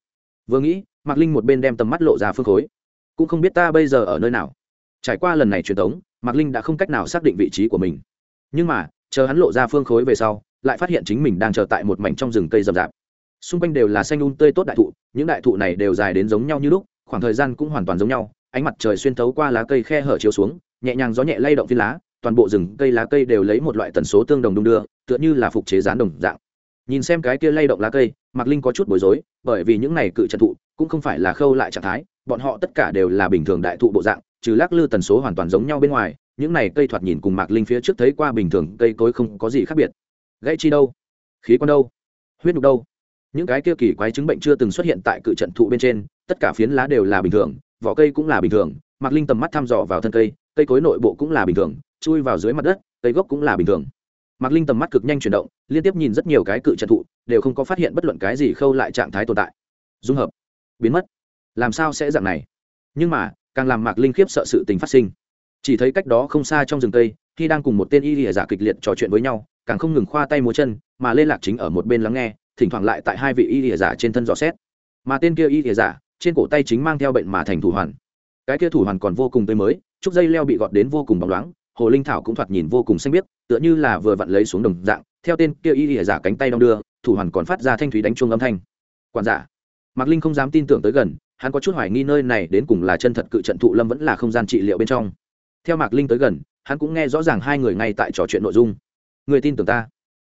Vừa nghĩ, mạc linh một bên đem tầm mắt lộ ra phương khối. Cũng không biết ta bây giờ ở nơi nào. Trải qua lần này truyền thống mạc linh đã không cách nào xác định vị trí của mình. Nhưng mà, chờ hắn lộ ra phương khối về sau, lại phát hiện chính mình đang chờ tại một mảnh trong rừng cây rậm rạp. Xung quanh đều là xanh un tươi tốt đại thụ, những đại thụ này đều dài đến giống nhau như lúc, khoảng thời gian cũng hoàn toàn giống nhau, ánh mặt trời xuyên thấu qua lá cây khe hở chiếu xuống, nhẹ nhàng gió nhẹ lay động phi lá, toàn bộ rừng cây lá cây đều lấy một loại tần số tương đồng đung đưa, tựa như là phục chế rán đồng dạng. Nhìn xem cái kia lay động lá cây, mạc linh có chút bối rối, bởi vì những này cự trận thụ cũng không phải là khâu lại trạng thái, bọn họ tất cả đều là bình thường đại thụ bộ dạng trừ lắc lư tần số hoàn toàn giống nhau bên ngoài, những này cây thoạt nhìn cùng mạc linh phía trước thấy qua bình thường cây cối không có gì khác biệt. Gãy chi đâu? Khí quan đâu? Huyết đục đâu? Những cái kia kỳ quái chứng bệnh chưa từng xuất hiện tại cự trận thụ bên trên, tất cả phiến lá đều là bình thường, vỏ cây cũng là bình thường, mạc linh tầm mắt thăm dò vào thân cây cây cối nội bộ cũng là bình thường, chui vào dưới mặt đất, cây gốc cũng là bình thường. Mạc linh tầm mắt cực nhanh chuyển động, liên tiếp nhìn rất nhiều cái cự trận thụ, đều không có phát hiện bất luận cái gì khâu lại trạng thái tồn tại. Dung hợp. Biến mất. Làm sao sẽ dạng này? Nhưng mà càng làm mạc linh khiếp sợ sự tình phát sinh. Chỉ thấy cách đó không xa trong rừng cây khi đang cùng một tên y lìa giả kịch liệt trò chuyện với nhau, càng không ngừng khoa tay múa chân, mà lê lạc chính ở một bên lắng nghe, thỉnh thoảng lại tại hai vị y lìa giả trên thân dò xét. Mà tên kia y lìa giả, trên cổ tay chính mang theo bệnh mà thành thủ hoàn. Cái kia thủ hoàn còn vô cùng tươi mới, trúc dây leo bị gọt đến vô cùng bóng loáng, hồ linh thảo cũng thoạt nhìn vô cùng xanh biếc, tựa như là vừa vặn lấy xuống đồng dạng, theo tên kia y lìa giả cánh tay đong đưa, thủ hoàn còn phát ra thanh thúy đánh chuông âm thanh. Quản giả mạc linh không dám tin tưởng tới gần, hắn có chút hoài nghi nơi này đến cùng là chân thật cự trận thụ lâm vẫn là không gian trị liệu bên trong. Theo mạc linh tới gần, hắn cũng nghe rõ ràng hai người ngay tại trò chuyện nội dung. Người tin tưởng ta.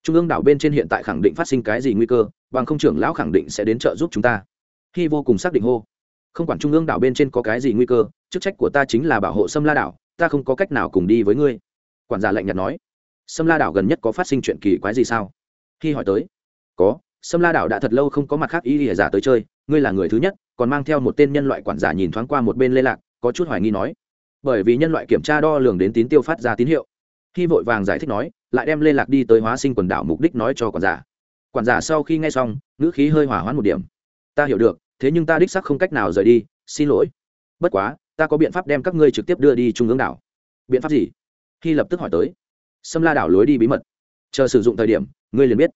Trung ương đảo bên trên hiện tại khẳng định phát sinh cái gì nguy cơ, bằng không trưởng lão khẳng định sẽ đến trợ giúp chúng ta. Khi vô cùng xác định hô. Không quản trung ương đảo bên trên có cái gì nguy cơ, chức trách của ta chính là bảo hộ sâm la đảo, ta không có cách nào cùng đi với ngươi. Quản gia lạnh nhạt nói. Sâm la đảo gần nhất có phát sinh chuyện kỳ quái gì sao? Khi hỏi tới. Có sâm la đảo đã thật lâu không có mặt khác ý giả tới chơi, ngươi là người thứ nhất, còn mang theo một tên nhân loại quản giả nhìn thoáng qua một bên lê lạc, có chút hoài nghi nói. Bởi vì nhân loại kiểm tra đo lường đến tín tiêu phát ra tín hiệu. Khi vội vàng giải thích nói, lại đem lê lạc đi tới hóa sinh quần đảo mục đích nói cho quản giả. Quản giả sau khi nghe xong, ngữ khí hơi hỏa hoãn một điểm. Ta hiểu được, thế nhưng ta đích sắc không cách nào rời đi, xin lỗi. Bất quá, ta có biện pháp đem các ngươi trực tiếp đưa đi trung ương đảo. Biện pháp gì? Khi lập tức hỏi tới. Sâm la đảo lối đi bí mật. Chờ sử dụng thời điểm, ngươi liền biết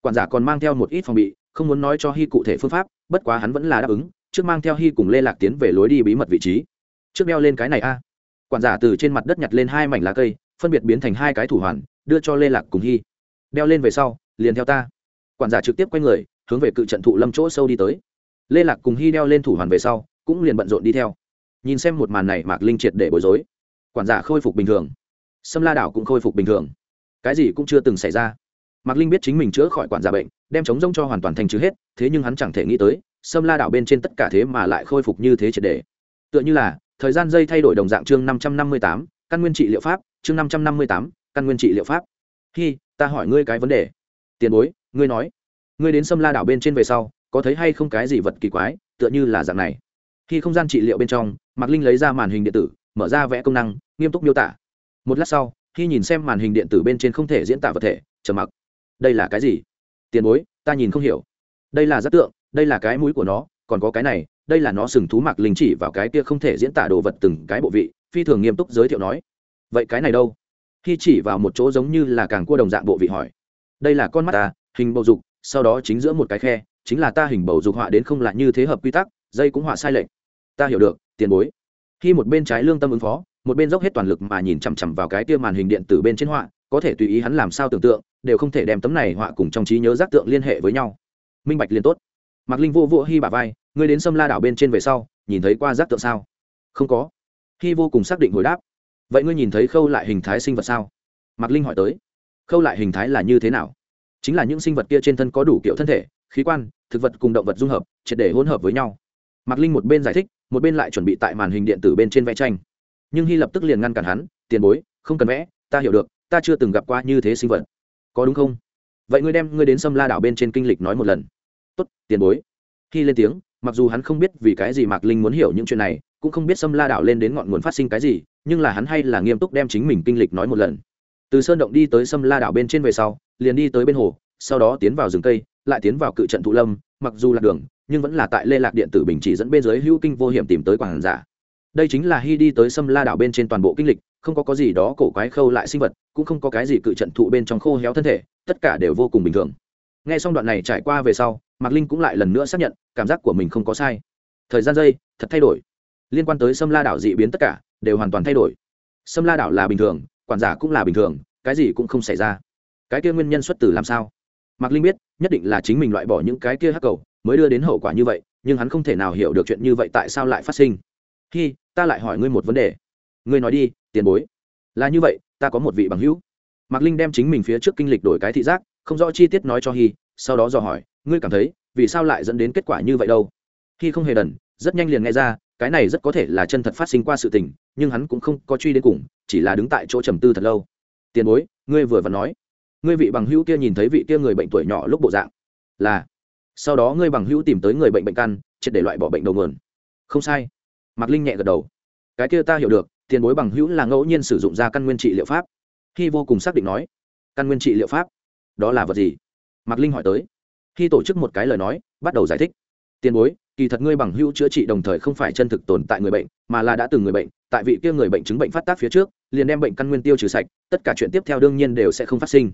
quản giả còn mang theo một ít phòng bị, không muốn nói cho hy cụ thể phương pháp, bất quá hắn vẫn là đáp ứng, trước mang theo hy cùng lê lạc tiến về lối đi bí mật vị trí. Trước đeo lên cái này a. Quản giả từ trên mặt đất nhặt lên hai mảnh lá cây, phân biệt biến thành hai cái thủ hoàn, đưa cho lê lạc cùng hy đeo lên về sau, liền theo ta. Quản giả trực tiếp quay người, hướng về cự trận thụ lâm chỗ sâu đi tới. Lê lạc cùng hy đeo lên thủ hoàn về sau, cũng liền bận rộn đi theo. Nhìn xem một màn này mạc linh triệt để bối rối. Quản giả khôi phục bình thường. Sâm la đảo cũng khôi phục bình thường. Cái gì cũng chưa từng xảy ra mạc linh biết chính mình chữa khỏi quản giả bệnh, đem chống rông cho hoàn toàn thành trừ hết, thế nhưng hắn chẳng thể nghĩ tới, sâm la đảo bên trên tất cả thế mà lại khôi phục như thế triệt để. Tựa như là, thời gian dây thay đổi đồng dạng chương năm trăm năm mươi tám, căn nguyên trị liệu pháp, chương năm trăm năm mươi tám, căn nguyên trị liệu pháp. Khi ta hỏi ngươi cái vấn đề. Tiền bối, ngươi nói. Ngươi đến sâm la đảo bên trên về sau, có thấy hay không cái gì vật kỳ quái, tựa như là dạng này. Khi không gian trị liệu bên trong, mạc linh lấy ra màn hình điện tử, mở ra vẽ công năng, nghiêm túc miêu tả. Một lát sau khi nhìn xem màn hình điện tử bên trên không thể diễn tả vật thể, trầm mặc đây là cái gì? Tiền bối, ta nhìn không hiểu. Đây là giác tượng, đây là cái mũi của nó, còn có cái này, đây là nó sừng thú mạc linh chỉ vào cái kia không thể diễn tả đồ vật từng cái bộ vị, phi thường nghiêm túc giới thiệu nói. Vậy cái này đâu? Khi chỉ vào một chỗ giống như là càng cua đồng dạng bộ vị hỏi. Đây là con mắt ta, hình bầu dục, sau đó chính giữa một cái khe, chính là ta hình bầu dục họa đến không là như thế hợp quy tắc, dây cũng họa sai lệch. Ta hiểu được, tiền bối. Khi một bên trái lương tâm ứng phó, một bên dốc hết toàn lực mà nhìn chằm chằm vào cái kia màn hình điện tử bên trên họa, có thể tùy ý hắn làm sao tưởng tượng đều không thể đem tấm này họa cùng trong trí nhớ giác tượng liên hệ với nhau. Minh bạch liền tốt. Mạc linh vô vô hy bà vai, ngươi đến sâm la đảo bên trên về sau, nhìn thấy qua giác tượng sao? Không có. Hy vô cùng xác định hồi đáp. Vậy ngươi nhìn thấy khâu lại hình thái sinh vật sao? Mạc linh hỏi tới. Khâu lại hình thái là như thế nào? Chính là những sinh vật kia trên thân có đủ kiểu thân thể, khí quan, thực vật cùng động vật dung hợp, triệt để hỗn hợp với nhau. Mạc linh một bên giải thích, một bên lại chuẩn bị tại màn hình điện tử bên trên vẽ tranh. Nhưng hy lập tức liền ngăn cản hắn, tiền bối, không cần vẽ, ta hiểu được, ta chưa từng gặp qua như thế sinh vật có đúng không? Vậy ngươi đem ngươi đến sâm la đảo bên trên kinh lịch nói một lần. Tốt, tiền bối. Khi lên tiếng, mặc dù hắn không biết vì cái gì mạc linh muốn hiểu những chuyện này, cũng không biết sâm la đảo lên đến ngọn nguồn phát sinh cái gì, nhưng là hắn hay là nghiêm túc đem chính mình kinh lịch nói một lần. Từ sơn động đi tới sâm la đảo bên trên về sau, liền đi tới bên hồ, sau đó tiến vào rừng cây, lại tiến vào cự trận thụ lâm, mặc dù là đường, nhưng vẫn là tại lê lạc điện tử bình chỉ dẫn bên dưới hữu kinh vô hiểm tìm tới quảng giả. Đây chính là hy đi tới sâm la đảo bên trên toàn bộ kinh lịch không có có gì đó cổ quái khâu lại sinh vật, cũng không có cái gì cự trận thụ bên trong khô héo thân thể, tất cả đều vô cùng bình thường. Nghe xong đoạn này trải qua về sau, mạc linh cũng lại lần nữa xác nhận, cảm giác của mình không có sai. Thời gian giây thật thay đổi. Liên quan tới sâm la đảo dị biến tất cả, đều hoàn toàn thay đổi. Sâm la đảo là bình thường, quản giả cũng là bình thường, cái gì cũng không xảy ra. Cái kia nguyên nhân xuất từ làm sao? Mạc linh biết, nhất định là chính mình loại bỏ những cái kia hắc cầu, mới đưa đến hậu quả như vậy, nhưng hắn không thể nào hiểu được chuyện như vậy tại sao lại phát sinh. Khi ta lại hỏi ngươi một vấn đề. Ngươi nói đi tiền bối. Là như vậy, ta có một vị bằng hữu. Mạc linh đem chính mình phía trước kinh lịch đổi cái thị giác, không rõ chi tiết nói cho hy sau đó dò hỏi, ngươi cảm thấy, vì sao lại dẫn đến kết quả như vậy đâu? Hy không hề đần, rất nhanh liền nghe ra, cái này rất có thể là chân thật phát sinh qua sự tình, nhưng hắn cũng không có truy đến cùng, chỉ là đứng tại chỗ trầm tư thật lâu. Tiền bối, ngươi vừa và nói, ngươi vị bằng hữu kia nhìn thấy vị kia người bệnh tuổi nhỏ lúc bộ dạng, là, sau đó ngươi bằng hữu tìm tới người bệnh bệnh căn, triệt để loại bỏ bệnh đầu nguồn. Không sai. Mạc linh nhẹ gật đầu. Cái kia ta hiểu được tiền bối bằng hữu là ngẫu nhiên sử dụng ra căn nguyên trị liệu pháp. Khi vô cùng xác định nói, căn nguyên trị liệu pháp, đó là vật gì? Mạc linh hỏi tới. Khi tổ chức một cái lời nói, bắt đầu giải thích. Tiền bối, kỳ thật ngươi bằng hữu chữa trị đồng thời không phải chân thực tồn tại người bệnh, mà là đã từng người bệnh, tại vị kia người bệnh chứng bệnh phát tác phía trước, liền đem bệnh căn nguyên tiêu trừ sạch, tất cả chuyện tiếp theo đương nhiên đều sẽ không phát sinh.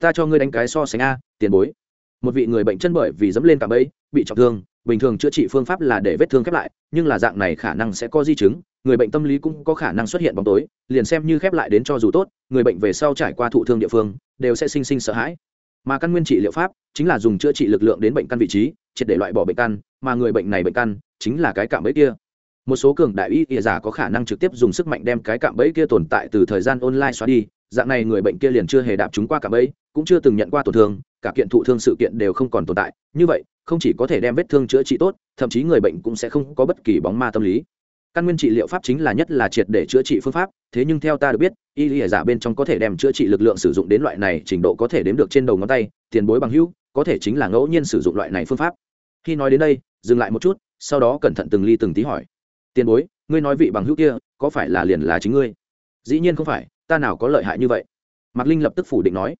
Ta cho ngươi đánh cái so sánh a, tiền bối. Một vị người bệnh chân bởi vì dẫm lên cả ấy bị trọng thương bình thường chữa trị phương pháp là để vết thương khép lại, nhưng là dạng này khả năng sẽ có di chứng, người bệnh tâm lý cũng có khả năng xuất hiện bóng tối, liền xem như khép lại đến cho dù tốt, người bệnh về sau trải qua thụ thương địa phương, đều sẽ sinh sinh sợ hãi. Mà căn nguyên trị liệu pháp chính là dùng chữa trị lực lượng đến bệnh căn vị trí, triệt để loại bỏ bệnh căn, mà người bệnh này bệnh căn chính là cái cạm bẫy kia. Một số cường đại y ỉa giả có khả năng trực tiếp dùng sức mạnh đem cái cạm bẫy kia tồn tại từ thời gian online xóa đi dạng này người bệnh kia liền chưa hề đạp chúng qua cả bẫy, cũng chưa từng nhận qua tổn thương, cả kiện thụ thương sự kiện đều không còn tồn tại. Như vậy, không chỉ có thể đem vết thương chữa trị tốt, thậm chí người bệnh cũng sẽ không có bất kỳ bóng ma tâm lý. Căn nguyên trị liệu pháp chính là nhất là triệt để chữa trị phương pháp, thế nhưng theo ta được biết, y lý giả bên trong có thể đem chữa trị lực lượng sử dụng đến loại này trình độ có thể đếm được trên đầu ngón tay, tiền bối bằng hữu, có thể chính là ngẫu nhiên sử dụng loại này phương pháp. Khi nói đến đây, dừng lại một chút, sau đó cẩn thận từng ly từng tí hỏi. Tiền bối, ngươi nói vị bằng hữu kia, có phải là liền là chính ngươi? Dĩ nhiên không phải ta nào có lợi hại như vậy? Mạc linh lập tức phủ định nói.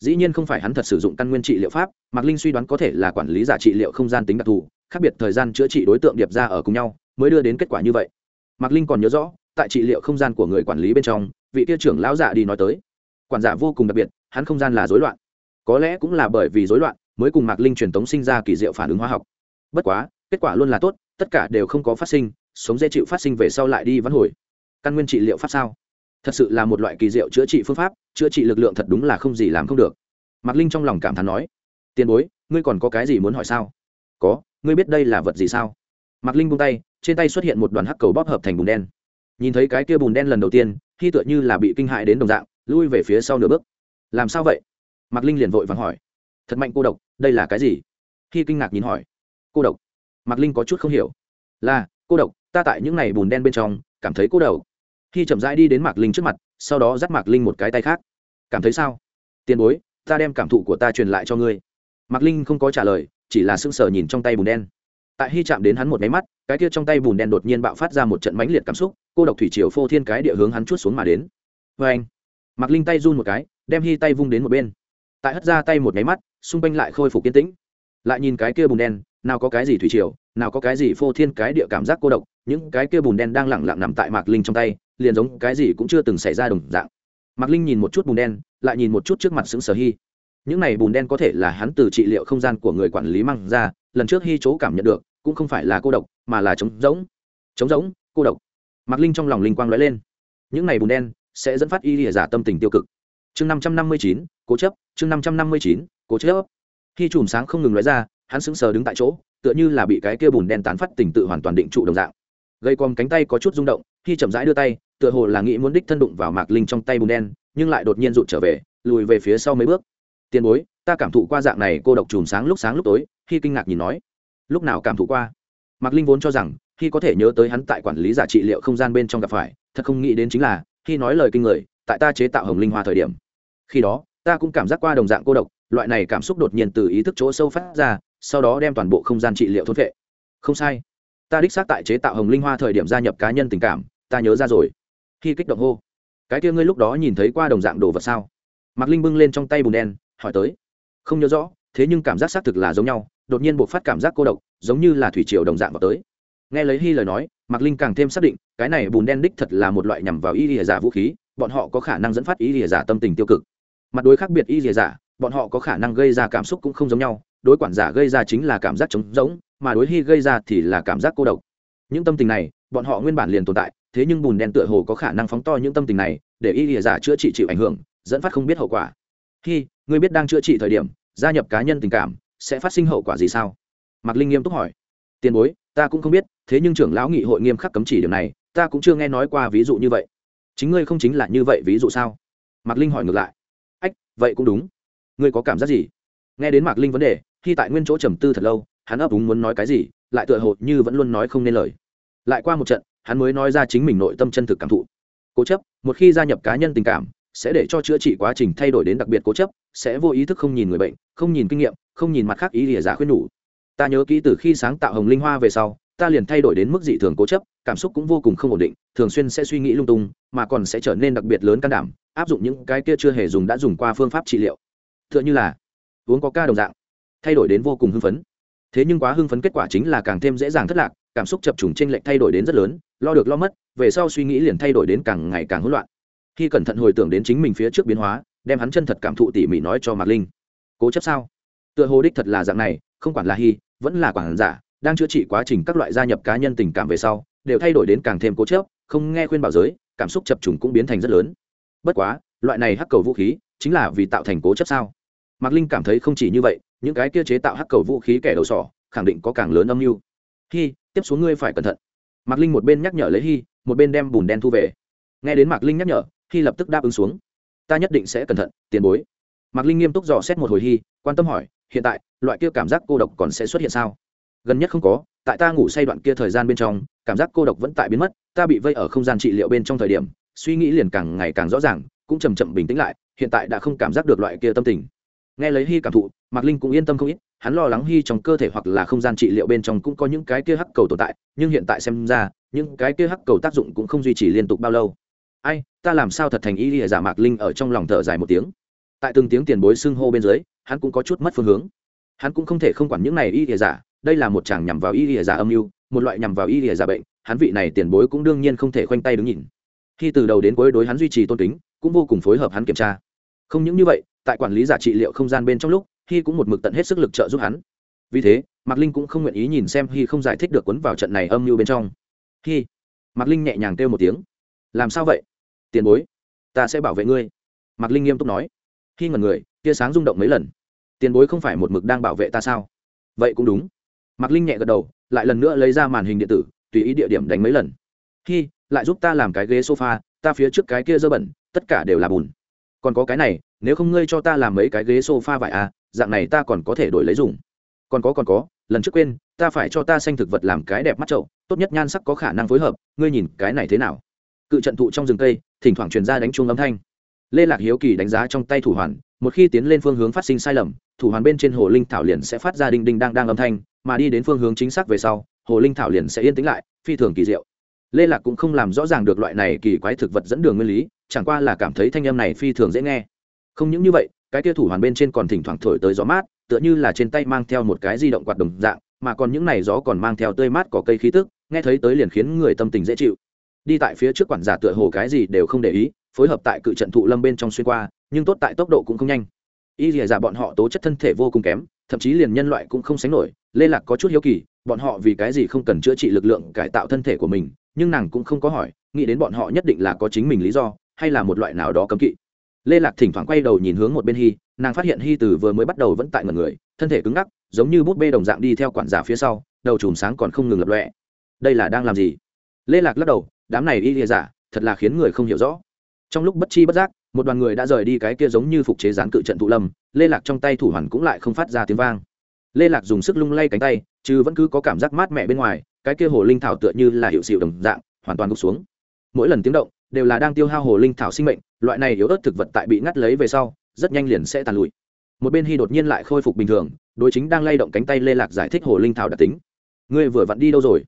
Dĩ nhiên không phải hắn thật sử dụng căn nguyên trị liệu pháp, mạc linh suy đoán có thể là quản lý giả trị liệu không gian tính đặc thù, khác biệt thời gian chữa trị đối tượng điệp ra ở cùng nhau, mới đưa đến kết quả như vậy. Mạc linh còn nhớ rõ, tại trị liệu không gian của người quản lý bên trong, vị tiêu trưởng lão giả đi nói tới, quản giả vô cùng đặc biệt, hắn không gian là rối loạn. Có lẽ cũng là bởi vì rối loạn mới cùng mạc linh truyền tống sinh ra kỳ diệu phản ứng hóa học. Bất quá, kết quả luôn là tốt, tất cả đều không có phát sinh, sống dễ chịu phát sinh về sau lại đi vắn hồi. Căn nguyên trị liệu pháp sao? Thật sự là một loại kỳ diệu chữa trị phương pháp, chữa trị lực lượng thật đúng là không gì làm không được. Mạc linh trong lòng cảm thán nói, tiền bối, ngươi còn có cái gì muốn hỏi sao? Có, ngươi biết đây là vật gì sao? Mạc linh buông tay, trên tay xuất hiện một đoàn hắc cầu bóp hợp thành bùn đen. Nhìn thấy cái kia bùn đen lần đầu tiên, khi tựa như là bị kinh hại đến đồng dạng, lui về phía sau nửa bước. Làm sao vậy? Mạc linh liền vội vàng hỏi. Thật mạnh, cô độc, đây là cái gì? Khi kinh ngạc nhìn hỏi. Cô độc. Mạc linh có chút không hiểu. Là, cô độc, ta tại những ngày bùn đen bên trong, cảm thấy cô đầu khi chậm rãi đi đến mạc linh trước mặt, sau đó dắt mạc linh một cái tay khác. Cảm thấy sao? Tiền bối, ta đem cảm thụ của ta truyền lại cho ngươi. Mạc linh không có trả lời, chỉ là sững sờ nhìn trong tay bùn đen. Tại hy chạm đến hắn một máy mắt, cái kia trong tay bùn đen đột nhiên bạo phát ra một trận mãnh liệt cảm xúc, cô độc thủy triều phô thiên cái địa hướng hắn chút xuống mà đến. Vê anh. Mạc linh tay run một cái, đem hy tay vung đến một bên. Tại hất ra tay một máy mắt, xung quanh lại khôi phục kiên tĩnh. Lại nhìn cái kia bùn đen, nào có cái gì thủy triều, nào có cái gì phô thiên cái địa cảm giác cô độc, những cái kia bùn đen đang lẳng lặng nằm tại mạc linh trong tay liền giống cái gì cũng chưa từng xảy ra đồng dạng. Mạc linh nhìn một chút bùn đen, lại nhìn một chút trước mặt xứng sở hy những này bùn đen có thể là hắn từ trị liệu không gian của người quản lý mang ra, lần trước hy chỗ cảm nhận được, cũng không phải là cô độc, mà là trống rỗng. Trống rỗng, cô độc. Mạc linh trong lòng linh quang lóe lên. Những này bùn đen sẽ dẫn phát y lìa giả tâm tình tiêu cực. Chương năm trăm năm mươi chín, cố chấp. Chương năm trăm năm mươi chín, cố chấp. Khi chùm sáng không ngừng lóe ra, hắn sững sờ đứng tại chỗ, tựa như là bị cái kia bùn đen tán phát tình tự hoàn toàn định trụ đồng dạng. Gây còm cánh tay có chút rung động khi chậm rãi đưa tay tựa hồ là nghĩ muốn đích thân đụng vào mạc linh trong tay bùn đen, nhưng lại đột nhiên rụt trở về, lùi về phía sau mấy bước. Tiền bối, ta cảm thụ qua dạng này, cô độc chùm sáng lúc sáng lúc tối khi kinh ngạc nhìn nói. Lúc nào cảm thụ qua? Mạc linh vốn cho rằng khi có thể nhớ tới hắn tại quản lý giả trị liệu không gian bên trong gặp phải, thật không nghĩ đến chính là khi nói lời kinh người, tại ta chế tạo hồng linh hoa thời điểm. Khi đó, ta cũng cảm giác qua đồng dạng cô độc, loại này cảm xúc đột nhiên từ ý thức chỗ sâu phát ra, sau đó đem toàn bộ không gian trị liệu thốt vệ không sai. Ta đích xác tại chế tạo hồng linh hoa thời điểm gia nhập cá nhân tình cảm, ta nhớ ra rồi khi kích động hô. Cái kia ngươi lúc đó nhìn thấy qua đồng dạng đồ vật sao? Mạc linh bưng lên trong tay bùn đen, hỏi tới. Không nhớ rõ, thế nhưng cảm giác xác thực là giống nhau, đột nhiên buộc phát cảm giác cô độc, giống như là thủy triều đồng dạng vào tới. Nghe lấy hy lời nói, mạc linh càng thêm xác định, cái này bùn đen đích thật là một loại nhằm vào y lìa giả vũ khí, bọn họ có khả năng dẫn phát y lìa giả tâm tình tiêu cực. Mặt đối khác biệt y lìa giả, bọn họ có khả năng gây ra cảm xúc cũng không giống nhau, đối quản giả gây ra chính là cảm giác trống rỗng, mà đối hy gây ra thì là cảm giác cô độc. Những tâm tình này, bọn họ nguyên bản liền tồn tại thế nhưng bùn đen tựa hồ có khả năng phóng to những tâm tình này, để y lìa giả chữa trị chịu ảnh hưởng, dẫn phát không biết hậu quả. Khi người biết đang chữa trị thời điểm, gia nhập cá nhân tình cảm, sẽ phát sinh hậu quả gì sao? Mạc linh nghiêm túc hỏi. Tiền bối, ta cũng không biết, thế nhưng trưởng lão nghị hội nghiêm khắc cấm chỉ điều này, ta cũng chưa nghe nói qua ví dụ như vậy. Chính ngươi không chính là như vậy ví dụ sao? Mạc linh hỏi ngược lại. Ách, vậy cũng đúng. Ngươi có cảm giác gì? Nghe đến mạc linh vấn đề khi tại nguyên chỗ trầm tư thật lâu, hắn ấp úng muốn nói cái gì, lại tựa hồ như vẫn luôn nói không nên lời. Lại qua một trận hắn mới nói ra chính mình nội tâm chân thực cảm thụ. Cố chấp, một khi gia nhập cá nhân tình cảm, sẽ để cho chữa trị quá trình thay đổi đến đặc biệt cố chấp, sẽ vô ý thức không nhìn người bệnh, không nhìn kinh nghiệm, không nhìn mặt khác ý lìa giả khuyên nhủ. Ta nhớ kỹ từ khi sáng tạo hồng linh hoa về sau, ta liền thay đổi đến mức dị thường cố chấp, cảm xúc cũng vô cùng không ổn định, thường xuyên sẽ suy nghĩ lung tung, mà còn sẽ trở nên đặc biệt lớn can đảm, áp dụng những cái kia chưa hề dùng đã dùng qua phương pháp trị liệu. T h ư ợ n h ư là uống có ca đồng dạng, thay đổi đến vô cùng hưng phấn. Thế nhưng quá hưng phấn kết quả chính là càng thêm dễ dàng thất lạc cảm xúc chập trùng t r ê n lệch thay đổi đến rất lớn, lo được lo mất, về sau suy nghĩ liền thay đổi đến càng ngày càng hỗn loạn. Khi cẩn thận hồi tưởng đến chính mình phía trước biến hóa, đem hắn chân thật cảm thụ tỉ mỉ nói cho mạc linh. Cố chấp sao? Tựa hồ đích thật là dạng này, không quản là hy vẫn là quản giả, đang chữa trị quá trình các loại gia nhập cá nhân tình cảm về sau, đều thay đổi đến càng thêm cố chấp, không nghe khuyên bảo giới, cảm xúc chập trùng cũng biến thành rất lớn. Bất quá, loại này hắc cầu vũ khí, chính là vì tạo thành cố chấp sao? Mạc linh cảm thấy không chỉ như vậy, những cái kia chế tạo hắc cầu vũ khí kẻ đầu sỏ, khẳng định có càng lớn âm mưu. Khi tiếp xuống ngươi phải cẩn thận. Mạc linh một bên nhắc nhở lấy hy, một bên đem bùn đen thu về. Nghe đến mạc linh nhắc nhở, hy lập tức đáp ứng xuống. Ta nhất định sẽ cẩn thận, tiền bối. Mạc linh nghiêm túc dò xét một hồi hy, quan tâm hỏi, hiện tại, loại kia cảm giác cô độc còn sẽ xuất hiện sao? Gần nhất không có, tại ta ngủ say đoạn kia thời gian bên trong, cảm giác cô độc vẫn tại biến mất, ta bị vây ở không gian trị liệu bên trong thời điểm, suy nghĩ liền càng ngày càng rõ ràng, cũng chầm chậm bình tĩnh lại, hiện tại đã không cảm giác được loại kia tâm tình. Nghe lấy hy cảm thụ, mạc linh cũng yên tâm không ít hắn lo lắng hy trong cơ thể hoặc là không gian trị liệu bên trong cũng có những cái kia hắc cầu tồn tại, nhưng hiện tại xem ra, những cái kia hắc cầu tác dụng cũng không duy trì liên tục bao lâu. Ai, ta làm sao thật thành ý lìa giả mạc linh ở trong lòng thở dài một tiếng. Tại từng tiếng tiền bối xưng hô bên dưới, hắn cũng có chút mất phương hướng. Hắn cũng không thể không quản những này y lìa giả, đây là một chàng nhằm vào y lìa giả âm mưu, một loại nhằm vào y lìa giả bệnh, hắn vị này tiền bối cũng đương nhiên không thể khoanh tay đứng nhìn. Khi từ đầu đến cuối đối hắn duy trì tôn kính, cũng vô cùng phối hợp hắn kiểm tra. Không những như vậy, tại quản lý giả trị liệu không gian bên trong lúc hy cũng một mực tận hết sức lực trợ giúp hắn. Vì thế, mạc linh cũng không nguyện ý nhìn xem hy không giải thích được quấn vào trận này âm mưu bên trong. Hy, mạc linh nhẹ nhàng kêu một tiếng. Làm sao vậy? Tiền bối, ta sẽ bảo vệ ngươi. Mạc linh nghiêm túc nói. Khi ngần người, tia sáng rung động mấy lần. Tiền bối không phải một mực đang bảo vệ ta sao? Vậy cũng đúng. Mạc linh nhẹ gật đầu, lại lần nữa lấy ra màn hình điện tử, tùy ý địa điểm đánh mấy lần. Khi lại giúp ta làm cái ghế sofa, ta phía trước cái kia dơ bẩn, tất cả đều là bùn. Còn có cái này, nếu không ngươi cho ta làm mấy cái ghế sofa vải à? Dạng này ta còn có thể đổi lấy dùng. Còn có còn có, lần trước quên, ta phải cho ta xanh thực vật làm cái đẹp mắt trậu tốt nhất nhan sắc có khả năng phối hợp, ngươi nhìn cái này thế nào? Cự trận thụ trong rừng cây, thỉnh thoảng truyền ra đánh chuông âm thanh. Lê lạc hiếu kỳ đánh giá trong tay thủ hoàn, một khi tiến lên phương hướng phát sinh sai lầm, thủ hoàn bên trên hồ linh thảo liền sẽ phát ra đinh đinh đang đang âm thanh, mà đi đến phương hướng chính xác về sau, hồ linh thảo liền sẽ yên tĩnh lại, phi thường kỳ diệu. Lê lạc cũng không làm rõ ràng được loại này kỳ quái thực vật dẫn đường nguyên lý, chẳng qua là cảm thấy thanh âm này phi thường dễ nghe. Không những như vậy cái tia thủ hoàn bên trên còn thỉnh thoảng thổi tới gió mát, tựa như là trên tay mang theo một cái di động quạt đồng dạng, mà còn những này gió còn mang theo tươi mát có cây khí tức, nghe thấy tới liền khiến người tâm tình dễ chịu. Đi tại phía trước quản giả tựa hồ cái gì đều không để ý, phối hợp tại cự trận thụ lâm bên trong xuyên qua, nhưng tốt tại tốc độ cũng không nhanh. Y dìa giả bọn họ tố chất thân thể vô cùng kém, thậm chí liền nhân loại cũng không sánh nổi, lê lạc có chút hiếu kỳ, bọn họ vì cái gì không cần chữa trị lực lượng cải tạo thân thể của mình, nhưng nàng cũng không có hỏi, nghĩ đến bọn họ nhất định là có chính mình lý do, hay là một loại nào đó cấm kỵ lê lạc thỉnh thoảng quay đầu nhìn hướng một bên hy nàng phát hiện hy từ vừa mới bắt đầu vẫn tại ngần người, thân thể cứng ngắc, giống như bút bê đồng dạng đi theo quản giả phía sau, đầu chùm sáng còn không ngừng lập lọe đây là đang làm gì? Lê lạc lắc đầu, đám này y lìa giả, thật là khiến người không hiểu rõ. Trong lúc bất chi bất giác, một đoàn người đã rời đi cái kia giống như phục chế gián cự trận thụ lâm, lê lạc trong tay thủ hoàn cũng lại không phát ra tiếng vang. Lê lạc dùng sức lung lay cánh tay, chứ vẫn cứ có cảm giác mát mẻ bên ngoài, cái kia hồ linh thảo tựa như là hiệu xịu đồng dạng, hoàn toàn gục xuống. Mỗi lần tiếng động, đều là đang tiêu hao hồ linh thảo sinh mệnh loại này yếu ớt thực vật tại bị ngắt lấy về sau, rất nhanh liền sẽ tàn lụi. Một bên hy đột nhiên lại khôi phục bình thường, đối chính đang lay động cánh tay lê lạc giải thích hồ linh thảo đặc tính. Ngươi vừa vặn đi đâu rồi?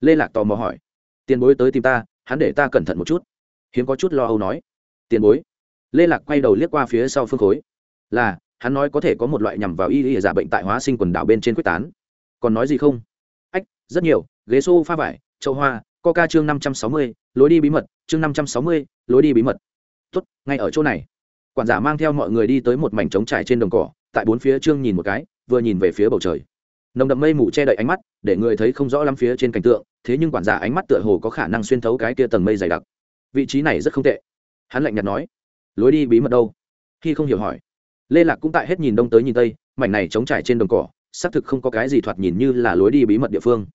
Lê lạc tò mò hỏi. Tiền bối tới tìm ta, hắn để ta cẩn thận một chút. Hiếm có chút lo âu nói. Tiền bối? Lê lạc quay đầu liếc qua phía sau phương khối. Là, hắn nói có thể có một loại nhằm vào y y giả bệnh tại hóa sinh quần đảo bên trên quyết tán. Còn nói gì không? Ách, rất nhiều, ghế xô pha vải châu hoa, coca chương năm trăm sáu mươi, lối đi bí mật, chương năm trăm sáu mươi, lối đi bí mật tốt, ngay ở chỗ này. Quản giả mang theo mọi người đi tới một mảnh trống trải trên đồng cỏ, tại bốn phía trương nhìn một cái, vừa nhìn về phía bầu trời. Nồng đậm mây mù che đậy ánh mắt, để người thấy không rõ lắm phía trên cảnh tượng, thế nhưng quản giả ánh mắt tựa hồ có khả năng xuyên thấu cái kia tầng mây dày đặc. Vị trí này rất không tệ. Hắn lạnh nhạt nói, lối đi bí mật đâu? Khi không hiểu hỏi. Lê lạc cũng tại hết nhìn đông tới nhìn tây, mảnh này trống trải trên đồng cỏ, xác thực không có cái gì thoạt nhìn như là lối đi bí mật địa phương.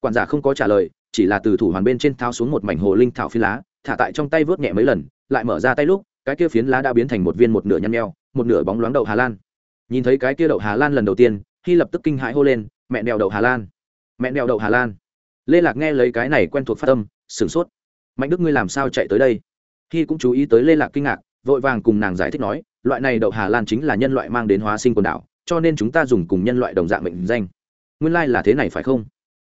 Quản giả không có trả lời, chỉ là từ thủ hoàn bên trên thao xuống một mảnh hồ linh thảo phi lá, thả tại trong tay vớt nhẹ mấy lần lại mở ra tay lúc, cái kia phiến lá đã biến thành một viên một nửa nhăn nheo, một nửa bóng loáng đậu hà lan. Nhìn thấy cái kia đậu hà lan lần đầu tiên, hy lập tức kinh hãi hô lên, mẹ đèo đậu hà lan! Mẹ đèo đậu hà lan! Lê lạc nghe lấy cái này quen thuộc phát tâm sửng sốt. Mạnh đức ngươi làm sao chạy tới đây? Hy cũng chú ý tới lê lạc kinh ngạc, vội vàng cùng nàng giải thích nói, loại này đậu hà lan chính là nhân loại mang đến hóa sinh quần đảo, cho nên chúng ta dùng cùng nhân loại đồng dạng mệnh danh. Nguyên lai、like、là thế này phải không?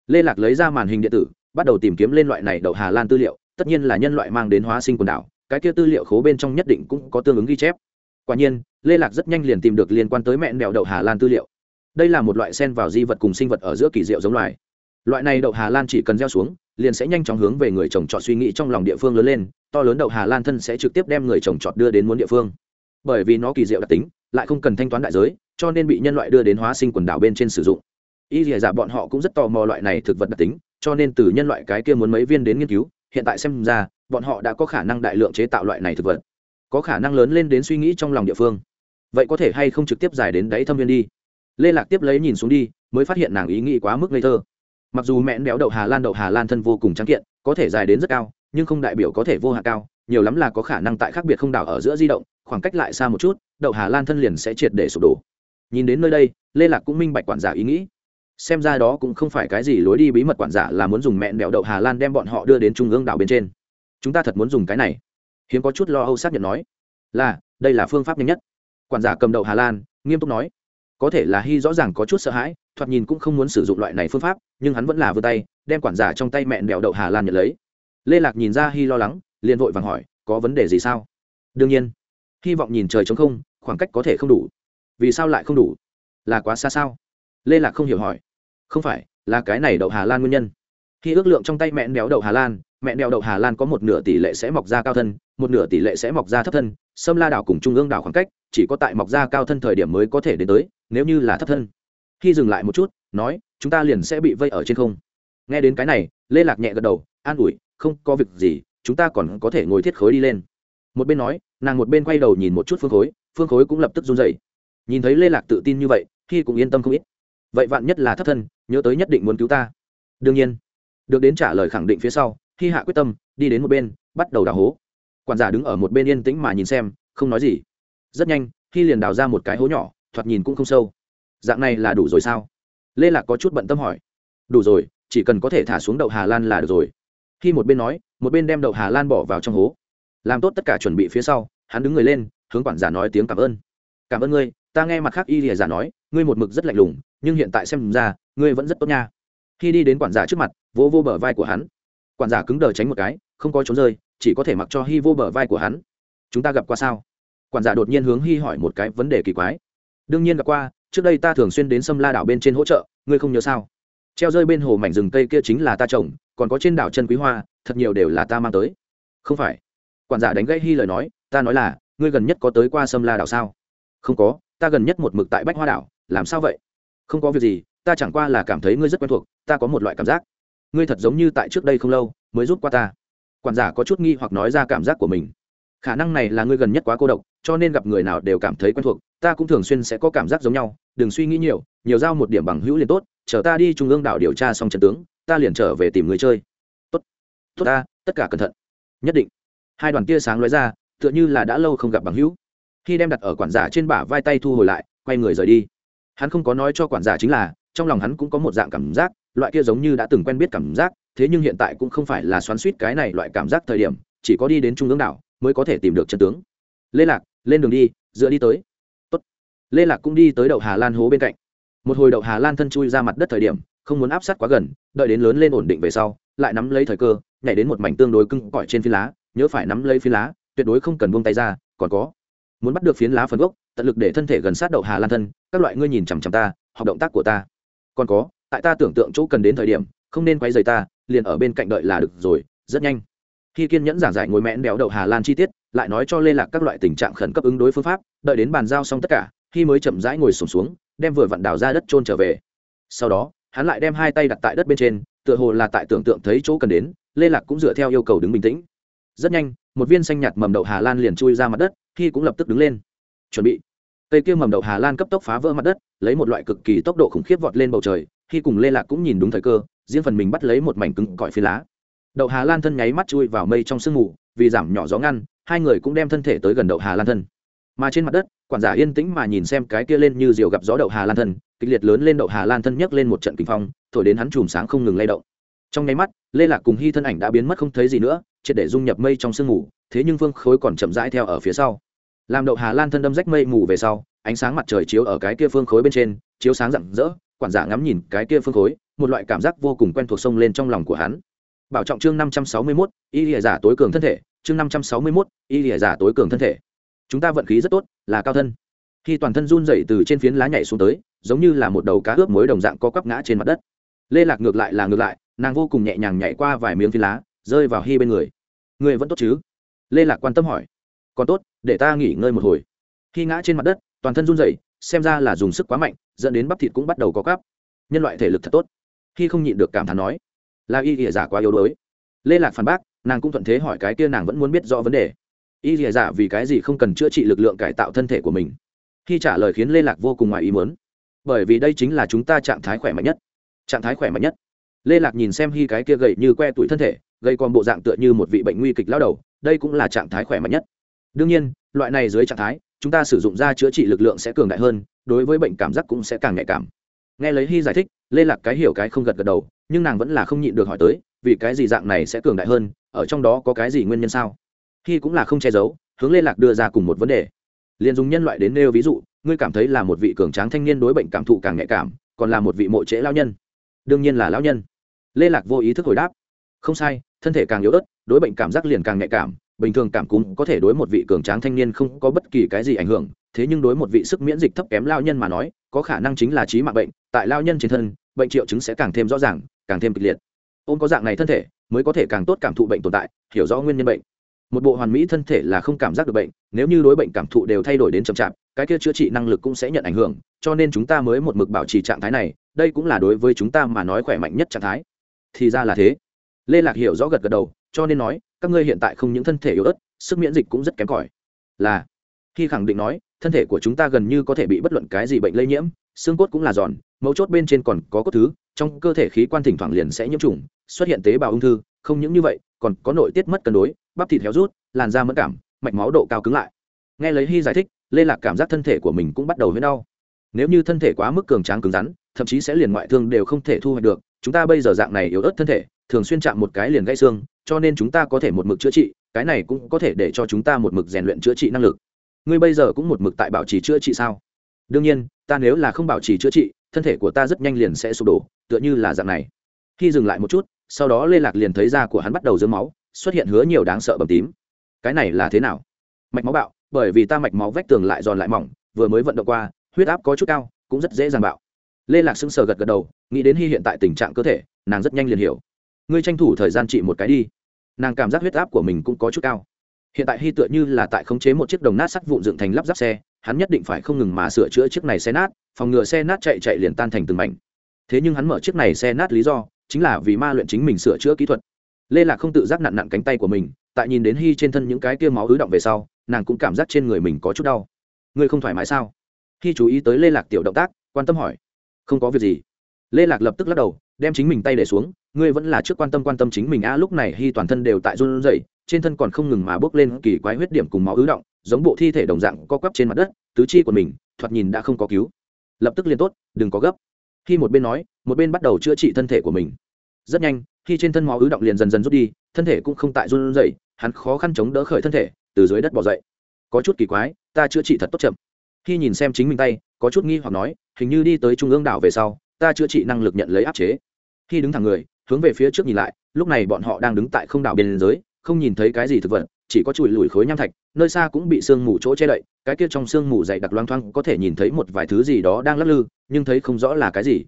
Lê lạc lấy ra màn hình điện tử, bắt đầu tìm kiếm lên loại này đậu hà lan tư liệu, tất nhiên là nhân loại mang đến hóa sinh quần đảo cái kia tư liệu khố bên trong nhất định cũng có tương ứng ghi chép. Quả nhiên, lê lạc rất nhanh liền tìm được liên quan tới mẹn mèo đậu hà lan tư liệu. Đây là một loại sen vào di vật cùng sinh vật ở giữa kỳ diệu giống loài. Loại này đậu hà lan chỉ cần gieo xuống, liền sẽ nhanh chóng hướng về người trồng trọt suy nghĩ trong lòng địa phương lớn lên, to lớn đậu hà lan thân sẽ trực tiếp đem người trồng trọt đưa đến muốn địa phương. Bởi vì nó kỳ diệu đặc tính, lại không cần thanh toán đại giới, cho nên bị nhân loại đưa đến hóa sinh quần đảo bên trên sử dụng. Y dìa dạ bọn họ cũng rất tò mò loại này thực vật đặc tính, cho nên từ nhân loại cái kia muốn mấy viên đến nghiên cứu, hiện tại xem ra bọn họ đã có khả năng đại lượng chế tạo loại này thực vật, có khả năng lớn lên đến suy nghĩ trong lòng địa phương. Vậy có thể hay không trực tiếp giải đến đáy thâm viên đi? Lê lạc tiếp lấy nhìn xuống đi, mới phát hiện nàng ý nghĩ quá mức ngây thơ. Mặc dù mẹn béo đậu hà lan, đậu hà lan thân vô cùng trắng kiện, có thể dài đến rất cao, nhưng không đại biểu có thể vô hạn cao, nhiều lắm là có khả năng tại khác biệt không đảo ở giữa di động, khoảng cách lại xa một chút, đậu hà lan thân liền sẽ triệt để sụp đổ. Nhìn đến nơi đây, lê lạc cũng minh bạch quản giả ý nghĩ. Xem ra đó cũng không phải cái gì lối đi bí mật quản giả là muốn dùng mẹn béo đậu hà lan đem bọn họ đưa đến trung ương đảo bên trên chúng ta thật muốn dùng cái này. Hiếm có chút lo âu xác nhận nói. Là, đây là phương pháp nhanh nhất. Quản giả cầm đậu hà lan, nghiêm túc nói. Có thể là hy rõ ràng có chút sợ hãi, thoạt nhìn cũng không muốn sử dụng loại này phương pháp, nhưng hắn vẫn là vươn tay, đem quản giả trong tay mẹn đèo đậu hà lan nhận lấy. Lê lạc nhìn ra hy lo lắng, liền vội vàng hỏi, có vấn đề gì sao? Đương nhiên. Hy vọng nhìn trời trống không, khoảng cách có thể không đủ. Vì sao lại không đủ? Là quá xa sao? Lê lạc không hiểu hỏi. Không phải, là cái này đậu hà lan nguyên nhân. Khi ước lượng trong tay mẹn béo đậu hà lan Mẹ đèo đậu hà lan có một nửa tỷ lệ sẽ mọc ra cao thân, một nửa tỷ lệ sẽ mọc ra thấp thân. Sâm la đảo cùng trung ương đảo khoảng cách, chỉ có tại mọc ra cao thân thời điểm mới có thể đến tới, nếu như là thấp thân. Khi dừng lại một chút, nói, chúng ta liền sẽ bị vây ở trên không. Nghe đến cái này, lê lạc nhẹ gật đầu, an ủi, không có việc gì, chúng ta còn có thể ngồi thiết khối đi lên. Một bên nói, nàng một bên quay đầu nhìn một chút phương khối phương khối cũng lập tức run dậy nhìn thấy lê lạc tự tin như vậy khi cũng yên tâm không ít. Vậy vạn nhất là thấp thân, nhớ tới nhất định muốn cứu ta. Đương nhiên. Được đến trả lời khẳng định phía sau khi hạ quyết tâm đi đến một bên bắt đầu đào hố. Quản giả đứng ở một bên yên tĩnh mà nhìn xem không nói gì. Rất nhanh khi liền đào ra một cái hố nhỏ thoạt nhìn cũng không sâu. Dạng này là đủ rồi sao? Lê lạc có chút bận tâm hỏi. Đủ rồi chỉ cần có thể thả xuống đậu hà lan là được rồi. Khi một bên nói một bên đem đậu hà lan bỏ vào trong hố. Làm tốt tất cả chuẩn bị phía sau hắn đứng người lên hướng quản giả nói tiếng cảm ơn. Cảm ơn ngươi ta nghe mặt khác y lìa giả nói ngươi một mực rất lạnh lùng nhưng hiện tại xem ra ngươi vẫn rất tốt nha. Khi đi đến quản giả trước mặt vỗ vô, vô bờ vai của hắn quản giả cứng đờ tránh một cái, không có trốn rơi, chỉ có thể mặc cho hy vô bờ vai của hắn. Chúng ta gặp qua sao? Quản giả đột nhiên hướng hy hỏi một cái vấn đề kỳ quái. Đương nhiên gặp qua, trước đây ta thường xuyên đến sâm la đảo bên trên hỗ trợ, ngươi không nhớ sao? Treo rơi bên hồ mảnh rừng cây kia chính là ta trồng, còn có trên đảo chân quý hoa, thật nhiều đều là ta mang tới. Không phải. Quản giả đánh gãy hy lời nói, ta nói là, ngươi gần nhất có tới qua sâm la đảo sao? Không có, ta gần nhất một mực tại bách hoa đảo, làm sao vậy? Không có việc gì, ta chẳng qua là cảm thấy ngươi rất quen thuộc, ta có một loại cảm giác ngươi thật giống như tại trước đây không lâu, mới rút qua ta. Quản giả có chút nghi hoặc nói ra cảm giác của mình. Khả năng này là ngươi gần nhất quá cô độc, cho nên gặp người nào đều cảm thấy quen thuộc, ta cũng thường xuyên sẽ có cảm giác giống nhau, đừng suy nghĩ nhiều nhiều giao một điểm bằng hữu liền tốt, chờ ta đi trung ương đảo điều tra xong trận tướng, ta liền trở về tìm người chơi. Tốt tốt ta, tất cả cẩn thận. Nhất định. Hai đoàn tia sáng lóe ra, tựa như là đã lâu không gặp bằng hữu. Khi đem đặt ở quản giả trên bả vai tay thu hồi lại, quay người rời đi. Hắn không có nói cho quản giả chính là, trong lòng hắn cũng có một dạng cảm giác loại kia giống như đã từng quen biết cảm giác, thế nhưng hiện tại cũng không phải là xoắn suýt cái này loại cảm giác thời điểm, chỉ có đi đến trung ương đảo mới có thể tìm được chân tướng. Lê lạc, lên đường đi, dựa đi tới. Tốt. lê lạc cũng đi tới đậu hà lan hố bên cạnh. Một hồi đậu hà lan thân chui ra mặt đất thời điểm, không muốn áp sát quá gần, đợi đến lớn lên ổn định về sau, lại nắm lấy thời cơ, nhảy đến một mảnh tương đối cưng cỏi trên phi lá, nhớ phải nắm lấy phi lá, tuyệt đối không cần buông tay ra, còn có, muốn bắt được phiến lá phần gốc, tận lực để thân thể gần sát đậu hà lan thân, các loại ngươi nhìn chằm chằm ta, học động tác của ta. Còn có tại ta tưởng tượng chỗ cần đến thời điểm không nên quay rời ta liền ở bên cạnh đợi là được rồi rất nhanh. Khi kiên nhẫn giảng giải ngồi mẹn béo đậu hà lan chi tiết lại nói cho lê lạc các loại tình trạng khẩn cấp ứng đối phương pháp đợi đến bàn giao xong tất cả khi mới chậm rãi ngồi sổm xuống, xuống đem vừa vặn đào ra đất trôn trở về. Sau đó hắn lại đem hai tay đặt tại đất bên trên tựa hồ là tại tưởng tượng thấy chỗ cần đến lê lạc cũng dựa theo yêu cầu đứng bình tĩnh. Rất nhanh một viên xanh nhạt mầm đậu hà lan liền chui ra mặt đất khi cũng lập tức đứng lên. Chuẩn bị cây kia mầm đậu hà lan cấp tốc phá vỡ mặt đất, lấy một loại cực kỳ tốc độ khủng khiếp vọt lên bầu trời, khi cùng lê lạc cũng nhìn đúng thời cơ, riêng phần mình bắt lấy một mảnh cứng cỏi phi lá. Đậu hà lan thân nháy mắt chui vào mây trong sương mù, vì giảm nhỏ gió ngăn, hai người cũng đem thân thể tới gần đậu hà lan thân. Mà trên mặt đất, quản giả yên tĩnh mà nhìn xem cái kia lên như diều gặp gió đậu hà lan thân, kịch liệt lớn lên đậu hà lan thân nhấc lên một trận kinh phong, thổi đến hắn chùm sáng không ngừng lay động. Trong nháy mắt, lê lạc cùng hy thân ảnh đã biến mất không thấy gì nữa, triệt để dung nhập mây trong sương mù, thế nhưng vương khối còn chậm rãi theo ở phía sau làm đậu hà lan thân đâm rách mây mù về sau, ánh sáng mặt trời chiếu ở cái kia phương khối bên trên, chiếu sáng rạng rỡ, quản giả ngắm nhìn cái kia phương khối, một loại cảm giác vô cùng quen thuộc sông lên trong lòng của hắn. Bảo trọng chương năm trăm sáu mươi mốt, y lìa giả tối cường thân thể, chương năm trăm sáu mươi mốt, y lìa giả tối cường thân thể. Chúng ta vận khí rất tốt, là cao thân. Khi toàn thân run dậy từ trên phiến lá nhảy xuống tới, giống như là một đầu cá ướp mới đồng dạng có quắp ngã trên mặt đất. Lê lạc ngược lại là ngược lại, nàng vô cùng nhẹ nhàng nhảy qua vài miếng phiến lá, rơi vào hy bên người. Người vẫn tốt chứ? Lê lạc quan tâm hỏi còn tốt, để ta nghỉ ngơi một hồi. Khi ngã trên mặt đất, toàn thân run rẩy, xem ra là dùng sức quá mạnh, dẫn đến bắp thịt cũng bắt đầu có cắp nhân loại thể lực thật tốt. Khi không nhịn được cảm thán nói, là y ỉa giả quá yếu đuối. Lê lạc phản bác, nàng cũng thuận thế hỏi cái kia nàng vẫn muốn biết rõ vấn đề. Y ỉa giả vì cái gì không cần chữa trị lực lượng cải tạo thân thể của mình? Khi trả lời khiến lê lạc vô cùng ngoài ý muốn. Bởi vì đây chính là chúng ta trạng thái khỏe mạnh nhất. Trạng thái khỏe mạnh nhất. Lê lạc nhìn xem hy cái kia gầy như que tuổi thân thể gây còn bộ dạng tựa như một vị bệnh nguy kịch lao đầu, đây cũng là trạng thái khỏe mạnh nhất đương nhiên, loại này dưới trạng thái, chúng ta sử dụng ra chữa trị lực lượng sẽ cường đại hơn, đối với bệnh cảm giác cũng sẽ càng nhạy cảm. Nghe lấy hy giải thích, lê lạc cái hiểu cái không gật gật đầu, nhưng nàng vẫn là không nhịn được hỏi tới, vì cái gì dạng này sẽ cường đại hơn, ở trong đó có cái gì nguyên nhân sao? Hy cũng là không che giấu, hướng lê lạc đưa ra cùng một vấn đề. Liền dùng nhân loại đến nêu ví dụ, ngươi cảm thấy là một vị cường tráng thanh niên đối bệnh cảm thụ càng nhạy cảm, còn là một vị mộ trễ lao nhân? Đương nhiên là lao nhân. Lê lạc vô ý thức hồi đáp. Không sai, thân thể càng yếu ớt, đối bệnh cảm giác liền càng nhạy cảm bình thường cảm cúm có thể đối một vị cường tráng thanh niên không có bất kỳ cái gì ảnh hưởng, thế nhưng đối một vị sức miễn dịch thấp kém lao nhân mà nói, có khả năng chính là trí mạng bệnh, tại lao nhân trên thân, bệnh triệu chứng sẽ càng thêm rõ ràng, càng thêm kịch liệt. Ôm có dạng này thân thể, mới có thể càng tốt cảm thụ bệnh tồn tại, hiểu rõ nguyên nhân bệnh. Một bộ hoàn mỹ thân thể là không cảm giác được bệnh, nếu như đối bệnh cảm thụ đều thay đổi đến chậm chạp, cái kia chữa trị năng lực cũng sẽ nhận ảnh hưởng, cho nên chúng ta mới một mực bảo trì trạng thái này, đây cũng là đối với chúng ta mà nói khỏe mạnh nhất trạng thái. Thì ra là thế. Lê lạc hiểu rõ gật gật đầu cho nên nói, các ngươi hiện tại không những thân thể yếu ớt, sức miễn dịch cũng rất kém cỏi. Là, khi khẳng định nói, thân thể của chúng ta gần như có thể bị bất luận cái gì bệnh lây nhiễm, xương cốt cũng là giòn, mấu chốt bên trên còn có cốt thứ, trong cơ thể khí quan thỉnh thoảng liền sẽ nhiễm trùng, xuất hiện tế bào ung thư, không những như vậy, còn có nội tiết mất cân đối, bắp thịt héo rút, làn da mất cảm, mạch máu độ cao cứng lại. Nghe lấy hy giải thích, lê lạc cảm giác thân thể của mình cũng bắt đầu với đau. Nếu như thân thể quá mức cường tráng cứng rắn, thậm chí sẽ liền ngoại thương đều không thể thu hoạch được, chúng ta bây giờ dạng này yếu ớt thân thể, thường xuyên chạm một cái liền gãy xương cho nên chúng ta có thể một mực chữa trị, cái này cũng có thể để cho chúng ta một mực rèn luyện chữa trị năng lực. Ngươi bây giờ cũng một mực tại bảo trì chữa trị sao? Đương nhiên, ta nếu là không bảo trì chữa trị, thân thể của ta rất nhanh liền sẽ sụp đổ, tựa như là dạng này. Khi dừng lại một chút, sau đó lê lạc liền thấy da của hắn bắt đầu dướng máu, xuất hiện hứa nhiều đáng sợ bầm tím. Cái này là thế nào? Mạch máu bạo, bởi vì ta mạch máu vách tường lại giòn lại mỏng, vừa mới vận động qua, huyết áp có chút cao, cũng rất dễ dàng bạo. Lê lạc sững sờ gật gật đầu, nghĩ đến hy hiện tại tình trạng cơ thể, nàng rất nhanh liền hiểu ngươi tranh thủ thời gian trị một cái đi. Nàng cảm giác huyết áp của mình cũng có chút cao. Hiện tại hy tựa như là tại khống chế một chiếc đồng nát sắt vụn dựng thành lắp ráp xe, hắn nhất định phải không ngừng mà sửa chữa chiếc này xe nát, phòng ngừa xe nát chạy chạy liền tan thành từng mảnh. Thế nhưng hắn mở chiếc này xe nát lý do, chính là vì ma luyện chính mình sửa chữa kỹ thuật. Lê lạc không tự giác nặn nặn cánh tay của mình, tại nhìn đến hy trên thân những cái kia máu ứ động về sau, nàng cũng cảm giác trên người mình có chút đau. Ngươi không thoải mái sao? Hy chú ý tới lê lạc tiểu động tác, quan tâm hỏi. Không có việc gì lê lạc lập tức lắc đầu, đem chính mình tay để xuống, ngươi vẫn là trước quan tâm quan tâm chính mình a, lúc này hy toàn thân đều tại run rẩy, trên thân còn không ngừng mà bước lên kỳ quái huyết điểm cùng máu ứ động, giống bộ thi thể đồng dạng co quắp trên mặt đất, tứ chi của mình, thoạt nhìn đã không có cứu. Lập tức liền tốt, đừng có gấp. Khi một bên nói, một bên bắt đầu chữa trị thân thể của mình. Rất nhanh, khi trên thân máu ứ động liền dần dần rút đi, thân thể cũng không tại run rẩy, hắn khó khăn chống đỡ khởi thân thể, từ dưới đất bỏ dậy. Có chút kỳ quái, ta chữa trị thật tốt chậm. Khi nhìn xem chính mình tay, có chút nghi hoặc nói, hình như đi tới trung ương đảo về sau ta chữa trị năng lực nhận lấy áp chế. Khi đứng thẳng người hướng về phía trước nhìn lại lúc này bọn họ đang đứng tại không đảo biên giới, không nhìn thấy cái gì thực vật chỉ có chùi lùi khối nham thạch nơi xa cũng bị sương mù chỗ che đậy cái kia trong sương mù dày đặc loang thoang có thể nhìn thấy một vài thứ gì đó đang lắc lư nhưng thấy không rõ là cái gì.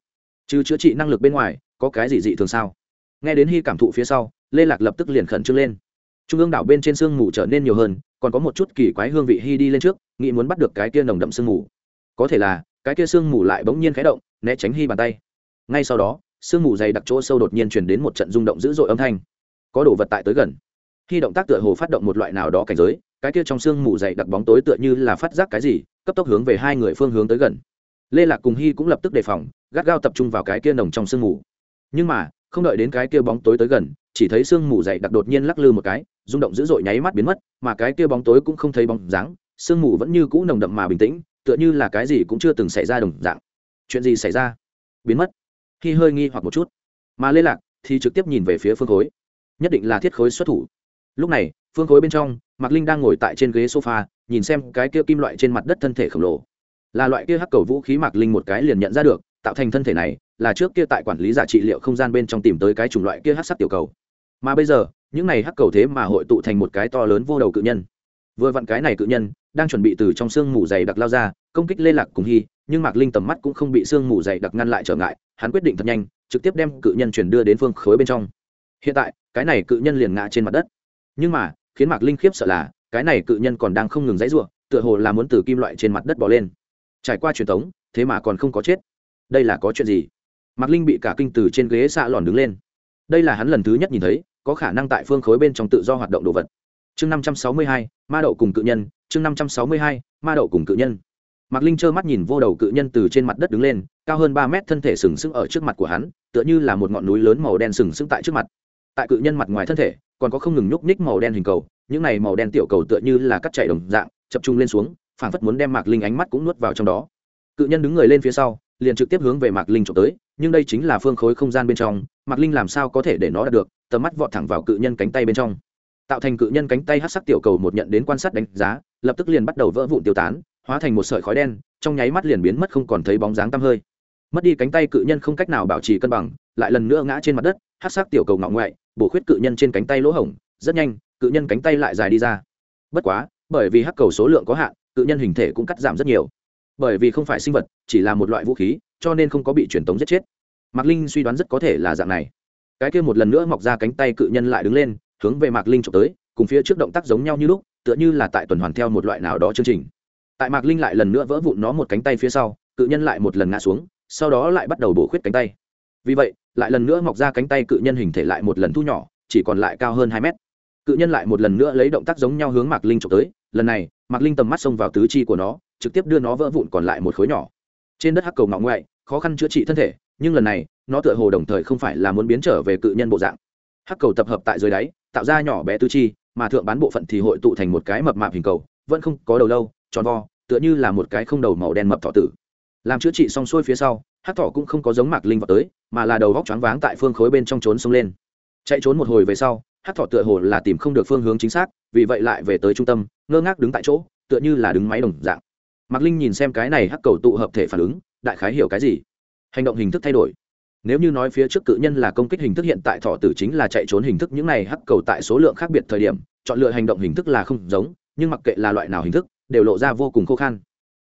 Chứ chữa trị năng lực bên ngoài có cái gì dị thường sao? Nghe đến hy cảm thụ phía sau lê lạc lập tức liền khẩn trương lên. Trung ương đảo bên trên sương mù trở nên nhiều hơn còn có một chút kỳ quái hương vị hy đi lên trước nghĩ muốn bắt được cái kia nồng đậm sương mù. Có thể là cái kia sương mù lại bỗng nhiên khẽ động, né tránh hy bàn tay. Ngay sau đó, sương mù dày đặc chỗ sâu đột nhiên chuyển đến một trận rung động dữ dội âm thanh. Có đồ vật tại tới gần. Khi động tác tựa hồ phát động một loại nào đó cảnh giới, cái kia trong sương mù dày đặc bóng tối tựa như là phát giác cái gì, cấp tốc hướng về hai người phương hướng tới gần. Lê lạc cùng hy cũng lập tức đề phòng, gắt gao tập trung vào cái kia nồng trong sương mù. Nhưng mà, không đợi đến cái kia bóng tối tới gần, chỉ thấy sương mù dày đặc đột nhiên lắc lư một cái, rung động dữ dội nháy mắt biến mất, mà cái kia bóng tối cũng không thấy bóng dáng, sương mù vẫn như cũ nồng đậm mà bình tĩnh tựa như là cái gì cũng chưa từng xảy ra đồng dạng. Chuyện gì xảy ra? Biến mất. Khi hơi nghi hoặc một chút, mà lê lạc thì trực tiếp nhìn về phía phương khối. Nhất định là thiết khối xuất thủ. Lúc này, phương khối bên trong, mạc linh đang ngồi tại trên ghế sofa, nhìn xem cái kia kim loại trên mặt đất thân thể khổng lồ. Là loại kia hắc cầu vũ khí mạc linh một cái liền nhận ra được, tạo thành thân thể này là trước kia tại quản lý giả trị liệu không gian bên trong tìm tới cái chủng loại kia hắc sắc tiểu cầu. Mà bây giờ, những này hắc cầu thế mà hội tụ thành một cái to lớn vô đầu cự nhân vừa vặn cái này cự nhân đang chuẩn bị từ trong sương mù dày đặc lao ra, công kích lê lạc cùng hy, nhưng mạc linh tầm mắt cũng không bị sương mù dày đặc ngăn lại trở ngại, hắn quyết định thật nhanh, trực tiếp đem cự nhân chuyển đưa đến phương khối bên trong. Hiện tại, cái này cự nhân liền ngã trên mặt đất. Nhưng mà, khiến mạc linh khiếp sợ là, cái này cự nhân còn đang không ngừng dãy r u ộ tựa hồ là muốn từ kim loại trên mặt đất bỏ lên. Trải qua truyền thống, thế mà còn không có chết. Đây là có chuyện gì? Mạc linh bị cả kinh từ trên ghế xạ lòn đứng lên. Đây là hắn lần thứ nhất nhìn thấy, có khả năng tại phương khối bên trong tự do hoạt động đồ vật chương năm trăm sáu mươi hai, ma đậu cùng cự nhân, chương năm trăm sáu mươi hai, ma đậu cùng cự nhân. Mạc linh trơ mắt nhìn vô đầu cự nhân từ trên mặt đất đứng lên, cao hơn ba mét thân thể sừng sững ở trước mặt của hắn, tựa như là một ngọn núi lớn màu đen sừng sững tại trước mặt. Tại cự nhân mặt ngoài thân thể, còn có không ngừng nhúc ních màu đen hình cầu, những này màu đen tiểu cầu tựa như là cắt chảy đồng dạng, chập trung lên xuống, phảng phất muốn đem mạc linh ánh mắt cũng nuốt vào trong đó. Cự nhân đứng người lên phía sau, liền trực tiếp hướng về mạc linh trộm tới, nhưng đây chính là phương khối không gian bên trong, mạc linh làm sao có thể để nó đạt được, tầm mắt vọt thẳng vào cự nhân cánh tay bên trong tạo thành cự nhân cánh tay hát sắc tiểu cầu một nhận đến quan sát đánh giá, lập tức liền bắt đầu vỡ vụn tiêu tán, hóa thành một sợi khói đen, trong nháy mắt liền biến mất không còn thấy bóng dáng tăm hơi. Mất đi cánh tay cự nhân không cách nào bảo trì cân bằng, lại lần nữa ngã trên mặt đất, hát sắc tiểu cầu ngọ ngoại, bổ khuyết cự nhân trên cánh tay lỗ hổng, rất nhanh, cự nhân cánh tay lại dài đi ra. Bất quá, bởi vì hắc cầu số lượng có hạn, cự nhân hình thể cũng cắt giảm rất nhiều. Bởi vì không phải sinh vật, chỉ là một loại vũ khí, cho nên không có bị truyền tống giết chết. Mạc linh suy đoán rất có thể là dạng này. Cái kia một lần nữa mọc ra cánh tay cự nhân lại đứng lên hướng về mạc linh trộm tới, cùng phía trước động tác giống nhau như lúc, tựa như là tại tuần hoàn theo một loại nào đó chương trình. Tại mạc linh lại lần nữa vỡ vụn nó một cánh tay phía sau, cự nhân lại một lần ngã xuống, sau đó lại bắt đầu bổ khuyết cánh tay. Vì vậy, lại lần nữa mọc ra cánh tay cự nhân hình thể lại một lần thu nhỏ, chỉ còn lại cao hơn hai mét. Cự nhân lại một lần nữa lấy động tác giống nhau hướng mạc linh trộm tới, lần này, mạc linh tầm mắt xông vào tứ chi của nó, trực tiếp đưa nó vỡ vụn còn lại một khối nhỏ. Trên đất hắc cầu ngọ ngoại, khó khăn chữa trị thân thể, nhưng lần này, nó tựa hồ đồng thời không phải là muốn biến trở về cự nhân bộ dạng. Hắc cầu tập hợp tại dưới đáy tạo ra nhỏ bé tứ chi, mà thượng bán bộ phận thì hội tụ thành một cái mập mạp hình cầu, vẫn không có đầu lâu, tròn vo, tựa như là một cái không đầu màu đen mập thọ tử. Làm chữa trị xong xuôi phía sau, hát thọ cũng không có giống mạc linh vào tới, mà là đầu vóc choáng váng tại phương khối bên trong trốn sông lên. Chạy trốn một hồi về sau, hát thọ tựa hồ là tìm không được phương hướng chính xác, vì vậy lại về tới trung tâm, ngơ ngác đứng tại chỗ, tựa như là đứng máy đồng dạng. Mạc linh nhìn xem cái này hắc cầu tụ hợp thể phản ứng, đại khái hiểu cái gì? Hành động hình thức thay đổi nếu như nói phía trước cự nhân là công kích hình thức hiện tại thọ tử chính là chạy trốn hình thức, những này hắc cầu tại số lượng khác biệt thời điểm, chọn lựa hành động hình thức là không giống, nhưng mặc kệ là loại nào hình thức, đều lộ ra vô cùng khô khan.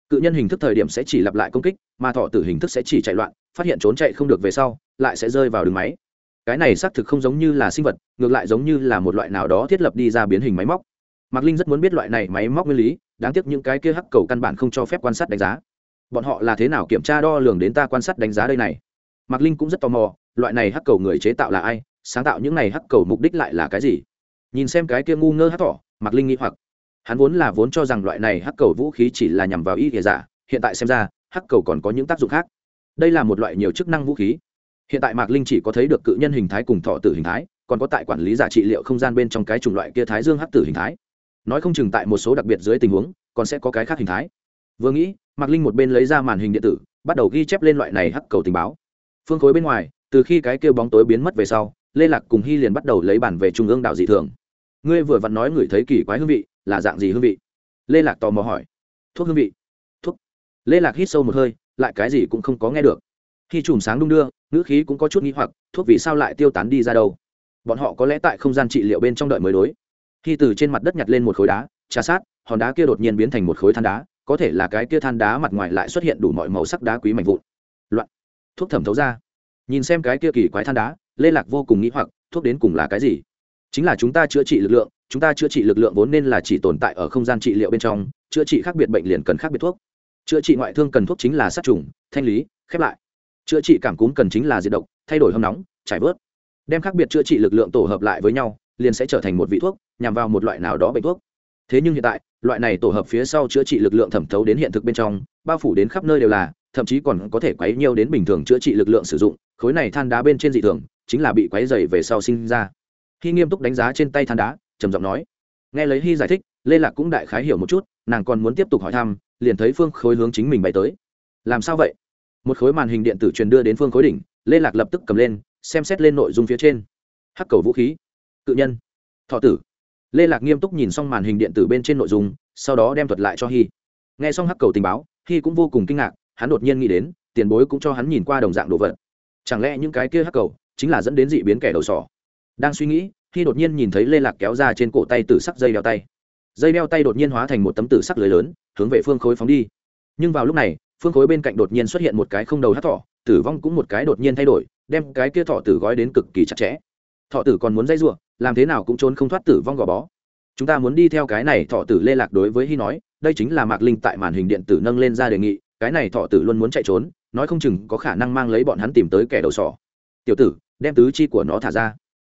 Cự nhân hình thức thời điểm sẽ chỉ lặp lại công kích, mà thọ tử hình thức sẽ chỉ chạy loạn, phát hiện trốn chạy không được về sau, lại sẽ rơi vào đường máy. Cái này xác thực không giống như là sinh vật, ngược lại giống như là một loại nào đó thiết lập đi ra biến hình máy móc. Mạc linh rất muốn biết loại này máy móc nguyên lý, đáng tiếc những cái kia hắc cầu căn bản không cho phép quan sát đánh giá. Bọn họ là thế nào kiểm tra đo lường đến ta quan sát đánh giá đây này? Mạc linh cũng rất tò mò, loại này hắc cầu người chế tạo là ai, sáng tạo những này hắc cầu mục đích lại là cái gì? Nhìn xem cái kia ngu ngơ hắc thỏ, mạc linh nghĩ hoặc. Hắn vốn là vốn cho rằng loại này hắc cầu vũ khí chỉ là nhằm vào y kể giả dạ, hiện tại xem ra, hắc cầu còn có những tác dụng khác. Đây là một loại nhiều chức năng vũ khí. Hiện tại mạc linh chỉ có thấy được cự nhân hình thái cùng thọ tử hình thái, còn có tại quản lý giả trị liệu không gian bên trong cái chủng loại kia thái dương hắc tử hình thái. Nói không chừng tại một số đặc biệt dưới tình huống, còn sẽ có cái khác hình thái. Vừa nghĩ, mạc linh một bên lấy ra màn hình điện tử, bắt đầu ghi chép lên loại này hắc cầu tình báo phương khối bên ngoài, từ khi cái kêu bóng tối biến mất về sau, lê lạc cùng hy liền bắt đầu lấy bản về trung ương đạo dị thường. Ngươi vừa vặn nói ngửi thấy kỳ quái hương vị, là dạng gì hương vị? Lê lạc tò mò hỏi. Thuốc hương vị. Thuốc. Lê lạc hít sâu một hơi, lại cái gì cũng không có nghe được. Khi chùm sáng đung đưa, ngữ khí cũng có chút n g h i hoặc, thuốc vì sao lại tiêu tán đi ra đâu? Bọn họ có lẽ tại không gian trị liệu bên trong đợi mới đối. Khi từ trên mặt đất nhặt lên một khối đá, trà sát, hòn đá kia đột nhiên biến thành một khối than đá, có thể là cái kia than đá mặt ngoài lại xuất hiện đủ mọi màu sắc đá quý mạnh vụn thuốc thẩm thấu ra. Nhìn xem cái kia kỳ quái than đá, lê lạc vô cùng nghĩ hoặc, thuốc đến cùng là cái gì? Chính là chúng ta chữa trị lực lượng, chúng ta chữa trị lực lượng vốn nên là chỉ tồn tại ở không gian trị liệu bên trong, chữa trị khác biệt bệnh liền cần khác biệt thuốc. Chữa trị ngoại thương cần thuốc chính là sát trùng, thanh lý, khép lại. Chữa trị cảm cúm cần chính là diệt độc, thay đổi hâm nóng, trải bớt đem khác biệt chữa trị lực lượng tổ hợp lại với nhau, liền sẽ trở thành một vị thuốc, nhằm vào một loại nào đó bệnh thuốc. Thế nhưng hiện tại, loại này tổ hợp phía sau chữa trị lực lượng thẩm thấu đến hiện thực bên trong, bao phủ đến khắp nơi đều là thậm chí còn có thể quấy nhiều đến bình thường chữa trị lực lượng sử dụng, khối này than đá bên trên dị thường, chính là bị quấy dày về sau sinh ra. Khi nghiêm túc đánh giá trên tay than đá, trầm giọng nói, nghe lấy hy giải thích, lê lạc cũng đại khái hiểu một chút, nàng còn muốn tiếp tục hỏi thăm, liền thấy phương khối hướng chính mình bay tới. Làm sao vậy? Một khối màn hình điện tử truyền đưa đến phương khối đỉnh, lê lạc lập tức cầm lên, xem xét lên nội dung phía trên. Hắc cầu vũ khí. Cự nhân. Thọ tử. Lê lạc nghiêm túc nhìn xong màn hình điện tử bên trên nội dung, sau đó đem thuật lại cho hy. Nghe xong hắc cầu tình báo, hy cũng vô cùng kinh ngạc hắn đột nhiên nghĩ đến, tiền bối cũng cho hắn nhìn qua đồng dạng đồ vật. Chẳng lẽ những cái kia hắc cầu chính là dẫn đến dị biến kẻ đầu sỏ? Đang suy nghĩ, khi đột nhiên nhìn thấy lê lạc kéo ra trên cổ tay tử sắc dây đeo tay. Dây đeo tay đột nhiên hóa thành một tấm tử sắc lưới lớn, hướng về phương khối phóng đi. Nhưng vào lúc này, phương khối bên cạnh đột nhiên xuất hiện một cái không đầu hát thỏ, tử vong cũng một cái đột nhiên thay đổi, đem cái kia thọ tử gói đến cực kỳ chặt chẽ. Thọ tử còn muốn dây giụa, làm thế nào cũng trốn không thoát tử vong gò bó. Chúng ta muốn đi theo cái này thọ tử lê lạc đối với hy nói, đây chính là mạc linh tại màn hình điện tử nâng lên ra đề nghị cái này thọ tử luôn muốn chạy trốn, nói không chừng có khả năng mang lấy bọn hắn tìm tới kẻ đầu sỏ. Tiểu tử, đem tứ chi của nó thả ra.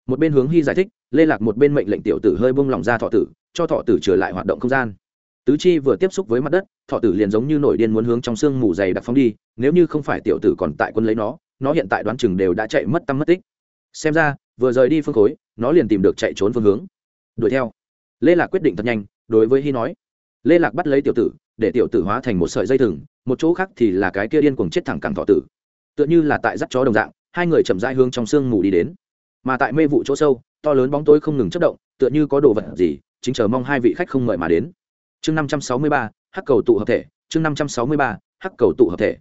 Một bên hướng hy giải thích, lê lạc một bên mệnh lệnh tiểu tử hơi bông lỏng ra thọ tử, cho thọ tử trở lại hoạt động không gian. Tứ chi vừa tiếp xúc với mặt đất, thọ tử liền giống như nổi điên muốn hướng trong sương mù dày đặc phóng đi, nếu như không phải tiểu tử còn tại quân lấy nó nó hiện tại đoán chừng đều đã chạy mất tâm mất tích. Xem ra, vừa rời đi phương khối, nó liền tìm được chạy trốn phương hướng. Đuổi theo. Lê lạc quyết định thật nhanh, đối với hy nói. Lê lạc bắt lấy tiểu tử để tiểu tử hóa thành một sợi dây thừng, một chỗ khác thì là cái kia điên cuồng chết thẳng cẳng thọ tử. Tựa như là tại dắt chó đồng dạng, hai người chậm rãi hướng trong sương mù đi đến. Mà tại mê vụ chỗ sâu, to lớn bóng tối không ngừng chất động, tựa như có đồ vật gì, chính chờ mong hai vị khách không mời mà đến. Chương năm trăm sáu mươi ba, hắc cầu tụ hợp thể, chương năm trăm sáu mươi ba, hắc cầu tụ hợp thể.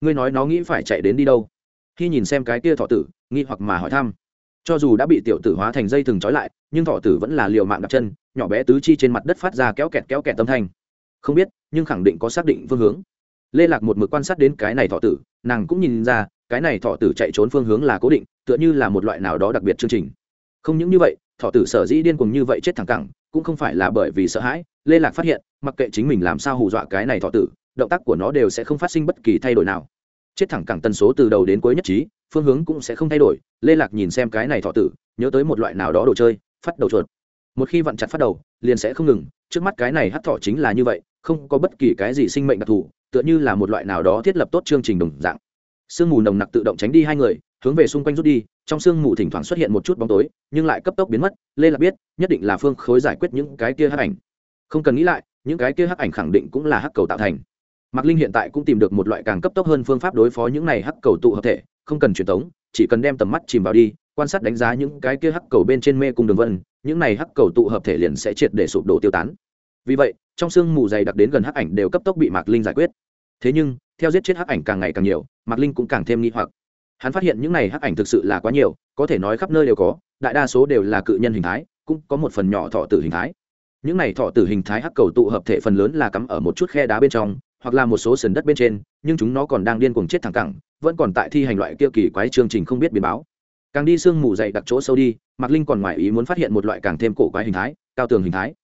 Ngươi nói nó nghĩ phải chạy đến đi đâu? Khi nhìn xem cái kia thọ tử, nghi hoặc mà hỏi thăm. Cho dù đã bị tiểu tử hóa thành dây thừng trói lại, nhưng thọ tử vẫn là liều mạng đặt chân, nhỏ bé tứ chi trên mặt đất phát ra kéo kẹt kéo kẹt tâm thanh không biết, nhưng khẳng định có xác định phương hướng. Lê lạc một mực quan sát đến cái này thọ tử, nàng cũng nhìn ra, cái này thọ tử chạy trốn phương hướng là cố định, tựa như là một loại nào đó đặc biệt chương trình. Không những như vậy, thọ tử sở dĩ điên cùng như vậy chết thẳng cẳng, cũng không phải là bởi vì sợ hãi, lê lạc phát hiện, mặc kệ chính mình làm sao hù dọa cái này thọ tử, động tác của nó đều sẽ không phát sinh bất kỳ thay đổi nào. Chết thẳng cẳng tần số từ đầu đến cuối nhất trí, phương hướng cũng sẽ không thay đổi, lê lạc nhìn xem cái này thọ tử, nhớ tới một loại nào đó đồ chơi, phát đầu chuột. Một khi vặn chặt phát đầu, liền sẽ không ngừng, trước mắt cái này hắt thọ chính là như vậy không có bất kỳ cái gì sinh mệnh đặc thù, tựa như là một loại nào đó thiết lập tốt chương trình đồng dạng. Sương mù nồng nặc tự động tránh đi hai người, hướng về xung quanh rút đi, trong sương mù thỉnh thoảng xuất hiện một chút bóng tối, nhưng lại cấp tốc biến mất, lê lạc biết, nhất định là phương khối giải quyết những cái kia hắc ảnh. Không cần nghĩ lại, những cái kia hắc ảnh khẳng định cũng là hắc cầu tạo thành. Mạc linh hiện tại cũng tìm được một loại càng cấp tốc hơn phương pháp đối phó những này hắc cầu tụ hợp thể, không cần truyền tống, chỉ cần đem tầm mắt chìm vào đi, quan sát đánh giá những cái kia hắc cầu bên trên mê cung đường vân, những này hắc cầu tụ hợp thể liền sẽ triệt để sụp đổ tiêu tán vì vậy, trong sương mù dày đặc đến gần hắc ảnh đều cấp tốc bị mạc linh giải quyết. Thế nhưng, theo giết chết hắc ảnh càng ngày càng nhiều, mạc linh cũng càng thêm nghi hoặc. Hắn phát hiện những này hắc ảnh thực sự là quá nhiều, có thể nói khắp nơi đều có, đại đa số đều là cự nhân hình thái, cũng có một phần nhỏ thọ tử hình thái. Những này thọ tử hình thái hắc cầu tụ hợp thể phần lớn là cắm ở một chút khe đá bên trong, hoặc là một số sườn đất bên trên, nhưng chúng nó còn đang điên cuồng chết thẳng cẳng, vẫn còn tại thi hành loại kia kỳ quái chương trình không biết biến báo. Càng đi sương mù dày đặc chỗ sâu đi, mạc linh còn ngoài ý muốn phát hiện một loại càng thêm cổ quái hình thái, cao tường hình thái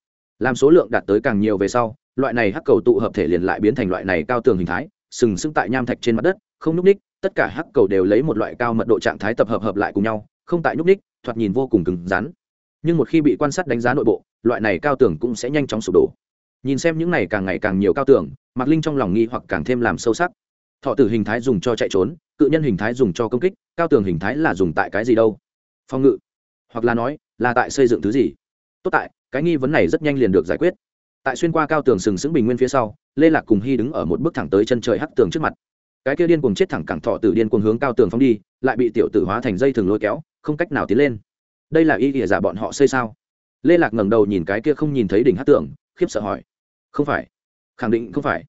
làm số lượng đạt tới càng nhiều về sau, loại này hắc cầu tụ hợp thể liền lại biến thành loại này cao tường hình thái, sừng sững tại nham thạch trên mặt đất, không nhúc ních tất cả hắc cầu đều lấy một loại cao mật độ trạng thái tập hợp hợp lại cùng nhau, không tại nhúc ních thoạt nhìn vô cùng cứng rắn. Nhưng một khi bị quan sát đánh giá nội bộ, loại này cao tường cũng sẽ nhanh chóng sụp đổ. Nhìn xem những này càng ngày càng nhiều cao tường, mạc linh trong lòng nghi hoặc càng thêm làm sâu sắc. Thọ tử hình thái dùng cho chạy trốn, cự nhân hình thái dùng cho công kích, cao tường hình thái là dùng tại cái gì đâu? Phòng ngự. Hoặc là nói, là tại xây dựng thứ gì? Tốt tại cái nghi vấn này rất nhanh liền được giải quyết. Tại xuyên qua cao tường sừng sững bình nguyên phía sau, lê lạc cùng hy đứng ở một bước thẳng tới chân trời hắc tường trước mặt. Cái kia điên cuồng chết thẳng cẳng thọ tử điên cuồng hướng cao tường phóng đi, lại bị tiểu tử hóa thành dây thừng lôi kéo, không cách nào tiến lên. Đây là y ỉa giả bọn họ xây sao? Lê lạc ngẩng đầu nhìn cái kia không nhìn thấy đỉnh hát tường, khiếp sợ hỏi. Không phải. Khẳng định không phải.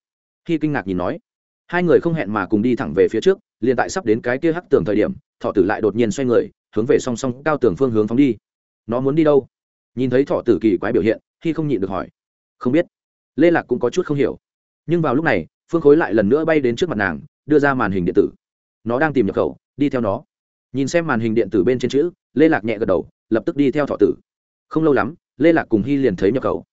Khi kinh ngạc nhìn nói. Hai người không hẹn mà cùng đi thẳng về phía trước, liền tại sắp đến cái kia hắc tường thời điểm, thọ tử lại đột nhiên xoay người, hướng về song song cao tường phương hướng phóng đi. Nó muốn đi đâu? Nhìn thấy thọ tử kỳ quái biểu hiện, khi không nhịn được hỏi. Không biết. Lê lạc cũng có chút không hiểu. Nhưng vào lúc này, phương khối lại lần nữa bay đến trước mặt nàng, đưa ra màn hình điện tử. Nó đang tìm nhập khẩu, đi theo nó. Nhìn xem màn hình điện tử bên trên chữ, lê lạc nhẹ gật đầu, lập tức đi theo thọ tử. Không lâu lắm, lê lạc cùng hy liền thấy nhập khẩu.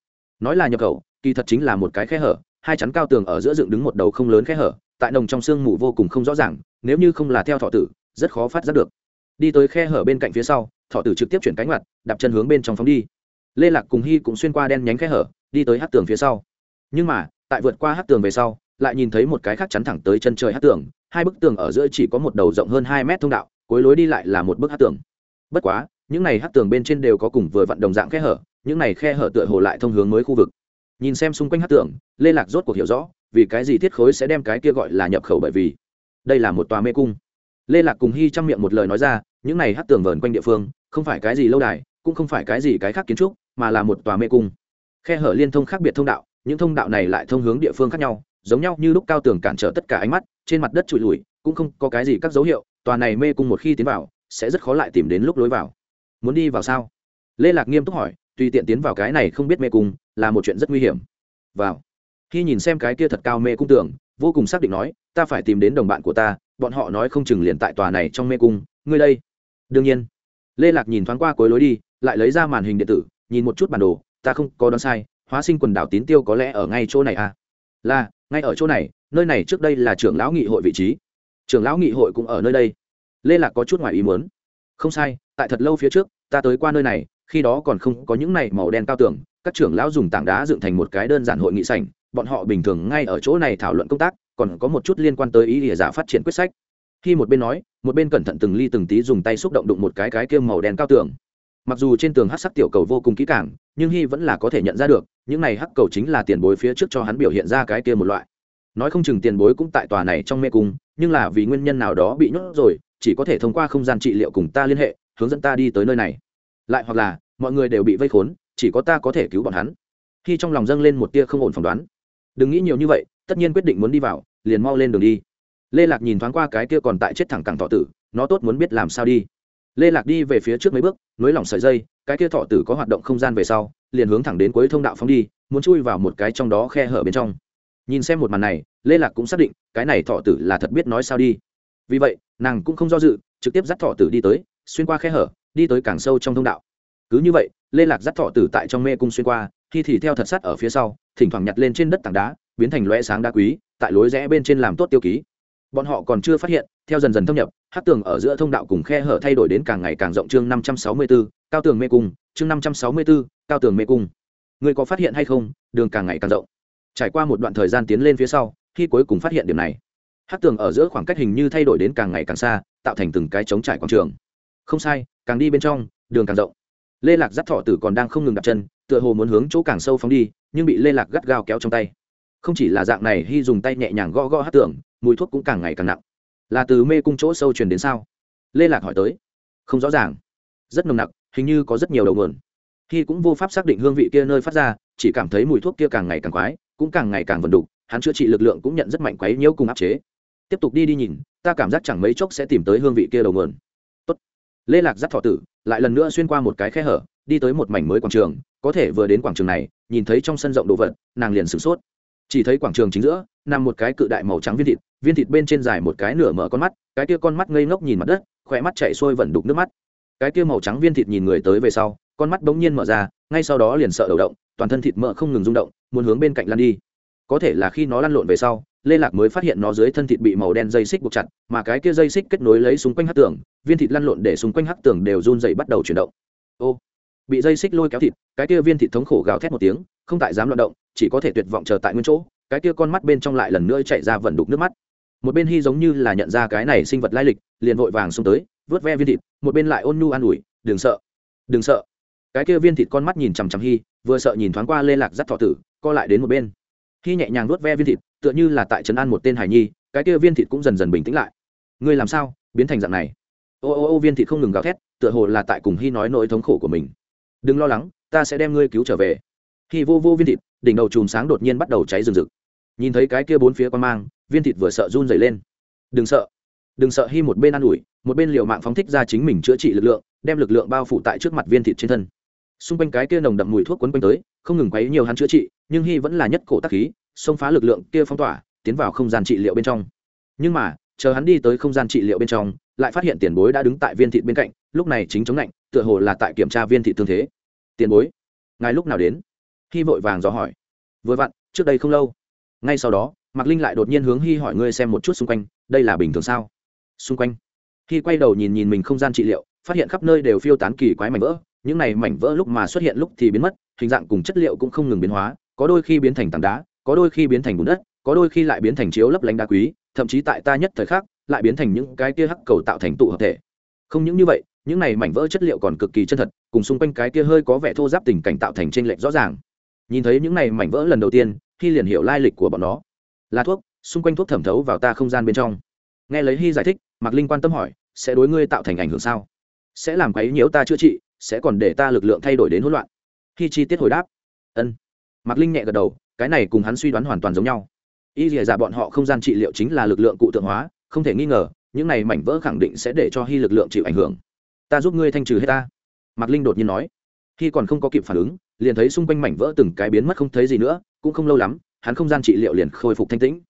Nói là nhập khẩu, kỳ thật chính là một cái khe hở, hai chắn cao tường ở giữa dựng đứng một đầu không lớn khe hở, tại nồng trong sương mù vô cùng không rõ ràng, nếu như không là theo thọ tử, rất khó phát giác được. Đi tới khe hở bên cạnh phía sau thọ tử trực tiếp chuyển cánh mặt, đạp chân hướng bên trong phóng đi. Lê lạc cùng hy cũng xuyên qua đen nhánh khe hở, đi tới hát tường phía sau. Nhưng mà, tại vượt qua hát tường về sau, lại nhìn thấy một cái khác chắn thẳng tới chân trời hát tường, hai bức tường ở giữa chỉ có một đầu rộng hơn hai mét thông đạo, cuối lối đi lại là một bức hát tường. Bất quá, những này hát tường bên trên đều có cùng vừa vận đồng dạng khe hở, những này khe hở tựa hồ lại thông hướng mới khu vực. Nhìn xem xung quanh hát tường, lê lạc rốt cuộc hiểu rõ, vì cái gì thiết khối sẽ đem cái kia gọi là nhập khẩu bởi vì đây là một tòa mê cung. Lê lạc cùng hy chăm miệng một lời nói ra, những này hát tường vờn quanh địa phương không phải cái gì lâu đài, cũng không phải cái gì cái khác kiến trúc, mà là một tòa mê cung. Khe hở liên thông khác biệt thông đạo, những thông đạo này lại thông hướng địa phương khác nhau, giống nhau như lúc cao tường cản trở tất cả ánh mắt, trên mặt đất trụi lùi, cũng không có cái gì các dấu hiệu, tòa này mê cung một khi tiến vào, sẽ rất khó lại tìm đến lúc lối vào. Muốn đi vào sao? Lê lạc nghiêm túc hỏi, tùy tiện tiến vào cái này không biết mê cung, là một chuyện rất nguy hiểm. Vào. Khi nhìn xem cái kia thật cao mê cung tưởng vô cùng xác định nói, ta phải tìm đến đồng bạn của ta, bọn họ nói không chừng liền tại tòa này trong mê cung, ngươi đây. Đương nhiên lê lạc nhìn thoáng qua cuối lối đi, lại lấy ra màn hình điện tử, nhìn một chút bản đồ, ta không có đoán sai, hóa sinh quần đảo tín tiêu có lẽ ở ngay chỗ này à? Là, ngay ở chỗ này, nơi này trước đây là trưởng lão nghị hội vị trí. Trưởng lão nghị hội cũng ở nơi đây. Lê lạc có chút ngoài ý muốn. Không sai, tại thật lâu phía trước, ta tới qua nơi này, khi đó còn không có những này màu đen cao tường, các trưởng lão dùng tảng đá dựng thành một cái đơn giản hội nghị sảnh, bọn họ bình thường ngay ở chỗ này thảo luận công tác, còn có một chút liên quan tới ý địa giả phát triển quyết sách khi một bên nói, một bên cẩn thận từng ly từng tí dùng tay xúc động đụng một cái cái kia màu đen cao tường. Mặc dù trên tường hát sắc tiểu cầu vô cùng kỹ càng, nhưng hy vẫn là có thể nhận ra được, những này hắc cầu chính là tiền bối phía trước cho hắn biểu hiện ra cái kia một loại. Nói không chừng tiền bối cũng tại tòa này trong mê cung, nhưng là vì nguyên nhân nào đó bị nhốt rồi, chỉ có thể thông qua không gian trị liệu cùng ta liên hệ, hướng dẫn ta đi tới nơi này. Lại hoặc là, mọi người đều bị vây khốn, chỉ có ta có thể cứu bọn hắn. Khi trong lòng dâng lên một tia không ổn phỏng đoán. Đừng nghĩ nhiều như vậy, tất nhiên quyết định muốn đi vào, liền mau lên đường đi lê lạc nhìn thoáng qua cái kia còn tại chết thẳng cẳng thọ tử, nó tốt muốn biết làm sao đi. Lê lạc đi về phía trước mấy bước, nối lỏng sợi dây, cái kia thọ tử có hoạt động không gian về sau, liền hướng thẳng đến cuối thông đạo phóng đi, muốn chui vào một cái trong đó khe hở bên trong. Nhìn xem một màn này, lê lạc cũng xác định, cái này thọ tử là thật biết nói sao đi. Vì vậy, nàng cũng không do dự, trực tiếp dắt thọ tử đi tới, xuyên qua khe hở, đi tới càng sâu trong thông đạo. Cứ như vậy, lê lạc dắt thọ tử tại trong mê cung xuyên qua, khi thì theo thật sắt ở phía sau, thỉnh thoảng nhặt lên trên đất tảng đá, biến thành loe sáng đá quý, tại lối rẽ bên trên làm tốt tiêu ký bọn họ còn chưa phát hiện, theo dần dần thâm nhập hát tường ở giữa thông đạo cùng khe hở thay đổi đến càng ngày càng rộng chương năm trăm sáu mươi b ố cao tường mê cung, chương năm trăm sáu mươi b ố cao tường mê cung. Người có phát hiện hay không? Đường càng ngày càng rộng. Trải qua một đoạn thời gian tiến lên phía sau, khi cuối cùng phát hiện điểm này hát tường ở giữa khoảng cách hình như thay đổi đến càng ngày càng xa, tạo thành từng cái trống trải quảng trường. Không sai, càng đi bên trong, đường càng rộng. Lê lạc dắt thọ tử còn đang không ngừng đặt chân, tựa hồ muốn hướng chỗ càng sâu phóng đi, nhưng bị lê lạc gắt gao kéo trong tay. Không chỉ là dạng này, hy dùng tay nhẹ nhàng gõ gõ hát tường mùi thuốc cũng càng ngày càng nặng. Là từ mê cung chỗ sâu truyền đến sao? Lê lạc hỏi tới. Không rõ ràng. Rất nồng nặc, hình như có rất nhiều đầu nguồn. Khi cũng vô pháp xác định hương vị kia nơi phát ra, chỉ cảm thấy mùi thuốc kia càng ngày càng quái, cũng càng ngày càng vần đục, hắn chữa trị lực lượng cũng nhận rất mạnh quấy nhiễu cùng áp chế. Tiếp tục đi đi nhìn, ta cảm giác chẳng mấy chốc sẽ tìm tới hương vị kia đầu nguồn. Tốt. lê lạc dắt thọ tử, lại lần nữa xuyên qua một cái khe hở, đi tới một mảnh mới quảng trường, có thể vừa đến quảng trường này, nhìn thấy trong sân rộng đồ vật, nàng liền sửng sốt. Chỉ thấy quảng trường chính giữa nằm một cái cự đại màu trắng viên thịt viên thịt bên trên dài một cái nửa mở con mắt, cái kia con mắt ngây ngốc nhìn mặt đất, khỏe mắt chạy sôi vẩn đục nước mắt. Cái kia màu trắng viên thịt nhìn người tới về sau, con mắt bỗng nhiên mở ra, ngay sau đó liền sợ đầu động, toàn thân thịt mỡ không ngừng rung động, muốn hướng bên cạnh lăn đi. Có thể là khi nó lăn lộn về sau, lê lạc mới phát hiện nó dưới thân thịt bị màu đen dây xích buộc chặt, mà cái kia dây xích kết nối lấy xung quanh hát tường, viên thịt lăn lộn để xung quanh hát tường đều run dậy bắt đầu chuyển động. Ô, bị dây xích lôi kéo thịt, cái kia viên thịt thống khổ gào thét một tiếng, không tại dám loạn động, chỉ có thể tuyệt vọng chờ tại nguyên chỗ cái kia con mắt bên trong lại lần nữa chạy ra vận đục nước mắt. Một bên hy giống như là nhận ra cái này sinh vật lai lịch, liền vội vàng xông tới, vớt ve viên thịt, một bên lại ôn nhu an ủi, đừng sợ đừng sợ. Cái kia viên thịt con mắt nhìn chằm chằm hy vừa sợ nhìn thoáng qua lê lạc dắt thọ tử, co lại đến một bên. Hy nhẹ nhàng vớt ve viên thịt, tựa như là tại trấn an một tên hải nhi, cái kia viên thịt cũng dần dần bình tĩnh lại. Ngươi làm sao, biến thành dạng này? Ô ô ô, viên thịt không ngừng gào thét, tựa hồ là tại cùng hy nói nỗi thống khổ của mình. Đừng lo lắng, ta sẽ đem ngươi cứu trở về. Hy vô vô viên thịt, đỉnh đầu chùm sáng đột nhiên bắt đầu cháy rừng rực nhìn thấy cái kia bốn phía quan mang, viên thịt vừa sợ run dày lên. Đừng sợ đừng sợ hy một bên an ủi, một bên liều mạng phóng thích ra chính mình chữa trị lực lượng, đem lực lượng bao phủ tại trước mặt viên thịt trên thân. Xung quanh cái kia nồng đậm mùi thuốc quấn quanh tới, không ngừng quấy nhiều hắn chữa trị, nhưng hy vẫn là nhất cổ tắc khí, xông phá lực lượng kia phong tỏa, tiến vào không gian trị liệu bên trong. Nhưng mà, chờ hắn đi tới không gian trị liệu bên trong, lại phát hiện tiền bối đã đứng tại viên thịt bên cạnh, lúc này chính chống lạnh, tựa hồ là tại kiểm tra viên thị tương thế. Tiền bối, ngài lúc nào đến? Hy vội vàng dò hỏi. Vừa vặn, trước đây không lâu ngay sau đó mạc linh lại đột nhiên hướng hy hỏi ngươi xem một chút xung quanh đây là bình thường sao? Xung quanh. Khi quay đầu nhìn nhìn mình không gian trị liệu phát hiện khắp nơi đều phiêu tán kỳ quái mảnh vỡ những này mảnh vỡ lúc mà xuất hiện lúc thì biến mất hình dạng cùng chất liệu cũng không ngừng biến hóa có đôi khi biến thành tảng đá có đôi khi biến thành bùn đất có đôi khi lại biến thành chiếu lấp lánh đá quý thậm chí tại ta nhất thời khác, lại biến thành những cái kia hắc cầu tạo thành tụ hợp thể. Không những như vậy những này mảnh vỡ chất liệu còn cực kỳ chân thật cùng xung quanh cái kia hơi có vẻ thô giáp tình cảnh tạo thành t r ê n lệch rõ ràng nhìn thấy những này mảnh vỡ lần đầu tiên khi liền hiểu lai lịch của bọn nó. Là thuốc, xung quanh thuốc thẩm thấu vào ta không gian bên trong. Nghe lấy hy giải thích, mạc linh quan tâm hỏi, sẽ đối ngươi tạo thành ảnh hưởng sao? Sẽ làm quấy nhiễu ta chữa trị, sẽ còn để ta lực lượng thay đổi đến hỗn loạn? Khi chi tiết hồi đáp, ân. Mạc linh nhẹ gật đầu, cái này cùng hắn suy đoán hoàn toàn giống nhau. Y dìa dạ bọn họ không gian trị liệu chính là lực lượng cụ tượng hóa, không thể nghi ngờ, những này mảnh vỡ khẳng định sẽ để cho hy lực lượng chịu ảnh hưởng. Ta giúp ngươi thanh trừ hết ta. Mạc linh đột nhiên nói. Khi còn không có kịp phản ứng liền thấy xung quanh mảnh vỡ từng cái biến mất không thấy gì nữa, cũng không lâu lắm, hắn không gian trị liệu liền khôi phục thanh tĩnh.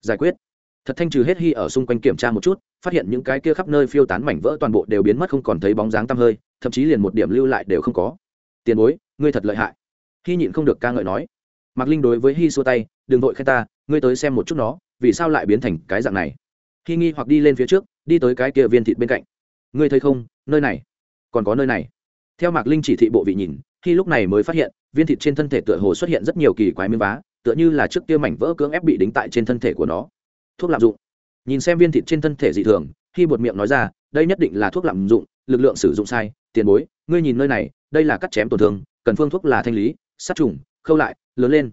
Giải quyết. Thật thanh trừ hết hy ở xung quanh kiểm tra một chút, phát hiện những cái kia khắp nơi phiêu tán mảnh vỡ toàn bộ đều biến mất không còn thấy bóng dáng tăm hơi, thậm chí liền một điểm lưu lại đều không có. Tiền bối, ngươi thật lợi hại. Hy nhịn không được ca ngợi nói. Mạc linh đối với hy xua tay, đừng vội khen ta, ngươi tới xem một chút nó, vì sao lại biến thành cái dạng này? Hy nghi hoặc đi lên phía trước, đi tới cái kia viên thịt bên cạnh. Ngươi thấy không, nơi này, còn có nơi này. Theo mạc linh chỉ thị bộ vị nhìn khi lúc này mới phát hiện, viên thịt trên thân thể tựa hồ xuất hiện rất nhiều kỳ quái miếng vá, tựa như là trước kia mảnh vỡ cưỡng ép bị đính tại trên thân thể của nó. Thuốc lạm dụng. Nhìn xem viên thịt trên thân thể dị thường, khi bột miệng nói ra, đây nhất định là thuốc lạm dụng, lực lượng sử dụng sai, tiền bối, ngươi nhìn nơi này, đây là cắt chém tổn thương, cần phương thuốc là thanh lý, sát trùng, khâu lại, lớn lên.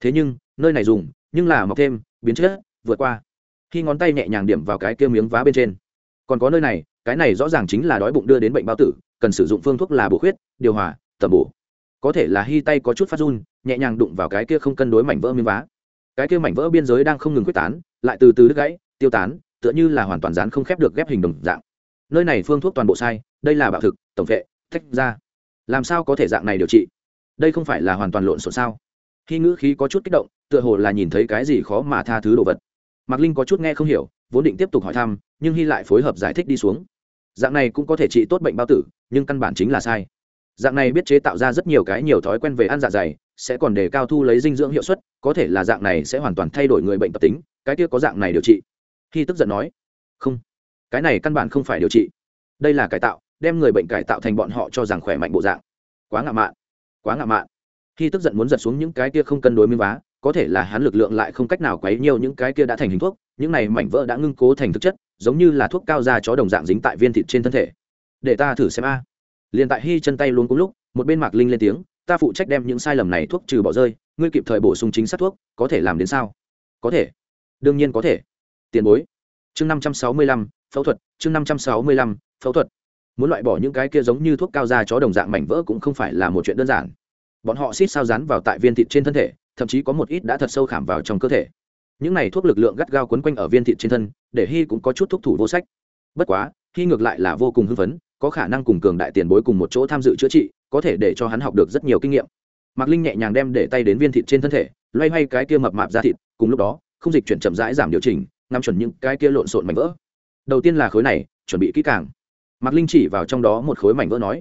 Thế nhưng, nơi này dùng, nhưng là mọc thêm, biến chất, vượt qua. Khi ngón tay nhẹ nhàng điểm vào cái kia miếng vá bên trên. Còn có nơi này, cái này rõ ràng chính là đói bụng đưa đến bệnh bao tử, cần sử dụng phương thuốc là bổ khuyết, điều hòa tầm bổ. Có thể là hy tay có chút phát run, nhẹ nhàng đụng vào cái kia không cân đối mảnh vỡ miếng vá. Cái kia mảnh vỡ biên giới đang không ngừng quyết tán, lại từ từ đứt gãy, tiêu tán, tựa như là hoàn toàn dán không khép được ghép hình đồng dạng. Nơi này phương thuốc toàn bộ sai, đây là bạo thực, tổng vệ, tách ra. Làm sao có thể dạng này điều trị? Đây không phải là hoàn toàn lộn xộn sao? Khi ngữ khí có chút kích động, tựa hồ là nhìn thấy cái gì khó mà tha thứ đồ vật. Mạc linh có chút nghe không hiểu, vốn định tiếp tục hỏi thăm, nhưng hy lại phối hợp giải thích đi xuống. Dạng này cũng có thể trị tốt bệnh bao tử, nhưng căn bản chính là sai dạng này biết chế tạo ra rất nhiều cái nhiều thói quen về ăn dạ dày, sẽ còn để cao thu lấy dinh dưỡng hiệu suất, có thể là dạng này sẽ hoàn toàn thay đổi người bệnh tập tính, cái kia có dạng này điều trị. Khi tức giận nói, không, cái này căn bản không phải điều trị. Đây là cải tạo, đem người bệnh cải tạo thành bọn họ cho rằng khỏe mạnh bộ dạng. Quá ngạo mạn, quá ngạo mạn. Khi tức giận muốn giật xuống những cái kia không cân đối miếng vá, có thể là hắn lực lượng lại không cách nào quấy nhiều những cái kia đã thành hình thuốc, những này mảnh vỡ đã ngưng cố thành thực chất, giống như là thuốc cao da chó đồng dạng dính tại viên thịt trên thân thể. Để ta thử xem a. à liền tại hy chân tay luôn cùng lúc, một bên mạc linh lên tiếng, ta phụ trách đem những sai lầm này thuốc trừ bỏ rơi, ngươi kịp thời bổ sung chính xác thuốc, có thể làm đến sao? Có thể. Đương nhiên có thể. Tiền bối. Chương năm trăm sáu mươi lăm, phẫu thuật. Chương năm trăm sáu mươi lăm, phẫu thuật. Muốn loại bỏ những cái kia giống như thuốc cao da chó đồng dạng mảnh vỡ cũng không phải là một chuyện đơn giản. Bọn họ xít sao rán vào tại viên thịt trên thân thể, thậm chí có một ít đã thật sâu khảm vào trong cơ thể. Những này thuốc lực lượng gắt gao quấn quanh ở viên thịt trên thân, để hy cũng có chút thuốc thủ vô sách. Bất quá, hy ngược lại là vô cùng hưng phấn có khả năng cùng cường đại tiền bối cùng một chỗ tham dự chữa trị, có thể để cho hắn học được rất nhiều kinh nghiệm. Mạc linh nhẹ nhàng đem để tay đến viên thịt trên thân thể, loay hoay cái kia mập mạp ra thịt, cùng lúc đó, không dịch chuyển chậm rãi giảm điều chỉnh, ngắm chuẩn những cái kia lộn xộn mảnh vỡ. Đầu tiên là khối này, chuẩn bị kỹ càng. Mạc linh chỉ vào trong đó một khối mảnh vỡ nói,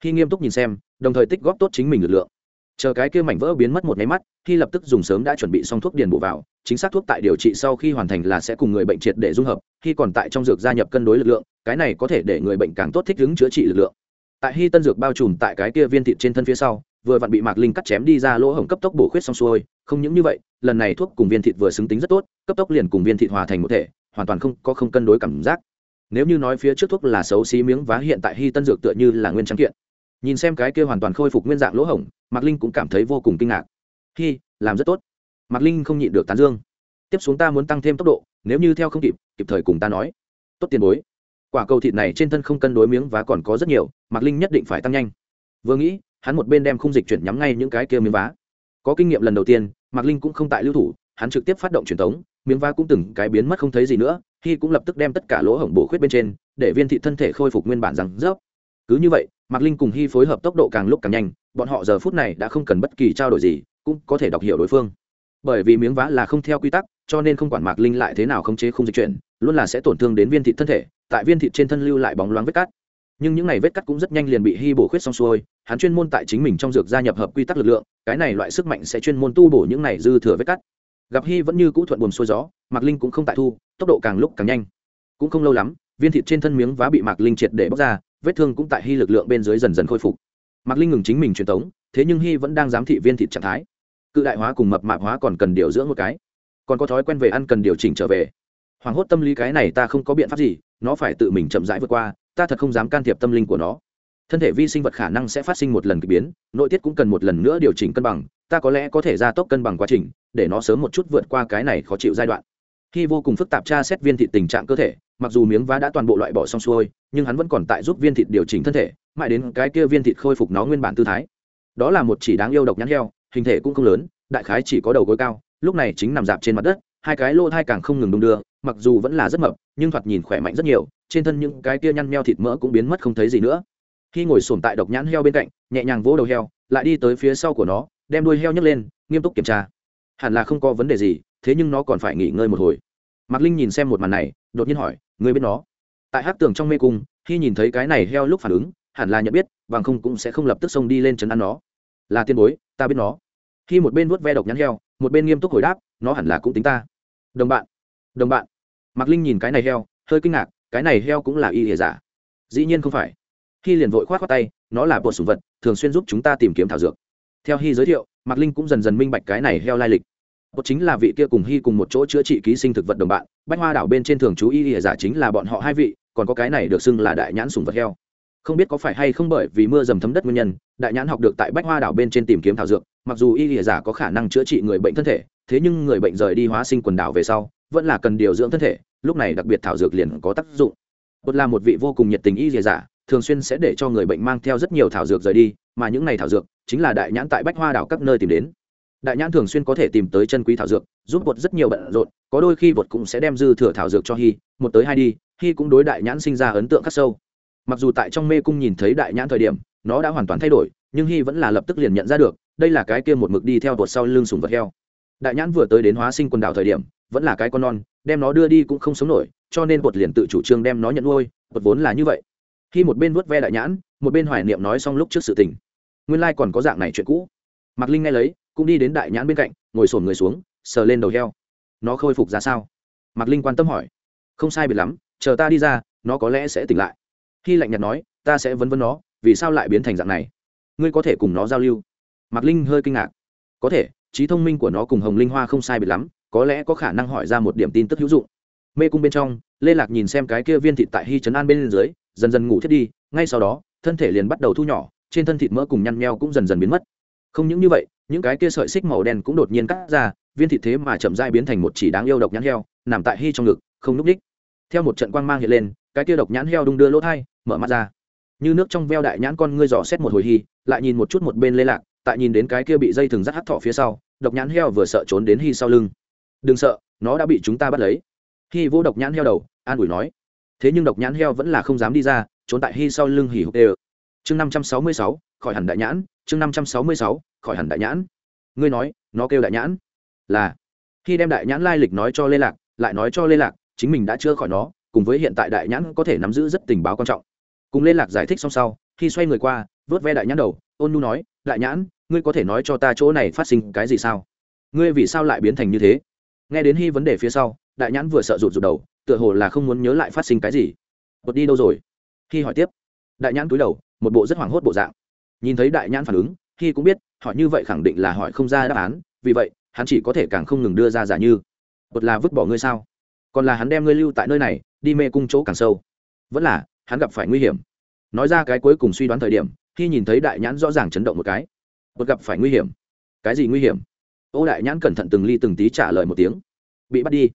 khi nghiêm túc nhìn xem, đồng thời tích góp tốt chính mình lực lượng chờ cái kia mảnh vỡ biến mất một nháy mắt khi lập tức dùng sớm đã chuẩn bị xong thuốc điền bổ vào, chính xác thuốc tại điều trị sau khi hoàn thành là sẽ cùng người bệnh triệt để dung hợp, khi còn tại trong dược gia nhập cân đối lực lượng, cái này có thể để người bệnh càng tốt thích ứng chữa trị lực lượng. Tại hy tân dược bao trùm tại cái kia viên thịt trên thân phía sau, vừa vặn bị mạc linh cắt chém đi ra lỗ hổng cấp tốc bổ khuyết xong xuôi, không những như vậy, lần này thuốc cùng viên thịt vừa xứng tính rất tốt, cấp tốc liền cùng viên thịt hòa thành một thể, hoàn toàn không có không cân đối cảm giác. Nếu như nói phía trước thuốc là xấu xí miếng vá, hiện tại hy tân dược tựa như là nguyên trắng kiện nhìn xem cái kia hoàn toàn khôi phục nguyên dạng lỗ hổng, mạc linh cũng cảm thấy vô cùng kinh ngạc. Hi, làm rất tốt. Mạc linh không nhịn được tán dương. Tiếp xuống ta muốn tăng thêm tốc độ, nếu như theo không kịp kịp thời cùng ta nói. Tốt tiền bối. Quả cầu thịt này trên thân không cân đối miếng và còn có rất nhiều, mạc linh nhất định phải tăng nhanh. Vừa nghĩ, hắn một bên đem khung dịch chuyển nhắm ngay những cái kia miếng vá. Có kinh nghiệm lần đầu tiên, mạc linh cũng không tại lưu thủ, hắn trực tiếp phát động truyền thống miếng vá cũng từng cái biến mất không thấy gì nữa khi cũng lập tức đem tất cả lỗ hổng bổ khuyết bên trên, để viên thị thân thể khôi phục nguyên bản rằng rớp cứ như vậy, mạc linh cùng hy phối hợp tốc độ càng lúc càng nhanh, bọn họ giờ phút này đã không cần bất kỳ trao đổi gì, cũng có thể đọc hiểu đối phương. Bởi vì miếng vá là không theo quy tắc, cho nên không quản mạc linh lại thế nào không chế không dịch chuyển, luôn là sẽ tổn thương đến viên thịt thân thể, tại viên thịt trên thân lưu lại bóng loáng vết cắt. Nhưng những này vết cắt cũng rất nhanh liền bị hy bổ khuyết xong xuôi, hắn chuyên môn tại chính mình trong dược gia nhập hợp quy tắc lực lượng, cái này loại sức mạnh sẽ chuyên môn tu bổ những này dư thừa vết cắt. Gặp hy vẫn như cũ thuận buồm xuôi gió, mạc linh cũng không tại thu, tốc độ càng lúc càng nhanh. Cũng không lâu lắm, viên thịt trên thân miếng vá bị mạc linh triệt để bóc ra vết thương cũng tại hy lực lượng bên dưới dần dần khôi phục. Mạc linh ngừng chính mình truyền tống, thế nhưng hy vẫn đang giám thị viên thịt trạng thái. Cự đại hóa cùng mập mạp hóa còn cần điều dưỡng một cái. Còn có thói quen về ăn cần điều chỉnh trở về. Hoảng hốt tâm lý cái này ta không có biện pháp gì, nó phải tự mình chậm rãi vượt qua, ta thật không dám can thiệp tâm linh của nó. Thân thể vi sinh vật khả năng sẽ phát sinh một lần k ỳ biến, nội tiết cũng cần một lần nữa điều chỉnh cân bằng, ta có lẽ có thể gia tốc cân bằng quá trình, để nó sớm một chút vượt qua cái này khó chịu giai đoạn. Khi vô cùng phức tạp tra xét viên thị tình trạng cơ thể mặc dù miếng vá đã toàn bộ loại bỏ xong xuôi, nhưng hắn vẫn còn tại giúp viên thịt điều chỉnh thân thể, mãi đến cái kia viên thịt khôi phục nó nguyên bản tư thái. Đó là một chỉ đáng yêu độc nhãn heo, hình thể cũng không lớn, đại khái chỉ có đầu gối cao, lúc này chính nằm dạp trên mặt đất, hai cái lô thai càng không ngừng đung đưa, mặc dù vẫn là rất mập, nhưng thoạt nhìn khỏe mạnh rất nhiều, trên thân những cái kia nhăn meo thịt mỡ cũng biến mất không thấy gì nữa. Khi ngồi sồn tại độc nhãn heo bên cạnh, nhẹ nhàng vỗ đầu heo, lại đi tới phía sau của nó, đem đuôi heo nhấc lên, nghiêm túc kiểm tra. Hẳn là không có vấn đề gì, thế nhưng nó còn phải nghỉ ngơi một hồi. Mạc linh nhìn xem một màn này đột nhiên hỏi, ngươi biết nó? Tại hát tường trong mê cung, khi nhìn thấy cái này heo lúc phản ứng, hẳn là nhận biết, bằng không cũng sẽ không lập tức xông đi lên chấn ăn nó. Là tiên bối, ta biết nó. Khi một bên vuốt ve độc nhãn heo, một bên nghiêm túc hồi đáp, nó hẳn là cũng tính ta. Đồng bạn đồng bạn. Mạc linh nhìn cái này heo, hơi kinh ngạc, cái này heo cũng là y hề giả. Dĩ nhiên không phải. Khi liền vội k h o á t khoác tay, nó là bột sủng vật, thường xuyên giúp chúng ta tìm kiếm thảo dược. Theo hy giới thiệu, mạc linh cũng dần dần minh bạch cái này heo lai lịch bột chính là vị kia cùng hy cùng một chỗ chữa trị ký sinh thực vật đồng bạn, bách hoa đảo bên trên thường chú y giả chính là bọn họ hai vị, còn có cái này được xưng là đại nhãn sùng vật heo. Không biết có phải hay không bởi vì mưa dầm thấm đất nguyên nhân, đại nhãn học được tại bách hoa đảo bên trên tìm kiếm thảo dược, mặc dù y lìa giả có khả năng chữa trị người bệnh thân thể, thế nhưng người bệnh rời đi hóa sinh quần đảo về sau, vẫn là cần điều dưỡng thân thể, lúc này đặc biệt thảo dược liền có tác dụng. Bột là một vị vô cùng nhiệt tình y lìa giả, thường xuyên sẽ để cho người bệnh mang theo rất nhiều thảo dược rời đi, mà những này thảo dược chính là đại nhãn tại bách hoa đảo các nơi tìm đến đại nhãn thường xuyên có thể tìm tới chân quý thảo dược, giúp bột rất nhiều bận rộn, có đôi khi bột cũng sẽ đem dư thừa thảo dược cho hy, một tới hai đi, hy cũng đối đại nhãn sinh ra ấn tượng khắc sâu. Mặc dù tại trong mê cung nhìn thấy đại nhãn thời điểm, nó đã hoàn toàn thay đổi, nhưng hy vẫn là lập tức liền nhận ra được, đây là cái kia một mực đi theo bột sau lưng sùng vật heo. Đại nhãn vừa tới đến hóa sinh quần đảo thời điểm, vẫn là cái con non, đem nó đưa đi cũng không sống nổi, cho nên bột liền tự chủ trương đem nó nhận nuôi, bột vốn là như vậy. Khi một bên vuốt ve đại nhãn, một bên hoài niệm nói xong lúc trước sự tình. Nguyên lai còn có dạng này chuyện cũ. Mạc linh nghe lấy cũng đi đến đại nhãn bên cạnh, ngồi sổn người xuống, sờ lên đầu heo. Nó khôi phục ra sao? Mạc linh quan tâm hỏi. Không sai biệt lắm, chờ ta đi ra, nó có lẽ sẽ tỉnh lại. Khi lạnh nhạt nói, ta sẽ vấn vấn nó, vì sao lại biến thành dạng này? Ngươi có thể cùng nó giao lưu. Mạc linh hơi kinh ngạc. Có thể, trí thông minh của nó cùng hồng linh hoa không sai biệt lắm, có lẽ có khả năng hỏi ra một điểm tin tức hữu dụng. Mê cung bên trong, lê lạc nhìn xem cái kia viên thịt tại hy trấn an bên dưới, dần dần ngủ thiết đi, ngay sau đó, thân thể liền bắt đầu thu nhỏ, trên thân thịt mỡ cùng nhăn nheo cũng dần dần biến mất. Không những như vậy những cái kia sợi xích màu đen cũng đột nhiên cắt ra, viên thịt thế mà chậm dai biến thành một chỉ đáng yêu độc nhãn heo, nằm tại hy trong ngực, không núp đích. Theo một trận quang mang hiện lên, cái kia độc nhãn heo đung đưa lỗ thai, mở mắt ra. Như nước trong veo đại nhãn con ngươi dò xét một hồi hy lại nhìn một chút một bên lê lạc, tại nhìn đến cái kia bị dây thừng rắt hắt thỏ phía sau, độc nhãn heo vừa sợ trốn đến hy sau lưng. Đừng sợ, nó đã bị chúng ta bắt lấy. Hy vô độc nhãn heo đầu, an ủi nói. Thế nhưng độc nhãn heo vẫn là không dám đi ra, trốn tại hy sau lưng hỉ hục đều chương năm trăm sáu mươi sáu, khỏi hẳn đại nhãn, chương năm trăm sáu mươi sáu, khỏi hẳn đại nhãn. Ngươi nói, nó kêu đại nhãn? Là. Khi đem đại nhãn lai lịch nói cho lê lạc, lại nói cho lê lạc, chính mình đã chưa khỏi nó, cùng với hiện tại đại nhãn có thể nắm giữ rất tình báo quan trọng. Cùng lê lạc giải thích xong sau, khi xoay người qua, vớt ve đại nhãn đầu, ôn nu nói, đại nhãn, ngươi có thể nói cho ta chỗ này phát sinh cái gì sao? Ngươi vì sao lại biến thành như thế? Nghe đến hy vấn đề phía sau, đại nhãn vừa sợ rụt rụt đầu, tựa hồ là không muốn nhớ lại phát sinh cái gì. Bột đi đâu rồi? Khi hỏi tiếp. Đại nhãn túi đầu một bộ rất hoảng hốt bộ dạng. Nhìn thấy đại nhãn phản ứng khi cũng biết họ như vậy khẳng định là hỏi không ra đáp án, vì vậy, hắn chỉ có thể càng không ngừng đưa ra giả như một là vứt bỏ ngươi sao? Còn là hắn đem ngươi lưu tại nơi này, đi mê cung chỗ càng sâu. Vẫn là, hắn gặp phải nguy hiểm. Nói ra cái cuối cùng suy đoán thời điểm khi nhìn thấy đại nhãn rõ ràng chấn động một cái. Một gặp phải nguy hiểm. Cái gì nguy hiểm? Ô đại nhãn cẩn thận từng ly từng tí trả lời một tiếng. Bị bắt đi.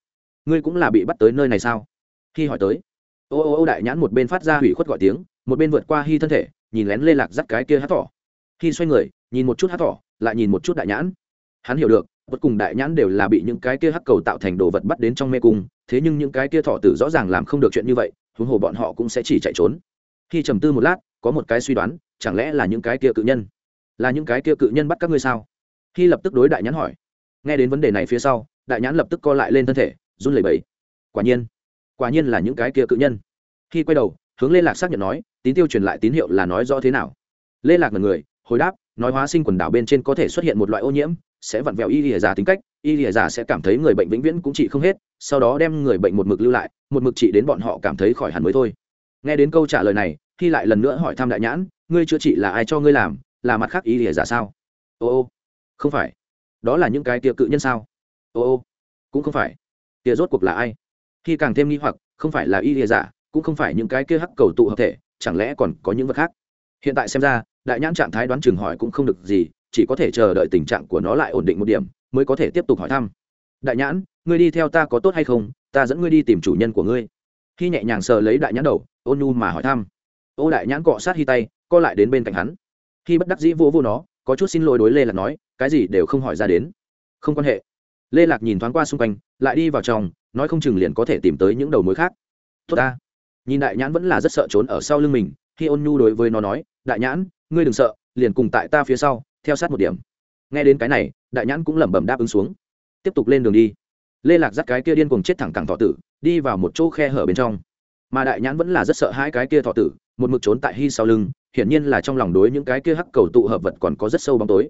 Ngươi cũng là bị bắt tới nơi này sao? Khi hỏi tới. Ô ô ô đại nhãn một bên phát ra hủy khuất gọi tiếng, một bên vượt qua hy thân thể nhìn lén lê lạc dắt cái kia hát thỏ. Khi xoay người, nhìn một chút hát thỏ, lại nhìn một chút đại nhãn. Hắn hiểu được bất cùng đại nhãn đều là bị những cái kia hắc cầu tạo thành đồ vật bắt đến trong mê cung, thế nhưng những cái kia thọ tử rõ ràng làm không được chuyện như vậy, huống hồ bọn họ cũng sẽ chỉ chạy trốn. Khi trầm tư một lát, có một cái suy đoán, chẳng lẽ là những cái kia cự nhân? Là những cái kia cự nhân bắt các ngươi sao? Khi lập tức đối đại nhãn hỏi. Nghe đến vấn đề này phía sau, đại nhãn lập tức co lại lên thân thể, run lẩy bẩy. Quả nhiên quả nhiên là những cái kia cự nhân. Khi quay đầu, hướng lên lạc xác nhận nói tín tiêu truyền lại tín hiệu là nói rõ thế nào. Lê lạc là người, hồi đáp, nói hóa sinh quần đảo bên trên có thể xuất hiện một loại ô nhiễm, sẽ vặn vẹo y lìa giả tính cách, y lìa giả sẽ cảm thấy người bệnh vĩnh viễn cũng trị không hết, sau đó đem người bệnh một mực lưu lại, một mực trị đến bọn họ cảm thấy khỏi hẳn mới thôi. Nghe đến câu trả lời này khi lại lần nữa hỏi thăm đại nhãn, ngươi chữa trị là ai cho ngươi làm, là mặt khác y lìa giả sao? Ô ô, không phải. Đó là những cái tia cự nhân sao? Ô ô, cũng không phải. Tia rốt cuộc là ai? Khi càng thêm nghi hoặc, không phải là y lìa giả, cũng không phải những cái kia hắc cầu tụ hợp thể chẳng lẽ còn có những vật khác? Hiện tại xem ra, đại nhãn trạng thái đoán chừng hỏi cũng không được gì, chỉ có thể chờ đợi tình trạng của nó lại ổn định một điểm, mới có thể tiếp tục hỏi thăm. Đại nhãn, ngươi đi theo ta có tốt hay không? Ta dẫn ngươi đi tìm chủ nhân của ngươi. Khi nhẹ nhàng sờ lấy đại nhãn đầu, ôn nhu mà hỏi thăm. Ô, đại nhãn cọ sát hy tay, co lại đến bên cạnh hắn. Khi bất đắc dĩ vô vô nó, có chút xin lỗi đối lê lạc nói, cái gì đều không hỏi ra đến. Không quan hệ. Lê lạc nhìn thoáng qua xung quanh, lại đi vào trong, nói không chừng liền có thể tìm tới những đầu mối khác. Tốt ta nhìn đại nhãn vẫn là rất sợ trốn ở sau lưng mình, khi ôn nhu đối với nó nói, đại nhãn, ngươi đừng sợ, liền cùng tại ta phía sau, theo sát một điểm. Nghe đến cái này, đại nhãn cũng lẩm bẩm đáp ứng xuống. Tiếp tục lên đường đi. Lê lạc dắt cái kia điên cùng chết thẳng cẳng thọ tử, đi vào một chỗ khe hở bên trong. Mà đại nhãn vẫn là rất sợ hai cái kia thọ tử, một mực trốn tại hy sau lưng, hiển nhiên là trong lòng đối những cái kia hắc cầu tụ hợp vật còn có rất sâu bóng tối.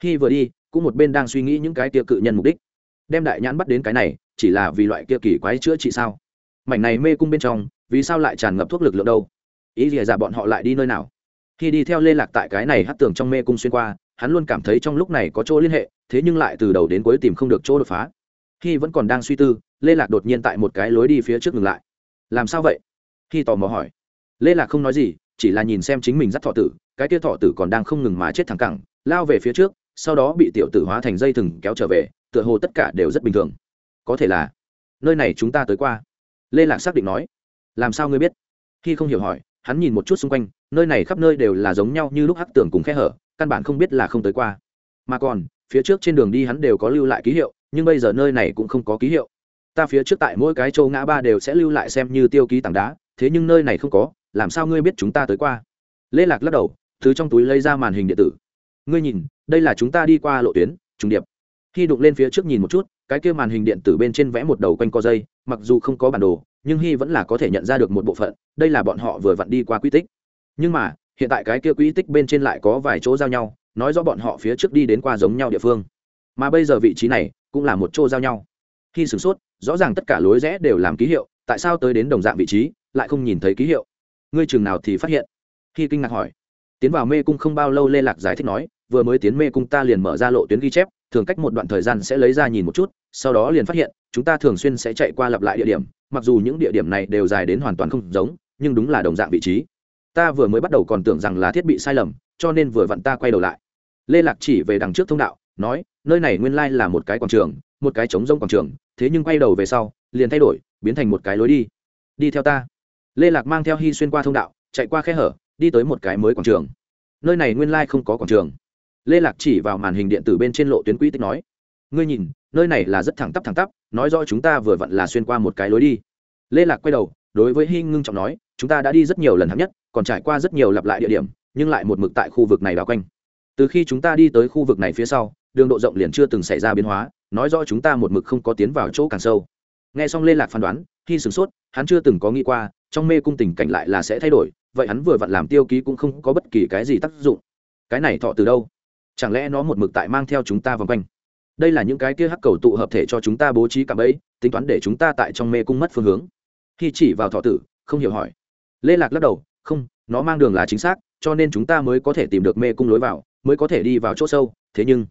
Khi vừa đi, cũng một bên đang suy nghĩ những cái kia cự nhân mục đích. Đem đại nhãn bắt đến cái này, chỉ là vì loại kia kỳ quái chữa trị sao? Mảnh này mê cung bên trong vì sao lại tràn ngập thuốc lực lượng đâu? Ý nghĩa giả bọn họ lại đi nơi nào? Khi đi theo lê lạc tại cái này hát tường trong mê cung xuyên qua, hắn luôn cảm thấy trong lúc này có chỗ liên hệ, thế nhưng lại từ đầu đến cuối tìm không được chỗ đột phá. Khi vẫn còn đang suy tư lê lạc đột nhiên tại một cái lối đi phía trước ngừng lại. Làm sao vậy? Khi tò mò hỏi. Lê lạc không nói gì, chỉ là nhìn xem chính mình dắt thọ tử, cái kia thọ tử còn đang không ngừng mà chết thẳng cẳng, lao về phía trước, sau đó bị tiểu tử hóa thành dây thừng kéo trở về, tựa hồ tất cả đều rất bình thường. Có thể là, nơi này chúng ta tới qua. Lê lạc xác định nói làm sao ngươi biết? Khi không hiểu hỏi, hắn nhìn một chút xung quanh, nơi này khắp nơi đều là giống nhau như lúc hắc tường cùng khe hở, căn bản không biết là không tới qua. Mà còn, phía trước trên đường đi hắn đều có lưu lại ký hiệu, nhưng bây giờ nơi này cũng không có ký hiệu. Ta phía trước tại mỗi cái châu ngã ba đều sẽ lưu lại xem như tiêu ký tảng đá, thế nhưng nơi này không có, làm sao ngươi biết chúng ta tới qua? Lê lạc lắc đầu thứ trong túi lấy ra màn hình điện tử. Ngươi nhìn, đây là chúng ta đi qua lộ tuyến, trùng điệp. Khi đụng lên phía trước nhìn một chút, cái kia màn hình điện tử bên trên vẽ một đầu quanh co dây, mặc dù không có bản đồ nhưng hy vẫn là có thể nhận ra được một bộ phận, đây là bọn họ vừa vặn đi qua quy tích. Nhưng mà, hiện tại cái kia quy tích bên trên lại có vài chỗ giao nhau, nói rõ bọn họ phía trước đi đến qua giống nhau địa phương. Mà bây giờ vị trí này cũng là một chỗ giao nhau. Khi sửng sốt, rõ ràng tất cả lối rẽ đều làm ký hiệu, tại sao tới đến đồng dạng vị trí, lại không nhìn thấy ký hiệu? Ngươi chừng nào thì phát hiện? Khi kinh ngạc hỏi. Tiến vào mê cung không bao lâu lê lạc giải thích nói, vừa mới tiến mê cung ta liền mở ra lộ tuyến ghi chép, thường cách một đoạn thời gian sẽ lấy ra nhìn một chút, sau đó liền phát hiện, chúng ta thường xuyên sẽ chạy qua lặp lại địa điểm mặc dù những địa điểm này đều dài đến hoàn toàn không giống, nhưng đúng là đồng dạng vị trí. Ta vừa mới bắt đầu còn tưởng rằng là thiết bị sai lầm, cho nên vừa vặn ta quay đầu lại. Lê lạc chỉ về đằng trước thông đạo, nói, nơi này nguyên lai là một cái quảng trường, một cái trống rông quảng trường, thế nhưng quay đầu về sau, liền thay đổi, biến thành một cái lối đi. Đi theo ta. Lê lạc mang theo hy xuyên qua thông đạo, chạy qua khe hở, đi tới một cái mới quảng trường. Nơi này nguyên lai không có quảng trường. Lê lạc chỉ vào màn hình điện tử bên trên lộ tuyến quỹ tích nói, ngươi nhìn nơi này là rất thẳng tắp thẳng tắp, nói rõ chúng ta vừa vặn là xuyên qua một cái lối đi. Lê lạc quay đầu, đối với hy ngưng trọng nói, chúng ta đã đi rất nhiều lần hạng nhất, còn trải qua rất nhiều lặp lại địa điểm, nhưng lại một mực tại khu vực này đào quanh. Từ khi chúng ta đi tới khu vực này phía sau, đường độ rộng liền chưa từng xảy ra biến hóa, nói rõ chúng ta một mực không có tiến vào chỗ càng sâu. N g h e xong lê lạc phán đoán khi sửng sốt, hắn chưa từng có nghĩ qua, trong mê cung tình cảnh lại là sẽ thay đổi, vậy hắn vừa vặn làm tiêu ký cũng không có bất kỳ cái gì tác dụng. Cái này thọ từ đâu? Chẳng lẽ nó một mực tại mang theo chúng ta vòng quanh? Đây là những cái kia hắc cầu tụ hợp thể cho chúng ta bố trí cạm ấy tính toán để chúng ta tại trong mê cung mất phương hướng. Khi chỉ vào thọ tử, không hiểu hỏi. Lê lạc lắc đầu, không, nó mang đường là chính xác, cho nên chúng ta mới có thể tìm được mê cung lối vào, mới có thể đi vào chỗ sâu, thế nhưng,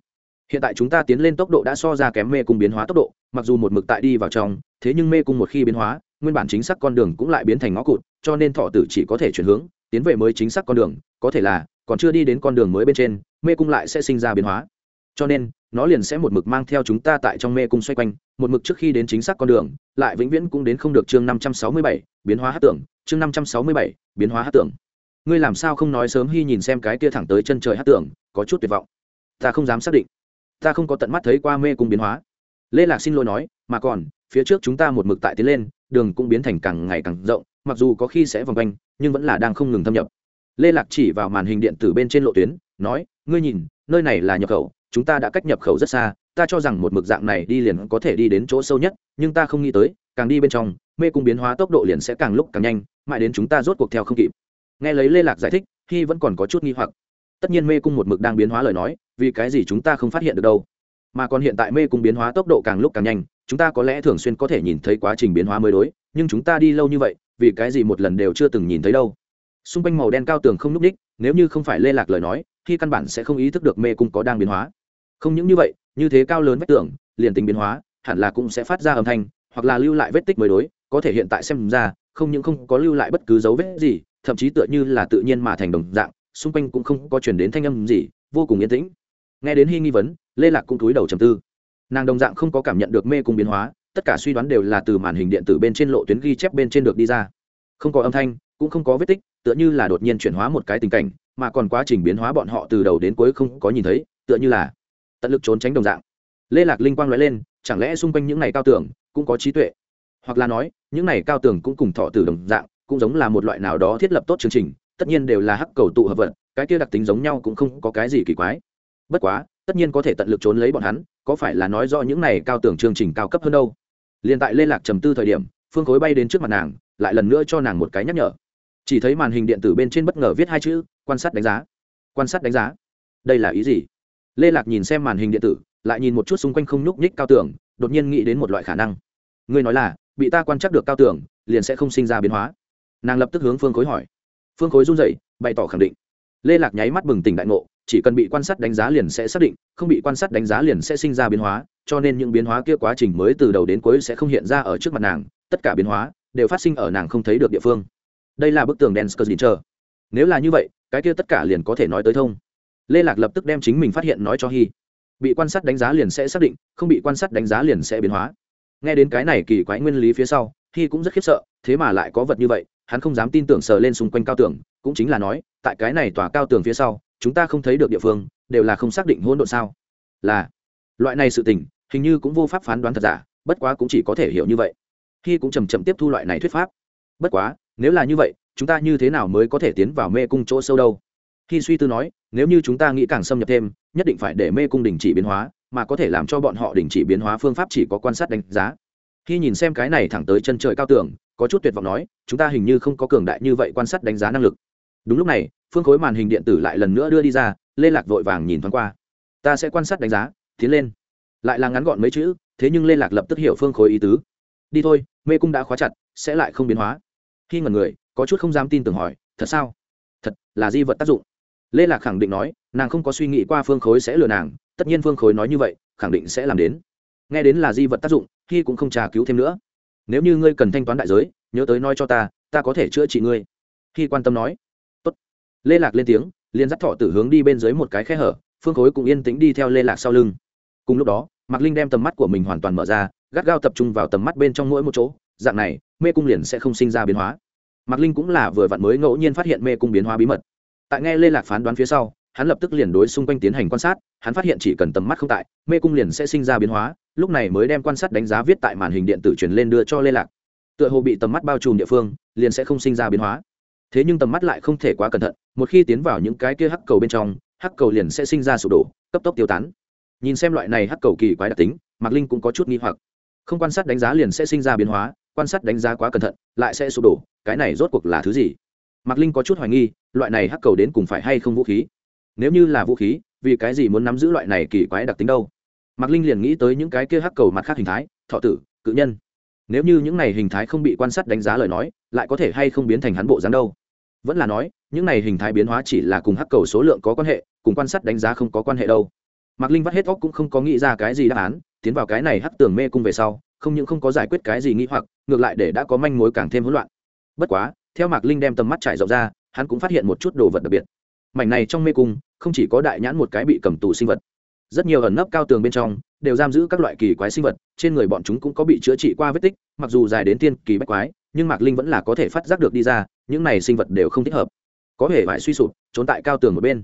hiện tại chúng ta tiến lên tốc độ đã so ra kém mê cung biến hóa tốc độ, mặc dù một mực tại đi vào trong, thế nhưng mê cung một khi biến hóa, nguyên bản chính xác con đường cũng lại biến thành ngõ cụt, cho nên thọ tử chỉ có thể chuyển hướng, tiến về mới chính xác con đường, có thể là, còn chưa đi đến con đường mới bên trên, mê cung lại sẽ sinh ra biến hóa cho nên, nó liền sẽ một mực mang theo chúng ta tại trong mê cung xoay quanh, một mực trước khi đến chính xác con đường, lại vĩnh viễn cũng đến không được chương năm trăm sáu mươi bảy, biến hóa hát tưởng, chương năm trăm sáu mươi bảy, biến hóa hát tưởng. Ngươi làm sao không nói sớm hy nhìn xem cái kia thẳng tới chân trời hát tưởng, có chút tuyệt vọng. Ta không dám xác định. Ta không có tận mắt thấy qua mê cung biến hóa. Lê lạc xin lỗi nói, mà còn, phía trước chúng ta một mực tại tiến lên, đường cũng biến thành càng ngày càng rộng, mặc dù có khi sẽ vòng quanh, nhưng vẫn là đang không ngừng thâm nhập. Lê lạc chỉ vào màn hình điện tử bên trên lộ tuyến, nói, ngươi nhìn, nơi này là nhập khẩu chúng ta đã cách nhập khẩu rất xa, ta cho rằng một mực dạng này đi liền có thể đi đến chỗ sâu nhất, nhưng ta không nghĩ tới, càng đi bên trong, mê cung biến hóa tốc độ liền sẽ càng lúc càng nhanh, mãi đến chúng ta rốt cuộc theo không kịp. Nghe lấy lê lạc giải thích khi vẫn còn có chút nghi hoặc. Tất nhiên mê cung một mực đang biến hóa lời nói, vì cái gì chúng ta không phát hiện được đâu? Mà còn hiện tại mê cung biến hóa tốc độ càng lúc càng nhanh, chúng ta có lẽ thường xuyên có thể nhìn thấy quá trình biến hóa mới đối, nhưng chúng ta đi lâu như vậy, vì cái gì một lần đều chưa từng nhìn thấy đâu? Xung quanh màu đen cao tường không n ú c ních, nếu như không phải lê lạc lời nói khi căn bản sẽ không ý thức được mê cung có đang biến hóa không những như vậy, như thế cao lớn vách tường, liền tính biến hóa, hẳn là cũng sẽ phát ra âm thanh, hoặc là lưu lại vết tích mới đối, có thể hiện tại xem ra, không những không có lưu lại bất cứ dấu vết gì, thậm chí tựa như là tự nhiên mà thành đồng dạng, xung quanh cũng không có chuyển đến thanh âm gì, vô cùng yên tĩnh. Nghe đến hy nghi vấn, lê lạc cũng túi đầu trầm tư. Nàng đồng dạng không có cảm nhận được mê cung biến hóa, tất cả suy đoán đều là từ màn hình điện tử bên trên lộ tuyến ghi chép bên trên được đi ra. Không có âm thanh, cũng không có vết tích, tựa như là đột nhiên chuyển hóa một cái tình cảnh, mà còn quá trình biến hóa bọn họ từ đầu đến cuối không có nhìn thấy, tựa như là tận lực trốn tránh đồng dạng. Lê lạc linh quang nói lên, chẳng lẽ xung quanh những này cao tường cũng có trí tuệ? Hoặc là nói, những này cao tường cũng cùng thọ từ đồng dạng, cũng giống là một loại nào đó thiết lập tốt chương trình, tất nhiên đều là hắc cầu tụ hợp vật, cái kia đặc tính giống nhau cũng không có cái gì kỳ quái. Bất quá, tất nhiên có thể tận lực trốn lấy bọn hắn, có phải là nói do những này cao tưởng chương trình cao cấp hơn đâu? Liền tại lê lạc trầm tư thời điểm, phương khối bay đến trước mặt nàng, lại lần nữa cho nàng một cái nhắc nhở. Chỉ thấy màn hình điện tử bên trên bất ngờ viết hai chữ, quan sát đánh giá. Quan sát đánh giá. Đây là ý gì? Lê lạc nhìn xem màn hình điện tử, lại nhìn một chút xung quanh không nhúc nhích cao tưởng đột nhiên nghĩ đến một loại khả năng. Ngươi nói là, bị ta quan trắc được cao tưởng liền sẽ không sinh ra biến hóa. Nàng lập tức hướng phương khối hỏi. Phương khối run rẩy, bày tỏ khẳng định. Lê lạc nháy mắt bừng tỉnh đại ngộ, chỉ cần bị quan sát đánh giá liền sẽ xác định, không bị quan sát đánh giá liền sẽ sinh ra biến hóa, cho nên những biến hóa kia quá trình mới từ đầu đến cuối sẽ không hiện ra ở trước mặt nàng, tất cả biến hóa đều phát sinh ở nàng không thấy được địa phương. Đây là bức tường đen chờ. nếu là như vậy, cái kia tất cả liền có thể nói tới thông lê lạc lập tức đem chính mình phát hiện nói cho hy bị quan sát đánh giá liền sẽ xác định, không bị quan sát đánh giá liền sẽ biến hóa. Nghe đến cái này kỳ quái nguyên lý phía sau hy cũng rất khiếp sợ, thế mà lại có vật như vậy, hắn không dám tin tưởng sờ lên xung quanh cao tường, cũng chính là nói, tại cái này tòa cao tường phía sau, chúng ta không thấy được địa phương, đều là không xác định hỗn độn sao. Là, loại này sự tình, hình như cũng vô pháp phán đoán thật giả, bất quá cũng chỉ có thể hiểu như vậy. Khi cũng chầm chậm tiếp thu loại này thuyết pháp. Bất quá, nếu là như vậy, chúng ta như thế nào mới có thể tiến vào mê cung chỗ sâu đâu? Khi suy tư nói, nếu như chúng ta nghĩ càng xâm nhập thêm, nhất định phải để mê cung đình chỉ biến hóa, mà có thể làm cho bọn họ đình chỉ biến hóa phương pháp chỉ có quan sát đánh giá. Khi nhìn xem cái này thẳng tới chân trời cao tường, có chút tuyệt vọng nói, chúng ta hình như không có cường đại như vậy quan sát đánh giá năng lực. Đúng lúc này, phương khối màn hình điện tử lại lần nữa đưa đi ra, lê lạc vội vàng nhìn thoáng qua. Ta sẽ quan sát đánh giá, tiến lên. Lại là ngắn gọn mấy chữ, thế nhưng lê lạc lập tức hiểu phương khối ý tứ. Đi thôi, mê cung đã khóa chặt, sẽ lại không biến hóa. Khi ngần người, có chút không dám tin tưởng hỏi, thật sao? Thật, là di vật tác dụng lê lạc khẳng định nói, nàng không có suy nghĩ qua phương khối sẽ lừa nàng, tất nhiên phương khối nói như vậy, khẳng định sẽ làm đến. Nghe đến là di vật tác dụng khi cũng không trà cứu thêm nữa. Nếu như ngươi cần thanh toán đại giới, nhớ tới nói cho ta ta có thể chữa trị ngươi. Khi quan tâm nói. Tốt. lê lạc lên tiếng, liền dắt thọ tử hướng đi bên dưới một cái khe hở, phương khối cũng yên tĩnh đi theo lê lạc sau lưng. Cùng lúc đó, mạc linh đem tầm mắt của mình hoàn toàn mở ra, gắt gao tập trung vào tầm mắt bên trong mỗi một chỗ, dạng này, mê cung liền sẽ không sinh ra biến hóa. Mạc linh cũng là vừa vặn mới ngẫu nhiên phát hiện mê cung biến hóa bí mật tại nghe lê lạc phán đoán phía sau, hắn lập tức liền đối xung quanh tiến hành quan sát, hắn phát hiện chỉ cần tầm mắt không tại, mê cung liền sẽ sinh ra biến hóa, lúc này mới đem quan sát đánh giá viết tại màn hình điện tử truyền lên đưa cho lê lạc. Tựa hồ bị tầm mắt bao trùm địa phương, liền sẽ không sinh ra biến hóa. Thế nhưng tầm mắt lại không thể quá cẩn thận, một khi tiến vào những cái kia hắc cầu bên trong, hắc cầu liền sẽ sinh ra sụp đổ, cấp tốc tiêu tán. Nhìn xem loại này hắc cầu kỳ quái đặc tính, mạc linh cũng có chút nghi hoặc. Không quan sát đánh giá liền sẽ sinh ra biến hóa, quan sát đánh giá quá cẩn thận, lại sẽ sụp đổ, cái này rốt cuộc là thứ gì? Mạc linh có chút hoài nghi, loại này hắc cầu đến cùng phải hay không vũ khí? Nếu như là vũ khí, vì cái gì muốn nắm giữ loại này kỳ quái đặc tính đâu? Mạc linh liền nghĩ tới những cái kia hắc cầu mặt khác hình thái, thọ tử, cự nhân. Nếu như những này hình thái không bị quan sát đánh giá lời nói, lại có thể hay không biến thành hắn bộ dáng đâu? Vẫn là nói, những này hình thái biến hóa chỉ là cùng hắc cầu số lượng có quan hệ, cùng quan sát đánh giá không có quan hệ đâu. Mạc linh vắt hết óc cũng không có nghĩ ra cái gì đáp án, tiến vào cái này hắc tường mê cung về sau, không những không có giải quyết cái gì nghĩ hoặc, ngược lại để đã có manh mối càng thêm hỗn loạn. Bất quá theo mạc linh đem tầm mắt trải rộng ra, hắn cũng phát hiện một chút đồ vật đặc biệt. Mảnh này trong mê cung, không chỉ có đại nhãn một cái bị cầm tù sinh vật. Rất nhiều ẩn nấp cao tường bên trong, đều giam giữ các loại kỳ quái sinh vật, trên người bọn chúng cũng có bị chữa trị qua vết tích, mặc dù dài đến tiên kỳ bách quái, nhưng mạc linh vẫn là có thể phát giác được đi ra, những này sinh vật đều không thích hợp. Có thể vải suy sụp, trốn tại cao tường một bên.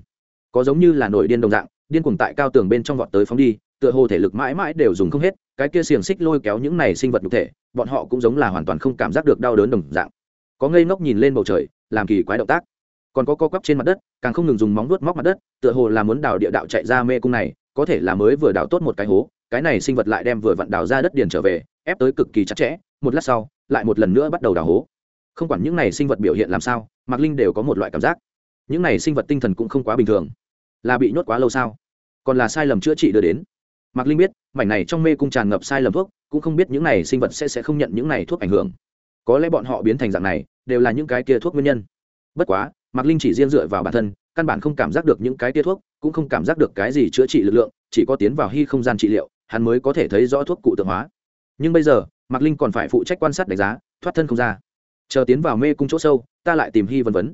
Có giống như là nổi điên đồng dạng, điên cuồng tại cao tường bên trong vọt tới phóng đi, tựa hồ thể lực mãi mãi đều dùng không hết, cái kia xiềng xích lôi kéo những này sinh vật nhục thể, bọn họ cũng giống là hoàn toàn không cảm giác được đau đớn đồng dạng có ngây ngốc nhìn lên bầu trời, làm kỳ quái động tác. Còn có co quắp trên mặt đất, càng không ngừng dùng móng vuốt móc mặt đất, tựa hồ là muốn đào địa đạo chạy ra mê cung này, có thể là mới vừa đào tốt một cái hố, cái này sinh vật lại đem vừa vặn đào ra đất điền trở về, ép tới cực kỳ chặt chẽ, một lát sau, lại một lần nữa bắt đầu đào hố. Không quản những này sinh vật biểu hiện làm sao, mạc linh đều có một loại cảm giác. Những này sinh vật tinh thần cũng không quá bình thường. Là bị nhốt quá lâu sao? Còn là sai lầm chữa trị đưa đến? Mạc linh biết, mảnh này trong mê cung tràn ngập sai lầm thuốc, cũng không biết những này sinh vật sẽ sẽ không nhận những này thuốc ảnh hưởng. Có lẽ bọn họ biến thành dạng này đều là những cái kia thuốc nguyên nhân. Bất quá, mạc linh chỉ riêng dựa vào bản thân, căn bản không cảm giác được những cái kia thuốc, cũng không cảm giác được cái gì chữa trị lực lượng, chỉ có tiến vào hy không gian trị liệu, hắn mới có thể thấy rõ thuốc cụ tượng hóa. Nhưng bây giờ, mạc linh còn phải phụ trách quan sát đánh giá, thoát thân không ra. Chờ tiến vào mê cung chỗ sâu, ta lại tìm hy vân vấn.